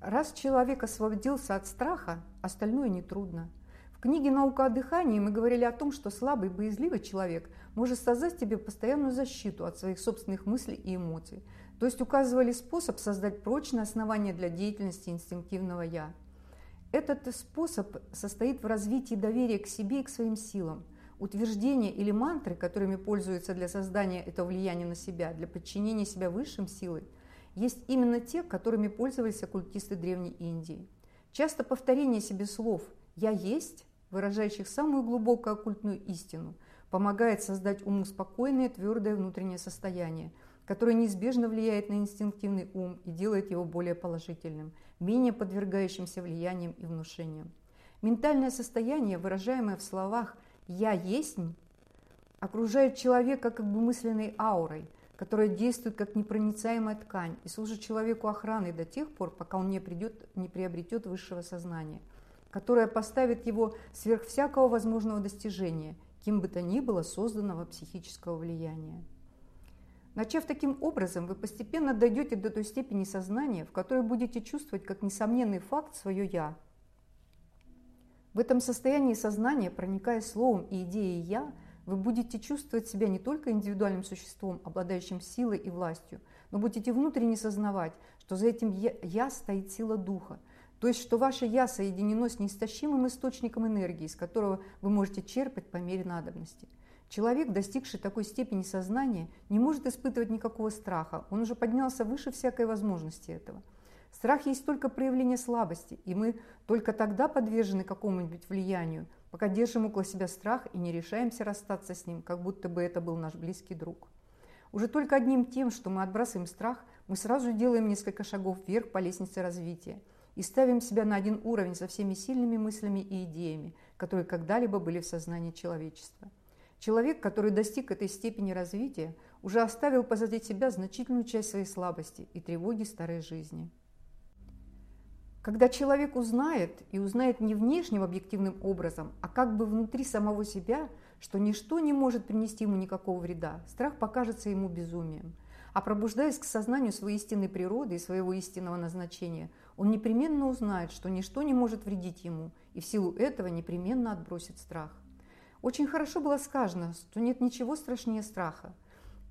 Раз человек освободился от страха, остальное нетрудно. В книге «Наука о дыхании» мы говорили о том, что слабый, боязливый человек может создать себе постоянную защиту от своих собственных мыслей и эмоций, то есть указывали способ создать прочное основание для деятельности инстинктивного «я». Этот способ состоит в развитии доверия к себе и к своим силам. Утверждения или мантры, которыми пользуются для создания этого влияния на себя, для подчинения себя высшим силой – есть именно те, которыми пользовались оккультисты Древней Индии. Часто повторение себе слов «я есть», выражающих самую глубокую оккультную истину, помогает создать уму спокойное, твердое внутреннее состояние, которое неизбежно влияет на инстинктивный ум и делает его более положительным, менее подвергающимся влияниям и внушениям. Ментальное состояние, выражаемое в словах «я есть», окружает человека как бы мысленной аурой – которая действует как непроницаемая ткань и служит человеку охраной до тех пор, пока он не, придет, не приобретет высшего сознания, которое поставит его сверх всякого возможного достижения, кем бы то ни было созданного психического влияния. Начав таким образом, вы постепенно дойдете до той степени сознания, в которой будете чувствовать как несомненный факт свое «я». В этом состоянии сознания, проникая словом и идеей «я», вы будете чувствовать себя не только индивидуальным существом, обладающим силой и властью, но будете внутренне сознавать, что за этим «я» стоит сила духа, то есть что ваше «я» соединено с неистощимым источником энергии, из которого вы можете черпать по мере надобности. Человек, достигший такой степени сознания, не может испытывать никакого страха, он уже поднялся выше всякой возможности этого. Страх есть только проявление слабости, и мы только тогда подвержены какому-нибудь влиянию, пока держим около себя страх и не решаемся расстаться с ним, как будто бы это был наш близкий друг. Уже только одним тем, что мы отбрасываем страх, мы сразу делаем несколько шагов вверх по лестнице развития и ставим себя на один уровень со всеми сильными мыслями и идеями, которые когда-либо были в сознании человечества. Человек, который достиг этой степени развития, уже оставил позади себя значительную часть своей слабости и тревоги старой жизни. Когда человек узнает, и узнает не внешним объективным образом, а как бы внутри самого себя, что ничто не может принести ему никакого вреда, страх покажется ему безумием. А пробуждаясь к сознанию своей истинной природы и своего истинного назначения, он непременно узнает, что ничто не может вредить ему, и в силу этого непременно отбросит страх. Очень хорошо было сказано, что нет ничего страшнее страха.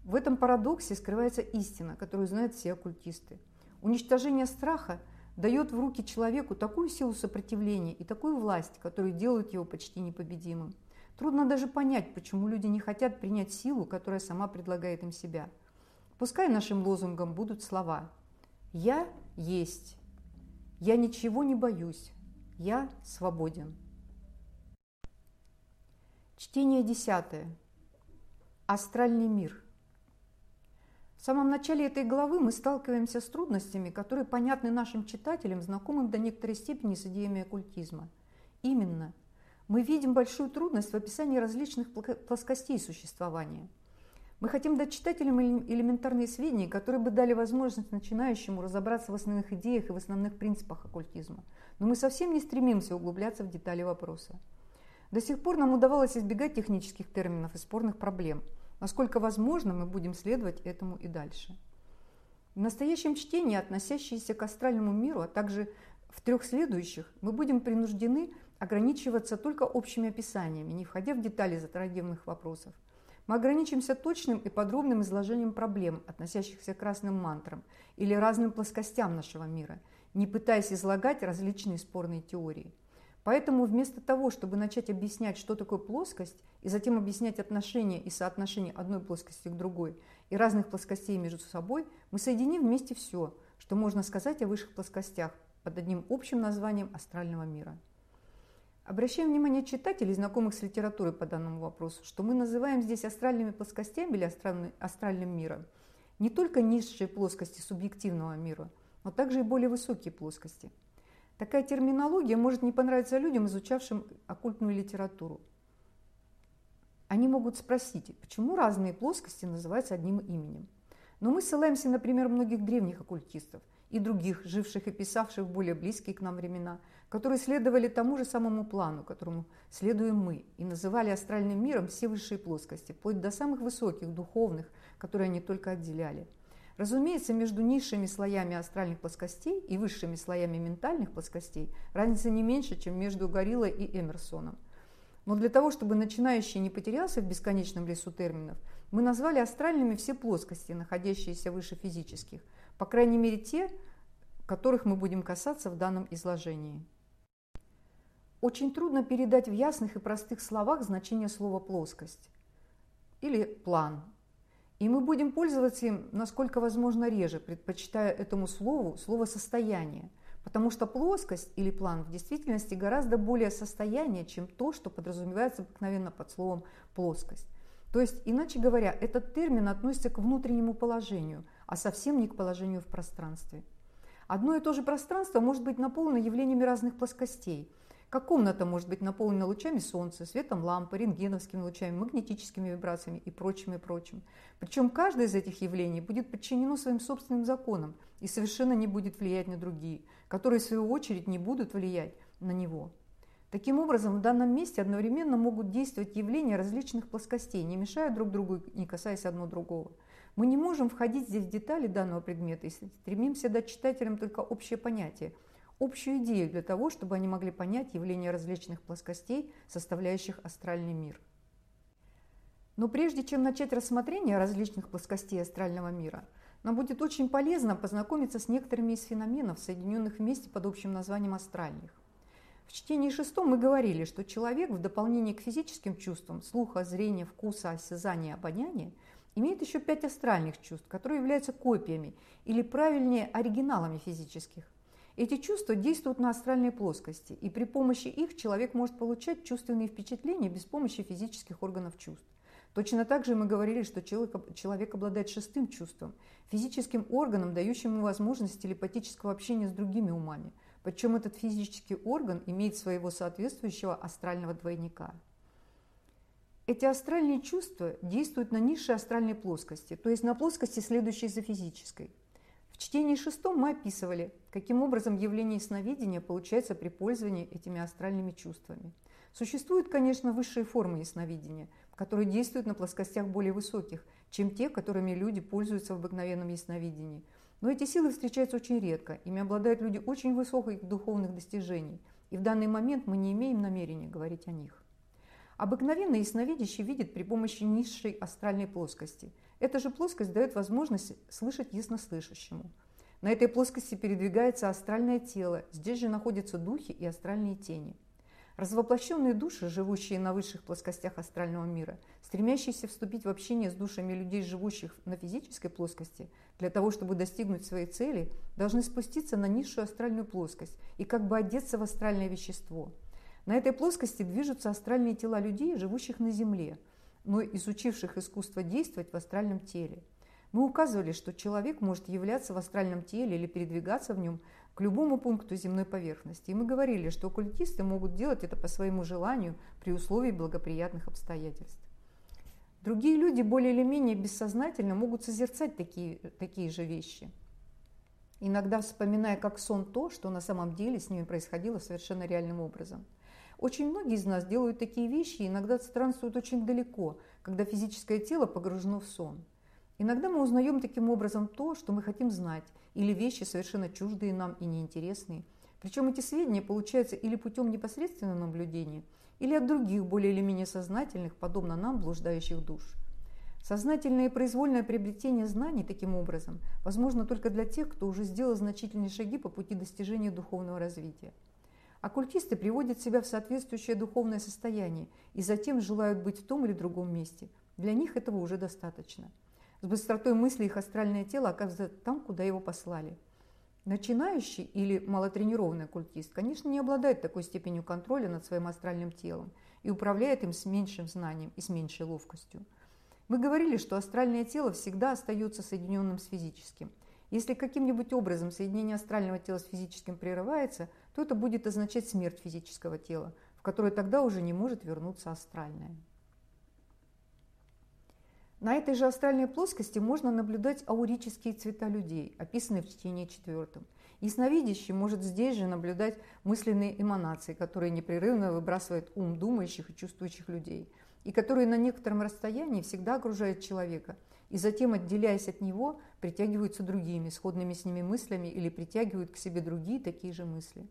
В этом парадоксе скрывается истина, которую знают все оккультисты. Уничтожение страха – дает в руки человеку такую силу сопротивления и такую власть, которые делают его почти непобедимым. Трудно даже понять, почему люди не хотят принять силу, которая сама предлагает им себя. Пускай нашим лозунгом будут слова «Я есть», «Я ничего не боюсь», «Я свободен». Чтение десятое. Астральный мир – в самом начале этой главы мы сталкиваемся с трудностями, которые понятны нашим читателям, знакомым до некоторой степени с идеями оккультизма. Именно, мы видим большую трудность в описании различных плоскостей существования. Мы хотим дать читателям элементарные сведения, которые бы дали возможность начинающему разобраться в основных идеях и в основных принципах оккультизма. Но мы совсем не стремимся углубляться в детали вопроса. До сих пор нам удавалось избегать технических терминов и спорных проблем – Насколько возможно, мы будем следовать этому и дальше. В настоящем чтении, относящиеся к астральному миру, а также в трех следующих, мы будем принуждены ограничиваться только общими описаниями, не входя в детали затрагиваемых вопросов. Мы ограничимся точным и подробным изложением проблем, относящихся к разным мантрам или разным плоскостям нашего мира, не пытаясь излагать различные спорные теории. Поэтому вместо того, чтобы начать объяснять, что такое плоскость, и затем объяснять отношения и соотношение одной плоскости к другой и разных плоскостей между собой, мы соединим вместе все, что можно сказать о высших плоскостях под одним общим названием астрального мира. Обращаем внимание читателей, знакомых с литературой по данному вопросу, что мы называем здесь астральными плоскостями или астральным, миром не только низшие плоскости субъективного мира, но также и более высокие плоскости – Такая терминология может не понравиться людям, изучавшим оккультную литературу. Они могут спросить, почему разные плоскости называются одним именем. Но мы ссылаемся на пример многих древних оккультистов и других, живших и писавших в более близкие к нам времена, которые следовали тому же самому плану, которому следуем мы, и называли астральным миром все высшие плоскости, вплоть до самых высоких, духовных, которые они только отделяли – Разумеется, между низшими слоями астральных плоскостей и высшими слоями ментальных плоскостей разница не меньше, чем между Гориллой и Эмерсоном. Но для того, чтобы начинающий не потерялся в бесконечном лесу терминов, мы назвали астральными все плоскости, находящиеся выше физических, по крайней мере те, которых мы будем касаться в данном изложении. Очень трудно передать в ясных и простых словах значение слова «плоскость» или «план», и мы будем пользоваться им, насколько возможно, реже, предпочитая этому слову слово «состояние», потому что плоскость или план в действительности гораздо более состояние, чем то, что подразумевается обыкновенно под словом «плоскость». То есть, иначе говоря, этот термин относится к внутреннему положению, а совсем не к положению в пространстве. Одно и то же пространство может быть наполнено явлениями разных плоскостей – как комната может быть наполнена лучами солнца, светом лампы, рентгеновскими лучами, магнетическими вибрациями и прочим и прочим. Причем каждое из этих явлений будет подчинено своим собственным законам и совершенно не будет влиять на другие, которые в свою очередь не будут влиять на него. Таким образом, в данном месте одновременно могут действовать явления различных плоскостей, не мешая друг другу, не касаясь одно другого. Мы не можем входить здесь в детали данного предмета и стремимся дать читателям только общее понятие – общую идею для того, чтобы они могли понять явления различных плоскостей, составляющих астральный мир. Но прежде чем начать рассмотрение различных плоскостей астрального мира, нам будет очень полезно познакомиться с некоторыми из феноменов, соединенных вместе под общим названием астральных. В чтении шестом мы говорили, что человек в дополнение к физическим чувствам слуха, зрения, вкуса, осязания, обоняния имеет еще пять астральных чувств, которые являются копиями или правильнее оригиналами физических. Эти чувства действуют на астральной плоскости, и при помощи их человек может получать чувственные впечатления без помощи физических органов чувств. Точно так же мы говорили, что человек, человек обладает шестым чувством, физическим органом, дающим ему возможность телепатического общения с другими умами. Причем этот физический орган имеет своего соответствующего астрального двойника. Эти астральные чувства действуют на низшей астральной плоскости, то есть на плоскости, следующей за физической. В чтении шестом мы описывали, каким образом явление ясновидения получается при пользовании этими астральными чувствами. Существуют, конечно, высшие формы ясновидения, которые действуют на плоскостях более высоких, чем те, которыми люди пользуются в обыкновенном ясновидении. Но эти силы встречаются очень редко, ими обладают люди очень высоких духовных достижений, и в данный момент мы не имеем намерения говорить о них. Обыкновенно ясновидящий видит при помощи низшей астральной плоскости – эта же плоскость дает возможность слышать яснослышащему. На этой плоскости передвигается астральное тело, здесь же находятся духи и астральные тени. Развоплощенные души, живущие на высших плоскостях астрального мира, стремящиеся вступить в общение с душами людей, живущих на физической плоскости, для того, чтобы достигнуть своей цели, должны спуститься на низшую астральную плоскость и как бы одеться в астральное вещество. На этой плоскости движутся астральные тела людей, живущих на Земле – но изучивших искусство действовать в астральном теле. Мы указывали, что человек может являться в астральном теле или передвигаться в нем к любому пункту земной поверхности. И мы говорили, что оккультисты могут делать это по своему желанию при условии благоприятных обстоятельств. Другие люди более или менее бессознательно могут созерцать такие, такие же вещи, иногда вспоминая как сон то, что на самом деле с ними происходило совершенно реальным образом – очень многие из нас делают такие вещи и иногда странствуют очень далеко, когда физическое тело погружено в сон. Иногда мы узнаем таким образом то, что мы хотим знать, или вещи совершенно чуждые нам и неинтересные. Причем эти сведения получаются или путем непосредственного наблюдения, или от других, более или менее сознательных, подобно нам, блуждающих душ. Сознательное и произвольное приобретение знаний таким образом возможно только для тех, кто уже сделал значительные шаги по пути достижения духовного развития. Оккультисты приводят себя в соответствующее духовное состояние и затем желают быть в том или другом месте. Для них этого уже достаточно. С быстротой мысли их астральное тело оказывается там, куда его послали. Начинающий или малотренированный оккультист, конечно, не обладает такой степенью контроля над своим астральным телом и управляет им с меньшим знанием и с меньшей ловкостью. Мы говорили, что астральное тело всегда остается соединенным с физическим. Если каким-нибудь образом соединение астрального тела с физическим прерывается, то это будет означать смерть физического тела, в которое тогда уже не может вернуться астральное. На этой же астральной плоскости можно наблюдать аурические цвета людей, описанные в чтении четвертом. Ясновидящий может здесь же наблюдать мысленные эманации, которые непрерывно выбрасывает ум думающих и чувствующих людей, и которые на некотором расстоянии всегда окружают человека, и затем, отделяясь от него, притягиваются другими, сходными с ними мыслями или притягивают к себе другие такие же мысли.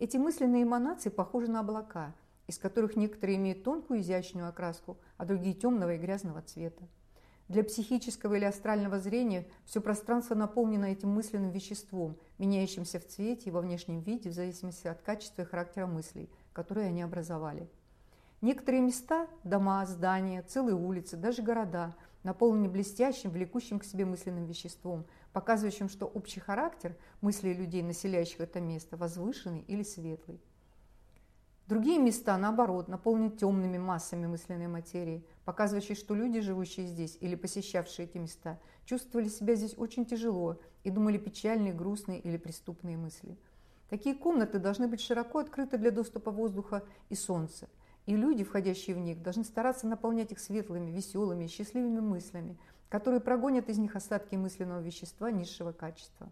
Эти мысленные эманации похожи на облака, из которых некоторые имеют тонкую изящную окраску, а другие темного и грязного цвета. Для психического или астрального зрения все пространство наполнено этим мысленным веществом, меняющимся в цвете и во внешнем виде в зависимости от качества и характера мыслей, которые они образовали. Некоторые места – дома, здания, целые улицы, даже города – наполнены блестящим, влекущим к себе мысленным веществом, показывающим, что общий характер мыслей людей, населяющих это место, возвышенный или светлый. Другие места, наоборот, наполнены темными массами мысленной материи, показывающей, что люди, живущие здесь или посещавшие эти места, чувствовали себя здесь очень тяжело и думали печальные, грустные или преступные мысли. Такие комнаты должны быть широко открыты для доступа воздуха и солнца, и люди, входящие в них, должны стараться наполнять их светлыми, веселыми, счастливыми мыслями, которые прогонят из них остатки мысленного вещества низшего качества.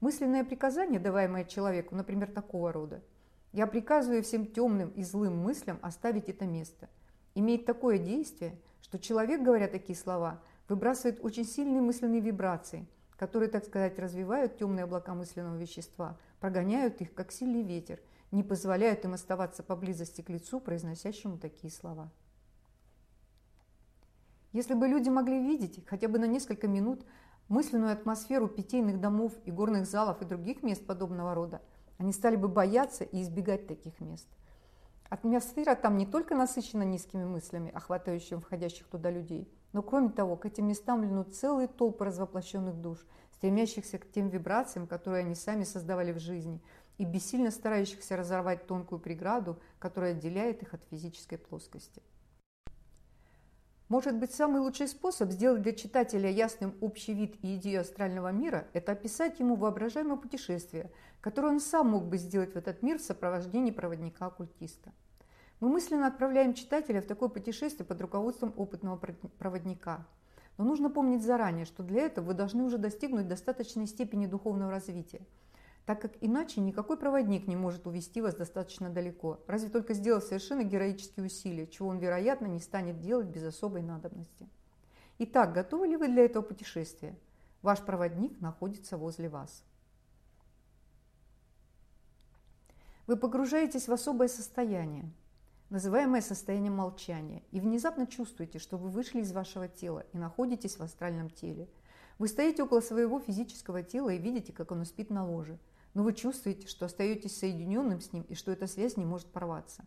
Мысленное приказание, даваемое человеку, например, такого рода «Я приказываю всем темным и злым мыслям оставить это место», имеет такое действие, что человек, говоря такие слова, выбрасывает очень сильные мысленные вибрации, которые, так сказать, развивают темные облака мысленного вещества, прогоняют их, как сильный ветер, не позволяют им оставаться поблизости к лицу, произносящему такие слова. Если бы люди могли видеть хотя бы на несколько минут мысленную атмосферу питейных домов и горных залов и других мест подобного рода, они стали бы бояться и избегать таких мест. Атмосфера там не только насыщена низкими мыслями, охватывающими входящих туда людей, но кроме того, к этим местам льнут целые толпы развоплощенных душ, стремящихся к тем вибрациям, которые они сами создавали в жизни, и бессильно старающихся разорвать тонкую преграду, которая отделяет их от физической плоскости. Может быть, самый лучший способ сделать для читателя ясным общий вид и идею астрального мира – это описать ему воображаемое путешествие, которое он сам мог бы сделать в этот мир в сопровождении проводника-оккультиста. Мы мысленно отправляем читателя в такое путешествие под руководством опытного проводника. Но нужно помнить заранее, что для этого вы должны уже достигнуть достаточной степени духовного развития – так как иначе никакой проводник не может увести вас достаточно далеко, разве только сделав совершенно героические усилия, чего он, вероятно, не станет делать без особой надобности. Итак, готовы ли вы для этого путешествия? Ваш проводник находится возле вас. Вы погружаетесь в особое состояние, называемое состоянием молчания, и внезапно чувствуете, что вы вышли из вашего тела и находитесь в астральном теле. Вы стоите около своего физического тела и видите, как оно спит на ложе – но вы чувствуете, что остаетесь соединенным с ним и что эта связь не может порваться.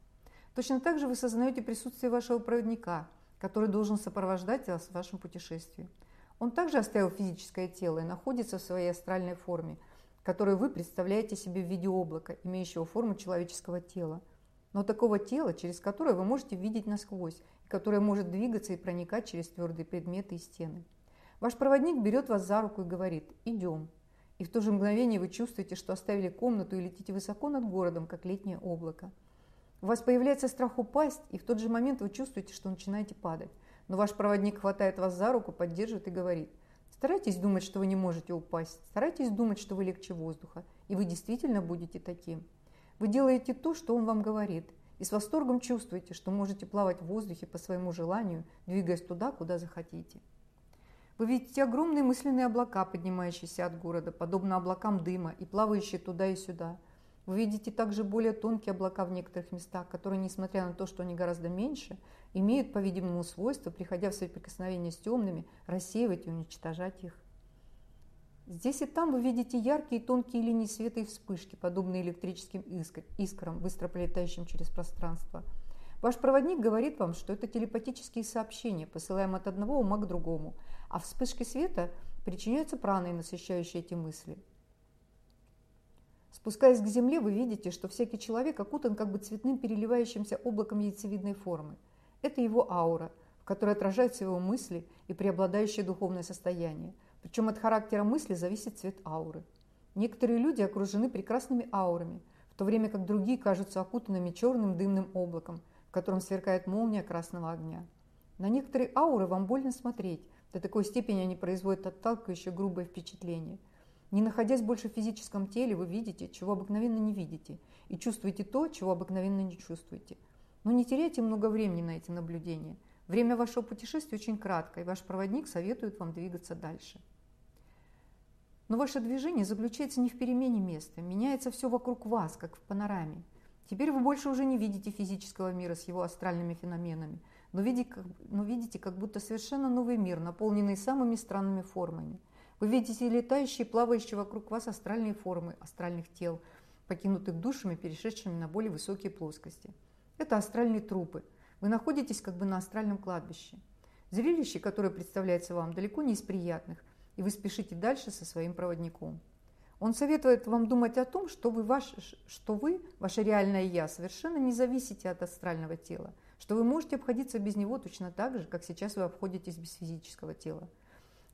Точно так же вы сознаете присутствие вашего проводника, который должен сопровождать вас в вашем путешествии. Он также оставил физическое тело и находится в своей астральной форме, которую вы представляете себе в виде облака, имеющего форму человеческого тела. Но такого тела, через которое вы можете видеть насквозь, и которое может двигаться и проникать через твердые предметы и стены. Ваш проводник берет вас за руку и говорит «Идем» и в то же мгновение вы чувствуете, что оставили комнату и летите высоко над городом, как летнее облако. У вас появляется страх упасть, и в тот же момент вы чувствуете, что начинаете падать. Но ваш проводник хватает вас за руку, поддерживает и говорит, старайтесь думать, что вы не можете упасть, старайтесь думать, что вы легче воздуха, и вы действительно будете таким. Вы делаете то, что он вам говорит, и с восторгом чувствуете, что можете плавать в воздухе по своему желанию, двигаясь туда, куда захотите. Вы видите огромные мысленные облака, поднимающиеся от города, подобно облакам дыма и плавающие туда и сюда. Вы видите также более тонкие облака в некоторых местах, которые, несмотря на то, что они гораздо меньше, имеют, по-видимому, свойство, приходя в соприкосновение с темными, рассеивать и уничтожать их. Здесь и там вы видите яркие тонкие линии света и вспышки, подобные электрическим искрам, быстро пролетающим через пространство. Ваш проводник говорит вам, что это телепатические сообщения, посылаемые от одного ума к другому, а вспышки света причиняются праной, насыщающей эти мысли. Спускаясь к земле, вы видите, что всякий человек окутан как бы цветным переливающимся облаком яйцевидной формы. Это его аура, в которой отражаются его мысли и преобладающее духовное состояние. Причем от характера мысли зависит цвет ауры. Некоторые люди окружены прекрасными аурами, в то время как другие кажутся окутанными черным дымным облаком, в котором сверкает молния красного огня. На некоторые ауры вам больно смотреть, до такой степени они производят отталкивающее грубое впечатление. Не находясь больше в физическом теле, вы видите, чего обыкновенно не видите, и чувствуете то, чего обыкновенно не чувствуете. Но не теряйте много времени на эти наблюдения. Время вашего путешествия очень кратко, и ваш проводник советует вам двигаться дальше. Но ваше движение заключается не в перемене места, меняется все вокруг вас, как в панораме. Теперь вы больше уже не видите физического мира с его астральными феноменами, но видите, но видите как будто совершенно новый мир, наполненный самыми странными формами. Вы видите летающие, плавающие вокруг вас астральные формы астральных тел, покинутых душами, перешедшими на более высокие плоскости. Это астральные трупы. Вы находитесь как бы на астральном кладбище. Зрелище, которое представляется вам, далеко не из приятных, и вы спешите дальше со своим проводником. Он советует вам думать о том, что вы, ваш, что вы, ваше реальное «я», совершенно не зависите от астрального тела, что вы можете обходиться без него точно так же, как сейчас вы обходитесь без физического тела.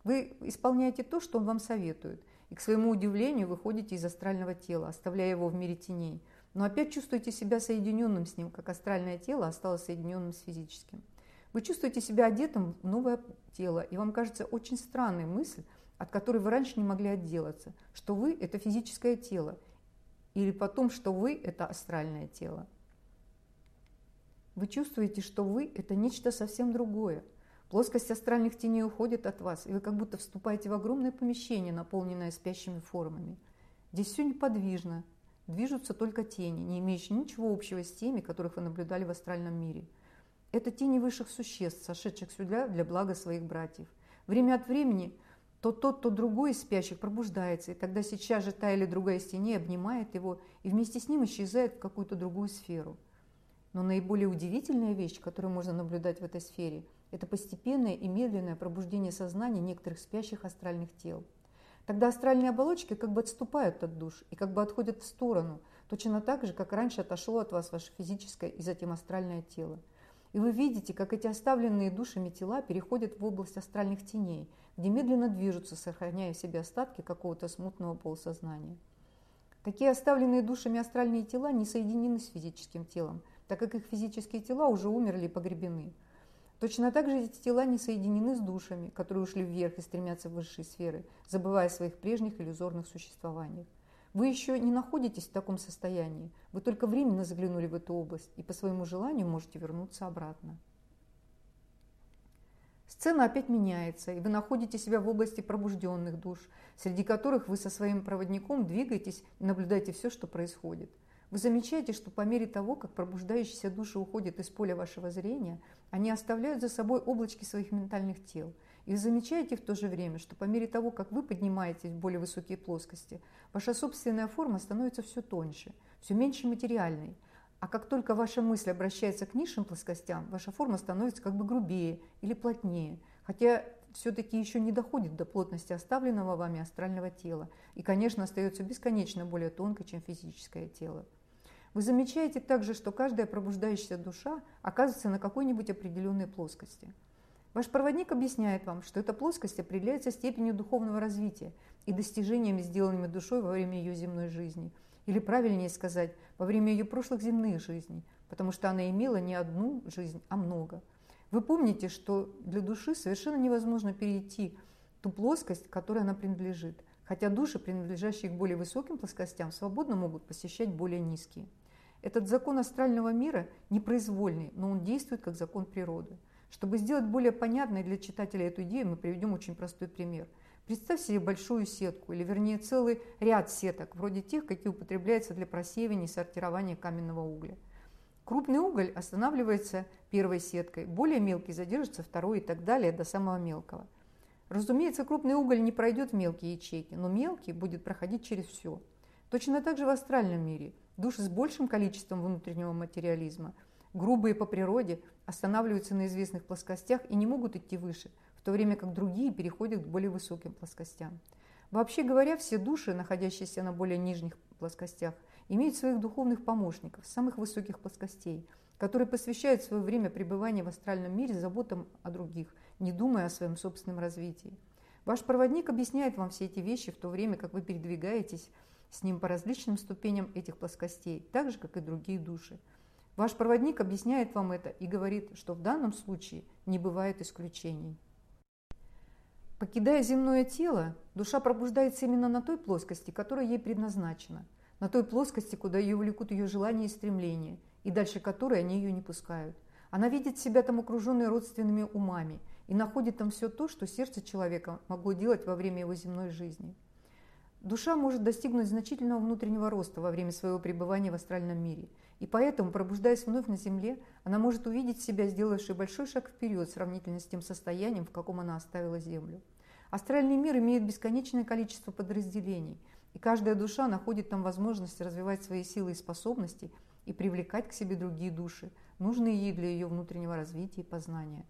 Вы исполняете то, что он вам советует, и к своему удивлению выходите из астрального тела, оставляя его в мире теней, но опять чувствуете себя соединенным с ним, как астральное тело осталось соединенным с физическим. Вы чувствуете себя одетым в новое тело, и вам кажется очень странной мысль, от которой вы раньше не могли отделаться, что вы – это физическое тело, или потом, что вы – это астральное тело. Вы чувствуете, что вы – это нечто совсем другое. Плоскость астральных теней уходит от вас, и вы как будто вступаете в огромное помещение, наполненное спящими формами. Здесь все неподвижно, движутся только тени, не имеющие ничего общего с теми, которых вы наблюдали в астральном мире – это тени высших существ, сошедших сюда для блага своих братьев. Время от времени то тот, то другой из спящих пробуждается, и тогда сейчас же та или другая из теней обнимает его и вместе с ним исчезает в какую-то другую сферу. Но наиболее удивительная вещь, которую можно наблюдать в этой сфере, это постепенное и медленное пробуждение сознания некоторых спящих астральных тел. Тогда астральные оболочки как бы отступают от душ и как бы отходят в сторону, точно так же, как раньше отошло от вас ваше физическое и затем астральное тело. И вы видите, как эти оставленные душами тела переходят в область астральных теней, где медленно движутся, сохраняя в себе остатки какого-то смутного полусознания. Такие оставленные душами астральные тела не соединены с физическим телом, так как их физические тела уже умерли и погребены. Точно так же эти тела не соединены с душами, которые ушли вверх и стремятся в высшие сферы, забывая о своих прежних иллюзорных существованиях. Вы еще не находитесь в таком состоянии. Вы только временно заглянули в эту область и по своему желанию можете вернуться обратно. Сцена опять меняется, и вы находите себя в области пробужденных душ, среди которых вы со своим проводником двигаетесь и наблюдаете все, что происходит. Вы замечаете, что по мере того, как пробуждающиеся души уходят из поля вашего зрения, они оставляют за собой облачки своих ментальных тел – и вы замечаете в то же время, что по мере того, как вы поднимаетесь в более высокие плоскости, ваша собственная форма становится все тоньше, все меньше материальной. А как только ваша мысль обращается к низшим плоскостям, ваша форма становится как бы грубее или плотнее, хотя все-таки еще не доходит до плотности оставленного вами астрального тела и, конечно, остается бесконечно более тонкой, чем физическое тело. Вы замечаете также, что каждая пробуждающаяся душа оказывается на какой-нибудь определенной плоскости – Ваш проводник объясняет вам, что эта плоскость определяется степенью духовного развития и достижениями, сделанными душой во время ее земной жизни. Или правильнее сказать, во время ее прошлых земных жизней, потому что она имела не одну жизнь, а много. Вы помните, что для души совершенно невозможно перейти ту плоскость, которой она принадлежит, хотя души, принадлежащие к более высоким плоскостям, свободно могут посещать более низкие. Этот закон астрального мира непроизвольный, но он действует как закон природы. Чтобы сделать более понятной для читателя эту идею, мы приведем очень простой пример. Представь себе большую сетку, или вернее целый ряд сеток, вроде тех, какие употребляются для просеивания и сортирования каменного угля. Крупный уголь останавливается первой сеткой, более мелкий задержится второй и так далее до самого мелкого. Разумеется, крупный уголь не пройдет в мелкие ячейки, но мелкий будет проходить через все. Точно так же в астральном мире. Души с большим количеством внутреннего материализма, грубые по природе, останавливаются на известных плоскостях и не могут идти выше, в то время как другие переходят к более высоким плоскостям. Вообще говоря, все души, находящиеся на более нижних плоскостях, имеют своих духовных помощников, самых высоких плоскостей, которые посвящают свое время пребывания в астральном мире заботам о других – не думая о своем собственном развитии. Ваш проводник объясняет вам все эти вещи в то время, как вы передвигаетесь с ним по различным ступеням этих плоскостей, так же, как и другие души. Ваш проводник объясняет вам это и говорит, что в данном случае не бывает исключений. Покидая земное тело, душа пробуждается именно на той плоскости, которая ей предназначена, на той плоскости, куда ее влекут ее желания и стремления, и дальше которой они ее не пускают. Она видит себя там окруженной родственными умами – и находит там все то, что сердце человека могло делать во время его земной жизни. Душа может достигнуть значительного внутреннего роста во время своего пребывания в астральном мире, и поэтому, пробуждаясь вновь на Земле, она может увидеть себя, сделавшей большой шаг вперед сравнительно с тем состоянием, в каком она оставила Землю. Астральный мир имеет бесконечное количество подразделений, и каждая душа находит там возможность развивать свои силы и способности и привлекать к себе другие души, нужные ей для ее внутреннего развития и познания.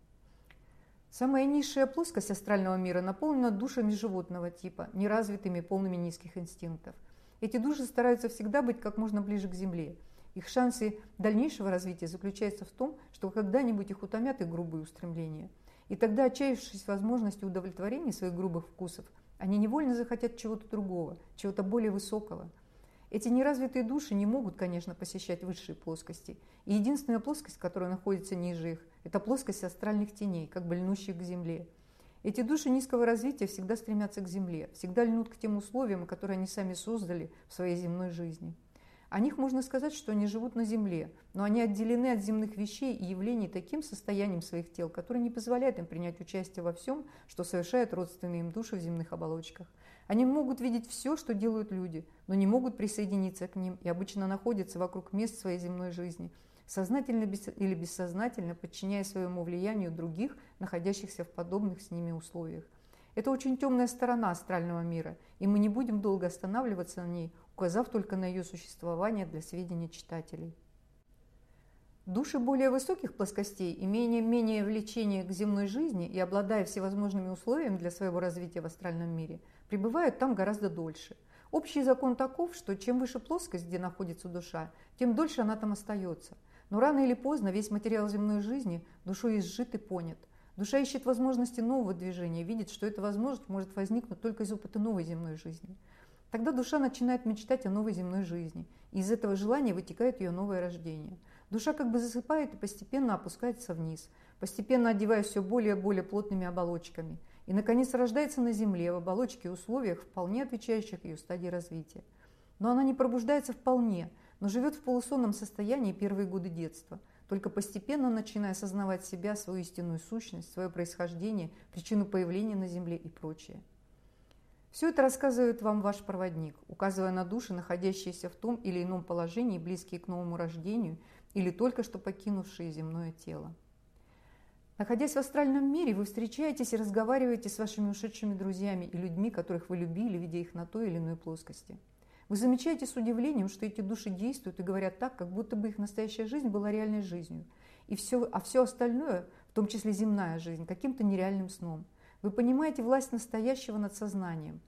Самая низшая плоскость астрального мира наполнена душами животного типа, неразвитыми, полными низких инстинктов. Эти души стараются всегда быть как можно ближе к Земле. Их шансы дальнейшего развития заключаются в том, что когда-нибудь их утомят их грубые устремления. И тогда, отчаявшись возможности удовлетворения своих грубых вкусов, они невольно захотят чего-то другого, чего-то более высокого – эти неразвитые души не могут, конечно, посещать высшие плоскости. И единственная плоскость, которая находится ниже их, это плоскость астральных теней, как бы льнущих к Земле. Эти души низкого развития всегда стремятся к Земле, всегда льнут к тем условиям, которые они сами создали в своей земной жизни. О них можно сказать, что они живут на Земле, но они отделены от земных вещей и явлений таким состоянием своих тел, которое не позволяет им принять участие во всем, что совершают родственные им души в земных оболочках. Они могут видеть все, что делают люди, но не могут присоединиться к ним и обычно находятся вокруг мест своей земной жизни, сознательно или бессознательно подчиняя своему влиянию других, находящихся в подобных с ними условиях. Это очень темная сторона астрального мира, и мы не будем долго останавливаться на ней, указав только на ее существование для сведения читателей. Души более высоких плоскостей, имея менее влечение к земной жизни и обладая всевозможными условиями для своего развития в астральном мире – пребывают там гораздо дольше. Общий закон таков, что чем выше плоскость, где находится душа, тем дольше она там остается. Но рано или поздно весь материал земной жизни душой изжит и понят. Душа ищет возможности нового движения, видит, что эта возможность может возникнуть только из опыта новой земной жизни. Тогда душа начинает мечтать о новой земной жизни, и из этого желания вытекает ее новое рождение. Душа как бы засыпает и постепенно опускается вниз, постепенно одеваясь все более и более плотными оболочками – и, наконец, рождается на Земле в оболочке и условиях, вполне отвечающих ее стадии развития. Но она не пробуждается вполне, но живет в полусонном состоянии первые годы детства, только постепенно начиная осознавать себя, свою истинную сущность, свое происхождение, причину появления на Земле и прочее. Все это рассказывает вам ваш проводник, указывая на души, находящиеся в том или ином положении, близкие к новому рождению или только что покинувшие земное тело. Находясь в астральном мире, вы встречаетесь и разговариваете с вашими ушедшими друзьями и людьми, которых вы любили, видя их на той или иной плоскости. Вы замечаете с удивлением, что эти души действуют и говорят так, как будто бы их настоящая жизнь была реальной жизнью, и все, а все остальное, в том числе земная жизнь, каким-то нереальным сном. Вы понимаете власть настоящего над сознанием.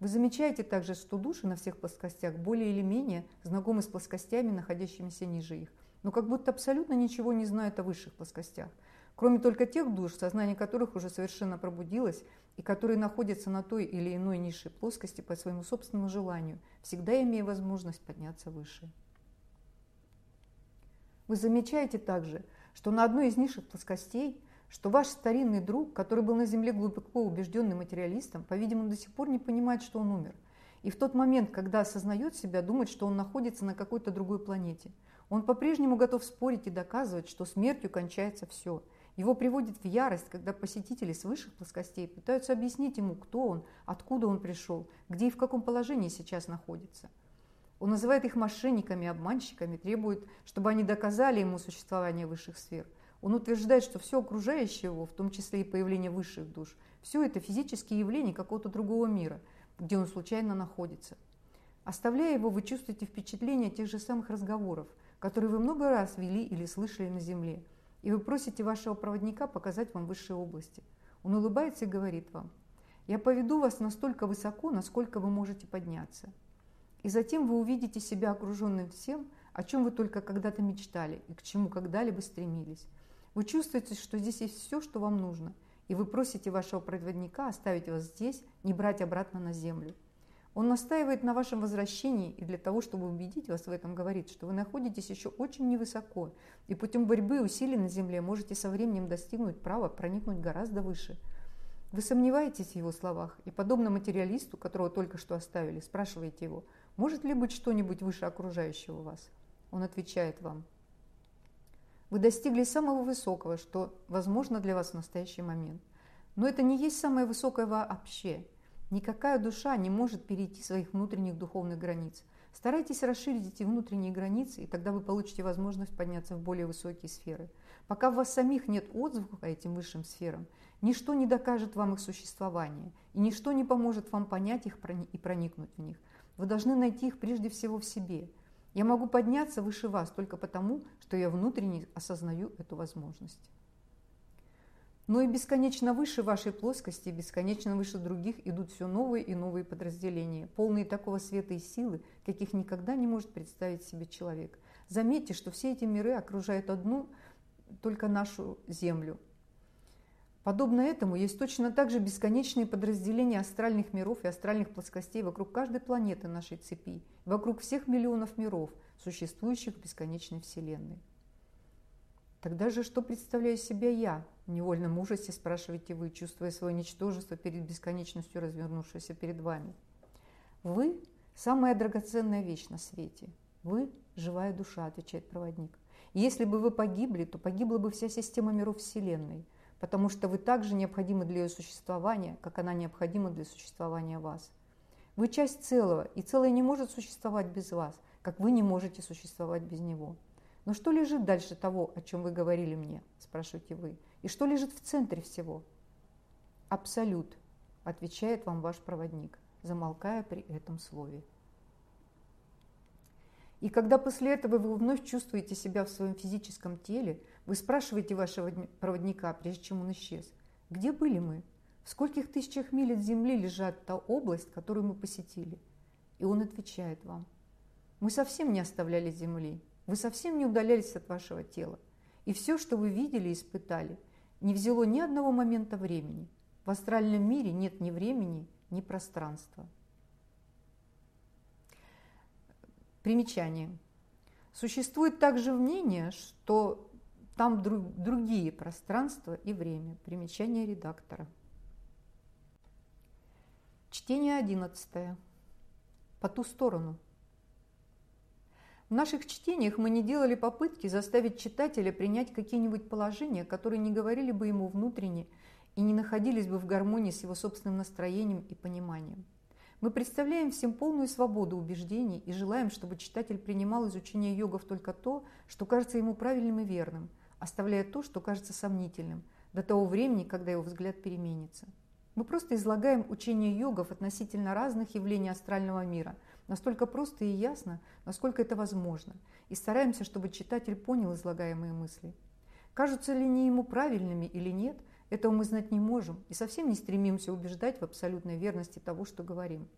Вы замечаете также, что души на всех плоскостях более или менее знакомы с плоскостями, находящимися ниже их, но как будто абсолютно ничего не знают о высших плоскостях – кроме только тех душ, сознание которых уже совершенно пробудилось и которые находятся на той или иной низшей плоскости по своему собственному желанию, всегда имея возможность подняться выше. Вы замечаете также, что на одной из низших плоскостей, что ваш старинный друг, который был на Земле глубоко убежденным материалистом, по-видимому, до сих пор не понимает, что он умер. И в тот момент, когда осознает себя, думает, что он находится на какой-то другой планете. Он по-прежнему готов спорить и доказывать, что смертью кончается все – его приводит в ярость, когда посетители с высших плоскостей пытаются объяснить ему, кто он, откуда он пришел, где и в каком положении сейчас находится. Он называет их мошенниками, обманщиками, требует, чтобы они доказали ему существование высших сфер. Он утверждает, что все окружающее его, в том числе и появление высших душ, все это физические явления какого-то другого мира, где он случайно находится. Оставляя его, вы чувствуете впечатление тех же самых разговоров, которые вы много раз вели или слышали на Земле, и вы просите вашего проводника показать вам высшие области. Он улыбается и говорит вам, «Я поведу вас настолько высоко, насколько вы можете подняться». И затем вы увидите себя окруженным всем, о чем вы только когда-то мечтали и к чему когда-либо стремились. Вы чувствуете, что здесь есть все, что вам нужно, и вы просите вашего проводника оставить вас здесь, не брать обратно на землю. Он настаивает на вашем возвращении и для того, чтобы убедить вас в этом, говорит, что вы находитесь еще очень невысоко, и путем борьбы и усилий на земле можете со временем достигнуть права проникнуть гораздо выше. Вы сомневаетесь в его словах, и подобно материалисту, которого только что оставили, спрашиваете его, может ли быть что-нибудь выше окружающего вас? Он отвечает вам, вы достигли самого высокого, что возможно для вас в настоящий момент. Но это не есть самое высокое вообще. Никакая душа не может перейти своих внутренних духовных границ. Старайтесь расширить эти внутренние границы, и тогда вы получите возможность подняться в более высокие сферы. Пока в вас самих нет отзвука этим высшим сферам, ничто не докажет вам их существование, и ничто не поможет вам понять их и проникнуть в них. Вы должны найти их прежде всего в себе – я могу подняться выше вас только потому, что я внутренне осознаю эту возможность. Но и бесконечно выше вашей плоскости, бесконечно выше других идут все новые и новые подразделения, полные такого света и силы, каких никогда не может представить себе человек. Заметьте, что все эти миры окружают одну только нашу Землю, Подобно этому есть точно так же бесконечные подразделения астральных миров и астральных плоскостей вокруг каждой планеты нашей цепи, вокруг всех миллионов миров, существующих в бесконечной Вселенной. Тогда же что представляю себя я? В невольном ужасе спрашиваете вы, чувствуя свое ничтожество перед бесконечностью, развернувшейся перед вами. Вы – самая драгоценная вещь на свете. Вы – живая душа, отвечает проводник. И если бы вы погибли, то погибла бы вся система миров Вселенной – потому что вы также необходимы для ее существования, как она необходима для существования вас. Вы часть целого, и целое не может существовать без вас, как вы не можете существовать без него. Но что лежит дальше того, о чем вы говорили мне, спрашиваете вы, и что лежит в центре всего? Абсолют, отвечает вам ваш проводник, замолкая при этом слове. И когда после этого вы вновь чувствуете себя в своем физическом теле, вы спрашиваете вашего проводника, прежде чем он исчез, где были мы? В скольких тысячах миль от Земли лежат та область, которую мы посетили? И он отвечает вам, мы совсем не оставляли Земли, вы совсем не удалялись от вашего тела. И все, что вы видели и испытали, не взяло ни одного момента времени. В астральном мире нет ни времени, ни пространства. Примечание. Существует также мнение, что там друг, другие пространства и время. Примечание редактора. Чтение одиннадцатое. По ту сторону. В наших чтениях мы не делали попытки заставить читателя принять какие-нибудь положения, которые не говорили бы ему внутренне и не находились бы в гармонии с его собственным настроением и пониманием. Мы представляем всем полную свободу убеждений и желаем, чтобы читатель принимал изучение йогов только то, что кажется ему правильным и верным, оставляя то, что кажется сомнительным, до того времени, когда его взгляд переменится. Мы просто излагаем учение йогов относительно разных явлений астрального мира, настолько просто и ясно, насколько это возможно, и стараемся, чтобы читатель понял излагаемые мысли. Кажутся ли они ему правильными или нет – этого мы знать не можем и совсем не стремимся убеждать в абсолютной верности того, что говорим.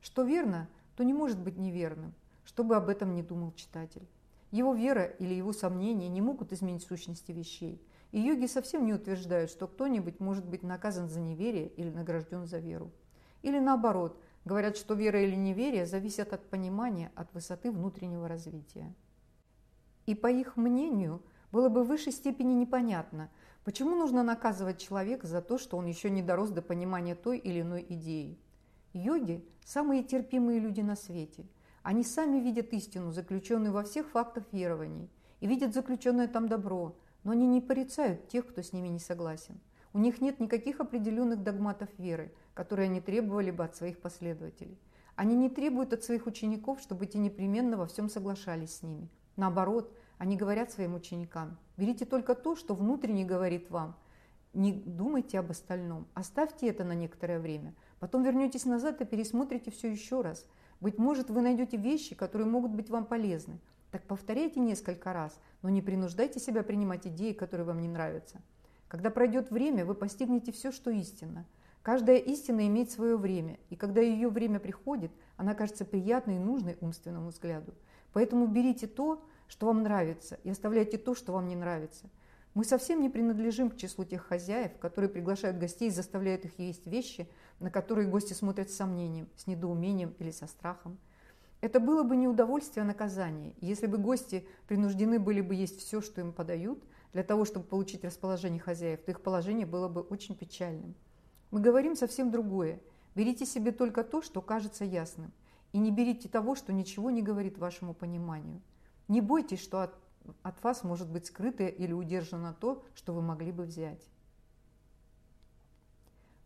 Что верно, то не может быть неверным, что бы об этом не думал читатель. Его вера или его сомнения не могут изменить сущности вещей. И йоги совсем не утверждают, что кто-нибудь может быть наказан за неверие или награжден за веру. Или наоборот, говорят, что вера или неверие зависят от понимания, от высоты внутреннего развития. И по их мнению, было бы в высшей степени непонятно – Почему нужно наказывать человека за то, что он еще не дорос до понимания той или иной идеи? Йоги – самые терпимые люди на свете. Они сами видят истину, заключенную во всех фактах верований, и видят заключенное там добро, но они не порицают тех, кто с ними не согласен. У них нет никаких определенных догматов веры, которые они требовали бы от своих последователей. Они не требуют от своих учеников, чтобы те непременно во всем соглашались с ними. Наоборот, они говорят своим ученикам – Берите только то, что внутренне говорит вам. Не думайте об остальном. Оставьте это на некоторое время. Потом вернетесь назад и пересмотрите все еще раз. Быть может, вы найдете вещи, которые могут быть вам полезны. Так повторяйте несколько раз, но не принуждайте себя принимать идеи, которые вам не нравятся. Когда пройдет время, вы постигнете все, что истинно. Каждая истина имеет свое время, и когда ее время приходит, она кажется приятной и нужной умственному взгляду. Поэтому берите то, что вам нравится, и оставляйте то, что вам не нравится. Мы совсем не принадлежим к числу тех хозяев, которые приглашают гостей и заставляют их есть вещи, на которые гости смотрят с сомнением, с недоумением или со страхом. Это было бы не удовольствие, а наказание. если бы гости принуждены были бы есть все, что им подают, для того, чтобы получить расположение хозяев, то их положение было бы очень печальным. Мы говорим совсем другое. Берите себе только то, что кажется ясным, и не берите того, что ничего не говорит вашему пониманию. Не бойтесь, что от, от вас может быть скрыто или удержано то, что вы могли бы взять.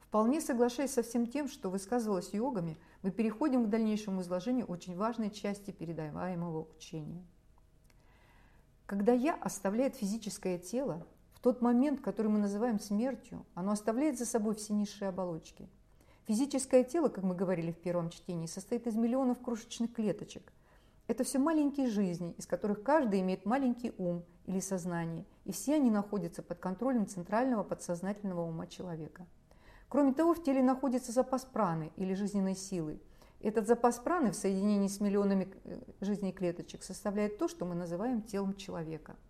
Вполне соглашаясь со всем тем, что высказывалось йогами, мы переходим к дальнейшему изложению очень важной части передаваемого учения. Когда «я» оставляет физическое тело, в тот момент, который мы называем смертью, оно оставляет за собой все низшие оболочки. Физическое тело, как мы говорили в первом чтении, состоит из миллионов крошечных клеточек. Это все маленькие жизни, из которых каждый имеет маленький ум или сознание, и все они находятся под контролем центрального подсознательного ума человека. Кроме того, в теле находится запас праны или жизненной силы. Этот запас праны в соединении с миллионами э, жизней клеточек составляет то, что мы называем телом человека –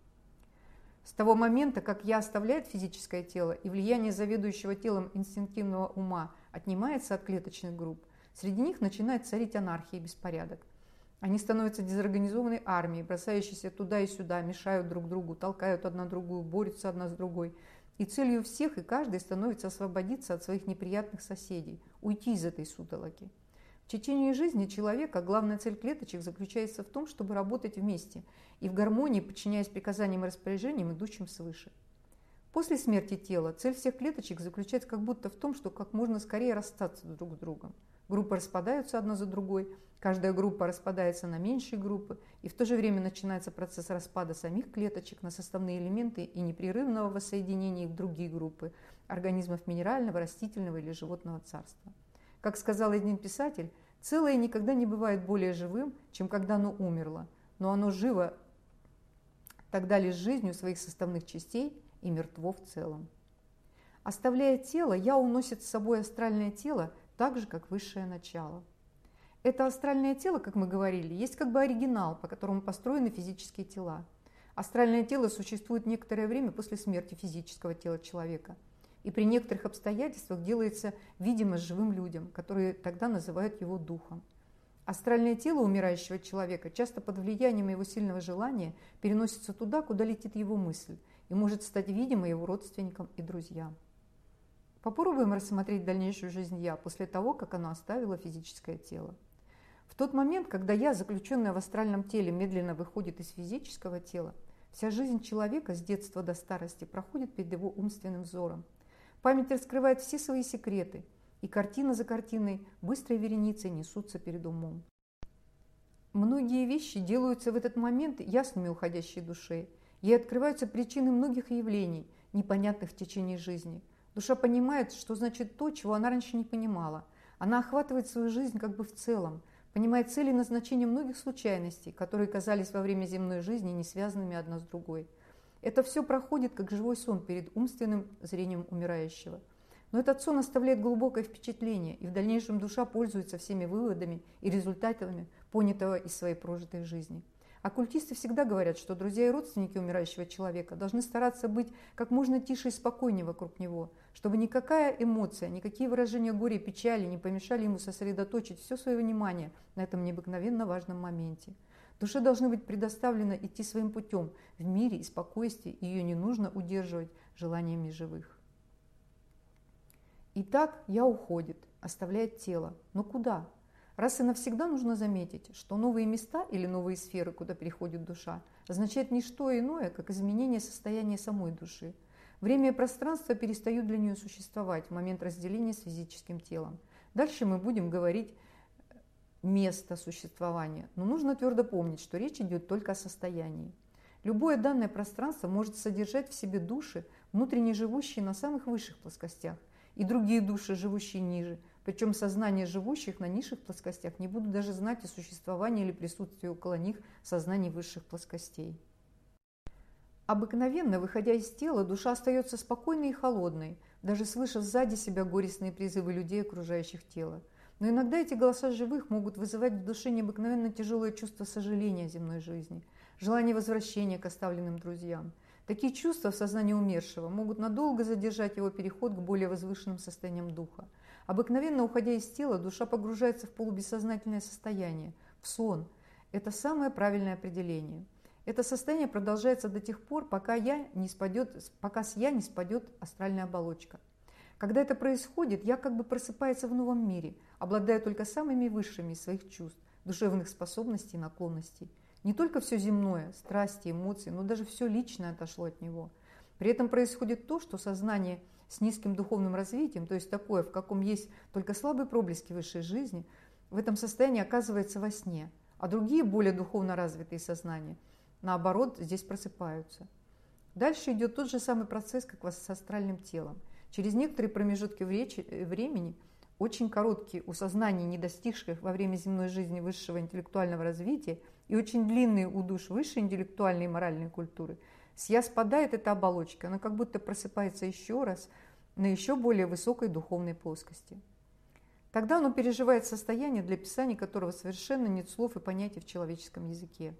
с того момента, как я оставляет физическое тело и влияние заведующего телом инстинктивного ума отнимается от клеточных групп, среди них начинает царить анархия и беспорядок. Они становятся дезорганизованной армией, бросающейся туда и сюда, мешают друг другу, толкают одна другую, борются одна с другой. И целью всех и каждой становится освободиться от своих неприятных соседей, уйти из этой сутолоки. В течение жизни человека главная цель клеточек заключается в том, чтобы работать вместе и в гармонии, подчиняясь приказаниям и распоряжениям, идущим свыше. После смерти тела цель всех клеточек заключается как будто в том, что как можно скорее расстаться друг с другом. Группы распадаются одна за другой, каждая группа распадается на меньшие группы, и в то же время начинается процесс распада самих клеточек на составные элементы и непрерывного воссоединения их в другие группы организмов минерального, растительного или животного царства. Как сказал один писатель, целое никогда не бывает более живым, чем когда оно умерло, но оно живо тогда лишь жизнью своих составных частей и мертво в целом. Оставляя тело, я уносит с собой астральное тело так же, как высшее начало. Это астральное тело, как мы говорили, есть как бы оригинал, по которому построены физические тела. Астральное тело существует некоторое время после смерти физического тела человека – и при некоторых обстоятельствах делается видимо живым людям, которые тогда называют его духом. Астральное тело умирающего человека часто под влиянием его сильного желания переносится туда, куда летит его мысль, и может стать видимо его родственникам и друзьям. Попробуем рассмотреть дальнейшую жизнь «я» после того, как оно оставило физическое тело. В тот момент, когда «я», заключенное в астральном теле, медленно выходит из физического тела, вся жизнь человека с детства до старости проходит перед его умственным взором – Память раскрывает все свои секреты, и картина за картиной быстрой вереницей несутся перед умом. Многие вещи делаются в этот момент ясными уходящей душе, ей открываются причины многих явлений, непонятных в течение жизни. Душа понимает, что значит то, чего она раньше не понимала. Она охватывает свою жизнь как бы в целом, понимает цели и назначение многих случайностей, которые казались во время земной жизни не связанными одна с другой – это все проходит как живой сон перед умственным зрением умирающего. Но этот сон оставляет глубокое впечатление, и в дальнейшем душа пользуется всеми выводами и результатами понятого из своей прожитой жизни. Оккультисты всегда говорят, что друзья и родственники умирающего человека должны стараться быть как можно тише и спокойнее вокруг него, чтобы никакая эмоция, никакие выражения горя и печали не помешали ему сосредоточить все свое внимание на этом необыкновенно важном моменте – Душе должны быть предоставлено идти своим путем в мире и спокойствии, ее не нужно удерживать желаниями живых. Итак, я уходит, оставляет тело. Но куда? Раз и навсегда нужно заметить, что новые места или новые сферы, куда переходит душа, означает не что иное, как изменение состояния самой души. Время и пространство перестают для нее существовать в момент разделения с физическим телом. Дальше мы будем говорить место существования. Но нужно твердо помнить, что речь идет только о состоянии. Любое данное пространство может содержать в себе души, внутренне живущие на самых высших плоскостях, и другие души, живущие ниже, причем сознание живущих на низших плоскостях не будут даже знать о существовании или присутствии около них сознаний высших плоскостей. Обыкновенно, выходя из тела, душа остается спокойной и холодной, даже слыша сзади себя горестные призывы людей, окружающих тело. Но иногда эти голоса живых могут вызывать в душе необыкновенно тяжелое чувство сожаления о земной жизни, желание возвращения к оставленным друзьям. Такие чувства в сознании умершего могут надолго задержать его переход к более возвышенным состояниям духа. Обыкновенно, уходя из тела, душа погружается в полубессознательное состояние, в сон. Это самое правильное определение. Это состояние продолжается до тех пор, пока, я не спадет, пока с «я» не спадет астральная оболочка. Когда это происходит, я как бы просыпается в новом мире, обладая только самыми высшими своих чувств, душевных способностей и наклонностей. Не только все земное, страсти, эмоции, но даже все личное отошло от него. При этом происходит то, что сознание с низким духовным развитием, то есть такое, в каком есть только слабые проблески высшей жизни, в этом состоянии оказывается во сне, а другие более духовно развитые сознания, наоборот, здесь просыпаются. Дальше идет тот же самый процесс, как с астральным телом. Через некоторые промежутки э, времени, очень короткие у сознаний, не достигших во время земной жизни высшего интеллектуального развития, и очень длинные у душ высшей интеллектуальной и моральной культуры, с «я» спадает эта оболочка, она как будто просыпается еще раз на еще более высокой духовной плоскости. Тогда оно переживает состояние, для писания которого совершенно нет слов и понятий в человеческом языке.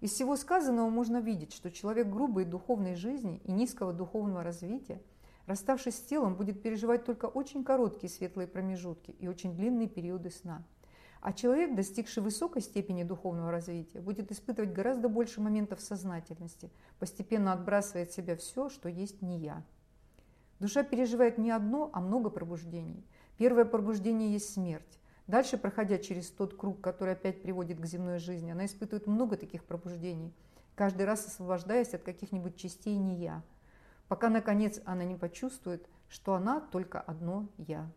Из всего сказанного можно видеть, что человек грубой духовной жизни и низкого духовного развития – Расставшись с телом, будет переживать только очень короткие светлые промежутки и очень длинные периоды сна. А человек, достигший высокой степени духовного развития, будет испытывать гораздо больше моментов сознательности, постепенно отбрасывая от себя все, что есть не я. Душа переживает не одно, а много пробуждений. Первое пробуждение есть смерть. Дальше, проходя через тот круг, который опять приводит к земной жизни, она испытывает много таких пробуждений, каждый раз освобождаясь от каких-нибудь частей не я – пока, наконец, она не почувствует, что она только одно «я».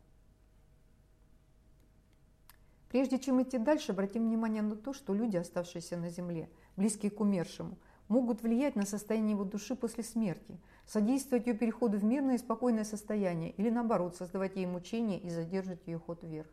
Прежде чем идти дальше, обратим внимание на то, что люди, оставшиеся на земле, близкие к умершему, могут влиять на состояние его души после смерти, содействовать ее переходу в мирное и спокойное состояние или, наоборот, создавать ей мучения и задерживать ее ход вверх.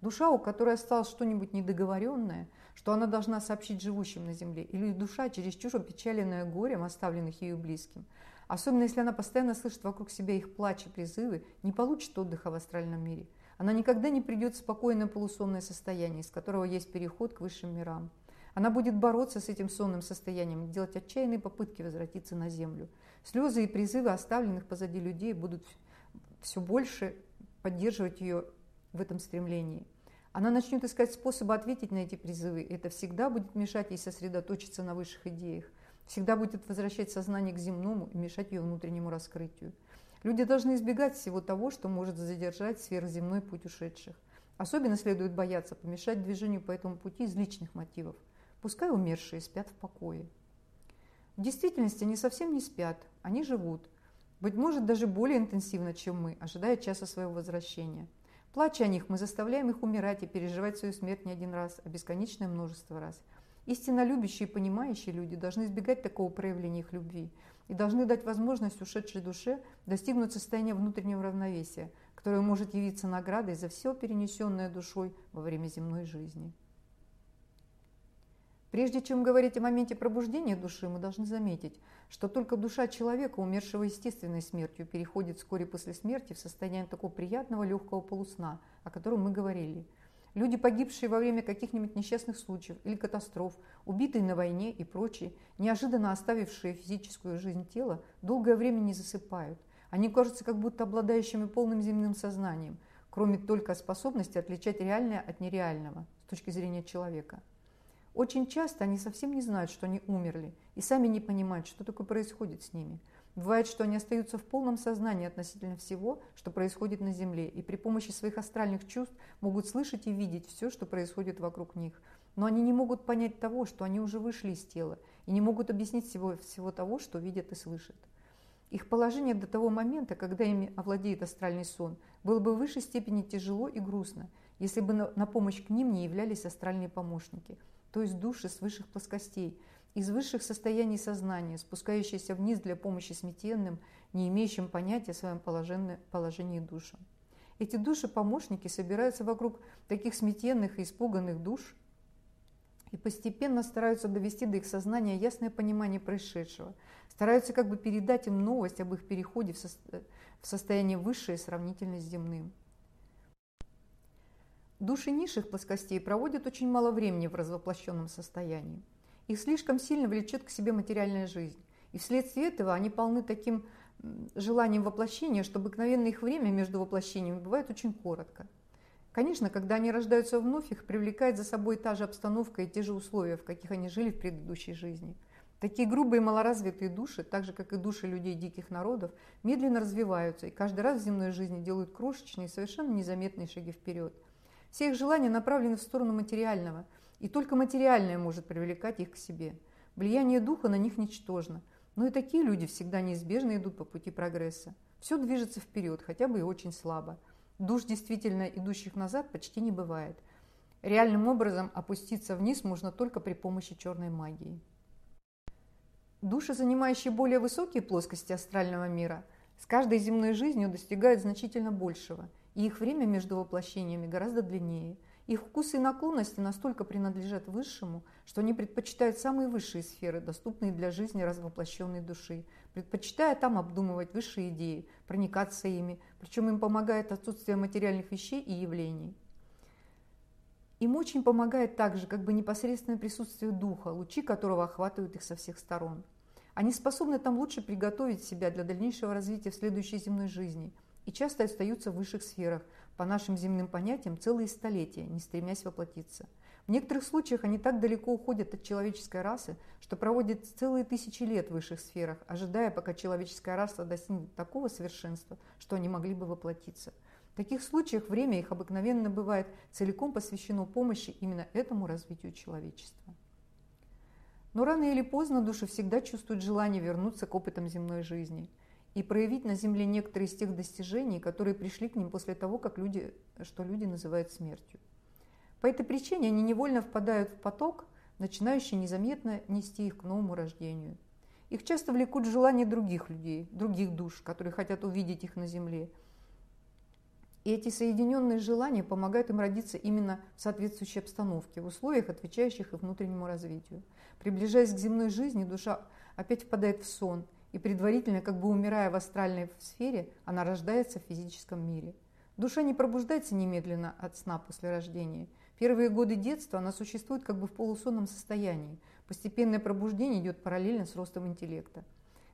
Душа, у которой осталось что-нибудь недоговоренное, что она должна сообщить живущим на земле, или душа, чересчур опечаленная горем, оставленных ею близким – Особенно если она постоянно слышит вокруг себя их плач и призывы, не получит отдыха в астральном мире. Она никогда не придет в спокойное полусонное состояние, из которого есть переход к высшим мирам. Она будет бороться с этим сонным состоянием, делать отчаянные попытки возвратиться на землю. Слезы и призывы оставленных позади людей будут все больше поддерживать ее в этом стремлении. Она начнет искать способы ответить на эти призывы, это всегда будет мешать ей сосредоточиться на высших идеях всегда будет возвращать сознание к земному и мешать ее внутреннему раскрытию. Люди должны избегать всего того, что может задержать сверхземной путь ушедших. Особенно следует бояться помешать движению по этому пути из личных мотивов. Пускай умершие спят в покое. В действительности они совсем не спят, они живут. Быть может, даже более интенсивно, чем мы, ожидая часа своего возвращения. Плача о них, мы заставляем их умирать и переживать свою смерть не один раз, а бесконечное множество раз – Истинно любящие и понимающие люди должны избегать такого проявления их любви и должны дать возможность ушедшей душе достигнуть состояния внутреннего равновесия, которое может явиться наградой за все перенесенное душой во время земной жизни. Прежде чем говорить о моменте пробуждения души, мы должны заметить, что только душа человека, умершего естественной смертью, переходит вскоре после смерти в состояние такого приятного легкого полусна, о котором мы говорили – Люди, погибшие во время каких-нибудь несчастных случаев или катастроф, убитые на войне и прочие, неожиданно оставившие физическую жизнь тела, долгое время не засыпают. Они кажутся как будто обладающими полным земным сознанием, кроме только способности отличать реальное от нереального с точки зрения человека. Очень часто они совсем не знают, что они умерли, и сами не понимают, что такое происходит с ними – Бывает, что они остаются в полном сознании относительно всего, что происходит на Земле, и при помощи своих астральных чувств могут слышать и видеть все, что происходит вокруг них. Но они не могут понять того, что они уже вышли из тела, и не могут объяснить всего, всего того, что видят и слышат. Их положение до того момента, когда ими овладеет астральный сон, было бы в высшей степени тяжело и грустно, если бы на помощь к ним не являлись астральные помощники, то есть души с высших плоскостей, из высших состояний сознания, спускающиеся вниз для помощи смятенным, не имеющим понятия о своем положении душам. Эти души-помощники собираются вокруг таких смятенных и испуганных душ и постепенно стараются довести до их сознания ясное понимание происшедшего, стараются как бы передать им новость об их переходе в, в состояние высшее сравнительно с земным. Души низших плоскостей проводят очень мало времени в развоплощенном состоянии. Их слишком сильно влечет к себе материальная жизнь. И вследствие этого они полны таким желанием воплощения, что обыкновенное их время между воплощениями бывает очень коротко. Конечно, когда они рождаются вновь, их привлекает за собой та же обстановка и те же условия, в каких они жили в предыдущей жизни. Такие грубые малоразвитые души, так же как и души людей диких народов, медленно развиваются и каждый раз в земной жизни делают крошечные, совершенно незаметные шаги вперед. Все их желания направлены в сторону материального, и только материальное может привлекать их к себе. Влияние духа на них ничтожно – но и такие люди всегда неизбежно идут по пути прогресса. Все движется вперед, хотя бы и очень слабо. Душ, действительно идущих назад, почти не бывает. Реальным образом опуститься вниз можно только при помощи черной магии. Души, занимающие более высокие плоскости астрального мира, с каждой земной жизнью достигают значительно большего, и их время между воплощениями гораздо длиннее – их вкусы и наклонности настолько принадлежат высшему, что они предпочитают самые высшие сферы, доступные для жизни развоплощенной души, предпочитая там обдумывать высшие идеи, проникаться ими, причем им помогает отсутствие материальных вещей и явлений. Им очень помогает также как бы непосредственное присутствие духа, лучи которого охватывают их со всех сторон. Они способны там лучше приготовить себя для дальнейшего развития в следующей земной жизни и часто остаются в высших сферах, по нашим земным понятиям, целые столетия, не стремясь воплотиться. В некоторых случаях они так далеко уходят от человеческой расы, что проводят целые тысячи лет в высших сферах, ожидая, пока человеческая раса достигнет такого совершенства, что они могли бы воплотиться. В таких случаях время их обыкновенно бывает целиком посвящено помощи именно этому развитию человечества. Но рано или поздно души всегда чувствуют желание вернуться к опытам земной жизни – и проявить на Земле некоторые из тех достижений, которые пришли к ним после того, как люди, что люди называют смертью. По этой причине они невольно впадают в поток, начинающий незаметно нести их к новому рождению. Их часто влекут желания других людей, других душ, которые хотят увидеть их на Земле. И эти соединенные желания помогают им родиться именно в соответствующей обстановке, в условиях, отвечающих их внутреннему развитию. Приближаясь к земной жизни, душа опять впадает в сон – и предварительно, как бы умирая в астральной сфере, она рождается в физическом мире. Душа не пробуждается немедленно от сна после рождения. Первые годы детства она существует как бы в полусонном состоянии. Постепенное пробуждение идет параллельно с ростом интеллекта.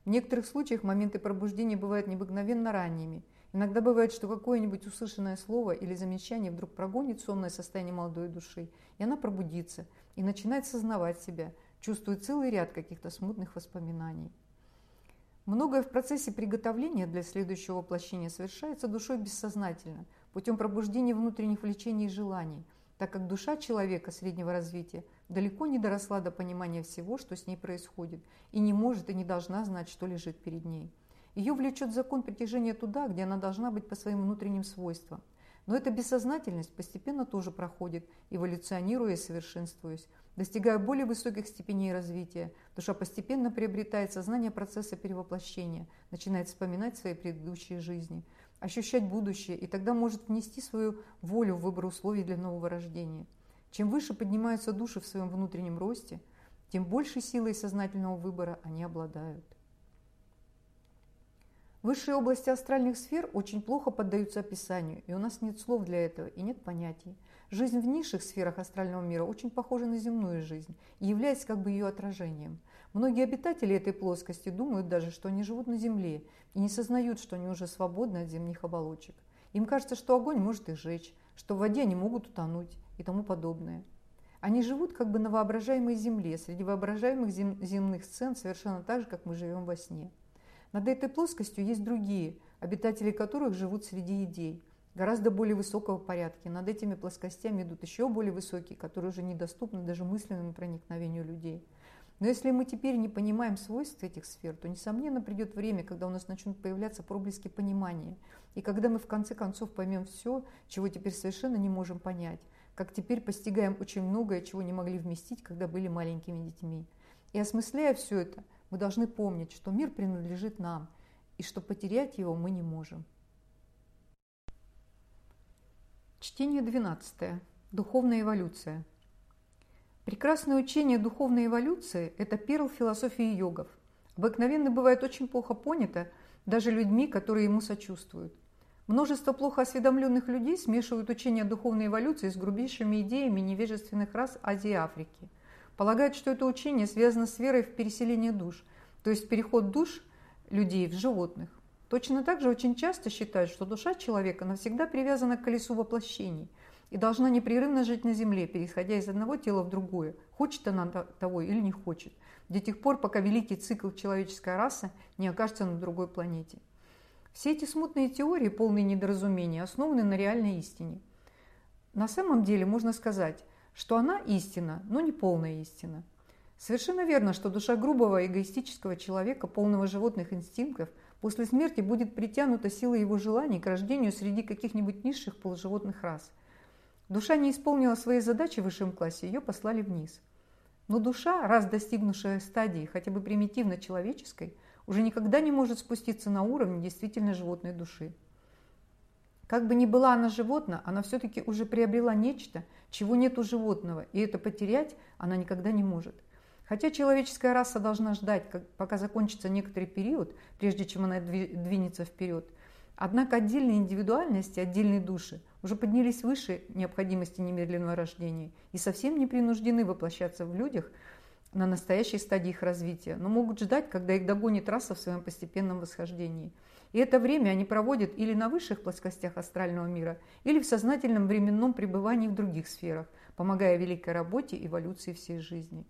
В некоторых случаях моменты пробуждения бывают необыкновенно ранними. Иногда бывает, что какое-нибудь услышанное слово или замечание вдруг прогонит сонное состояние молодой души, и она пробудится и начинает сознавать себя, чувствует целый ряд каких-то смутных воспоминаний. Многое в процессе приготовления для следующего воплощения совершается душой бессознательно, путем пробуждения внутренних влечений и желаний, так как душа человека среднего развития далеко не доросла до понимания всего, что с ней происходит, и не может и не должна знать, что лежит перед ней. Ее влечет закон притяжения туда, где она должна быть по своим внутренним свойствам. Но эта бессознательность постепенно тоже проходит, эволюционируя и совершенствуясь, Достигая более высоких степеней развития, душа постепенно приобретает сознание процесса перевоплощения, начинает вспоминать свои предыдущие жизни, ощущать будущее и тогда может внести свою волю в выбор условий для нового рождения. Чем выше поднимаются души в своем внутреннем росте, тем большей силой сознательного выбора они обладают. Высшие области астральных сфер очень плохо поддаются описанию, и у нас нет слов для этого и нет понятий. Жизнь в низших сферах астрального мира очень похожа на земную жизнь и является как бы ее отражением. Многие обитатели этой плоскости думают даже, что они живут на Земле и не сознают, что они уже свободны от земных оболочек. Им кажется, что огонь может их сжечь, что в воде они могут утонуть и тому подобное. Они живут как бы на воображаемой Земле, среди воображаемых зем земных сцен, совершенно так же, как мы живем во сне. Над этой плоскостью есть другие, обитатели которых живут среди идей – гораздо более высокого порядка. Над этими плоскостями идут еще более высокие, которые уже недоступны даже мысленному проникновению людей. Но если мы теперь не понимаем свойств этих сфер, то, несомненно, придет время, когда у нас начнут появляться проблески понимания, и когда мы в конце концов поймем все, чего теперь совершенно не можем понять, как теперь постигаем очень многое, чего не могли вместить, когда были маленькими детьми. И осмысляя все это, мы должны помнить, что мир принадлежит нам, и что потерять его мы не можем. Чтение 12. Духовная эволюция. Прекрасное учение духовной эволюции – это перл философии йогов. Обыкновенно бывает очень плохо понято даже людьми, которые ему сочувствуют. Множество плохо осведомленных людей смешивают учение духовной эволюции с грубейшими идеями невежественных рас Азии и Африки. Полагают, что это учение связано с верой в переселение душ, то есть переход душ людей в животных. Точно так же очень часто считают, что душа человека навсегда привязана к колесу воплощений и должна непрерывно жить на земле, переходя из одного тела в другое, хочет она того или не хочет, до тех пор, пока великий цикл человеческой расы не окажется на другой планете. Все эти смутные теории, полные недоразумения, основаны на реальной истине. На самом деле можно сказать, что она истина, но не полная истина. Совершенно верно, что душа грубого эгоистического человека, полного животных инстинктов, после смерти будет притянута силой его желаний к рождению среди каких-нибудь низших полуживотных рас. Душа не исполнила своей задачи в высшем классе, ее послали вниз. Но душа, раз достигнувшая стадии хотя бы примитивно-человеческой, уже никогда не может спуститься на уровень действительно животной души. Как бы ни была она животна, она все-таки уже приобрела нечто, чего нет у животного, и это потерять она никогда не может. Хотя человеческая раса должна ждать, пока закончится некоторый период, прежде чем она двинется вперед, однако отдельные индивидуальности, отдельные души уже поднялись выше необходимости немедленного рождения и совсем не принуждены воплощаться в людях – на настоящей стадии их развития, но могут ждать, когда их догонит раса в своем постепенном восхождении. И это время они проводят или на высших плоскостях астрального мира, или в сознательном временном пребывании в других сферах, помогая великой работе эволюции всей жизни.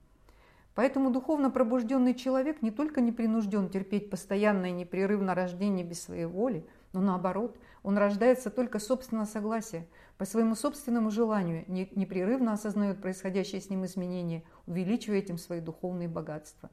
Поэтому духовно пробужденный человек не только не принужден терпеть постоянное непрерывное рождение без своей воли, но наоборот, он рождается только собственного согласия, по своему собственному желанию, непрерывно осознает происходящие с ним изменения, увеличивая этим свои духовные богатства.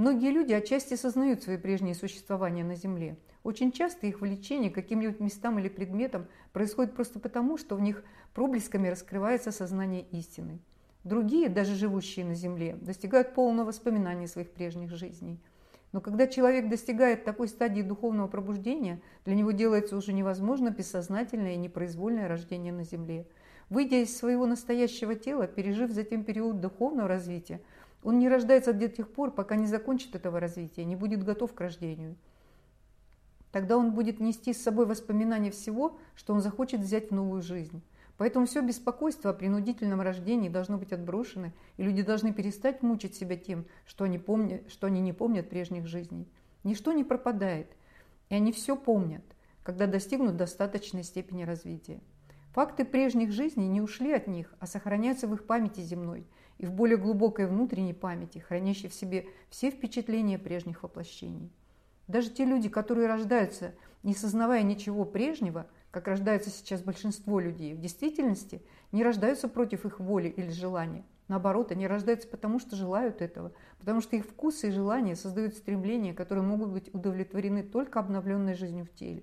Многие люди отчасти осознают свои прежние существования на Земле. Очень часто их влечение к каким-нибудь местам или предметам происходит просто потому, что в них проблесками раскрывается сознание истины. Другие, даже живущие на Земле, достигают полного воспоминания своих прежних жизней – но когда человек достигает такой стадии духовного пробуждения, для него делается уже невозможно бессознательное и непроизвольное рождение на земле. Выйдя из своего настоящего тела, пережив затем период духовного развития, он не рождается до тех пор, пока не закончит этого развития, не будет готов к рождению. Тогда он будет нести с собой воспоминания всего, что он захочет взять в новую жизнь. Поэтому все беспокойство о принудительном рождении должно быть отброшено, и люди должны перестать мучить себя тем, что они, помнят, что они не помнят прежних жизней. Ничто не пропадает, и они все помнят, когда достигнут достаточной степени развития. Факты прежних жизней не ушли от них, а сохраняются в их памяти земной и в более глубокой внутренней памяти, хранящей в себе все впечатления прежних воплощений. Даже те люди, которые рождаются, не сознавая ничего прежнего – как рождается сейчас большинство людей, в действительности не рождаются против их воли или желания. Наоборот, они рождаются потому, что желают этого, потому что их вкусы и желания создают стремления, которые могут быть удовлетворены только обновленной жизнью в теле.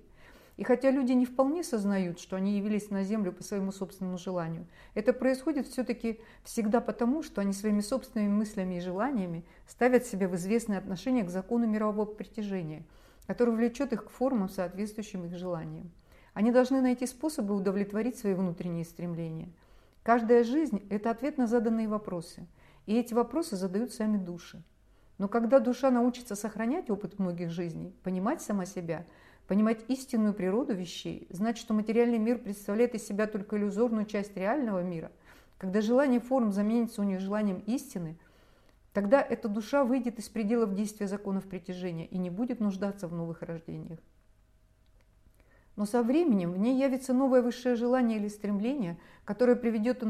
И хотя люди не вполне сознают, что они явились на Землю по своему собственному желанию, это происходит все-таки всегда потому, что они своими собственными мыслями и желаниями ставят себя в известное отношение к закону мирового притяжения, который влечет их к формам, соответствующим их желаниям. Они должны найти способы удовлетворить свои внутренние стремления. Каждая жизнь – это ответ на заданные вопросы. И эти вопросы задают сами души. Но когда душа научится сохранять опыт многих жизней, понимать сама себя, понимать истинную природу вещей, знать, что материальный мир представляет из себя только иллюзорную часть реального мира, когда желание форм заменится у нее желанием истины, тогда эта душа выйдет из пределов действия законов притяжения и не будет нуждаться в новых рождениях. Но со временем в ней явится новое высшее желание или стремление, которое приведет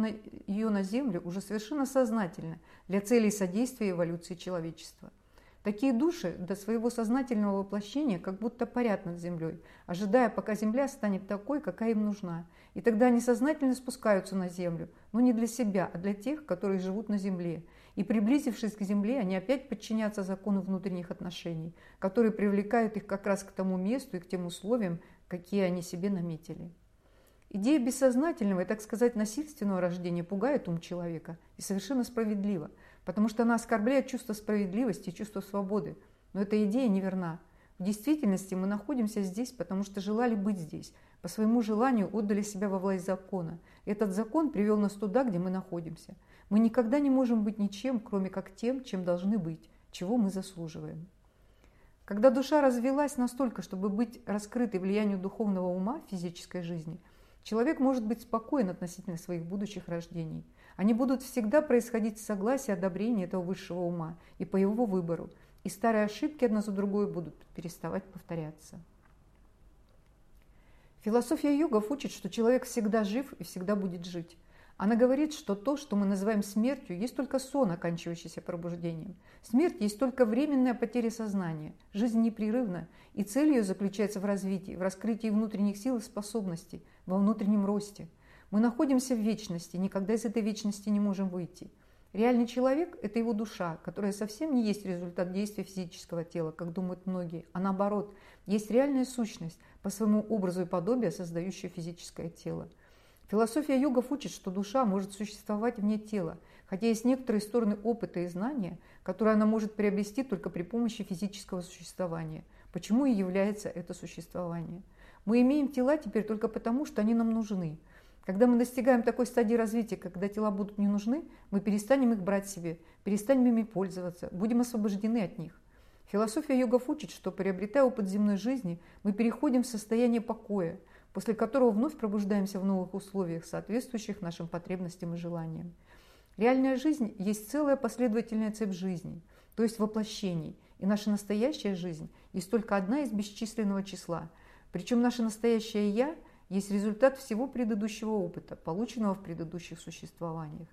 ее на Землю уже совершенно сознательно для целей содействия эволюции человечества. Такие души до своего сознательного воплощения как будто парят над землей, ожидая, пока земля станет такой, какая им нужна. И тогда они сознательно спускаются на землю, но не для себя, а для тех, которые живут на земле. И приблизившись к земле, они опять подчинятся закону внутренних отношений, которые привлекают их как раз к тому месту и к тем условиям, какие они себе наметили. Идея бессознательного и, так сказать, насильственного рождения пугает ум человека, и совершенно справедливо, потому что она оскорбляет чувство справедливости и чувство свободы. Но эта идея неверна. В действительности мы находимся здесь, потому что желали быть здесь, по своему желанию отдали себя во власть закона. И этот закон привел нас туда, где мы находимся. Мы никогда не можем быть ничем, кроме как тем, чем должны быть, чего мы заслуживаем. Когда душа развелась настолько, чтобы быть раскрытой влиянию духовного ума в физической жизни, человек может быть спокоен относительно своих будущих рождений. Они будут всегда происходить в согласии и одобрении этого высшего ума и по его выбору, и старые ошибки одна за другой будут переставать повторяться. Философия йогов учит, что человек всегда жив и всегда будет жить. Она говорит, что то, что мы называем смертью, есть только сон, оканчивающийся пробуждением. Смерть есть только временная потеря сознания. Жизнь непрерывна, и цель ее заключается в развитии, в раскрытии внутренних сил и способностей, во внутреннем росте. Мы находимся в вечности, никогда из этой вечности не можем выйти. Реальный человек – это его душа, которая совсем не есть результат действия физического тела, как думают многие, а наоборот, есть реальная сущность, по своему образу и подобию создающая физическое тело. Философия йогов учит, что душа может существовать вне тела, хотя есть некоторые стороны опыта и знания, которые она может приобрести только при помощи физического существования. Почему и является это существование? Мы имеем тела теперь только потому, что они нам нужны – когда мы достигаем такой стадии развития, когда тела будут не нужны, мы перестанем их брать себе, перестанем ими пользоваться, будем освобождены от них. Философия йогов учит, что, приобретая опыт земной жизни, мы переходим в состояние покоя, после которого вновь пробуждаемся в новых условиях, соответствующих нашим потребностям и желаниям. Реальная жизнь есть целая последовательная цепь жизни, то есть воплощений, и наша настоящая жизнь есть только одна из бесчисленного числа. Причем наше настоящее «я» – есть результат всего предыдущего опыта, полученного в предыдущих существованиях.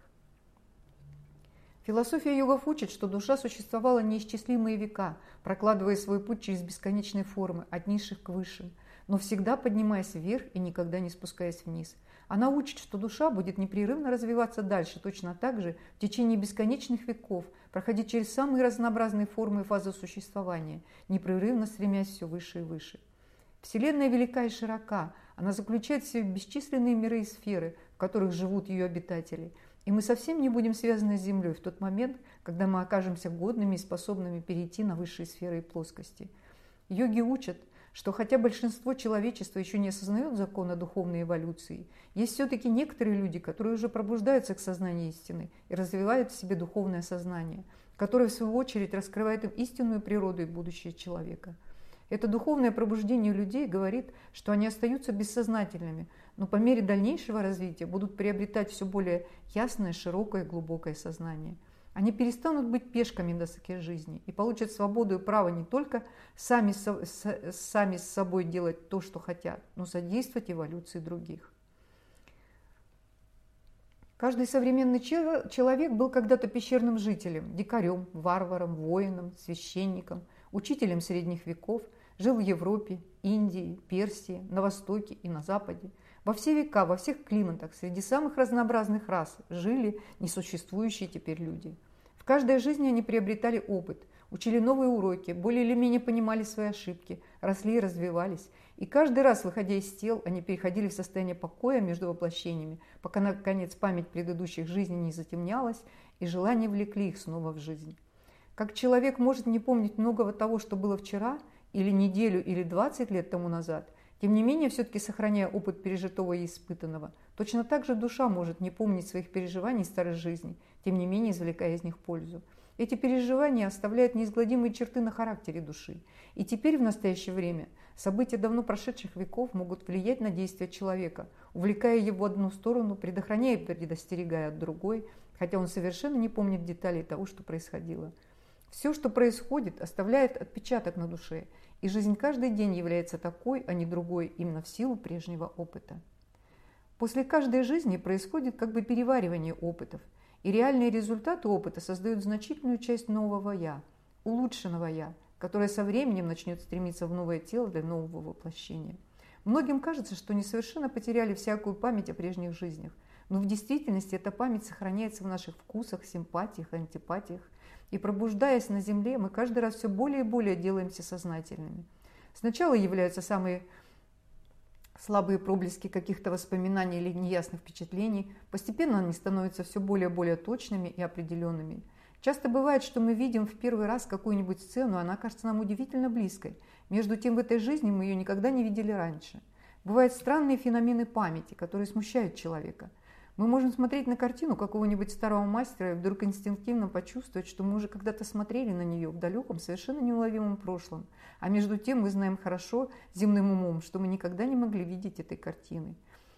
Философия йогов учит, что душа существовала неисчислимые века, прокладывая свой путь через бесконечные формы, от низших к высшим, но всегда поднимаясь вверх и никогда не спускаясь вниз. Она учит, что душа будет непрерывно развиваться дальше, точно так же в течение бесконечных веков, проходить через самые разнообразные формы и фазы существования, непрерывно стремясь все выше и выше. Вселенная велика и широка, она заключает в себе бесчисленные миры и сферы, в которых живут ее обитатели. И мы совсем не будем связаны с Землей в тот момент, когда мы окажемся годными и способными перейти на высшие сферы и плоскости. Йоги учат, что хотя большинство человечества еще не осознает закона духовной эволюции, есть все-таки некоторые люди, которые уже пробуждаются к сознанию истины и развивают в себе духовное сознание, которое в свою очередь раскрывает им истинную природу и будущее человека – это духовное пробуждение людей говорит, что они остаются бессознательными, но по мере дальнейшего развития будут приобретать все более ясное, широкое глубокое сознание. Они перестанут быть пешками досоки жизни и получат свободу и право не только сами, сами с собой делать то, что хотят, но содействовать эволюции других. Каждый современный человек был когда-то пещерным жителем, дикарем, варваром, воином, священником, учителем средних веков – Жил в Европе, Индии, Персии, на Востоке и на Западе. Во все века, во всех климатах, среди самых разнообразных рас жили несуществующие теперь люди. В каждой жизни они приобретали опыт, учили новые уроки, более или менее понимали свои ошибки, росли и развивались. И каждый раз, выходя из тел, они переходили в состояние покоя между воплощениями, пока, наконец, память предыдущих жизней не затемнялась, и желания влекли их снова в жизнь. Как человек может не помнить многого того, что было вчера – или неделю, или 20 лет тому назад, тем не менее, все-таки сохраняя опыт пережитого и испытанного, точно так же душа может не помнить своих переживаний старой жизни, тем не менее извлекая из них пользу. Эти переживания оставляют неизгладимые черты на характере души. И теперь, в настоящее время, события давно прошедших веков могут влиять на действия человека, увлекая его в одну сторону, предохраняя и предостерегая от другой, хотя он совершенно не помнит деталей того, что происходило. Все, что происходит, оставляет отпечаток на душе, и жизнь каждый день является такой, а не другой, именно в силу прежнего опыта. После каждой жизни происходит как бы переваривание опытов, и реальные результаты опыта создают значительную часть нового «я», улучшенного «я», которое со временем начнет стремиться в новое тело для нового воплощения. Многим кажется, что они совершенно потеряли всякую память о прежних жизнях, но в действительности эта память сохраняется в наших вкусах, симпатиях, антипатиях, и пробуждаясь на земле, мы каждый раз все более и более делаемся сознательными. Сначала являются самые слабые проблески каких-то воспоминаний или неясных впечатлений, постепенно они становятся все более и более точными и определенными. Часто бывает, что мы видим в первый раз какую-нибудь сцену, она кажется нам удивительно близкой. Между тем, в этой жизни мы ее никогда не видели раньше. Бывают странные феномены памяти, которые смущают человека – мы можем смотреть на картину какого-нибудь старого мастера и вдруг инстинктивно почувствовать, что мы уже когда-то смотрели на нее в далеком, совершенно неуловимом прошлом. А между тем мы знаем хорошо земным умом, что мы никогда не могли видеть этой картины.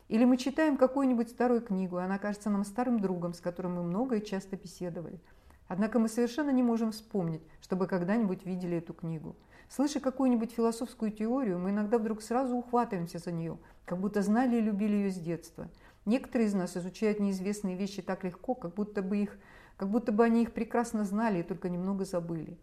Или мы читаем какую-нибудь старую книгу, и она кажется нам старым другом, с которым мы много и часто беседовали. Однако мы совершенно не можем вспомнить, чтобы когда-нибудь видели эту книгу. Слыша какую-нибудь философскую теорию, мы иногда вдруг сразу ухватываемся за нее, как будто знали и любили ее с детства – Некоторые из нас изучают неизвестные вещи так легко, как будто бы, их, как будто бы они их прекрасно знали и только немного забыли.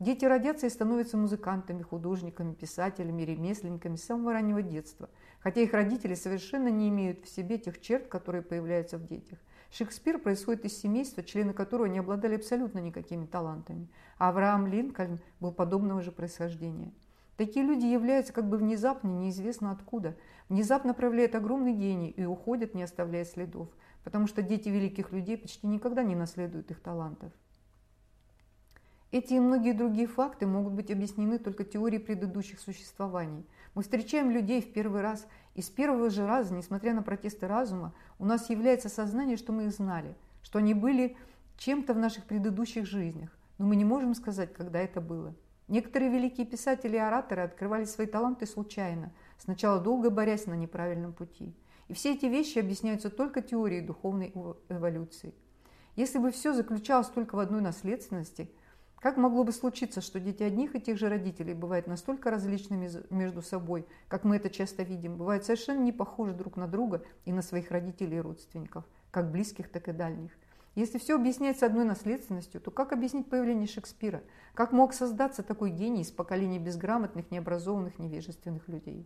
Дети родятся и становятся музыкантами, художниками, писателями, ремесленниками с самого раннего детства, хотя их родители совершенно не имеют в себе тех черт, которые появляются в детях. Шекспир происходит из семейства, члены которого не обладали абсолютно никакими талантами, а Авраам Линкольн был подобного же происхождения. Такие люди являются как бы внезапно, неизвестно откуда, внезапно проявляют огромный гений и уходят, не оставляя следов, потому что дети великих людей почти никогда не наследуют их талантов. Эти и многие другие факты могут быть объяснены только теорией предыдущих существований. Мы встречаем людей в первый раз, и с первого же раза, несмотря на протесты разума, у нас является сознание, что мы их знали, что они были чем-то в наших предыдущих жизнях, но мы не можем сказать, когда это было. Некоторые великие писатели и ораторы открывали свои таланты случайно, сначала долго борясь на неправильном пути. И все эти вещи объясняются только теорией духовной эволюции. Если бы все заключалось только в одной наследственности, как могло бы случиться, что дети одних и тех же родителей бывают настолько различными между собой, как мы это часто видим, бывают совершенно не похожи друг на друга и на своих родителей и родственников, как близких, так и дальних. Если все объясняется одной наследственностью, то как объяснить появление Шекспира? Как мог создаться такой гений из поколения безграмотных, необразованных, невежественных людей?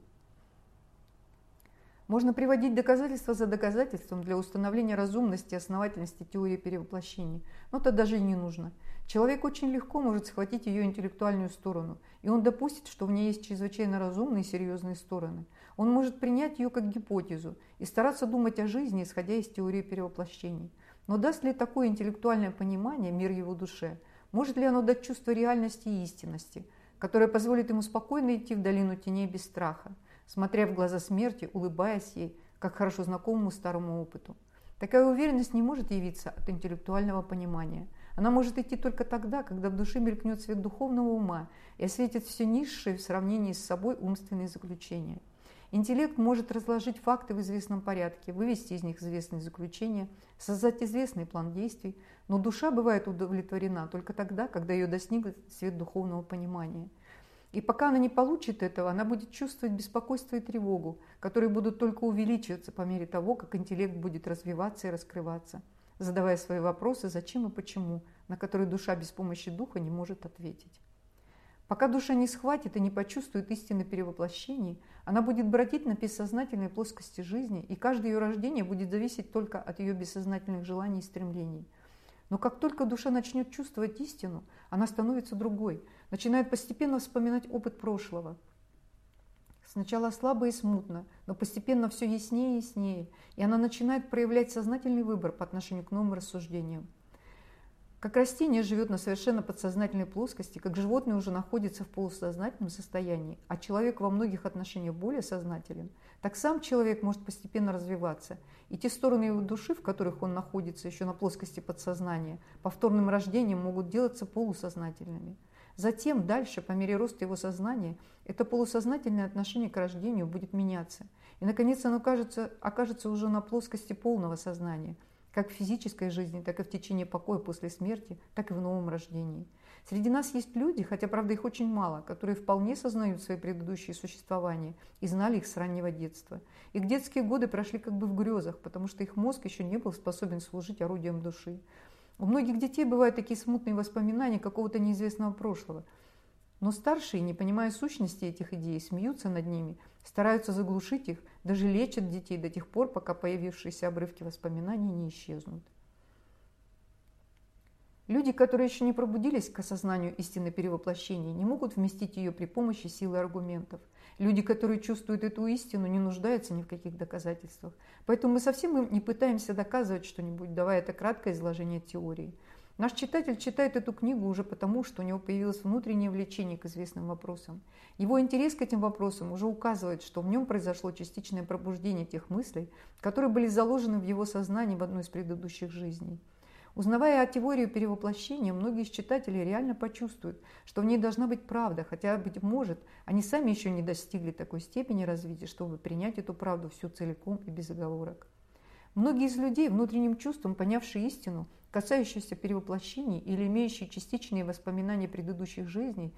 Можно приводить доказательства за доказательством для установления разумности и основательности теории перевоплощений, но это даже и не нужно. Человек очень легко может схватить ее интеллектуальную сторону, и он допустит, что в ней есть чрезвычайно разумные и серьезные стороны. Он может принять ее как гипотезу и стараться думать о жизни, исходя из теории перевоплощений – но даст ли такое интеллектуальное понимание мир его душе? Может ли оно дать чувство реальности и истинности, которое позволит ему спокойно идти в долину теней без страха, смотря в глаза смерти, улыбаясь ей, как хорошо знакомому старому опыту? Такая уверенность не может явиться от интеллектуального понимания. Она может идти только тогда, когда в душе мелькнет свет духовного ума и осветит все низшие в сравнении с собой умственные заключения. Интеллект может разложить факты в известном порядке, вывести из них известные заключения, создать известный план действий, но душа бывает удовлетворена только тогда, когда ее достигнет свет духовного понимания. И пока она не получит этого, она будет чувствовать беспокойство и тревогу, которые будут только увеличиваться по мере того, как интеллект будет развиваться и раскрываться, задавая свои вопросы «зачем» и «почему», на которые душа без помощи духа не может ответить. Пока душа не схватит и не почувствует истины перевоплощений, она будет бродить на бессознательной плоскости жизни, и каждое ее рождение будет зависеть только от ее бессознательных желаний и стремлений. Но как только душа начнет чувствовать истину, она становится другой, начинает постепенно вспоминать опыт прошлого. Сначала слабо и смутно, но постепенно все яснее и яснее, и она начинает проявлять сознательный выбор по отношению к новым рассуждениям. Как растение живет на совершенно подсознательной плоскости, как животное уже находится в полусознательном состоянии, а человек во многих отношениях более сознателен, так сам человек может постепенно развиваться, и те стороны его души, в которых он находится еще на плоскости подсознания, повторным рождением могут делаться полусознательными. Затем, дальше, по мере роста его сознания, это полусознательное отношение к рождению будет меняться, и, наконец, оно окажется, окажется уже на плоскости полного сознания – как в физической жизни, так и в течение покоя после смерти, так и в новом рождении. Среди нас есть люди, хотя, правда, их очень мало, которые вполне сознают свои предыдущие существования и знали их с раннего детства. Их детские годы прошли как бы в грезах, потому что их мозг еще не был способен служить орудием души. У многих детей бывают такие смутные воспоминания какого-то неизвестного прошлого. Но старшие, не понимая сущности этих идей, смеются над ними – стараются заглушить их, даже лечат детей до тех пор, пока появившиеся обрывки воспоминаний не исчезнут. Люди, которые еще не пробудились к осознанию истины перевоплощения, не могут вместить ее при помощи силы аргументов. Люди, которые чувствуют эту истину, не нуждаются ни в каких доказательствах. Поэтому мы совсем не пытаемся доказывать что-нибудь, давая это краткое изложение теории. Наш читатель читает эту книгу уже потому, что у него появилось внутреннее влечение к известным вопросам. Его интерес к этим вопросам уже указывает, что в нем произошло частичное пробуждение тех мыслей, которые были заложены в его сознании в одной из предыдущих жизней. Узнавая о теории перевоплощения, многие из читателей реально почувствуют, что в ней должна быть правда, хотя, быть может, они сами еще не достигли такой степени развития, чтобы принять эту правду всю целиком и без оговорок. Многие из людей, внутренним чувством понявшие истину, касающуюся перевоплощений или имеющие частичные воспоминания предыдущих жизней,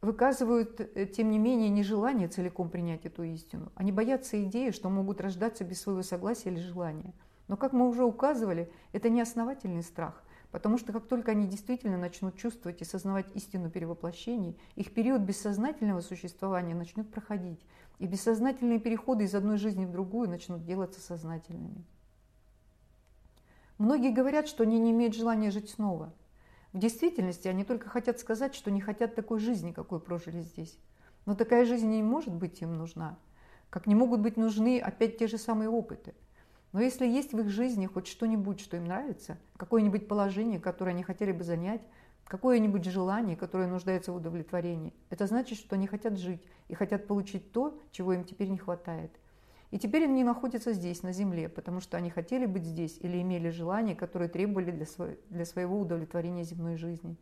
выказывают, э, тем не менее, нежелание целиком принять эту истину. Они боятся идеи, что могут рождаться без своего согласия или желания – но, как мы уже указывали, это не основательный страх, потому что как только они действительно начнут чувствовать и сознавать истину перевоплощений, их период бессознательного существования начнет проходить, и бессознательные переходы из одной жизни в другую начнут делаться сознательными. Многие говорят, что они не имеют желания жить снова. В действительности они только хотят сказать, что не хотят такой жизни, какой прожили здесь. Но такая жизнь не может быть им нужна, как не могут быть нужны опять те же самые опыты – но если есть в их жизни хоть что-нибудь, что им нравится, какое-нибудь положение, которое они хотели бы занять, какое-нибудь желание, которое нуждается в удовлетворении, это значит, что они хотят жить и хотят получить то, чего им теперь не хватает. И теперь они находятся здесь, на земле, потому что они хотели быть здесь или имели желания, которые требовали для, для своего удовлетворения земной жизни.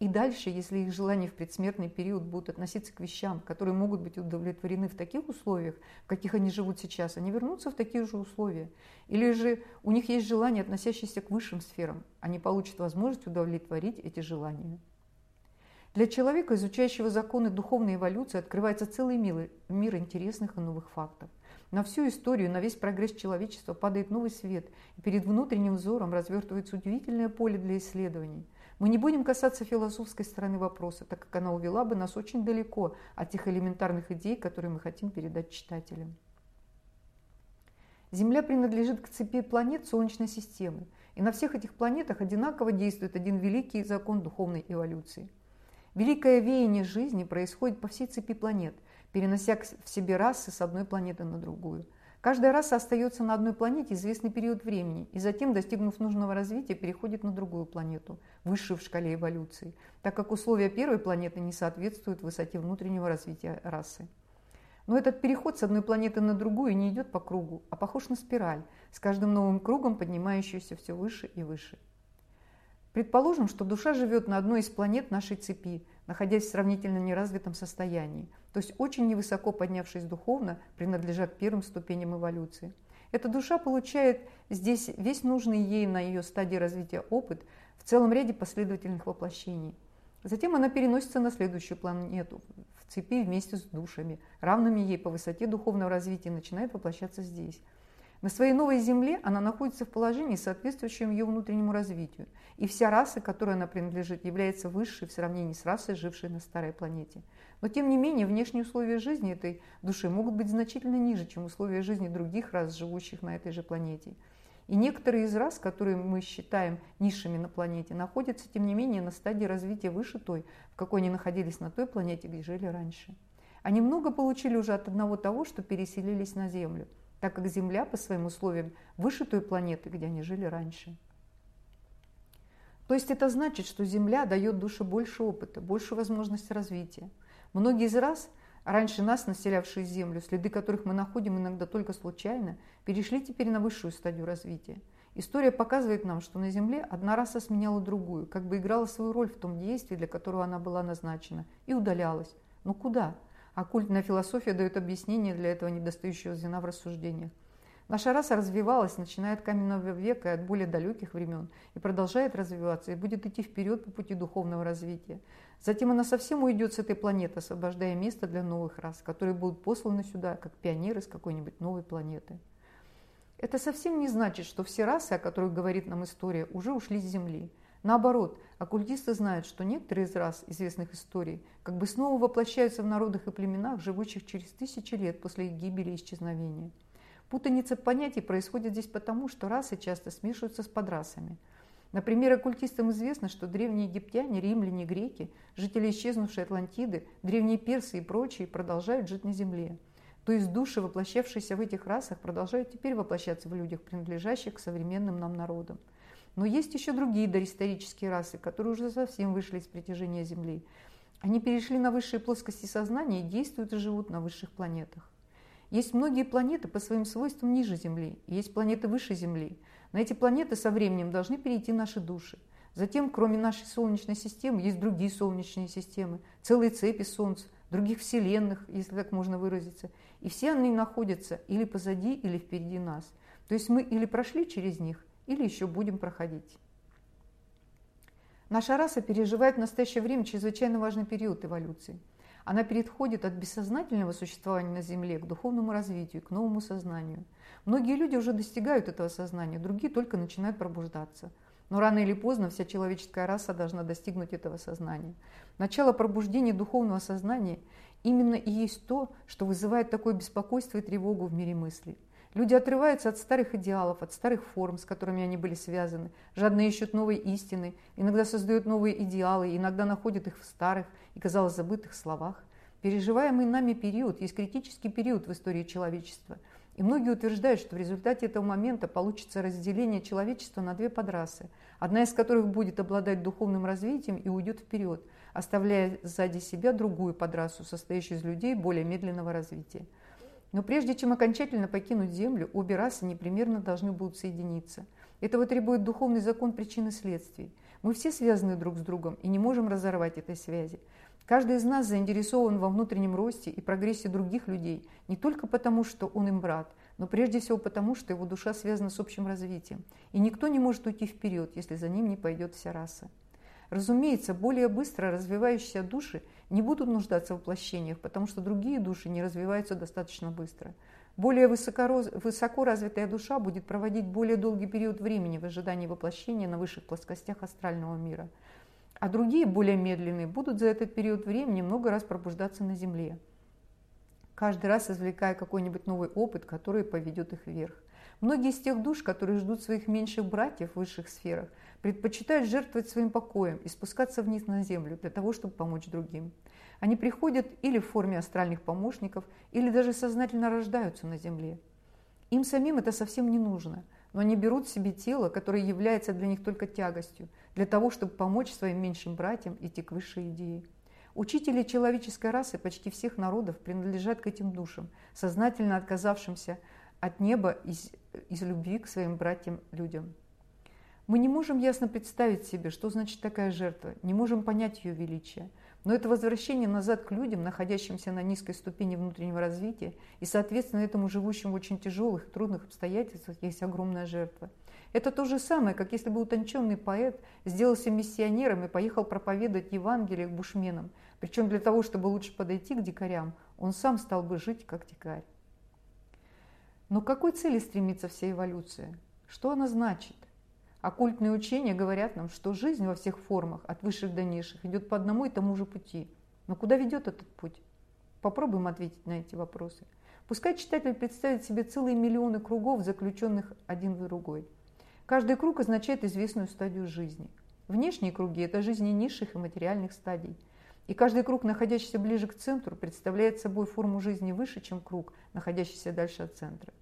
И дальше, если их желания в предсмертный период будут относиться к вещам, которые могут быть удовлетворены в таких условиях, в каких они живут сейчас, они вернутся в такие же условия. Или же у них есть желания, относящиеся к высшим сферам, они получат возможность удовлетворить эти желания. Для человека, изучающего законы духовной эволюции, открывается целый мир, мир интересных и новых фактов. На всю историю, на весь прогресс человечества падает новый свет, и перед внутренним взором развертывается удивительное поле для исследований – мы не будем касаться философской стороны вопроса, так как она увела бы нас очень далеко от тех элементарных идей, которые мы хотим передать читателям. Земля принадлежит к цепи планет Солнечной системы, и на всех этих планетах одинаково действует один великий закон духовной эволюции. Великое веяние жизни происходит по всей цепи планет, перенося в себе расы с одной планеты на другую – Каждая раса остается на одной планете известный период времени и затем, достигнув нужного развития, переходит на другую планету, высшую в шкале эволюции, так как условия первой планеты не соответствуют высоте внутреннего развития расы. Но этот переход с одной планеты на другую не идет по кругу, а похож на спираль, с каждым новым кругом поднимающуюся все выше и выше. Предположим, что душа живет на одной из планет нашей цепи, находясь в сравнительно неразвитом состоянии, то есть очень невысоко поднявшись духовно, принадлежа к первым ступеням эволюции. Эта душа получает здесь весь нужный ей на ее стадии развития опыт в целом ряде последовательных воплощений. Затем она переносится на следующую планету, в цепи вместе с душами, равными ей по высоте духовного развития, начинает воплощаться здесь – на своей новой земле она находится в положении, соответствующем ее внутреннему развитию, и вся раса, которой она принадлежит, является высшей в сравнении с расой, жившей на старой планете. Но тем не менее, внешние условия жизни этой души могут быть значительно ниже, чем условия жизни других рас, живущих на этой же планете. И некоторые из рас, которые мы считаем низшими на планете, находятся, тем не менее, на стадии развития выше той, в какой они находились на той планете, где жили раньше. Они много получили уже от одного того, что переселились на Землю – так как Земля по своим условиям выше той планеты, где они жили раньше. То есть это значит, что Земля дает душе больше опыта, больше возможности развития. Многие из раз, раньше нас, населявшие Землю, следы которых мы находим иногда только случайно, перешли теперь на высшую стадию развития. История показывает нам, что на Земле одна раса сменяла другую, как бы играла свою роль в том действии, для которого она была назначена, и удалялась. Но куда? Оккультная философия дает объяснение для этого недостающего звена в рассуждениях. Наша раса развивалась, начиная от каменного века и от более далеких времен, и продолжает развиваться, и будет идти вперед по пути духовного развития. Затем она совсем уйдет с этой планеты, освобождая место для новых рас, которые будут посланы сюда, как пионеры с какой-нибудь новой планеты. Это совсем не значит, что все расы, о которых говорит нам история, уже ушли с Земли. Наоборот, оккультисты знают, что некоторые из рас известных историй как бы снова воплощаются в народах и племенах, живущих через тысячи лет после их гибели и исчезновения. Путаница понятий происходит здесь потому, что расы часто смешиваются с подрасами. Например, оккультистам известно, что древние египтяне, римляне, греки, жители исчезнувшей Атлантиды, древние персы и прочие продолжают жить на Земле. То есть души, воплощавшиеся в этих расах, продолжают теперь воплощаться в людях, принадлежащих к современным нам народам. Но есть еще другие доисторические расы, которые уже совсем вышли из притяжения Земли. Они перешли на высшие плоскости сознания и действуют и живут на высших планетах. Есть многие планеты по своим свойствам ниже Земли, есть планеты выше Земли. На эти планеты со временем должны перейти наши души. Затем, кроме нашей Солнечной системы, есть другие Солнечные системы, целые цепи Солнц, других вселенных, если так можно выразиться. И все они находятся или позади, или впереди нас. То есть мы или прошли через них, или еще будем проходить. Наша раса переживает в настоящее время чрезвычайно важный период эволюции. Она переходит от бессознательного существования на Земле к духовному развитию, к новому сознанию. Многие люди уже достигают этого сознания, другие только начинают пробуждаться. Но рано или поздно вся человеческая раса должна достигнуть этого сознания. Начало пробуждения духовного сознания именно и есть то, что вызывает такое беспокойство и тревогу в мире мыслей. Люди отрываются от старых идеалов, от старых форм, с которыми они были связаны, жадно ищут новые истины, иногда создают новые идеалы, иногда находят их в старых и, казалось, забытых словах. Переживаемый нами период есть критический период в истории человечества. И многие утверждают, что в результате этого момента получится разделение человечества на две подрасы, одна из которых будет обладать духовным развитием и уйдет вперед, оставляя сзади себя другую подрасу, состоящую из людей более медленного развития. Но прежде чем окончательно покинуть Землю, обе расы непременно должны будут соединиться. Этого требует духовный закон причин и следствий. Мы все связаны друг с другом и не можем разорвать этой связи. Каждый из нас заинтересован во внутреннем росте и прогрессе других людей не только потому, что он им брат, но прежде всего потому, что его душа связана с общим развитием. И никто не может уйти вперед, если за ним не пойдет вся раса. Разумеется, более быстро развивающиеся души не будут нуждаться в воплощениях, потому что другие души не развиваются достаточно быстро. Более высоко развитая душа будет проводить более долгий период времени в ожидании воплощения на высших плоскостях астрального мира. А другие, более медленные, будут за этот период времени много раз пробуждаться на Земле, каждый раз извлекая какой-нибудь новый опыт, который поведет их вверх. Многие из тех душ, которые ждут своих меньших братьев в высших сферах, предпочитают жертвовать своим покоем и спускаться вниз на землю для того, чтобы помочь другим. Они приходят или в форме астральных помощников, или даже сознательно рождаются на земле. Им самим это совсем не нужно, но они берут себе тело, которое является для них только тягостью, для того, чтобы помочь своим меньшим братьям идти к высшей идее. Учители человеческой расы почти всех народов принадлежат к этим душам, сознательно отказавшимся от неба из, из любви к своим братьям-людям. Мы не можем ясно представить себе, что значит такая жертва, не можем понять ее величие. Но это возвращение назад к людям, находящимся на низкой ступени внутреннего развития, и, соответственно, этому живущим в очень тяжелых, трудных обстоятельствах, есть огромная жертва. Это то же самое, как если бы утонченный поэт сделался миссионером и поехал проповедовать Евангелие к бушменам. Причем для того, чтобы лучше подойти к дикарям, он сам стал бы жить как дикарь. Но к какой цели стремится вся эволюция? Что она значит? Оккультные учения говорят нам, что жизнь во всех формах, от высших до низших, идет по одному и тому же пути. Но куда ведет этот путь? Попробуем ответить на эти вопросы. Пускай читатель представит себе целые миллионы кругов, заключенных один в другой. Каждый круг означает известную стадию жизни. Внешние круги – это жизни низших и материальных стадий. И каждый круг, находящийся ближе к центру, представляет собой форму жизни выше, чем круг, находящийся дальше от центра.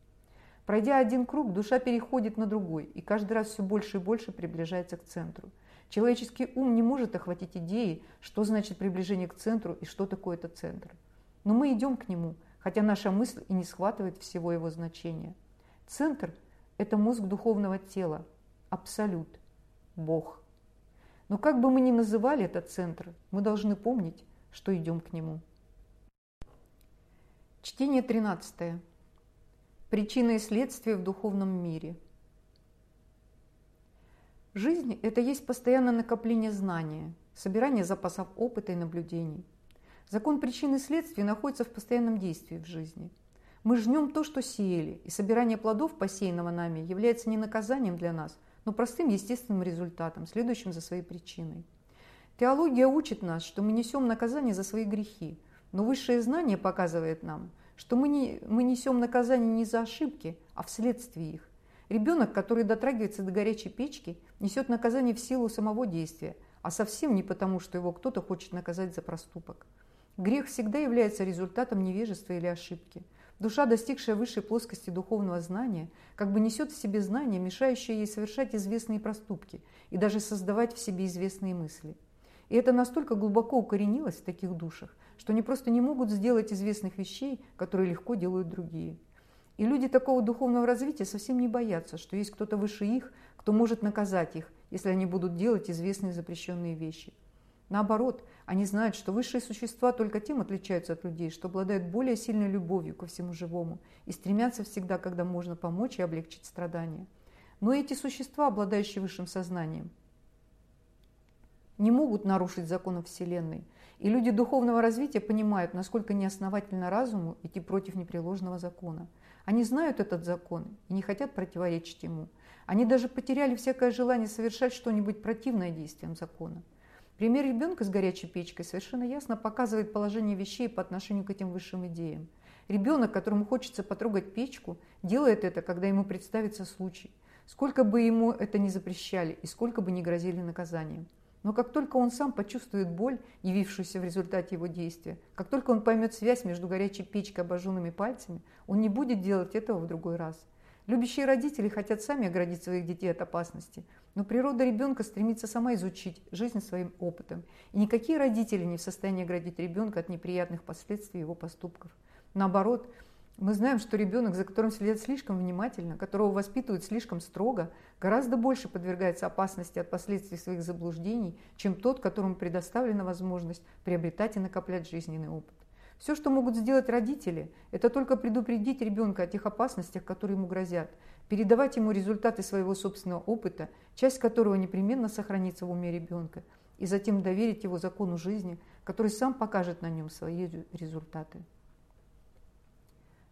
Пройдя один круг, душа переходит на другой и каждый раз все больше и больше приближается к центру. Человеческий ум не может охватить идеи, что значит приближение к центру и что такое это центр. Но мы идем к нему, хотя наша мысль и не схватывает всего его значения. Центр – это мозг духовного тела, абсолют, Бог. Но как бы мы ни называли этот центр, мы должны помнить, что идем к нему. Чтение 13. Причины и следствия в духовном мире. Жизнь – это есть постоянное накопление знания, собирание запасов опыта и наблюдений. Закон причин и следствий находится в постоянном действии в жизни. Мы жнем то, что сеяли, и собирание плодов, посеянного нами, является не наказанием для нас, но простым естественным результатом, следующим за своей причиной. Теология учит нас, что мы несем наказание за свои грехи, но высшее знание показывает нам, что мы, не, мы несем наказание не за ошибки, а вследствие их. Ребенок, который дотрагивается до горячей печки, несет наказание в силу самого действия, а совсем не потому, что его кто-то хочет наказать за проступок. Грех всегда является результатом невежества или ошибки. Душа, достигшая высшей плоскости духовного знания, как бы несет в себе знания, мешающие ей совершать известные проступки и даже создавать в себе известные мысли. И это настолько глубоко укоренилось в таких душах, что они просто не могут сделать известных вещей, которые легко делают другие. И люди такого духовного развития совсем не боятся, что есть кто-то выше их, кто может наказать их, если они будут делать известные запрещенные вещи. Наоборот, они знают, что высшие существа только тем отличаются от людей, что обладают более сильной любовью ко всему живому и стремятся всегда, когда можно помочь и облегчить страдания. Но эти существа, обладающие высшим сознанием, не могут нарушить законы Вселенной. И люди духовного развития понимают, насколько неосновательно разуму идти против непреложного закона. Они знают этот закон и не хотят противоречить ему. Они даже потеряли всякое желание совершать что-нибудь противное действиям закона. Пример ребенка с горячей печкой совершенно ясно показывает положение вещей по отношению к этим высшим идеям. Ребенок, которому хочется потрогать печку, делает это, когда ему представится случай. Сколько бы ему это ни запрещали и сколько бы ни грозили наказанием. Но как только он сам почувствует боль, явившуюся в результате его действия, как только он поймет связь между горячей печкой и обожженными пальцами, он не будет делать этого в другой раз. Любящие родители хотят сами оградить своих детей от опасности, но природа ребенка стремится сама изучить жизнь своим опытом, и никакие родители не в состоянии оградить ребенка от неприятных последствий его поступков. Наоборот, мы знаем, что ребенок, за которым следят слишком внимательно, которого воспитывают слишком строго, гораздо больше подвергается опасности от последствий своих заблуждений, чем тот, которому предоставлена возможность приобретать и накоплять жизненный опыт. Все, что могут сделать родители, это только предупредить ребенка о тех опасностях, которые ему грозят, передавать ему результаты своего собственного опыта, часть которого непременно сохранится в уме ребенка, и затем доверить его закону жизни, который сам покажет на нем свои результаты.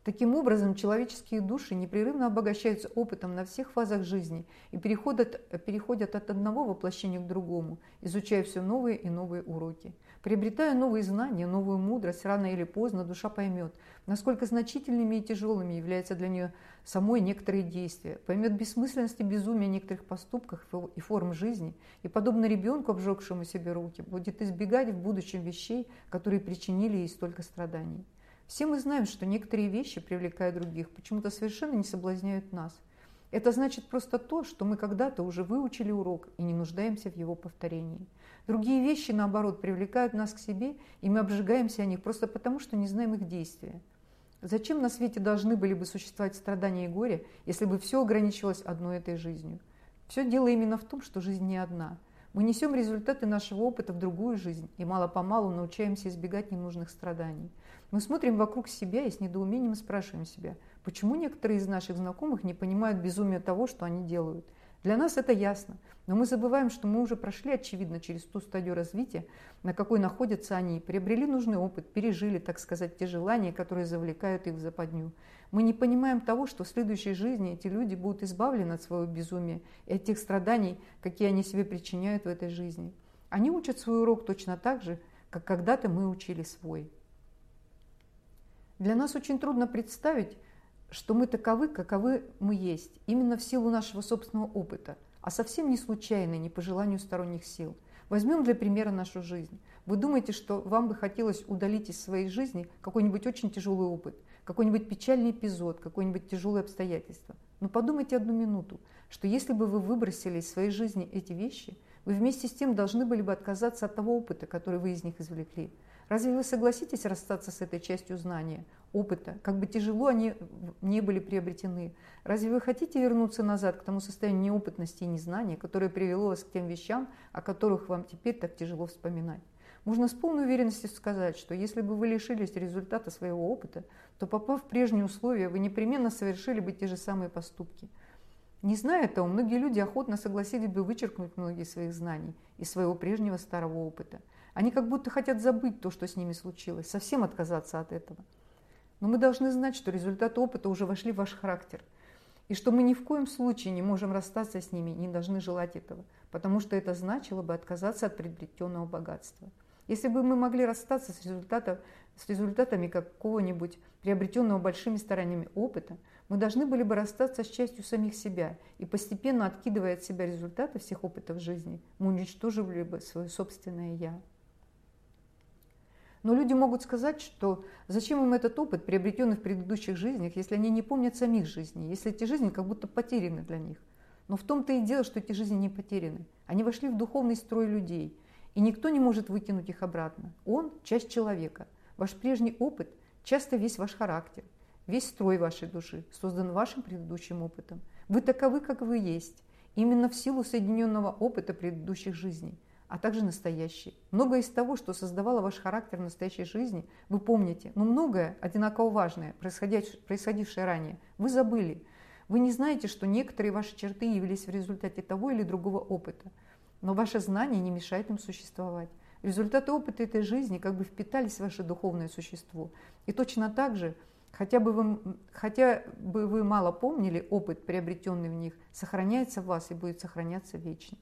Таким образом, человеческие души непрерывно обогащаются опытом на всех фазах жизни и переходят, переходят от одного воплощения к другому, изучая все новые и новые уроки. Приобретая новые знания, новую мудрость, рано или поздно душа поймет, насколько значительными и тяжелыми являются для нее самой некоторые действия, поймет бессмысленность и безумие некоторых поступков и форм жизни, и, подобно ребенку, обжегшему себе руки, будет избегать в будущем вещей, которые причинили ей столько страданий. Все мы знаем, что некоторые вещи, привлекая других, почему-то совершенно не соблазняют нас. Это значит просто то, что мы когда-то уже выучили урок и не нуждаемся в его повторении. Другие вещи, наоборот, привлекают нас к себе, и мы обжигаемся о них просто потому, что не знаем их действия. Зачем на свете должны были бы существовать страдания и горе, если бы все ограничивалось одной этой жизнью? Все дело именно в том, что жизнь не одна. Мы несем результаты нашего опыта в другую жизнь и мало-помалу научаемся избегать ненужных страданий. Мы смотрим вокруг себя и с недоумением спрашиваем себя, почему некоторые из наших знакомых не понимают безумия того, что они делают. Для нас это ясно, но мы забываем, что мы уже прошли, очевидно, через ту стадию развития, на какой находятся они, приобрели нужный опыт, пережили, так сказать, те желания, которые завлекают их в западню. Мы не понимаем того, что в следующей жизни эти люди будут избавлены от своего безумия и от тех страданий, какие они себе причиняют в этой жизни. Они учат свой урок точно так же, как когда-то мы учили свой. Для нас очень трудно представить, что мы таковы, каковы мы есть, именно в силу нашего собственного опыта, а совсем не случайно, не по желанию сторонних сил. Возьмем для примера нашу жизнь. Вы думаете, что вам бы хотелось удалить из своей жизни какой-нибудь очень тяжелый опыт, какой-нибудь печальный эпизод, какое-нибудь тяжелое обстоятельство. Но подумайте одну минуту, что если бы вы выбросили из своей жизни эти вещи, вы вместе с тем должны были бы отказаться от того опыта, который вы из них извлекли. Разве вы согласитесь расстаться с этой частью знания, опыта, как бы тяжело они не были приобретены? Разве вы хотите вернуться назад к тому состоянию неопытности и незнания, которое привело вас к тем вещам, о которых вам теперь так тяжело вспоминать? Можно с полной уверенностью сказать, что если бы вы лишились результата своего опыта, то попав в прежние условия, вы непременно совершили бы те же самые поступки. Не зная этого, многие люди охотно согласились бы вычеркнуть многие своих знаний из своего прежнего старого опыта – они как будто хотят забыть то, что с ними случилось, совсем отказаться от этого. Но мы должны знать, что результаты опыта уже вошли в ваш характер, и что мы ни в коем случае не можем расстаться с ними, не должны желать этого, потому что это значило бы отказаться от приобретенного богатства. Если бы мы могли расстаться с, с результатами какого-нибудь приобретенного большими стараниями опыта, мы должны были бы расстаться с частью самих себя, и постепенно откидывая от себя результаты всех опытов жизни, мы уничтожили бы свое собственное «я». Но люди могут сказать, что зачем им этот опыт, приобретенный в предыдущих жизнях, если они не помнят самих жизней, если эти жизни как будто потеряны для них. Но в том-то и дело, что эти жизни не потеряны. Они вошли в духовный строй людей, и никто не может выкинуть их обратно. Он – часть человека. Ваш прежний опыт – часто весь ваш характер, весь строй вашей души создан вашим предыдущим опытом. Вы таковы, как вы есть, именно в силу соединенного опыта предыдущих жизней а также настоящий. Многое из того, что создавало ваш характер в настоящей жизни, вы помните, но многое, одинаково важное, происходившее ранее, вы забыли. Вы не знаете, что некоторые ваши черты явились в результате того или другого опыта, но ваше знание не мешает им существовать. Результаты опыта этой жизни как бы впитались в ваше духовное существо. И точно так же, хотя бы вы, хотя бы вы мало помнили опыт, приобретенный в них, сохраняется в вас и будет сохраняться вечно.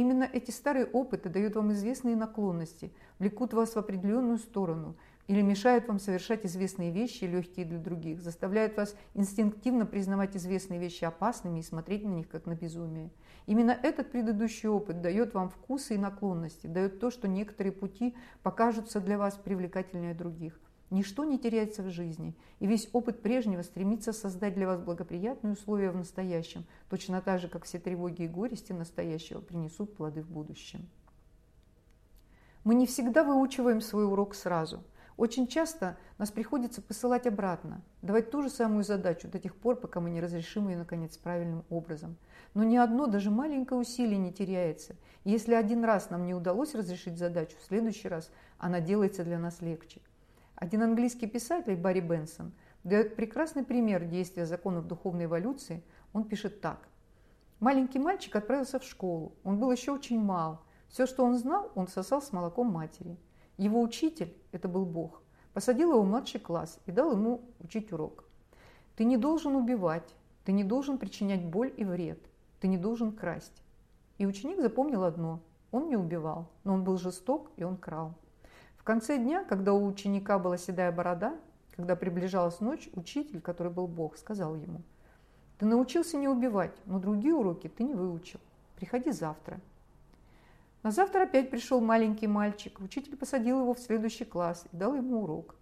Именно эти старые опыты дают вам известные наклонности, влекут вас в определенную сторону или мешают вам совершать известные вещи, легкие для других, заставляют вас инстинктивно признавать известные вещи опасными и смотреть на них как на безумие. Именно этот предыдущий опыт дает вам вкусы и наклонности, дает то, что некоторые пути покажутся для вас привлекательнее других. Ничто не теряется в жизни, и весь опыт прежнего стремится создать для вас благоприятные условия в настоящем, точно так же, как все тревоги и горести настоящего принесут плоды в будущем. Мы не всегда выучиваем свой урок сразу. Очень часто нас приходится посылать обратно, давать ту же самую задачу до тех пор, пока мы не разрешим ее, наконец, правильным образом. Но ни одно, даже маленькое усилие не теряется. И если один раз нам не удалось разрешить задачу, в следующий раз она делается для нас легче. Один английский писатель, Барри Бенсон, дает прекрасный пример действия законов духовной эволюции. Он пишет так. Маленький мальчик отправился в школу. Он был еще очень мал. Все, что он знал, он сосал с молоком матери. Его учитель, это был Бог, посадил его в младший класс и дал ему учить урок. Ты не должен убивать, ты не должен причинять боль и вред, ты не должен красть. И ученик запомнил одно – он не убивал, но он был жесток и он крал. В конце дня, когда у ученика была седая борода, когда приближалась ночь, учитель, который был Бог, сказал ему, «Ты научился не убивать, но другие уроки ты не выучил. Приходи завтра». На завтра опять пришел маленький мальчик. Учитель посадил его в следующий класс и дал ему урок.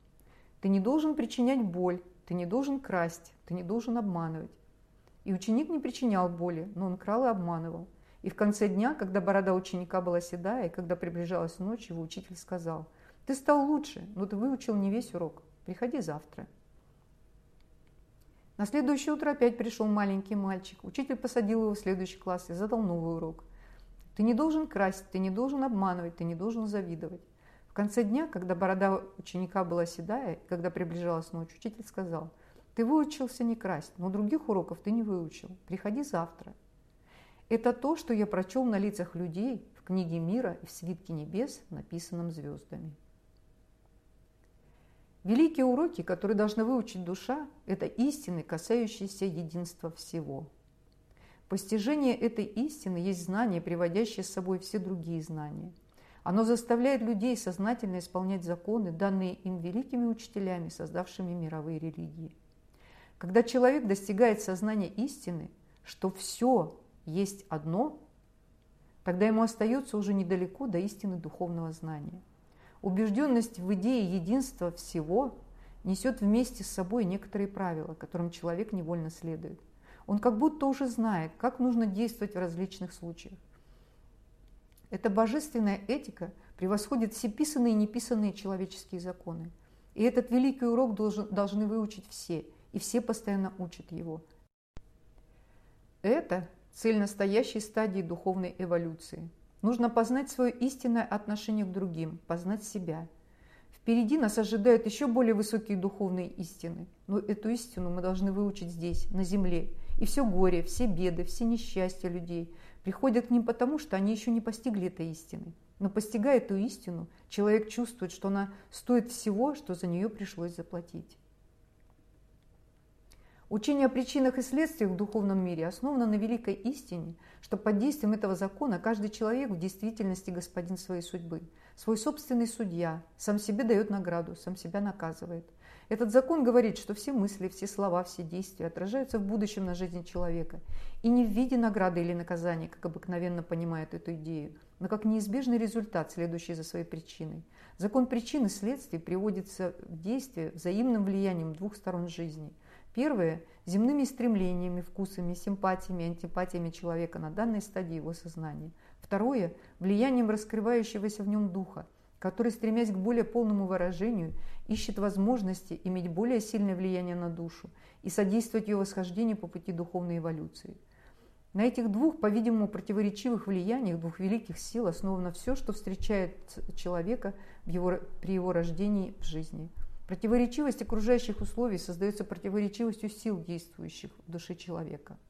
«Ты не должен причинять боль, ты не должен красть, ты не должен обманывать». И ученик не причинял боли, но он крал и обманывал. И в конце дня, когда борода ученика была седая, и когда приближалась ночь, его учитель сказал – ты стал лучше, но ты выучил не весь урок. Приходи завтра. На следующее утро опять пришел маленький мальчик. Учитель посадил его в следующий класс и задал новый урок. Ты не должен красть, ты не должен обманывать, ты не должен завидовать. В конце дня, когда борода ученика была седая, когда приближалась ночь, учитель сказал, ты выучился не красть, но других уроков ты не выучил. Приходи завтра. Это то, что я прочел на лицах людей в книге мира и в свитке небес, написанном звездами. Великие уроки, которые должна выучить душа, это истины, касающиеся единства всего. Постижение этой истины есть знание, приводящее с собой все другие знания. Оно заставляет людей сознательно исполнять законы, данные им великими учителями, создавшими мировые религии. Когда человек достигает сознания истины, что все есть одно, тогда ему остается уже недалеко до истины духовного знания. Убежденность в идее единства всего несет вместе с собой некоторые правила, которым человек невольно следует. Он как будто уже знает, как нужно действовать в различных случаях. Эта божественная этика превосходит все писанные и неписанные человеческие законы. И этот великий урок должен, должны выучить все, и все постоянно учат его. Это цель настоящей стадии духовной эволюции – Нужно познать свое истинное отношение к другим, познать себя. Впереди нас ожидают еще более высокие духовные истины. Но эту истину мы должны выучить здесь, на земле. И все горе, все беды, все несчастья людей приходят к ним потому, что они еще не постигли этой истины. Но постигая эту истину, человек чувствует, что она стоит всего, что за нее пришлось заплатить. Учение о причинах и следствиях в духовном мире основано на великой истине, что под действием этого закона каждый человек в действительности господин своей судьбы, свой собственный судья, сам себе дает награду, сам себя наказывает. Этот закон говорит, что все мысли, все слова, все действия отражаются в будущем на жизни человека. И не в виде награды или наказания, как обыкновенно понимают эту идею, но как неизбежный результат, следующий за своей причиной. Закон причин и следствий приводится в действие взаимным влиянием двух сторон жизни. Первое – земными стремлениями, вкусами, симпатиями, антипатиями человека на данной стадии его сознания. Второе – влиянием раскрывающегося в нем духа – который, стремясь к более полному выражению, ищет возможности иметь более сильное влияние на душу и содействовать ее восхождению по пути духовной эволюции. На этих двух, по-видимому, противоречивых влияниях, двух великих сил основано все, что встречает человека его, при его рождении в жизни. Противоречивость окружающих условий создается противоречивостью сил, действующих в душе человека –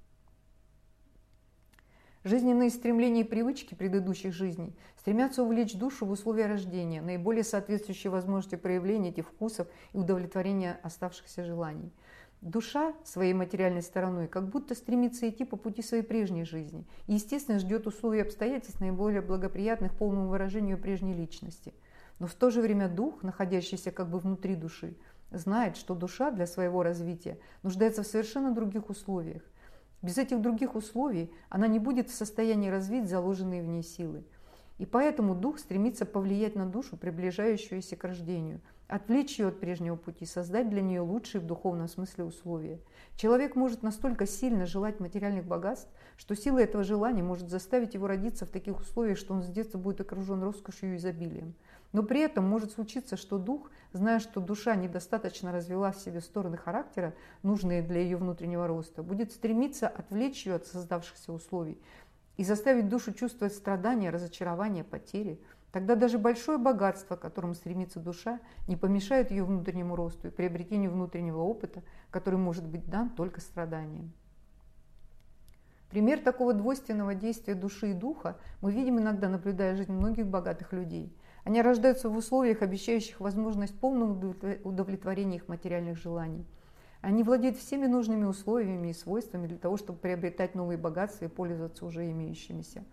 Жизненные стремления и привычки предыдущих жизней стремятся увлечь душу в условия рождения, наиболее соответствующие возможности проявления этих вкусов и удовлетворения оставшихся желаний. Душа своей материальной стороной как будто стремится идти по пути своей прежней жизни и, естественно, ждет условий обстоятельств наиболее благоприятных полному выражению прежней личности. Но в то же время дух, находящийся как бы внутри души, знает, что душа для своего развития нуждается в совершенно других условиях – без этих других условий она не будет в состоянии развить заложенные в ней силы. И поэтому дух стремится повлиять на душу, приближающуюся к рождению, отвлечь ее от прежнего пути, создать для нее лучшие в духовном смысле условия. Человек может настолько сильно желать материальных богатств, что сила этого желания может заставить его родиться в таких условиях, что он с детства будет окружен роскошью и изобилием. Но при этом может случиться, что дух, зная, что душа недостаточно развела в себе стороны характера, нужные для ее внутреннего роста, будет стремиться отвлечь ее от создавшихся условий и заставить душу чувствовать страдания, разочарование, потери. Тогда даже большое богатство, к которому стремится душа, не помешает ее внутреннему росту и приобретению внутреннего опыта, который может быть дан только страданием. Пример такого двойственного действия души и духа мы видим иногда, наблюдая жизнь многих богатых людей – они рождаются в условиях, обещающих возможность полного удовлетворения их материальных желаний. Они владеют всеми нужными условиями и свойствами для того, чтобы приобретать новые богатства и пользоваться уже имеющимися.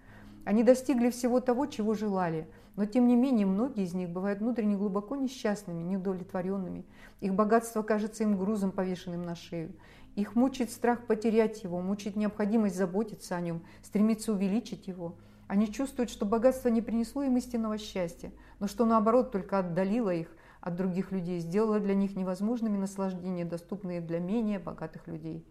Они достигли всего того, чего желали, но тем не менее многие из них бывают внутренне глубоко несчастными, неудовлетворенными. Их богатство кажется им грузом, повешенным на шею. Их мучает страх потерять его, мучает необходимость заботиться о нем, стремиться увеличить его. Они чувствуют, что богатство не принесло им истинного счастья, но что наоборот только отдалило их от других людей, сделало для них невозможными наслаждения, доступные для менее богатых людей.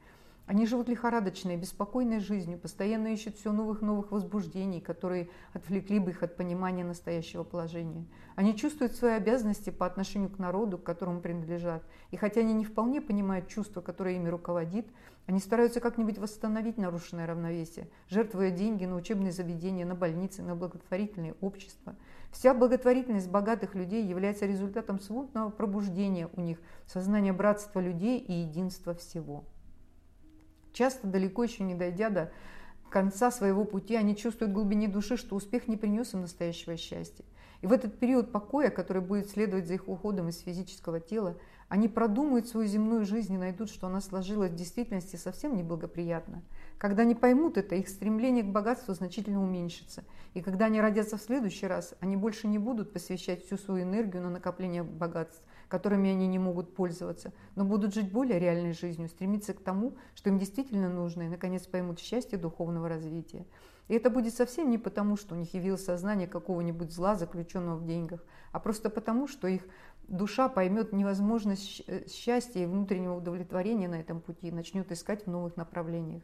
Они живут лихорадочной, беспокойной жизнью, постоянно ищут все новых новых возбуждений, которые отвлекли бы их от понимания настоящего положения. Они чувствуют свои обязанности по отношению к народу, к которому принадлежат, и хотя они не вполне понимают чувство, которое ими руководит, они стараются как-нибудь восстановить нарушенное равновесие, жертвуя деньги на учебные заведения, на больницы, на благотворительные общества. Вся благотворительность богатых людей является результатом смутного пробуждения у них сознания братства людей и единства всего. Часто, далеко еще не дойдя до конца своего пути, они чувствуют в глубине души, что успех не принес им настоящего счастья. И в этот период покоя, который будет следовать за их уходом из физического тела, они продумают свою земную жизнь и найдут, что она сложилась в действительности совсем неблагоприятно. Когда они поймут это, их стремление к богатству значительно уменьшится. И когда они родятся в следующий раз, они больше не будут посвящать всю свою энергию на накопление богатств, которыми они не могут пользоваться, но будут жить более реальной жизнью, стремиться к тому, что им действительно нужно, и, наконец, поймут счастье духовного развития. И это будет совсем не потому, что у них явилось сознание какого-нибудь зла, заключенного в деньгах, а просто потому, что их душа поймет невозможность э, счастья и внутреннего удовлетворения на этом пути и начнет искать в новых направлениях.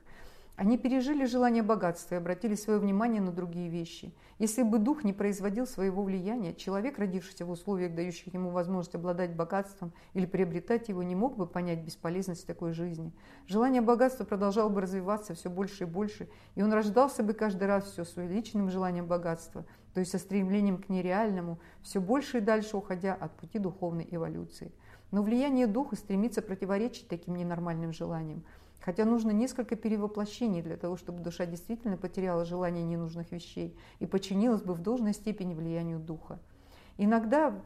Они пережили желание богатства и обратили свое внимание на другие вещи. Если бы дух не производил своего влияния, человек, родившийся в условиях, дающих ему возможность обладать богатством или приобретать его, не мог бы понять бесполезность такой жизни. Желание богатства продолжало бы развиваться все больше и больше, и он рождался бы каждый раз все с личным желанием богатства, то есть со стремлением к нереальному, все больше и дальше уходя от пути духовной эволюции. Но влияние духа стремится противоречить таким ненормальным желаниям. Хотя нужно несколько перевоплощений для того, чтобы душа действительно потеряла желание ненужных вещей и подчинилась бы в должной степени влиянию духа. Иногда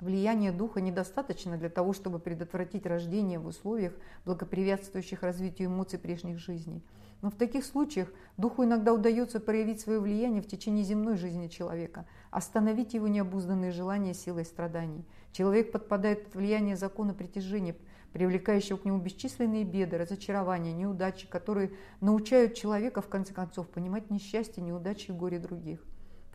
Влияние духа недостаточно для того, чтобы предотвратить рождение в условиях, благоприятствующих развитию эмоций прежних жизней. Но в таких случаях духу иногда удается проявить свое влияние в течение земной жизни человека, остановить его необузданные желания силой страданий. Человек подпадает под влияние закона притяжения, привлекающего к нему бесчисленные беды, разочарования, неудачи, которые научают человека, в конце концов, понимать несчастье, неудачи и горе других.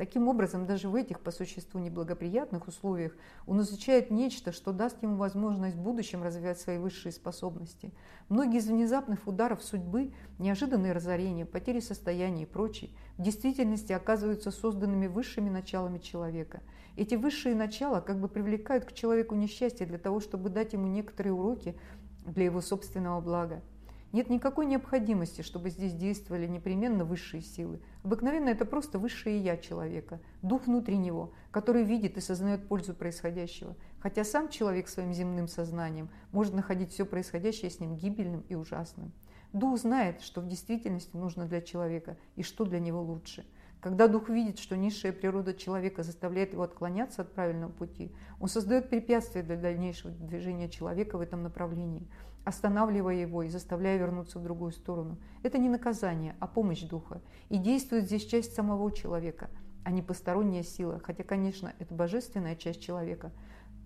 Таким образом, даже в этих по существу неблагоприятных условиях он изучает нечто, что даст ему возможность в будущем развивать свои высшие способности. Многие из внезапных ударов судьбы, неожиданные разорения, потери состояния и прочее, в действительности оказываются созданными высшими началами человека. Эти высшие начала как бы привлекают к человеку несчастье для того, чтобы дать ему некоторые уроки для его собственного блага. Нет никакой необходимости, чтобы здесь действовали непременно высшие силы. Обыкновенно это просто высшее «я» человека, дух внутри него, который видит и сознает пользу происходящего. Хотя сам человек своим земным сознанием может находить все происходящее с ним гибельным и ужасным. Дух знает, что в действительности нужно для человека и что для него лучше – когда дух видит, что низшая природа человека заставляет его отклоняться от правильного пути, он создает препятствия для дальнейшего движения человека в этом направлении, останавливая его и заставляя вернуться в другую сторону. Это не наказание, а помощь духа. И действует здесь часть самого человека, а не посторонняя сила, хотя, конечно, это божественная часть человека,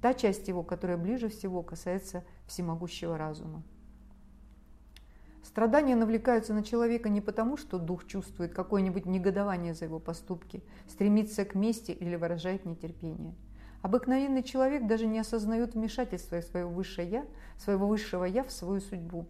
та часть его, которая ближе всего касается всемогущего разума. Страдания навлекаются на человека не потому, что дух чувствует какое-нибудь негодование за его поступки, стремится к мести или выражает нетерпение. Обыкновенный человек даже не осознает вмешательства своего высшего «я», своего высшего «я» в свою судьбу.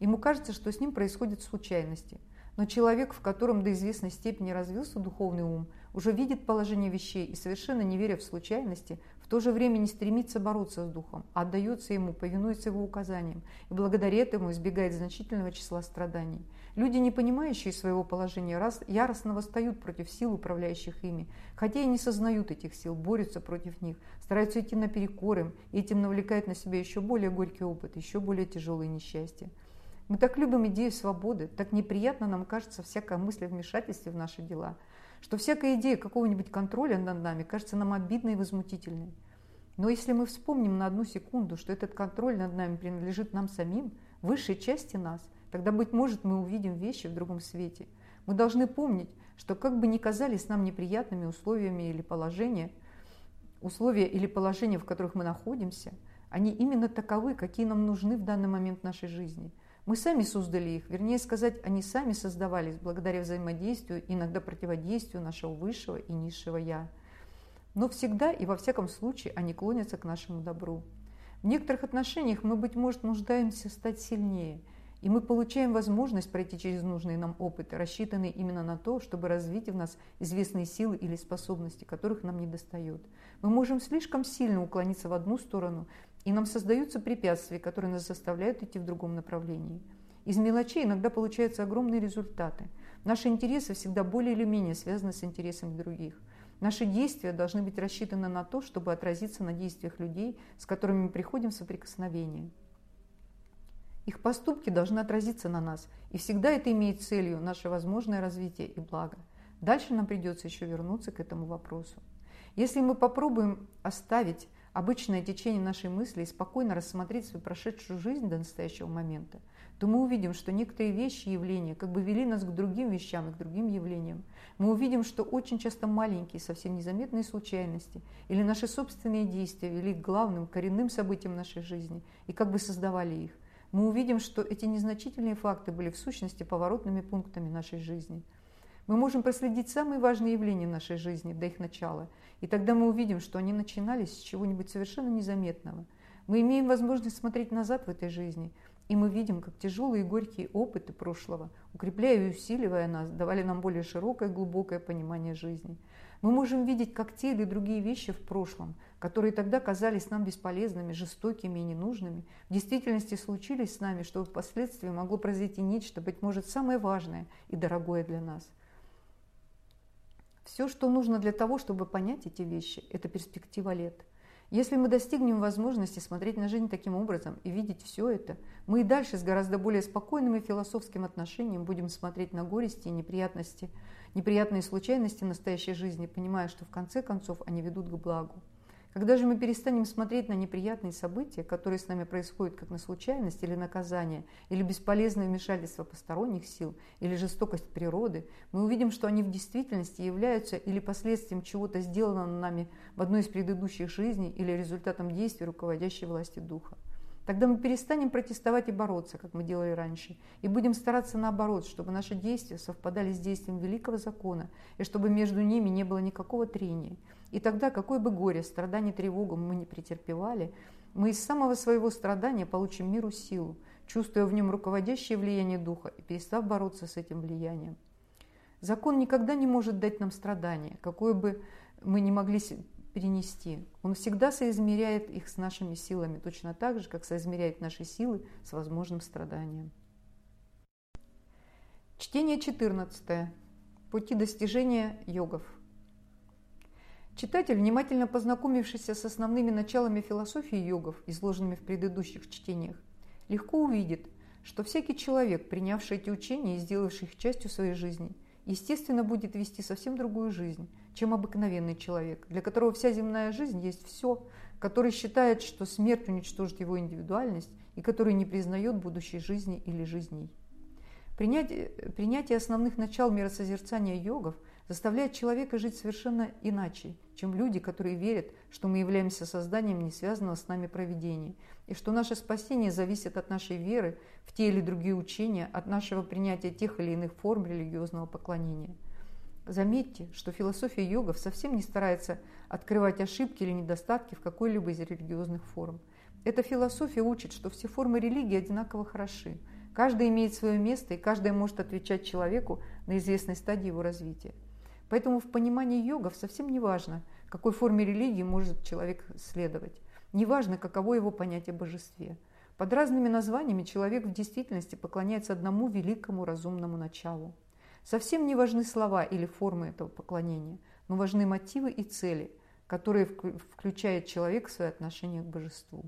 Ему кажется, что с ним происходят случайности. Но человек, в котором до известной степени развился духовный ум, уже видит положение вещей и, совершенно не веря в случайности, в то же время не стремится бороться с духом, а отдается ему, повинуется его указаниям и благодаря этому избегает значительного числа страданий. Люди, не понимающие своего положения, раз, яростно восстают против сил, управляющих ими, хотя и не сознают этих сил, борются против них, стараются идти наперекор им, и этим навлекают на себя еще более горький опыт, еще более тяжелые несчастья. Мы так любим идею свободы, так неприятно нам кажется всякая мысль о вмешательстве в наши дела – что всякая идея какого-нибудь контроля над нами кажется нам обидной и возмутительной. Но если мы вспомним на одну секунду, что этот контроль над нами принадлежит нам самим, высшей части нас, тогда, быть может, мы увидим вещи в другом свете. Мы должны помнить, что как бы ни казались нам неприятными условиями или положения, условия или положения, в которых мы находимся, они именно таковы, какие нам нужны в данный момент нашей жизни – мы сами создали их, вернее сказать, они сами создавались благодаря взаимодействию, иногда противодействию нашего высшего и низшего «я». Но всегда и во всяком случае они клонятся к нашему добру. В некоторых отношениях мы, быть может, нуждаемся стать сильнее, и мы получаем возможность пройти через нужные нам опыты, рассчитанные именно на то, чтобы развить в нас известные силы или способности, которых нам не достает. Мы можем слишком сильно уклониться в одну сторону, и нам создаются препятствия, которые нас заставляют идти в другом направлении. Из мелочей иногда получаются огромные результаты. Наши интересы всегда более или менее связаны с интересами других. Наши действия должны быть рассчитаны на то, чтобы отразиться на действиях людей, с которыми мы приходим в соприкосновение. Их поступки должны отразиться на нас, и всегда это имеет целью наше возможное развитие и благо. Дальше нам придется еще вернуться к этому вопросу. Если мы попробуем оставить обычное течение нашей мысли и спокойно рассмотреть свою прошедшую жизнь до настоящего момента, то мы увидим, что некоторые вещи и явления как бы вели нас к другим вещам и к другим явлениям. Мы увидим, что очень часто маленькие, совсем незаметные случайности или наши собственные действия вели к главным, коренным событиям нашей жизни и как бы создавали их. Мы увидим, что эти незначительные факты были в сущности поворотными пунктами нашей жизни – мы можем проследить самые важные явления нашей жизни до их начала, и тогда мы увидим, что они начинались с чего-нибудь совершенно незаметного. Мы имеем возможность смотреть назад в этой жизни, и мы видим, как тяжелые и горькие опыты прошлого, укрепляя и усиливая нас, давали нам более широкое и глубокое понимание жизни. Мы можем видеть, как те или другие вещи в прошлом, которые тогда казались нам бесполезными, жестокими и ненужными, в действительности случились с нами, чтобы впоследствии могло произойти нечто, быть может, самое важное и дорогое для нас – все, что нужно для того, чтобы понять эти вещи, это перспектива лет. Если мы достигнем возможности смотреть на жизнь таким образом и видеть все это, мы и дальше с гораздо более спокойным и философским отношением будем смотреть на горести и неприятности, неприятные случайности настоящей жизни, понимая, что в конце концов они ведут к благу. Когда же мы перестанем смотреть на неприятные события, которые с нами происходят как на случайность или наказание, или бесполезное вмешательство посторонних сил, или жестокость природы, мы увидим, что они в действительности являются или последствием чего-то сделанного нами в одной из предыдущих жизней, или результатом действий руководящей власти Духа. Тогда мы перестанем протестовать и бороться, как мы делали раньше, и будем стараться наоборот, чтобы наши действия совпадали с действием великого закона, и чтобы между ними не было никакого трения. И тогда, какое бы горе, страдание, тревогу мы не претерпевали, мы из самого своего страдания получим миру силу, чувствуя в нем руководящее влияние Духа и перестав бороться с этим влиянием. Закон никогда не может дать нам страдания, какое бы мы ни могли перенести. Он всегда соизмеряет их с нашими силами, точно так же, как соизмеряет наши силы с возможным страданием. Чтение 14. Пути достижения йогов. Читатель, внимательно познакомившийся с основными началами философии йогов, изложенными в предыдущих чтениях, легко увидит, что всякий человек, принявший эти учения и сделавший их частью своей жизни, естественно, будет вести совсем другую жизнь, чем обыкновенный человек, для которого вся земная жизнь есть все, который считает, что смерть уничтожит его индивидуальность и который не признает будущей жизни или жизней. Принятие, принятие основных начал миросозерцания йогов заставляет человека жить совершенно иначе, чем люди, которые верят, что мы являемся созданием не связанного с нами проведения, и что наше спасение зависит от нашей веры в те или другие учения, от нашего принятия тех или иных форм религиозного поклонения – Заметьте, что философия йогов совсем не старается открывать ошибки или недостатки в какой-либо из религиозных форм. Эта философия учит, что все формы религии одинаково хороши. Каждая имеет свое место, и каждая может отвечать человеку на известной стадии его развития. Поэтому в понимании йогов совсем не важно, какой форме религии может человек следовать. Не важно, каково его понятие божестве. Под разными названиями человек в действительности поклоняется одному великому разумному началу. Совсем не важны слова или формы этого поклонения, но важны мотивы и цели, которые включает человек в свои отношения к божеству.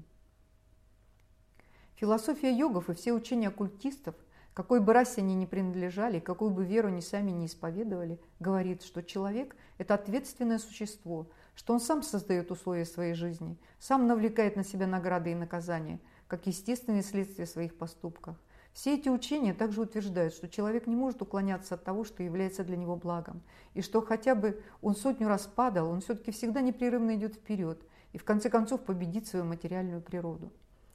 Философия йогов и все учения оккультистов, какой бы расе они ни принадлежали, какую бы веру они сами не исповедовали, говорит, что человек – это ответственное существо, что он сам создает условия своей жизни, сам навлекает на себя награды и наказания, как естественные следствия своих поступков, все эти учения также утверждают, что человек не может уклоняться от того, что является для него благом, и что хотя бы он сотню раз падал, он все-таки всегда непрерывно идет вперед и в конце концов победит свою материальную природу.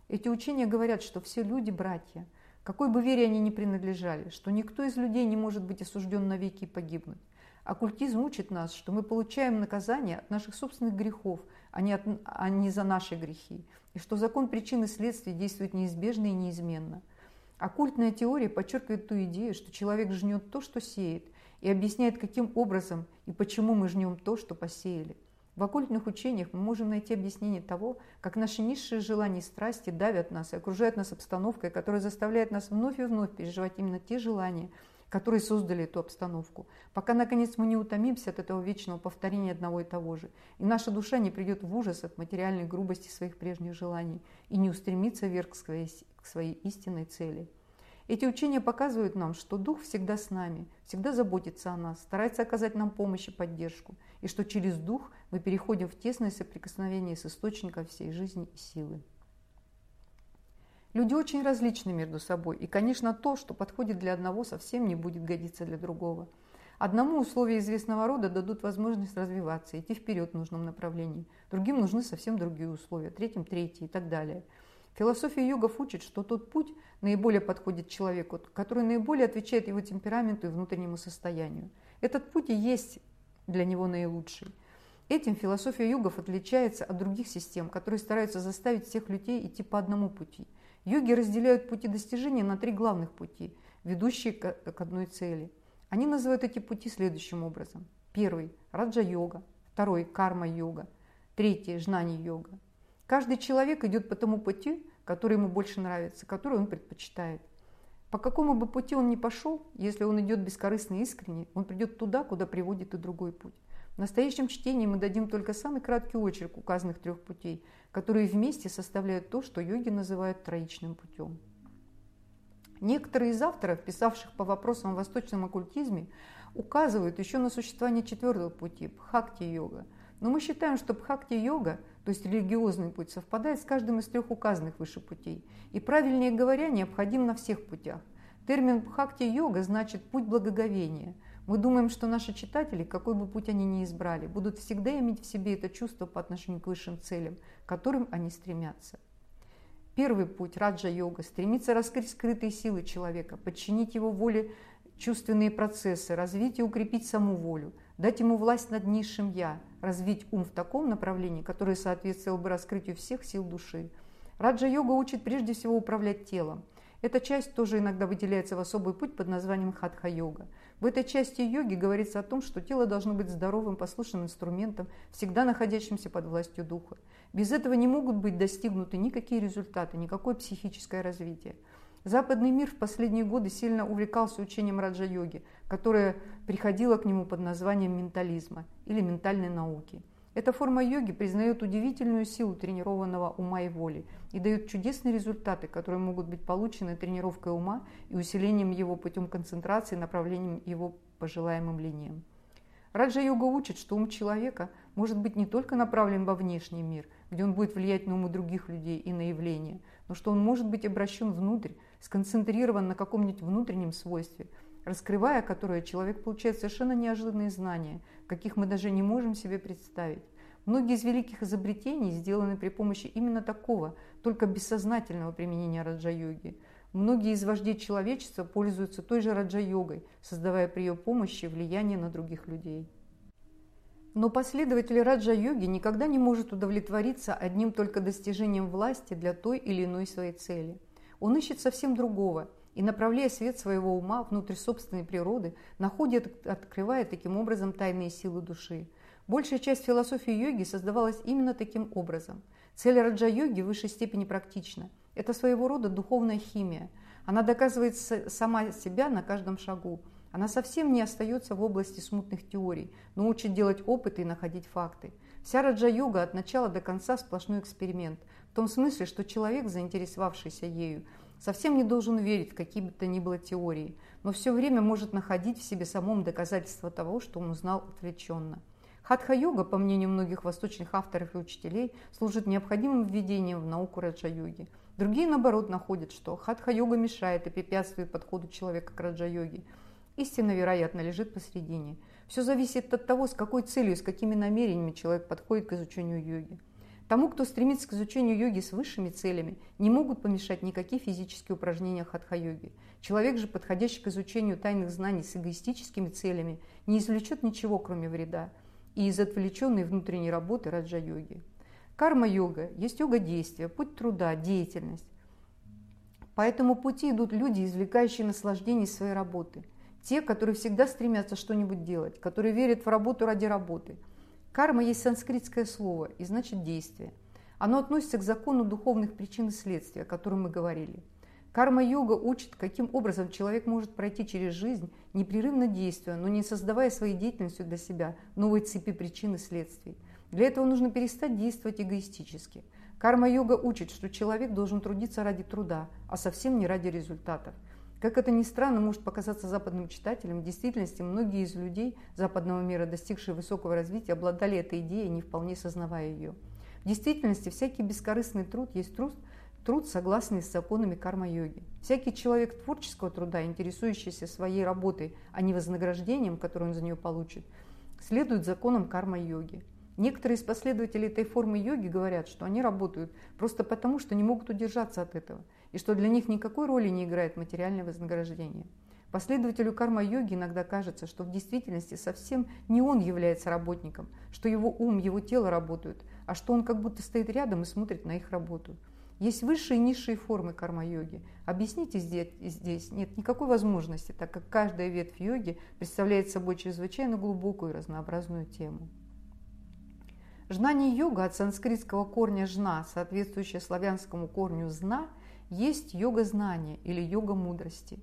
Эти учения говорят, что все люди – братья, какой бы вере они ни принадлежали, что никто из людей не может быть осужден навеки и погибнуть. Оккультизм учит нас, что мы получаем наказание от наших собственных грехов, а не, от, а не за наши грехи, и что закон причины и следствия действует неизбежно и неизменно – Оккультная теория подчеркивает ту идею, что человек жнет то, что сеет, и объясняет, каким образом и почему мы жнем то, что посеяли. В оккультных учениях мы можем найти объяснение того, как наши низшие желания и страсти давят нас и окружают нас обстановкой, которая заставляет нас вновь и вновь переживать именно те желания, которые создали эту обстановку, пока, наконец, мы не утомимся от этого вечного повторения одного и того же, и наша душа не придет в ужас от материальной грубости своих прежних желаний и не устремится вверх к своей истинной цели. Эти учения показывают нам, что Дух всегда с нами, всегда заботится о нас, старается оказать нам помощь и поддержку, и что через Дух мы переходим в тесное соприкосновение с источником всей жизни и силы. Люди очень различны между собой, и, конечно, то, что подходит для одного, совсем не будет годиться для другого. Одному условия известного рода дадут возможность развиваться, идти вперед в нужном направлении, другим нужны совсем другие условия, третьим – третьи и так далее – Философия йогов учит, что тот путь наиболее подходит человеку, который наиболее отвечает его темпераменту и внутреннему состоянию. Этот путь и есть для него наилучший. Этим философия югов отличается от других систем, которые стараются заставить всех людей идти по одному пути. Йоги разделяют пути достижения на три главных пути, ведущие к одной цели. Они называют эти пути следующим образом. Первый – раджа-йога, второй – карма-йога, третий – жнани-йога. Каждый человек идет по тому пути, который ему больше нравится, который он предпочитает. По какому бы пути он ни пошел, если он идет бескорыстно и искренне, он придет туда, куда приводит и другой путь. В настоящем чтении мы дадим только самый краткий очерк указанных трех путей, которые вместе составляют то, что йоги называют троичным путем. Некоторые из авторов, писавших по вопросам о восточном оккультизме, указывают еще на существование четвертого пути – бхакти-йога – Но мы считаем, что бхакти-йога, то есть религиозный путь, совпадает с каждым из трех указанных выше путей. И правильнее говоря, необходим на всех путях. Термин бхакти-йога значит «путь благоговения». Мы думаем, что наши читатели, какой бы путь они ни избрали, будут всегда иметь в себе это чувство по отношению к высшим целям, к которым они стремятся. Первый путь, раджа-йога, стремится раскрыть скрытые силы человека, подчинить его воле чувственные процессы, развить и укрепить саму волю, дать ему власть над низшим «я», развить ум в таком направлении, которое соответствовало бы раскрытию всех сил души. Раджа-йога учит прежде всего управлять телом. Эта часть тоже иногда выделяется в особый путь под названием хатха-йога. В этой части йоги говорится о том, что тело должно быть здоровым, послушным инструментом, всегда находящимся под властью духа. Без этого не могут быть достигнуты никакие результаты, никакое психическое развитие. Западный мир в последние годы сильно увлекался учением раджа-йоги, которое приходило к нему под названием ментализма или ментальной науки. Эта форма йоги признает удивительную силу тренированного ума и воли и дает чудесные результаты, которые могут быть получены тренировкой ума и усилением его путем концентрации, направлением его по желаемым линиям. Раджа-йога учит, что ум человека может быть не только направлен во внешний мир, где он будет влиять на умы других людей и на явления, но что он может быть обращен внутрь, сконцентрирован на каком-нибудь внутреннем свойстве, раскрывая которое человек получает совершенно неожиданные знания, каких мы даже не можем себе представить. Многие из великих изобретений сделаны при помощи именно такого, только бессознательного применения раджа-йоги. Многие из вождей человечества пользуются той же раджа-йогой, создавая при ее помощи влияние на других людей. Но последователь раджа-йоги никогда не может удовлетвориться одним только достижением власти для той или иной своей цели – он ищет совсем другого и, направляя свет своего ума внутрь собственной природы, находит, открывая таким образом тайные силы души. Большая часть философии йоги создавалась именно таким образом. Цель раджа-йоги в высшей степени практична. Это своего рода духовная химия. Она доказывает сама себя на каждом шагу. Она совсем не остается в области смутных теорий, но учит делать опыты и находить факты. Вся раджа-йога от начала до конца сплошной эксперимент – в том смысле, что человек, заинтересовавшийся ею, совсем не должен верить в какие бы то ни было теории, но все время может находить в себе самом доказательства того, что он узнал отвлеченно. Хатха-йога, по мнению многих восточных авторов и учителей, служит необходимым введением в науку раджа-йоги. Другие, наоборот, находят, что хатха-йога мешает и препятствует подходу человека к раджа-йоге. Истина, вероятно, лежит посередине. Все зависит от того, с какой целью, с какими намерениями человек подходит к изучению йоги. Тому, кто стремится к изучению йоги с высшими целями, не могут помешать никакие физические упражнения хатха-йоги. Человек же, подходящий к изучению тайных знаний с эгоистическими целями, не извлечет ничего, кроме вреда, и из отвлеченной внутренней работы раджа-йоги. Карма-йога есть йога действия, путь труда, деятельность. По этому пути идут люди, извлекающие наслаждение из своей работы. Те, которые всегда стремятся что-нибудь делать, которые верят в работу ради работы – Карма есть санскритское слово и значит действие. Оно относится к закону духовных причин и следствий, о котором мы говорили. Карма-йога учит, каким образом человек может пройти через жизнь, непрерывно действуя, но не создавая своей деятельностью для себя новой цепи причин и следствий. Для этого нужно перестать действовать эгоистически. Карма-йога учит, что человек должен трудиться ради труда, а совсем не ради результатов – как это ни странно может показаться западным читателям, в действительности многие из людей западного мира, достигшие высокого развития, обладали этой идеей, не вполне сознавая ее. В действительности всякий бескорыстный труд есть труд, труд, согласный с законами карма-йоги. Всякий человек творческого труда, интересующийся своей работой, а не вознаграждением, которое он за нее получит, следует законам карма-йоги. Некоторые из последователей этой формы йоги говорят, что они работают просто потому, что не могут удержаться от этого – и что для них никакой роли не играет материальное вознаграждение. Последователю карма-йоги иногда кажется, что в действительности совсем не он является работником, что его ум, его тело работают, а что он как будто стоит рядом и смотрит на их работу. Есть высшие и низшие формы карма-йоги. Объясните здесь, нет никакой возможности, так как каждая ветвь йоги представляет собой чрезвычайно глубокую и разнообразную тему. Жнание йога от санскритского корня «жна», соответствующее славянскому корню «зна», есть йога знания или йога мудрости.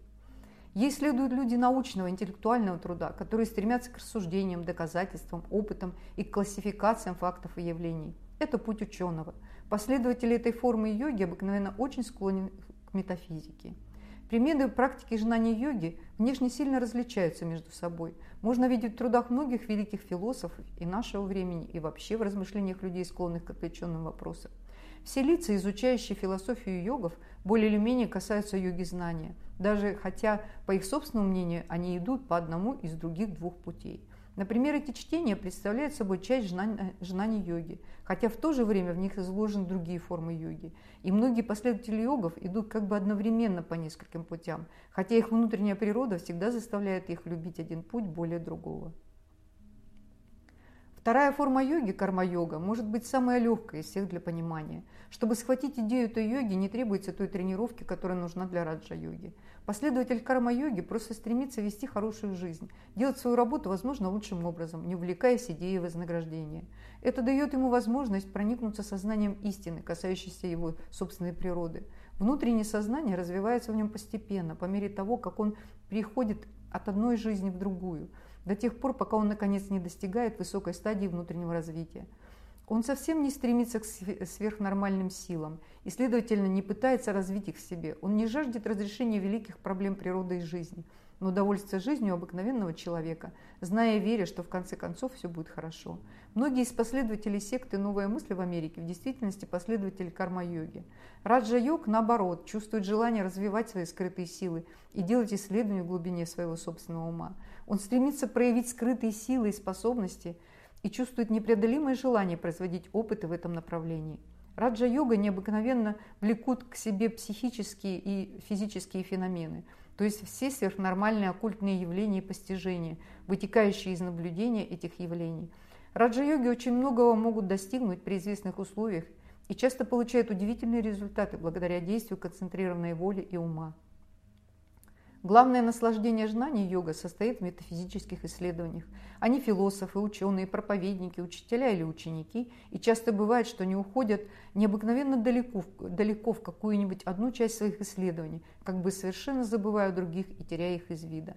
Ей следуют люди научного, интеллектуального труда, которые стремятся к рассуждениям, доказательствам, опытам и классификациям фактов и явлений. Это путь ученого. Последователи этой формы йоги обыкновенно очень склонны к метафизике. Примены практики знания йоги внешне сильно различаются между собой. Можно видеть в трудах многих великих философов и нашего времени, и вообще в размышлениях людей, склонных к отвлеченным вопросам. Все лица, изучающие философию йогов, более или менее касаются йоги знания, даже хотя, по их собственному мнению, они идут по одному из других двух путей. Например, эти чтения представляют собой часть знаний йоги, хотя в то же время в них изложены другие формы йоги. И многие последователи йогов идут как бы одновременно по нескольким путям, хотя их внутренняя природа всегда заставляет их любить один путь более другого. Вторая форма йоги, карма-йога, может быть самая легкая из всех для понимания. Чтобы схватить идею этой йоги, не требуется той тренировки, которая нужна для раджа-йоги. Последователь карма-йоги просто стремится вести хорошую жизнь, делать свою работу, возможно, лучшим образом, не увлекаясь идеей вознаграждения. Это дает ему возможность проникнуться сознанием истины, касающейся его собственной природы. Внутреннее сознание развивается в нем постепенно, по мере того, как он переходит от одной жизни в другую – до тех пор, пока он наконец не достигает высокой стадии внутреннего развития. Он совсем не стремится к сверхнормальным силам и, следовательно, не пытается развить их в себе. Он не жаждет разрешения великих проблем природы и жизни, но удовольствие жизнью обыкновенного человека, зная и веря, что в конце концов все будет хорошо. Многие из последователей секты «Новая мысль» в Америке в действительности последователи карма-йоги. Раджа-йог, наоборот, чувствует желание развивать свои скрытые силы и делать исследования в глубине своего собственного ума. Он стремится проявить скрытые силы и способности и чувствует непреодолимое желание производить опыты в этом направлении. Раджа-йога необыкновенно влекут к себе психические и физические феномены, то есть все сверхнормальные оккультные явления и постижения, вытекающие из наблюдения этих явлений. Раджа-йоги очень многого могут достигнуть при известных условиях и часто получают удивительные результаты благодаря действию концентрированной воли и ума. Главное наслаждение знаний йога состоит в метафизических исследованиях. Они философы, ученые, проповедники, учителя или ученики, и часто бывает, что они уходят необыкновенно далеко, далеко в какую-нибудь одну часть своих исследований, как бы совершенно забывая о других и теряя их из вида.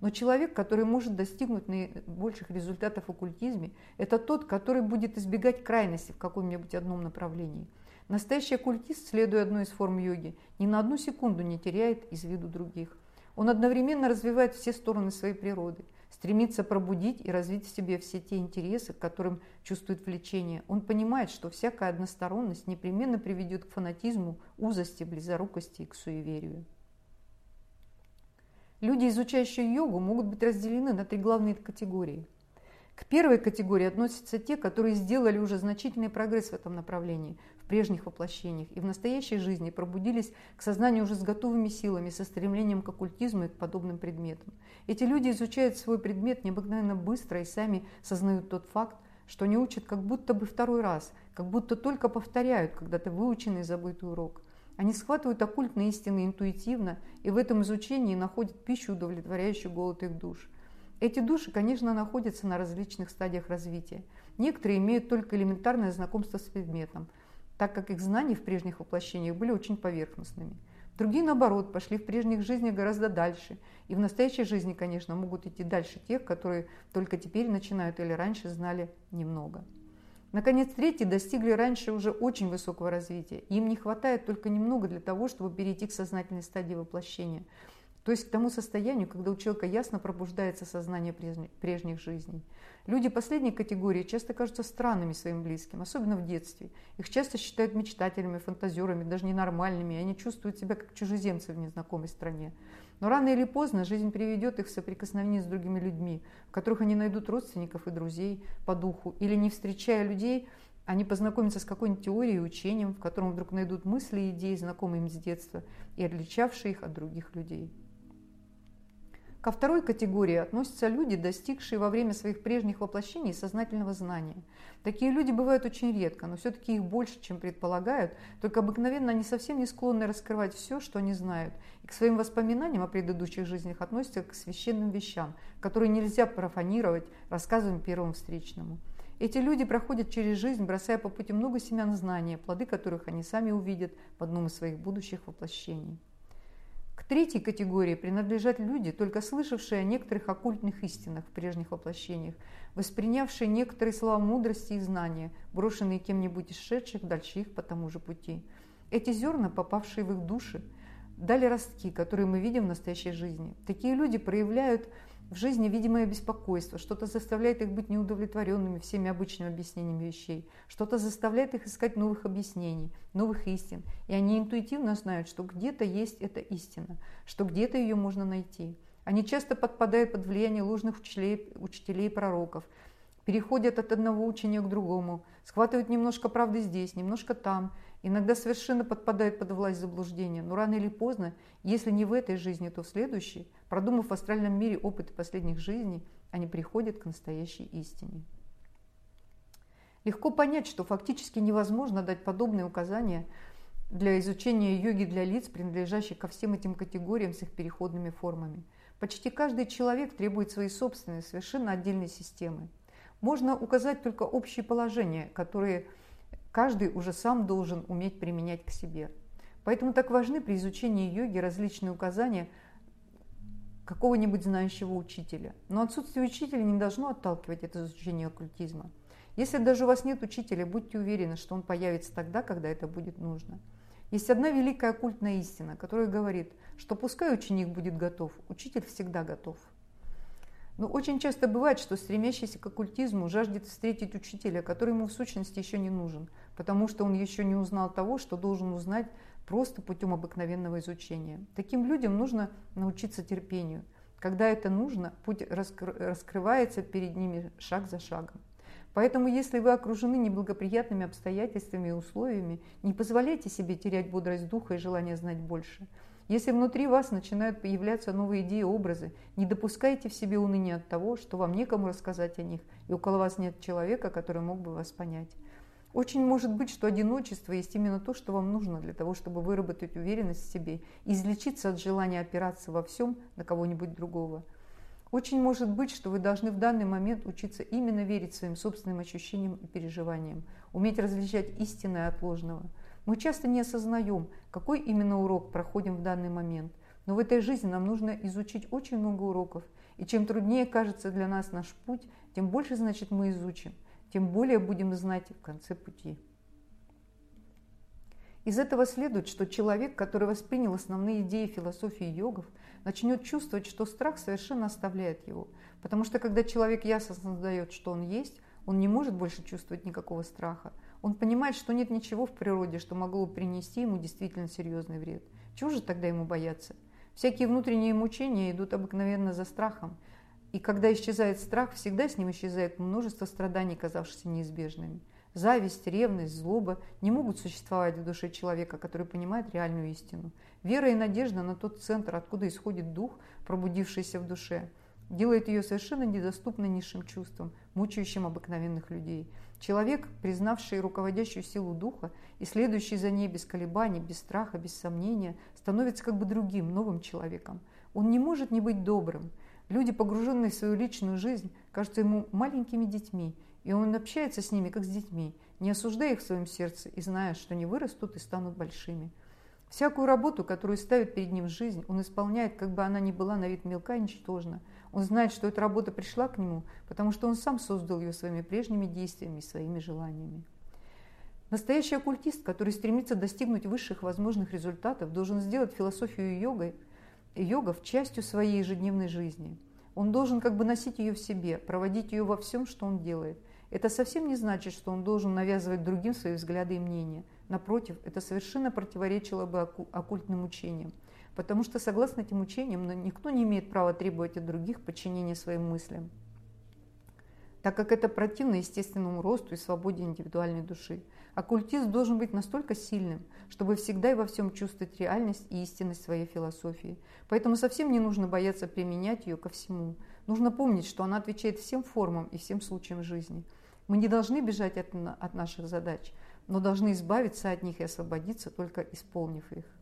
Но человек, который может достигнуть наибольших результатов в оккультизме, это тот, который будет избегать крайности в каком-нибудь одном направлении. Настоящий оккультист, следуя одной из форм йоги, ни на одну секунду не теряет из виду других. Он одновременно развивает все стороны своей природы, стремится пробудить и развить в себе все те интересы, к которым чувствует влечение. Он понимает, что всякая односторонность непременно приведет к фанатизму, узости, близорукости и к суеверию. Люди, изучающие йогу, могут быть разделены на три главные категории. К первой категории относятся те, которые сделали уже значительный прогресс в этом направлении, прежних воплощениях и в настоящей жизни пробудились к сознанию уже с готовыми силами, со стремлением к оккультизму и к подобным предметам. Эти люди изучают свой предмет необыкновенно быстро и сами сознают тот факт, что они учат как будто бы второй раз, как будто только повторяют когда-то выученный забытый урок. Они схватывают оккультные истины интуитивно и в этом изучении находят пищу, удовлетворяющую голод их душ. Эти души, конечно, находятся на различных стадиях развития. Некоторые имеют только элементарное знакомство с предметом, так как их знания в прежних воплощениях были очень поверхностными. Другие, наоборот, пошли в прежних жизнях гораздо дальше, и в настоящей жизни, конечно, могут идти дальше тех, которые только теперь начинают или раньше знали немного. Наконец, третьи достигли раньше уже очень высокого развития, им не хватает только немного для того, чтобы перейти к сознательной стадии воплощения, то есть к тому состоянию, когда у человека ясно пробуждается сознание прежних жизней. Люди последней категории часто кажутся странными своим близким, особенно в детстве. Их часто считают мечтателями, фантазерами, даже ненормальными, и они чувствуют себя как чужеземцы в незнакомой стране. Но рано или поздно жизнь приведет их в соприкосновение с другими людьми, в которых они найдут родственников и друзей по духу, или не встречая людей, они познакомятся с какой-нибудь теорией учением, в котором вдруг найдут мысли и идеи, знакомые им с детства, и отличавшие их от других людей. Ко второй категории относятся люди, достигшие во время своих прежних воплощений сознательного знания. Такие люди бывают очень редко, но все-таки их больше, чем предполагают, только обыкновенно они совсем не склонны раскрывать все, что они знают, и к своим воспоминаниям о предыдущих жизнях относятся к священным вещам, которые нельзя профанировать рассказываем первому встречному. Эти люди проходят через жизнь, бросая по пути много семян знания, плоды которых они сами увидят в одном из своих будущих воплощений. К третьей категории принадлежат люди, только слышавшие о некоторых оккультных истинах в прежних воплощениях, воспринявшие некоторые слова мудрости и знания, брошенные кем-нибудь из шедших дальше их по тому же пути. Эти зерна, попавшие в их души, дали ростки, которые мы видим в настоящей жизни. Такие люди проявляют в жизни видимое беспокойство, что-то заставляет их быть неудовлетворенными всеми обычными объяснениями вещей, что-то заставляет их искать новых объяснений, новых истин. И они интуитивно знают, что где-то есть эта истина, что где-то ее можно найти. Они часто подпадают под влияние ложных учителей, учителей и пророков, переходят от одного учения к другому, схватывают немножко правды здесь, немножко там, иногда совершенно подпадают под власть заблуждения, но рано или поздно, если не в этой жизни, то в следующей, продумав в астральном мире опыты последних жизней, они приходят к настоящей истине. Легко понять, что фактически невозможно дать подобные указания для изучения йоги для лиц, принадлежащих ко всем этим категориям с их переходными формами. Почти каждый человек требует своей собственной, совершенно отдельной системы. Можно указать только общие положения, которые каждый уже сам должен уметь применять к себе. Поэтому так важны при изучении йоги различные указания какого-нибудь знающего учителя. Но отсутствие учителя не должно отталкивать от изучения оккультизма. Если даже у вас нет учителя, будьте уверены, что он появится тогда, когда это будет нужно. Есть одна великая оккультная истина, которая говорит, что пускай ученик будет готов, учитель всегда готов. Но очень часто бывает, что стремящийся к оккультизму жаждет встретить учителя, который ему в сущности еще не нужен, потому что он еще не узнал того, что должен узнать просто путем обыкновенного изучения. Таким людям нужно научиться терпению. Когда это нужно, путь раскрывается перед ними шаг за шагом. Поэтому, если вы окружены неблагоприятными обстоятельствами и условиями, не позволяйте себе терять бодрость духа и желание знать больше – если внутри вас начинают появляться новые идеи, образы, не допускайте в себе уныния от того, что вам некому рассказать о них, и около вас нет человека, который мог бы вас понять. Очень может быть, что одиночество есть именно то, что вам нужно для того, чтобы выработать уверенность в себе и излечиться от желания опираться во всем на кого-нибудь другого. Очень может быть, что вы должны в данный момент учиться именно верить своим собственным ощущениям и переживаниям, уметь различать истинное от ложного – мы часто не осознаем, какой именно урок проходим в данный момент. Но в этой жизни нам нужно изучить очень много уроков. И чем труднее кажется для нас наш путь, тем больше, значит, мы изучим, тем более будем знать в конце пути. Из этого следует, что человек, который воспринял основные идеи философии йогов, начнет чувствовать, что страх совершенно оставляет его. Потому что когда человек ясно создает, что он есть, он не может больше чувствовать никакого страха. Он понимает, что нет ничего в природе, что могло бы принести ему действительно серьезный вред. Чего же тогда ему бояться? Всякие внутренние мучения идут обыкновенно за страхом. И когда исчезает страх, всегда с ним исчезает множество страданий, казавшихся неизбежными. Зависть, ревность, злоба не могут существовать в душе человека, который понимает реальную истину. Вера и надежда на тот центр, откуда исходит дух, пробудившийся в душе, делает ее совершенно недоступной низшим чувствам, мучающим обыкновенных людей – Человек, признавший руководящую силу духа и следующий за ней без колебаний, без страха, без сомнения, становится как бы другим, новым человеком. Он не может не быть добрым. Люди, погруженные в свою личную жизнь, кажутся ему маленькими детьми, и он общается с ними, как с детьми, не осуждая их в своем сердце и зная, что они вырастут и станут большими. Всякую работу, которую ставит перед ним жизнь, он исполняет, как бы она ни была на вид мелка и ничтожна – он знает, что эта работа пришла к нему, потому что он сам создал ее своими прежними действиями своими желаниями. Настоящий оккультист, который стремится достигнуть высших возможных результатов, должен сделать философию йогой, йогов частью своей ежедневной жизни. Он должен как бы носить ее в себе, проводить ее во всем, что он делает. Это совсем не значит, что он должен навязывать другим свои взгляды и мнения. Напротив, это совершенно противоречило бы оккультным учениям потому что, согласно этим учениям, никто не имеет права требовать от других подчинения своим мыслям, так как это противно естественному росту и свободе индивидуальной души. Оккультизм должен быть настолько сильным, чтобы всегда и во всем чувствовать реальность и истинность своей философии. Поэтому совсем не нужно бояться применять ее ко всему. Нужно помнить, что она отвечает всем формам и всем случаям жизни. Мы не должны бежать от, от наших задач, но должны избавиться от них и освободиться, только исполнив их.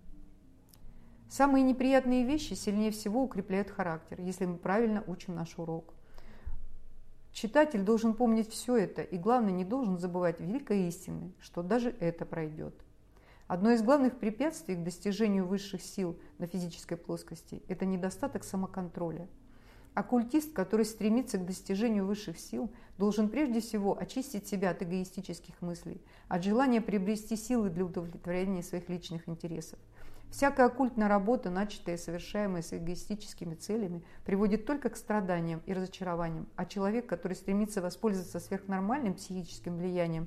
Самые неприятные вещи сильнее всего укрепляют характер, если мы правильно учим наш урок. Читатель должен помнить все это и, главное, не должен забывать великой истины, что даже это пройдет. Одно из главных препятствий к достижению высших сил на физической плоскости – это недостаток самоконтроля. Оккультист, который стремится к достижению высших сил, должен прежде всего очистить себя от эгоистических мыслей, от желания приобрести силы для удовлетворения своих личных интересов – Всякая оккультная работа, начатая и совершаемая с эгоистическими целями, приводит только к страданиям и разочарованиям, а человек, который стремится воспользоваться сверхнормальным психическим влиянием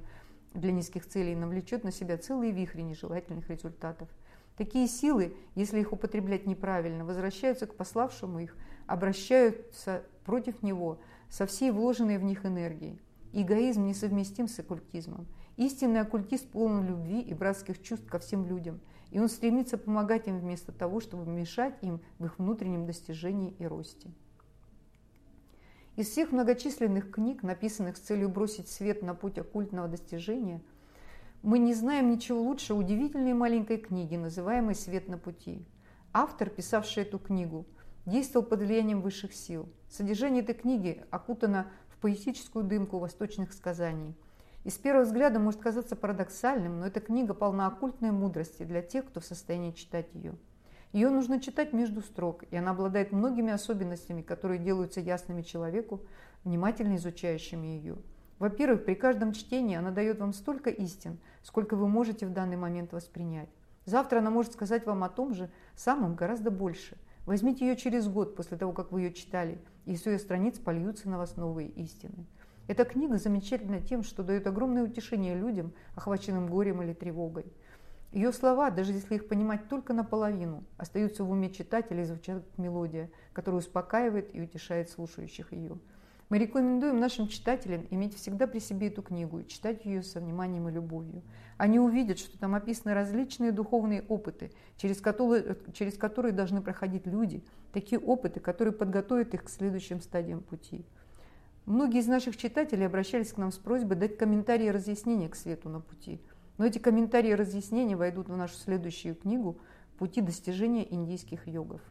для низких целей, навлечет на себя целые вихри нежелательных результатов. Такие силы, если их употреблять неправильно, возвращаются к пославшему их, обращаются против него со всей вложенной в них энергией. Эгоизм несовместим с оккультизмом. Истинный оккультист полон любви и братских чувств ко всем людям – и он стремится помогать им вместо того, чтобы мешать им в их внутреннем достижении и росте. Из всех многочисленных книг, написанных с целью бросить свет на путь оккультного достижения, мы не знаем ничего лучше удивительной маленькой книги, называемой «Свет на пути». Автор, писавший эту книгу, действовал под влиянием высших сил. Содержание этой книги окутано в поэтическую дымку восточных сказаний – и с первого взгляда может казаться парадоксальным, но эта книга полна оккультной мудрости для тех, кто в состоянии читать ее. Ее нужно читать между строк, и она обладает многими особенностями, которые делаются ясными человеку, внимательно изучающими ее. Во-первых, при каждом чтении она дает вам столько истин, сколько вы можете в данный момент воспринять. Завтра она может сказать вам о том же самом гораздо больше. Возьмите ее через год после того, как вы ее читали, и с ее страниц польются на вас новые истины. Эта книга замечательна тем, что дает огромное утешение людям, охваченным горем или тревогой. Ее слова, даже если их понимать только наполовину, остаются в уме читателя и звучат мелодия, которая успокаивает и утешает слушающих ее. Мы рекомендуем нашим читателям иметь всегда при себе эту книгу и читать ее со вниманием и любовью. Они увидят, что там описаны различные духовные опыты, через которые, через которые должны проходить люди, такие опыты, которые подготовят их к следующим стадиям пути. Многие из наших читателей обращались к нам с просьбой дать комментарии и разъяснения к свету на пути. Но эти комментарии и разъяснения войдут в нашу следующую книгу «Пути достижения индийских йогов».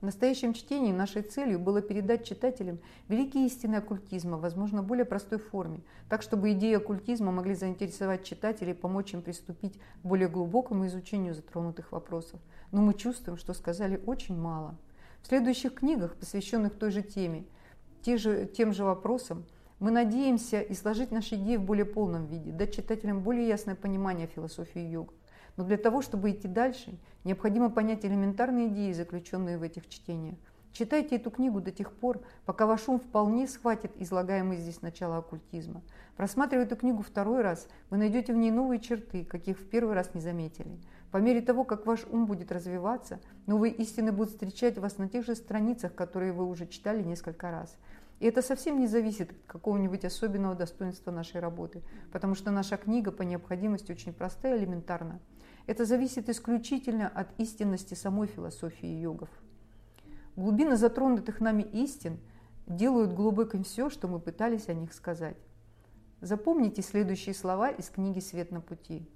В настоящем чтении нашей целью было передать читателям великие истины оккультизма, возможно, в более простой форме, так чтобы идеи оккультизма могли заинтересовать читателей и помочь им приступить к более глубокому изучению затронутых вопросов. Но мы чувствуем, что сказали очень мало. В следующих книгах, посвященных той же теме, те же, тем же вопросам, мы надеемся изложить наши идеи в более полном виде, дать читателям более ясное понимание философии йога. Но для того, чтобы идти дальше, необходимо понять элементарные идеи, заключенные в этих чтениях. Читайте эту книгу до тех пор, пока ваш ум вполне схватит излагаемый здесь начало оккультизма. Просматривая эту книгу второй раз, вы найдете в ней новые черты, каких в первый раз не заметили. По мере того, как ваш ум будет развиваться, новые истины будут встречать вас на тех же страницах, которые вы уже читали несколько раз – и это совсем не зависит от какого-нибудь особенного достоинства нашей работы, потому что наша книга по необходимости очень простая элементарна. Это зависит исключительно от истинности самой философии йогов. Глубины затронутых нами истин делают глубоким все, что мы пытались о них сказать. Запомните следующие слова из книги «Свет на пути».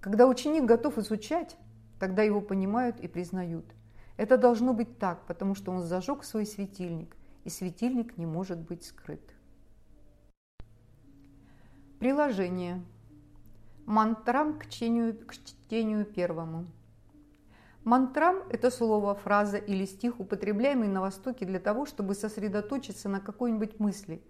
Когда ученик готов изучать, тогда его понимают и признают – это должно быть так, потому что он зажег свой светильник, и светильник не может быть скрыт. Приложение. Мантрам к чтению, к чтению первому. Мантрам – это слово, фраза или стих, употребляемый на Востоке для того, чтобы сосредоточиться на какой-нибудь мысли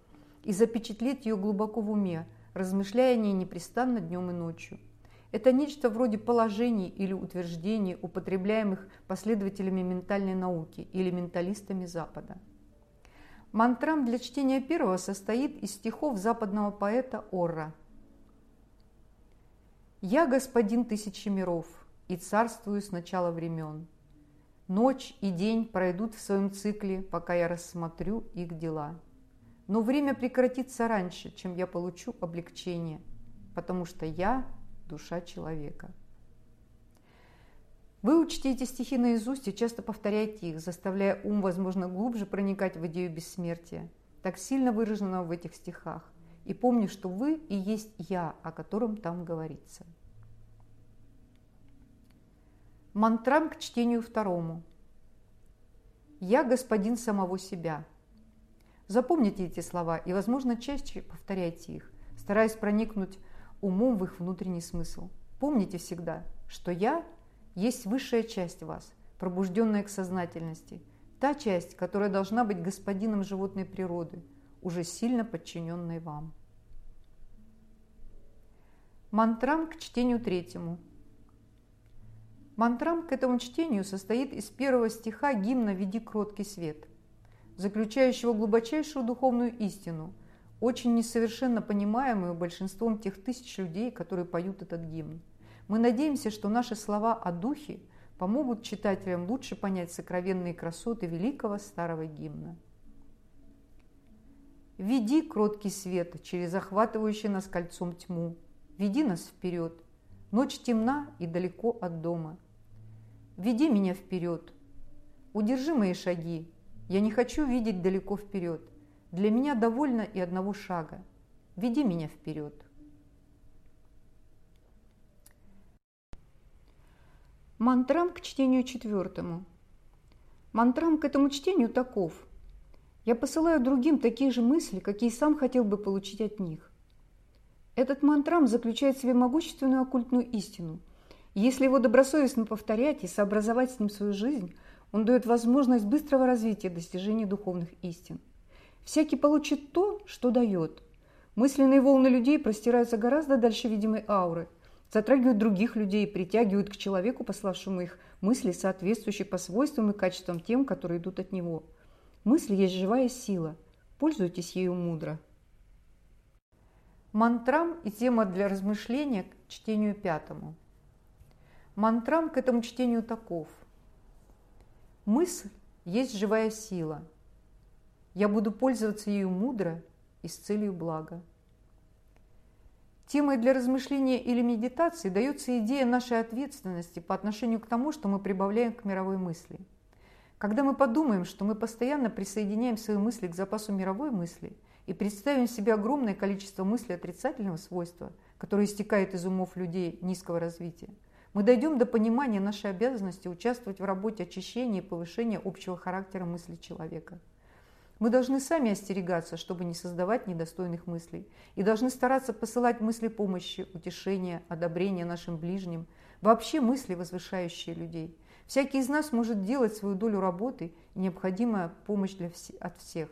и запечатлеть ее глубоко в уме, размышляя о ней непрестанно днем и ночью – это нечто вроде положений или утверждений, употребляемых последователями ментальной науки или менталистами Запада. Мантрам для чтения первого состоит из стихов западного поэта Орра. «Я господин тысячи миров и царствую с начала времен. Ночь и день пройдут в своем цикле, пока я рассмотрю их дела. Но время прекратится раньше, чем я получу облегчение, потому что я душа человека. Выучите эти стихи наизусть и часто повторяйте их, заставляя ум, возможно, глубже проникать в идею бессмертия, так сильно выраженного в этих стихах. И помни, что вы и есть Я, о котором там говорится. Мантрам к чтению второму. Я господин самого себя. Запомните эти слова и, возможно, чаще повторяйте их, стараясь проникнуть умом в их внутренний смысл. Помните всегда, что «я» есть высшая часть вас, пробужденная к сознательности, та часть, которая должна быть господином животной природы, уже сильно подчиненной вам. Мантрам к чтению третьему. Мантрам к этому чтению состоит из первого стиха гимна «Веди кроткий свет», заключающего глубочайшую духовную истину, очень несовершенно понимаемую большинством тех тысяч людей, которые поют этот гимн. Мы надеемся, что наши слова о духе помогут читателям лучше понять сокровенные красоты великого старого гимна. Веди кроткий свет через захватывающий нас кольцом тьму. Веди нас вперед. Ночь темна и далеко от дома. Веди меня вперед. Удержи мои шаги. Я не хочу видеть далеко вперед. Для меня довольно и одного шага. Веди меня вперед. Мантрам к чтению четвертому. Мантрам к этому чтению таков – я посылаю другим такие же мысли, какие сам хотел бы получить от них. Этот мантрам заключает в себе могущественную оккультную истину. если его добросовестно повторять и сообразовать с ним свою жизнь, он дает возможность быстрого развития достижения духовных истин. Всякий получит то, что дает. Мысленные волны людей простираются гораздо дальше видимой ауры, затрагивают других людей, притягивают к человеку, пославшему их мысли, соответствующие по свойствам и качествам тем, которые идут от него – Мысль есть живая сила. Пользуйтесь ею мудро. Мантрам и тема для размышления к чтению пятому. Мантрам к этому чтению таков. Мысль есть живая сила. Я буду пользоваться ею мудро и с целью блага. Темой для размышления или медитации дается идея нашей ответственности по отношению к тому, что мы прибавляем к мировой мысли – когда мы подумаем, что мы постоянно присоединяем свои мысли к запасу мировой мысли и представим себе огромное количество мыслей отрицательного свойства, которое истекает из умов людей низкого развития, мы дойдем до понимания нашей обязанности участвовать в работе очищения и повышения общего характера мысли человека. Мы должны сами остерегаться, чтобы не создавать недостойных мыслей, и должны стараться посылать мысли помощи, утешения, одобрения нашим ближним, вообще мысли, возвышающие людей – Всякий из нас может делать свою долю работы и необходимая помощь для вс от всех.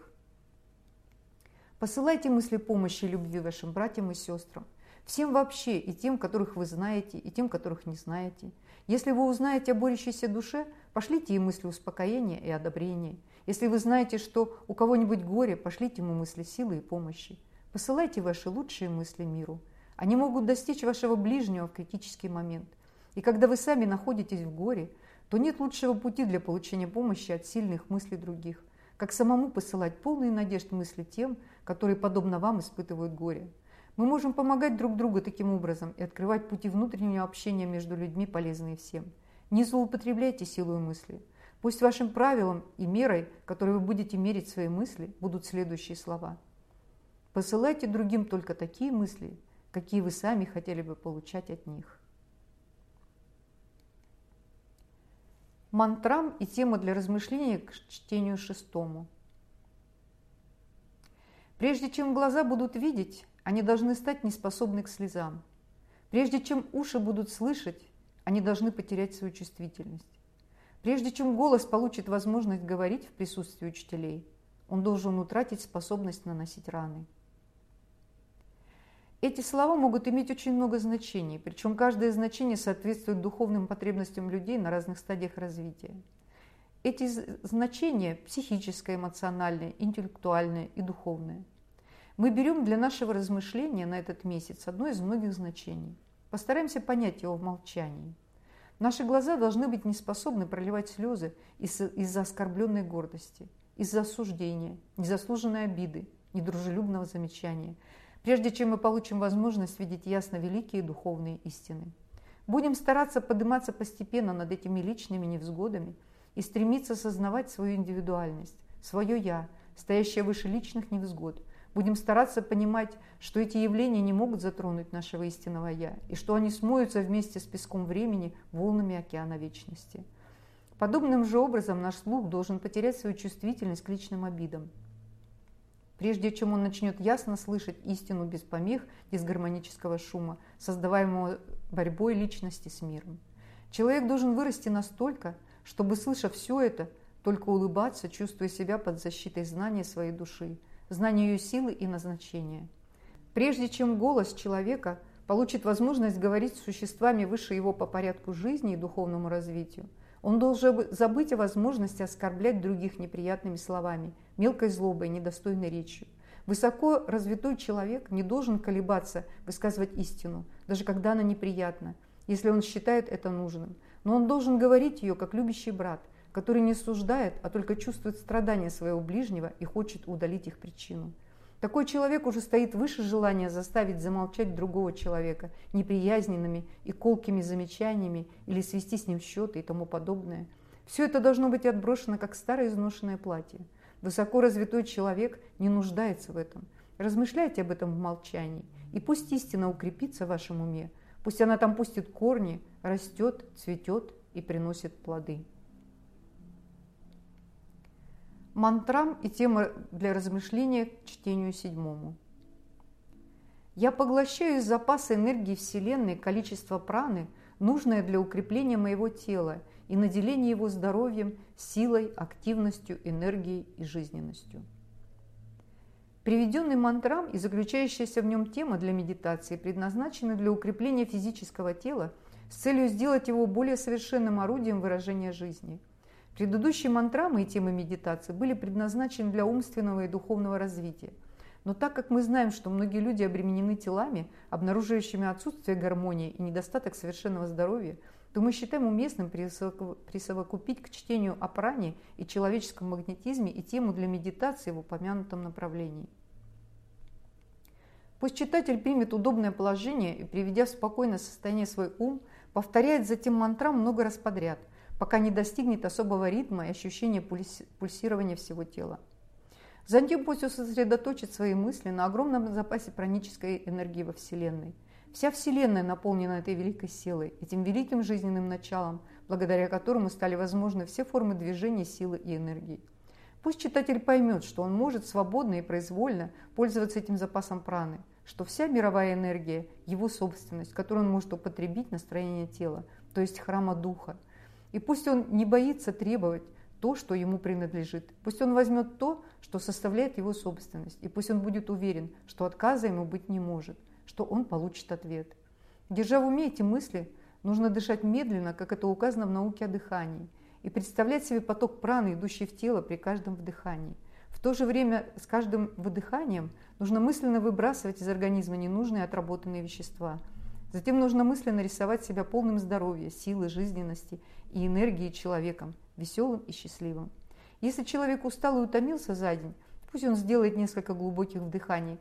Посылайте мысли помощи и любви вашим братьям и сестрам, всем вообще, и тем, которых вы знаете, и тем, которых не знаете. Если вы узнаете о борющейся душе, пошлите ей мысли успокоения и одобрения. Если вы знаете, что у кого-нибудь горе, пошлите ему мысли силы и помощи. Посылайте ваши лучшие мысли миру. Они могут достичь вашего ближнего в критический момент. И когда вы сами находитесь в горе, то нет лучшего пути для получения помощи от сильных мыслей других, как самому посылать полные надежд мысли тем, которые, подобно вам, испытывают горе. Мы можем помогать друг другу таким образом и открывать пути внутреннего общения между людьми, полезные всем. Не злоупотребляйте силой мысли. Пусть вашим правилом и мерой, которой вы будете мерить свои мысли, будут следующие слова. Посылайте другим только такие мысли, какие вы сами хотели бы получать от них. мантрам и тема для размышления к чтению шестому. Прежде чем глаза будут видеть, они должны стать неспособны к слезам. Прежде чем уши будут слышать, они должны потерять свою чувствительность. Прежде чем голос получит возможность говорить в присутствии учителей, он должен утратить способность наносить раны. Эти слова могут иметь очень много значений, причем каждое значение соответствует духовным потребностям людей на разных стадиях развития. Эти значения – психическое, эмоциональное, интеллектуальное и духовное. Мы берем для нашего размышления на этот месяц одно из многих значений. Постараемся понять его в молчании. Наши глаза должны быть неспособны проливать слезы из-за оскорбленной гордости, из-за осуждения, незаслуженной обиды, недружелюбного замечания – прежде чем мы получим возможность видеть ясно великие духовные истины. Будем стараться подниматься постепенно над этими личными невзгодами и стремиться осознавать свою индивидуальность, свое «я», стоящее выше личных невзгод. Будем стараться понимать, что эти явления не могут затронуть нашего истинного «я», и что они смоются вместе с песком времени волнами океана вечности. Подобным же образом наш слух должен потерять свою чувствительность к личным обидам – прежде чем он начнет ясно слышать истину без помех дисгармонического шума, создаваемого борьбой личности с миром. Человек должен вырасти настолько, чтобы, слыша все это, только улыбаться, чувствуя себя под защитой знания своей души, знания ее силы и назначения. Прежде чем голос человека получит возможность говорить с существами выше его по порядку жизни и духовному развитию, он должен забыть о возможности оскорблять других неприятными словами, мелкой злобой, недостойной речью. Высоко развитой человек не должен колебаться высказывать истину, даже когда она неприятна, если он считает это нужным. Но он должен говорить ее, как любящий брат, который не суждает, а только чувствует страдания своего ближнего и хочет удалить их причину. Такой человек уже стоит выше желания заставить замолчать другого человека неприязненными и колкими замечаниями или свести с ним счеты и тому подобное. Все это должно быть отброшено, как старое изношенное платье. Высоко развитой человек не нуждается в этом. Размышляйте об этом в молчании, и пусть истина укрепится в вашем уме, пусть она там пустит корни, растет, цветет и приносит плоды. Мантрам и тема для размышления к чтению седьмому. Я поглощаю из запаса энергии Вселенной количество праны, нужное для укрепления моего тела и наделения его здоровьем, силой, активностью, энергией и жизненностью. Приведенный мантрам и заключающаяся в нем тема для медитации предназначены для укрепления физического тела с целью сделать его более совершенным орудием выражения жизни – Предыдущие мантрамы и темы медитации были предназначены для умственного и духовного развития. Но так как мы знаем, что многие люди обременены телами, обнаруживающими отсутствие гармонии и недостаток совершенного здоровья, то мы считаем уместным присовокупить к чтению о пране и человеческом магнетизме и тему для медитации в упомянутом направлении. Пусть читатель примет удобное положение и, приведя в спокойное состояние свой ум, повторяет затем мантрам много раз подряд, пока не достигнет особого ритма и ощущения пульсирования всего тела. Затем пусть он сосредоточит свои мысли на огромном запасе пранической энергии во Вселенной. Вся Вселенная наполнена этой великой силой, этим великим жизненным началом, благодаря которому стали возможны все формы движения, силы и энергии. Пусть читатель поймет, что он может свободно и произвольно пользоваться этим запасом праны, что вся мировая энергия – его собственность, которую он может употребить на строение тела, то есть храма духа – и пусть он не боится требовать то, что ему принадлежит. Пусть он возьмет то, что составляет его собственность. И пусть он будет уверен, что отказа ему быть не может, что он получит ответ. Держа в уме эти мысли, нужно дышать медленно, как это указано в науке о дыхании, и представлять себе поток праны, идущий в тело при каждом вдыхании. В то же время с каждым выдыханием нужно мысленно выбрасывать из организма ненужные отработанные вещества. Затем нужно мысленно рисовать себя полным здоровья, силы, жизненности и энергии человеком, веселым и счастливым. Если человек устал и утомился за день, пусть он сделает несколько глубоких вдыханий,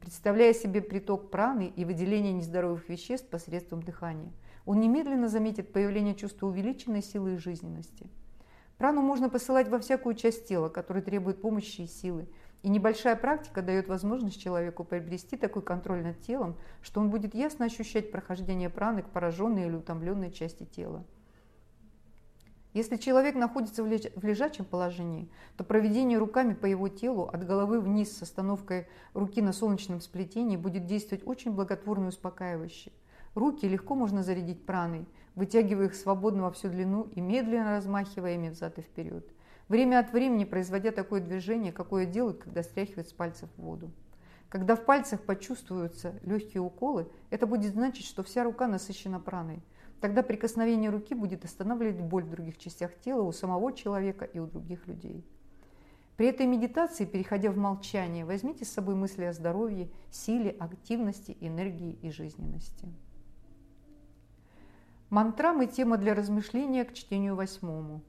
представляя себе приток праны и выделение нездоровых веществ посредством дыхания. Он немедленно заметит появление чувства увеличенной силы и жизненности. Прану можно посылать во всякую часть тела, которая требует помощи и силы, и небольшая практика дает возможность человеку приобрести такой контроль над телом, что он будет ясно ощущать прохождение праны к пораженной или утомленной части тела. Если человек находится в лежачем положении, то проведение руками по его телу от головы вниз с остановкой руки на солнечном сплетении будет действовать очень благотворно и успокаивающе. Руки легко можно зарядить праной, вытягивая их свободно во всю длину и медленно размахивая ими взад и вперед. Время от времени производя такое движение, какое делают, когда стряхивают с пальцев воду. Когда в пальцах почувствуются легкие уколы, это будет значить, что вся рука насыщена праной – Тогда прикосновение руки будет останавливать боль в других частях тела у самого человека и у других людей. При этой медитации, переходя в молчание, возьмите с собой мысли о здоровье, силе, активности, энергии и жизненности. Мантрам и тема для размышления к чтению восьмому.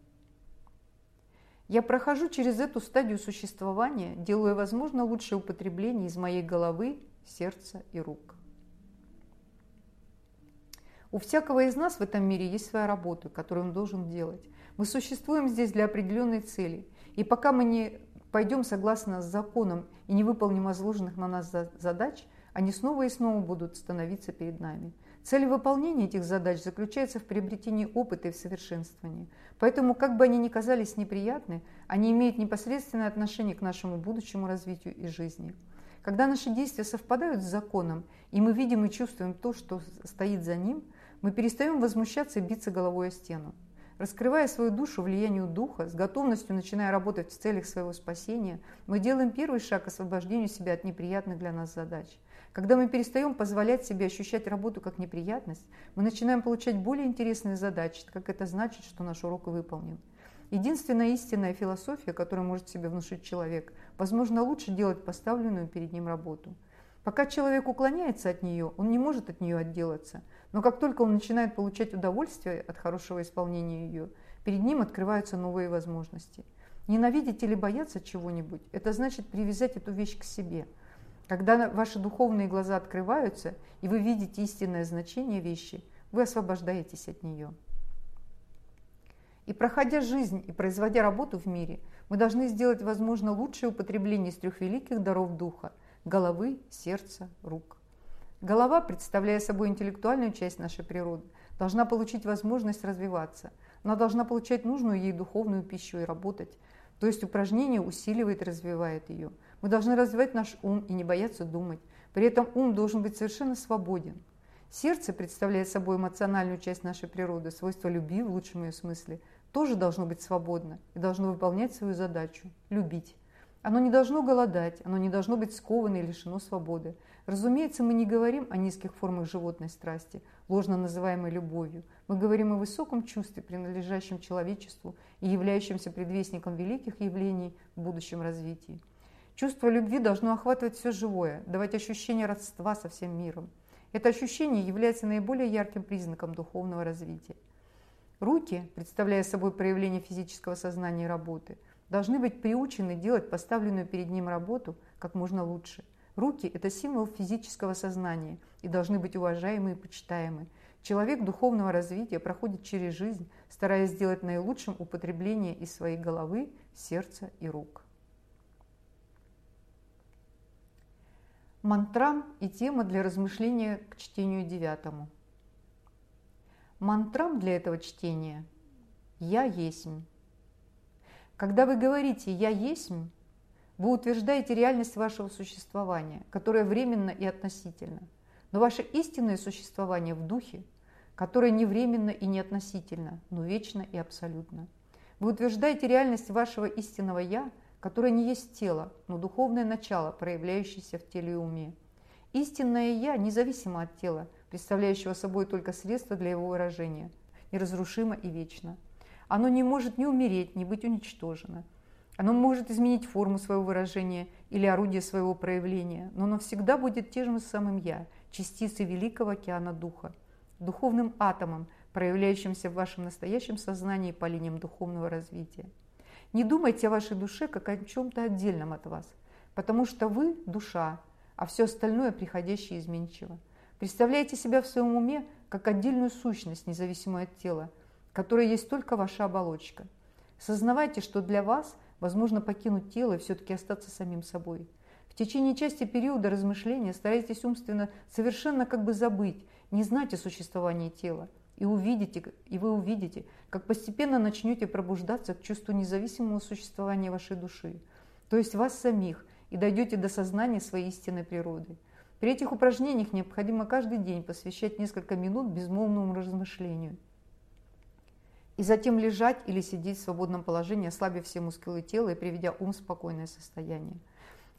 Я прохожу через эту стадию существования, делая возможно лучшее употребление из моей головы, сердца и рук. У всякого из нас в этом мире есть своя работа, которую он должен делать. Мы существуем здесь для определенной цели. И пока мы не пойдем согласно с законом и не выполним возложенных на нас задач, они снова и снова будут становиться перед нами. Цель выполнения этих задач заключается в приобретении опыта и в совершенствовании. Поэтому, как бы они ни казались неприятны, они имеют непосредственное отношение к нашему будущему развитию и жизни. Когда наши действия совпадают с законом, и мы видим и чувствуем то, что стоит за ним – мы перестаем возмущаться и биться головой о стену. Раскрывая свою душу влиянию духа, с готовностью начиная работать в целях своего спасения, мы делаем первый шаг к освобождению себя от неприятных для нас задач. Когда мы перестаем позволять себе ощущать работу как неприятность, мы начинаем получать более интересные задачи, как это значит, что наш урок выполнен. Единственная истинная философия, которую может себе внушить человек, возможно, лучше делать поставленную перед ним работу. Пока человек уклоняется от нее, он не может от нее отделаться. Но как только он начинает получать удовольствие от хорошего исполнения ее, перед ним открываются новые возможности. Ненавидеть или бояться чего-нибудь – это значит привязать эту вещь к себе. Когда ваши духовные глаза открываются, и вы видите истинное значение вещи, вы освобождаетесь от нее. И проходя жизнь и производя работу в мире, мы должны сделать, возможно, лучшее употребление из трех великих даров духа – головы, сердца, рук. Голова, представляя собой интеллектуальную часть нашей природы, должна получить возможность развиваться. Она должна получать нужную ей духовную пищу и работать. То есть упражнение усиливает и развивает ее. Мы должны развивать наш ум и не бояться думать. При этом ум должен быть совершенно свободен. Сердце представляет собой эмоциональную часть нашей природы, свойство любви в лучшем ее смысле, тоже должно быть свободно и должно выполнять свою задачу – любить. Оно не должно голодать, оно не должно быть сковано и лишено свободы. Разумеется, мы не говорим о низких формах животной страсти, ложно называемой любовью. Мы говорим о высоком чувстве, принадлежащем человечеству и являющемся предвестником великих явлений в будущем развитии. Чувство любви должно охватывать все живое, давать ощущение родства со всем миром. Это ощущение является наиболее ярким признаком духовного развития. Руки, представляя собой проявление физического сознания и работы, должны быть приучены делать поставленную перед ним работу как можно лучше. Руки – это символ физического сознания и должны быть уважаемы и почитаемы. Человек духовного развития проходит через жизнь, стараясь сделать наилучшим употребление из своей головы, сердца и рук. Мантрам и тема для размышления к чтению девятому – Мантрам для этого чтения «Я есмь». Когда вы говорите «Я есмь», вы утверждаете реальность вашего существования, которая временно и относительно. Но ваше истинное существование в духе, которое не временно и не относительно, но вечно и абсолютно. Вы утверждаете реальность вашего истинного «Я», которое не есть тело, но духовное начало, проявляющееся в теле и уме. Истинное «Я» независимо от тела – представляющего собой только средство для его выражения, неразрушимо и вечно. Оно не может ни умереть, ни быть уничтожено. Оно может изменить форму своего выражения или орудие своего проявления, но оно всегда будет тем же самым «я», частицей великого океана Духа, духовным атомом, проявляющимся в вашем настоящем сознании по линиям духовного развития. Не думайте о вашей душе как о чем-то отдельном от вас, потому что вы – душа, а все остальное приходящее изменчиво. Представляете себя в своем уме как отдельную сущность, независимую от тела, которая есть только ваша оболочка. Сознавайте, что для вас возможно покинуть тело и все-таки остаться самим собой. В течение части периода размышления старайтесь умственно совершенно как бы забыть, не знать о существовании тела. И, увидите, и вы увидите, как постепенно начнете пробуждаться к чувству независимого существования вашей души, то есть вас самих, и дойдете до сознания своей истинной природы – при этих упражнениях необходимо каждый день посвящать несколько минут безмолвному размышлению. И затем лежать или сидеть в свободном положении, ослабив все мускулы тела и приведя ум в спокойное состояние.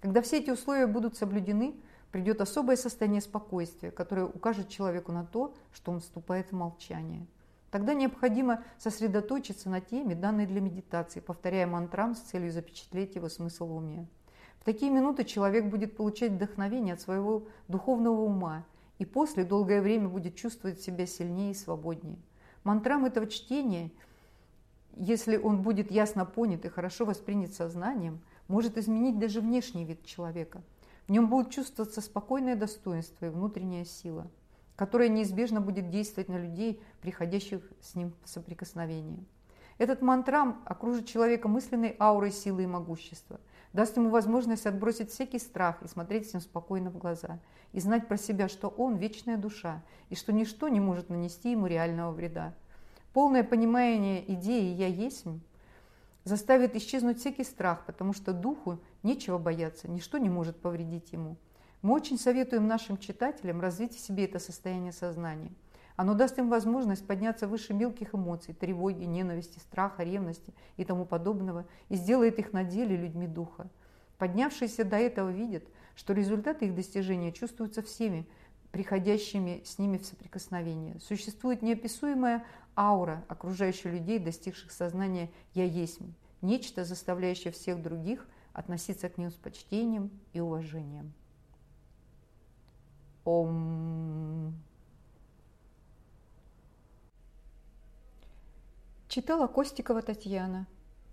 Когда все эти условия будут соблюдены, придет особое состояние спокойствия, которое укажет человеку на то, что он вступает в молчание. Тогда необходимо сосредоточиться на теме, данной для медитации, повторяя мантрам с целью запечатлеть его смысл в уме. В такие минуты человек будет получать вдохновение от своего духовного ума и после долгое время будет чувствовать себя сильнее и свободнее. Мантрам этого чтения, если он будет ясно понят и хорошо воспринят сознанием, может изменить даже внешний вид человека. В нем будет чувствоваться спокойное достоинство и внутренняя сила, которая неизбежно будет действовать на людей, приходящих с ним в соприкосновение. Этот мантрам окружит человека мысленной аурой силы и могущества – даст ему возможность отбросить всякий страх и смотреть всем спокойно в глаза, и знать про себя, что он – вечная душа, и что ничто не может нанести ему реального вреда. Полное понимание идеи «я есть» заставит исчезнуть всякий страх, потому что духу нечего бояться, ничто не может повредить ему. Мы очень советуем нашим читателям развить в себе это состояние сознания – оно даст им возможность подняться выше мелких эмоций, тревоги, ненависти, страха, ревности и тому подобного, и сделает их на деле людьми духа. Поднявшиеся до этого видят, что результаты их достижения чувствуются всеми, приходящими с ними в соприкосновение. Существует неописуемая аура окружающих людей, достигших сознания «я есть», нечто, заставляющее всех других относиться к ним с почтением и уважением. Ом. Читала Костикова Татьяна.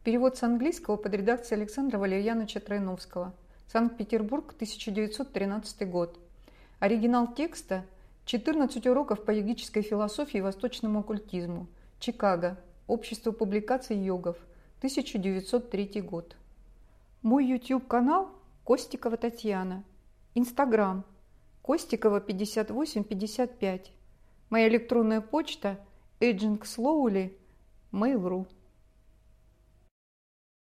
Перевод с английского под редакцией Александра Валерьяновича Тройновского. Санкт-Петербург, 1913 год. Оригинал текста – 14 уроков по йогической философии и восточному оккультизму. Чикаго. Общество публикаций йогов. 1903 год. Мой YouTube-канал – Костикова Татьяна. Инстаграм – Костикова 5855. Моя электронная почта – agentslowly Mail.ru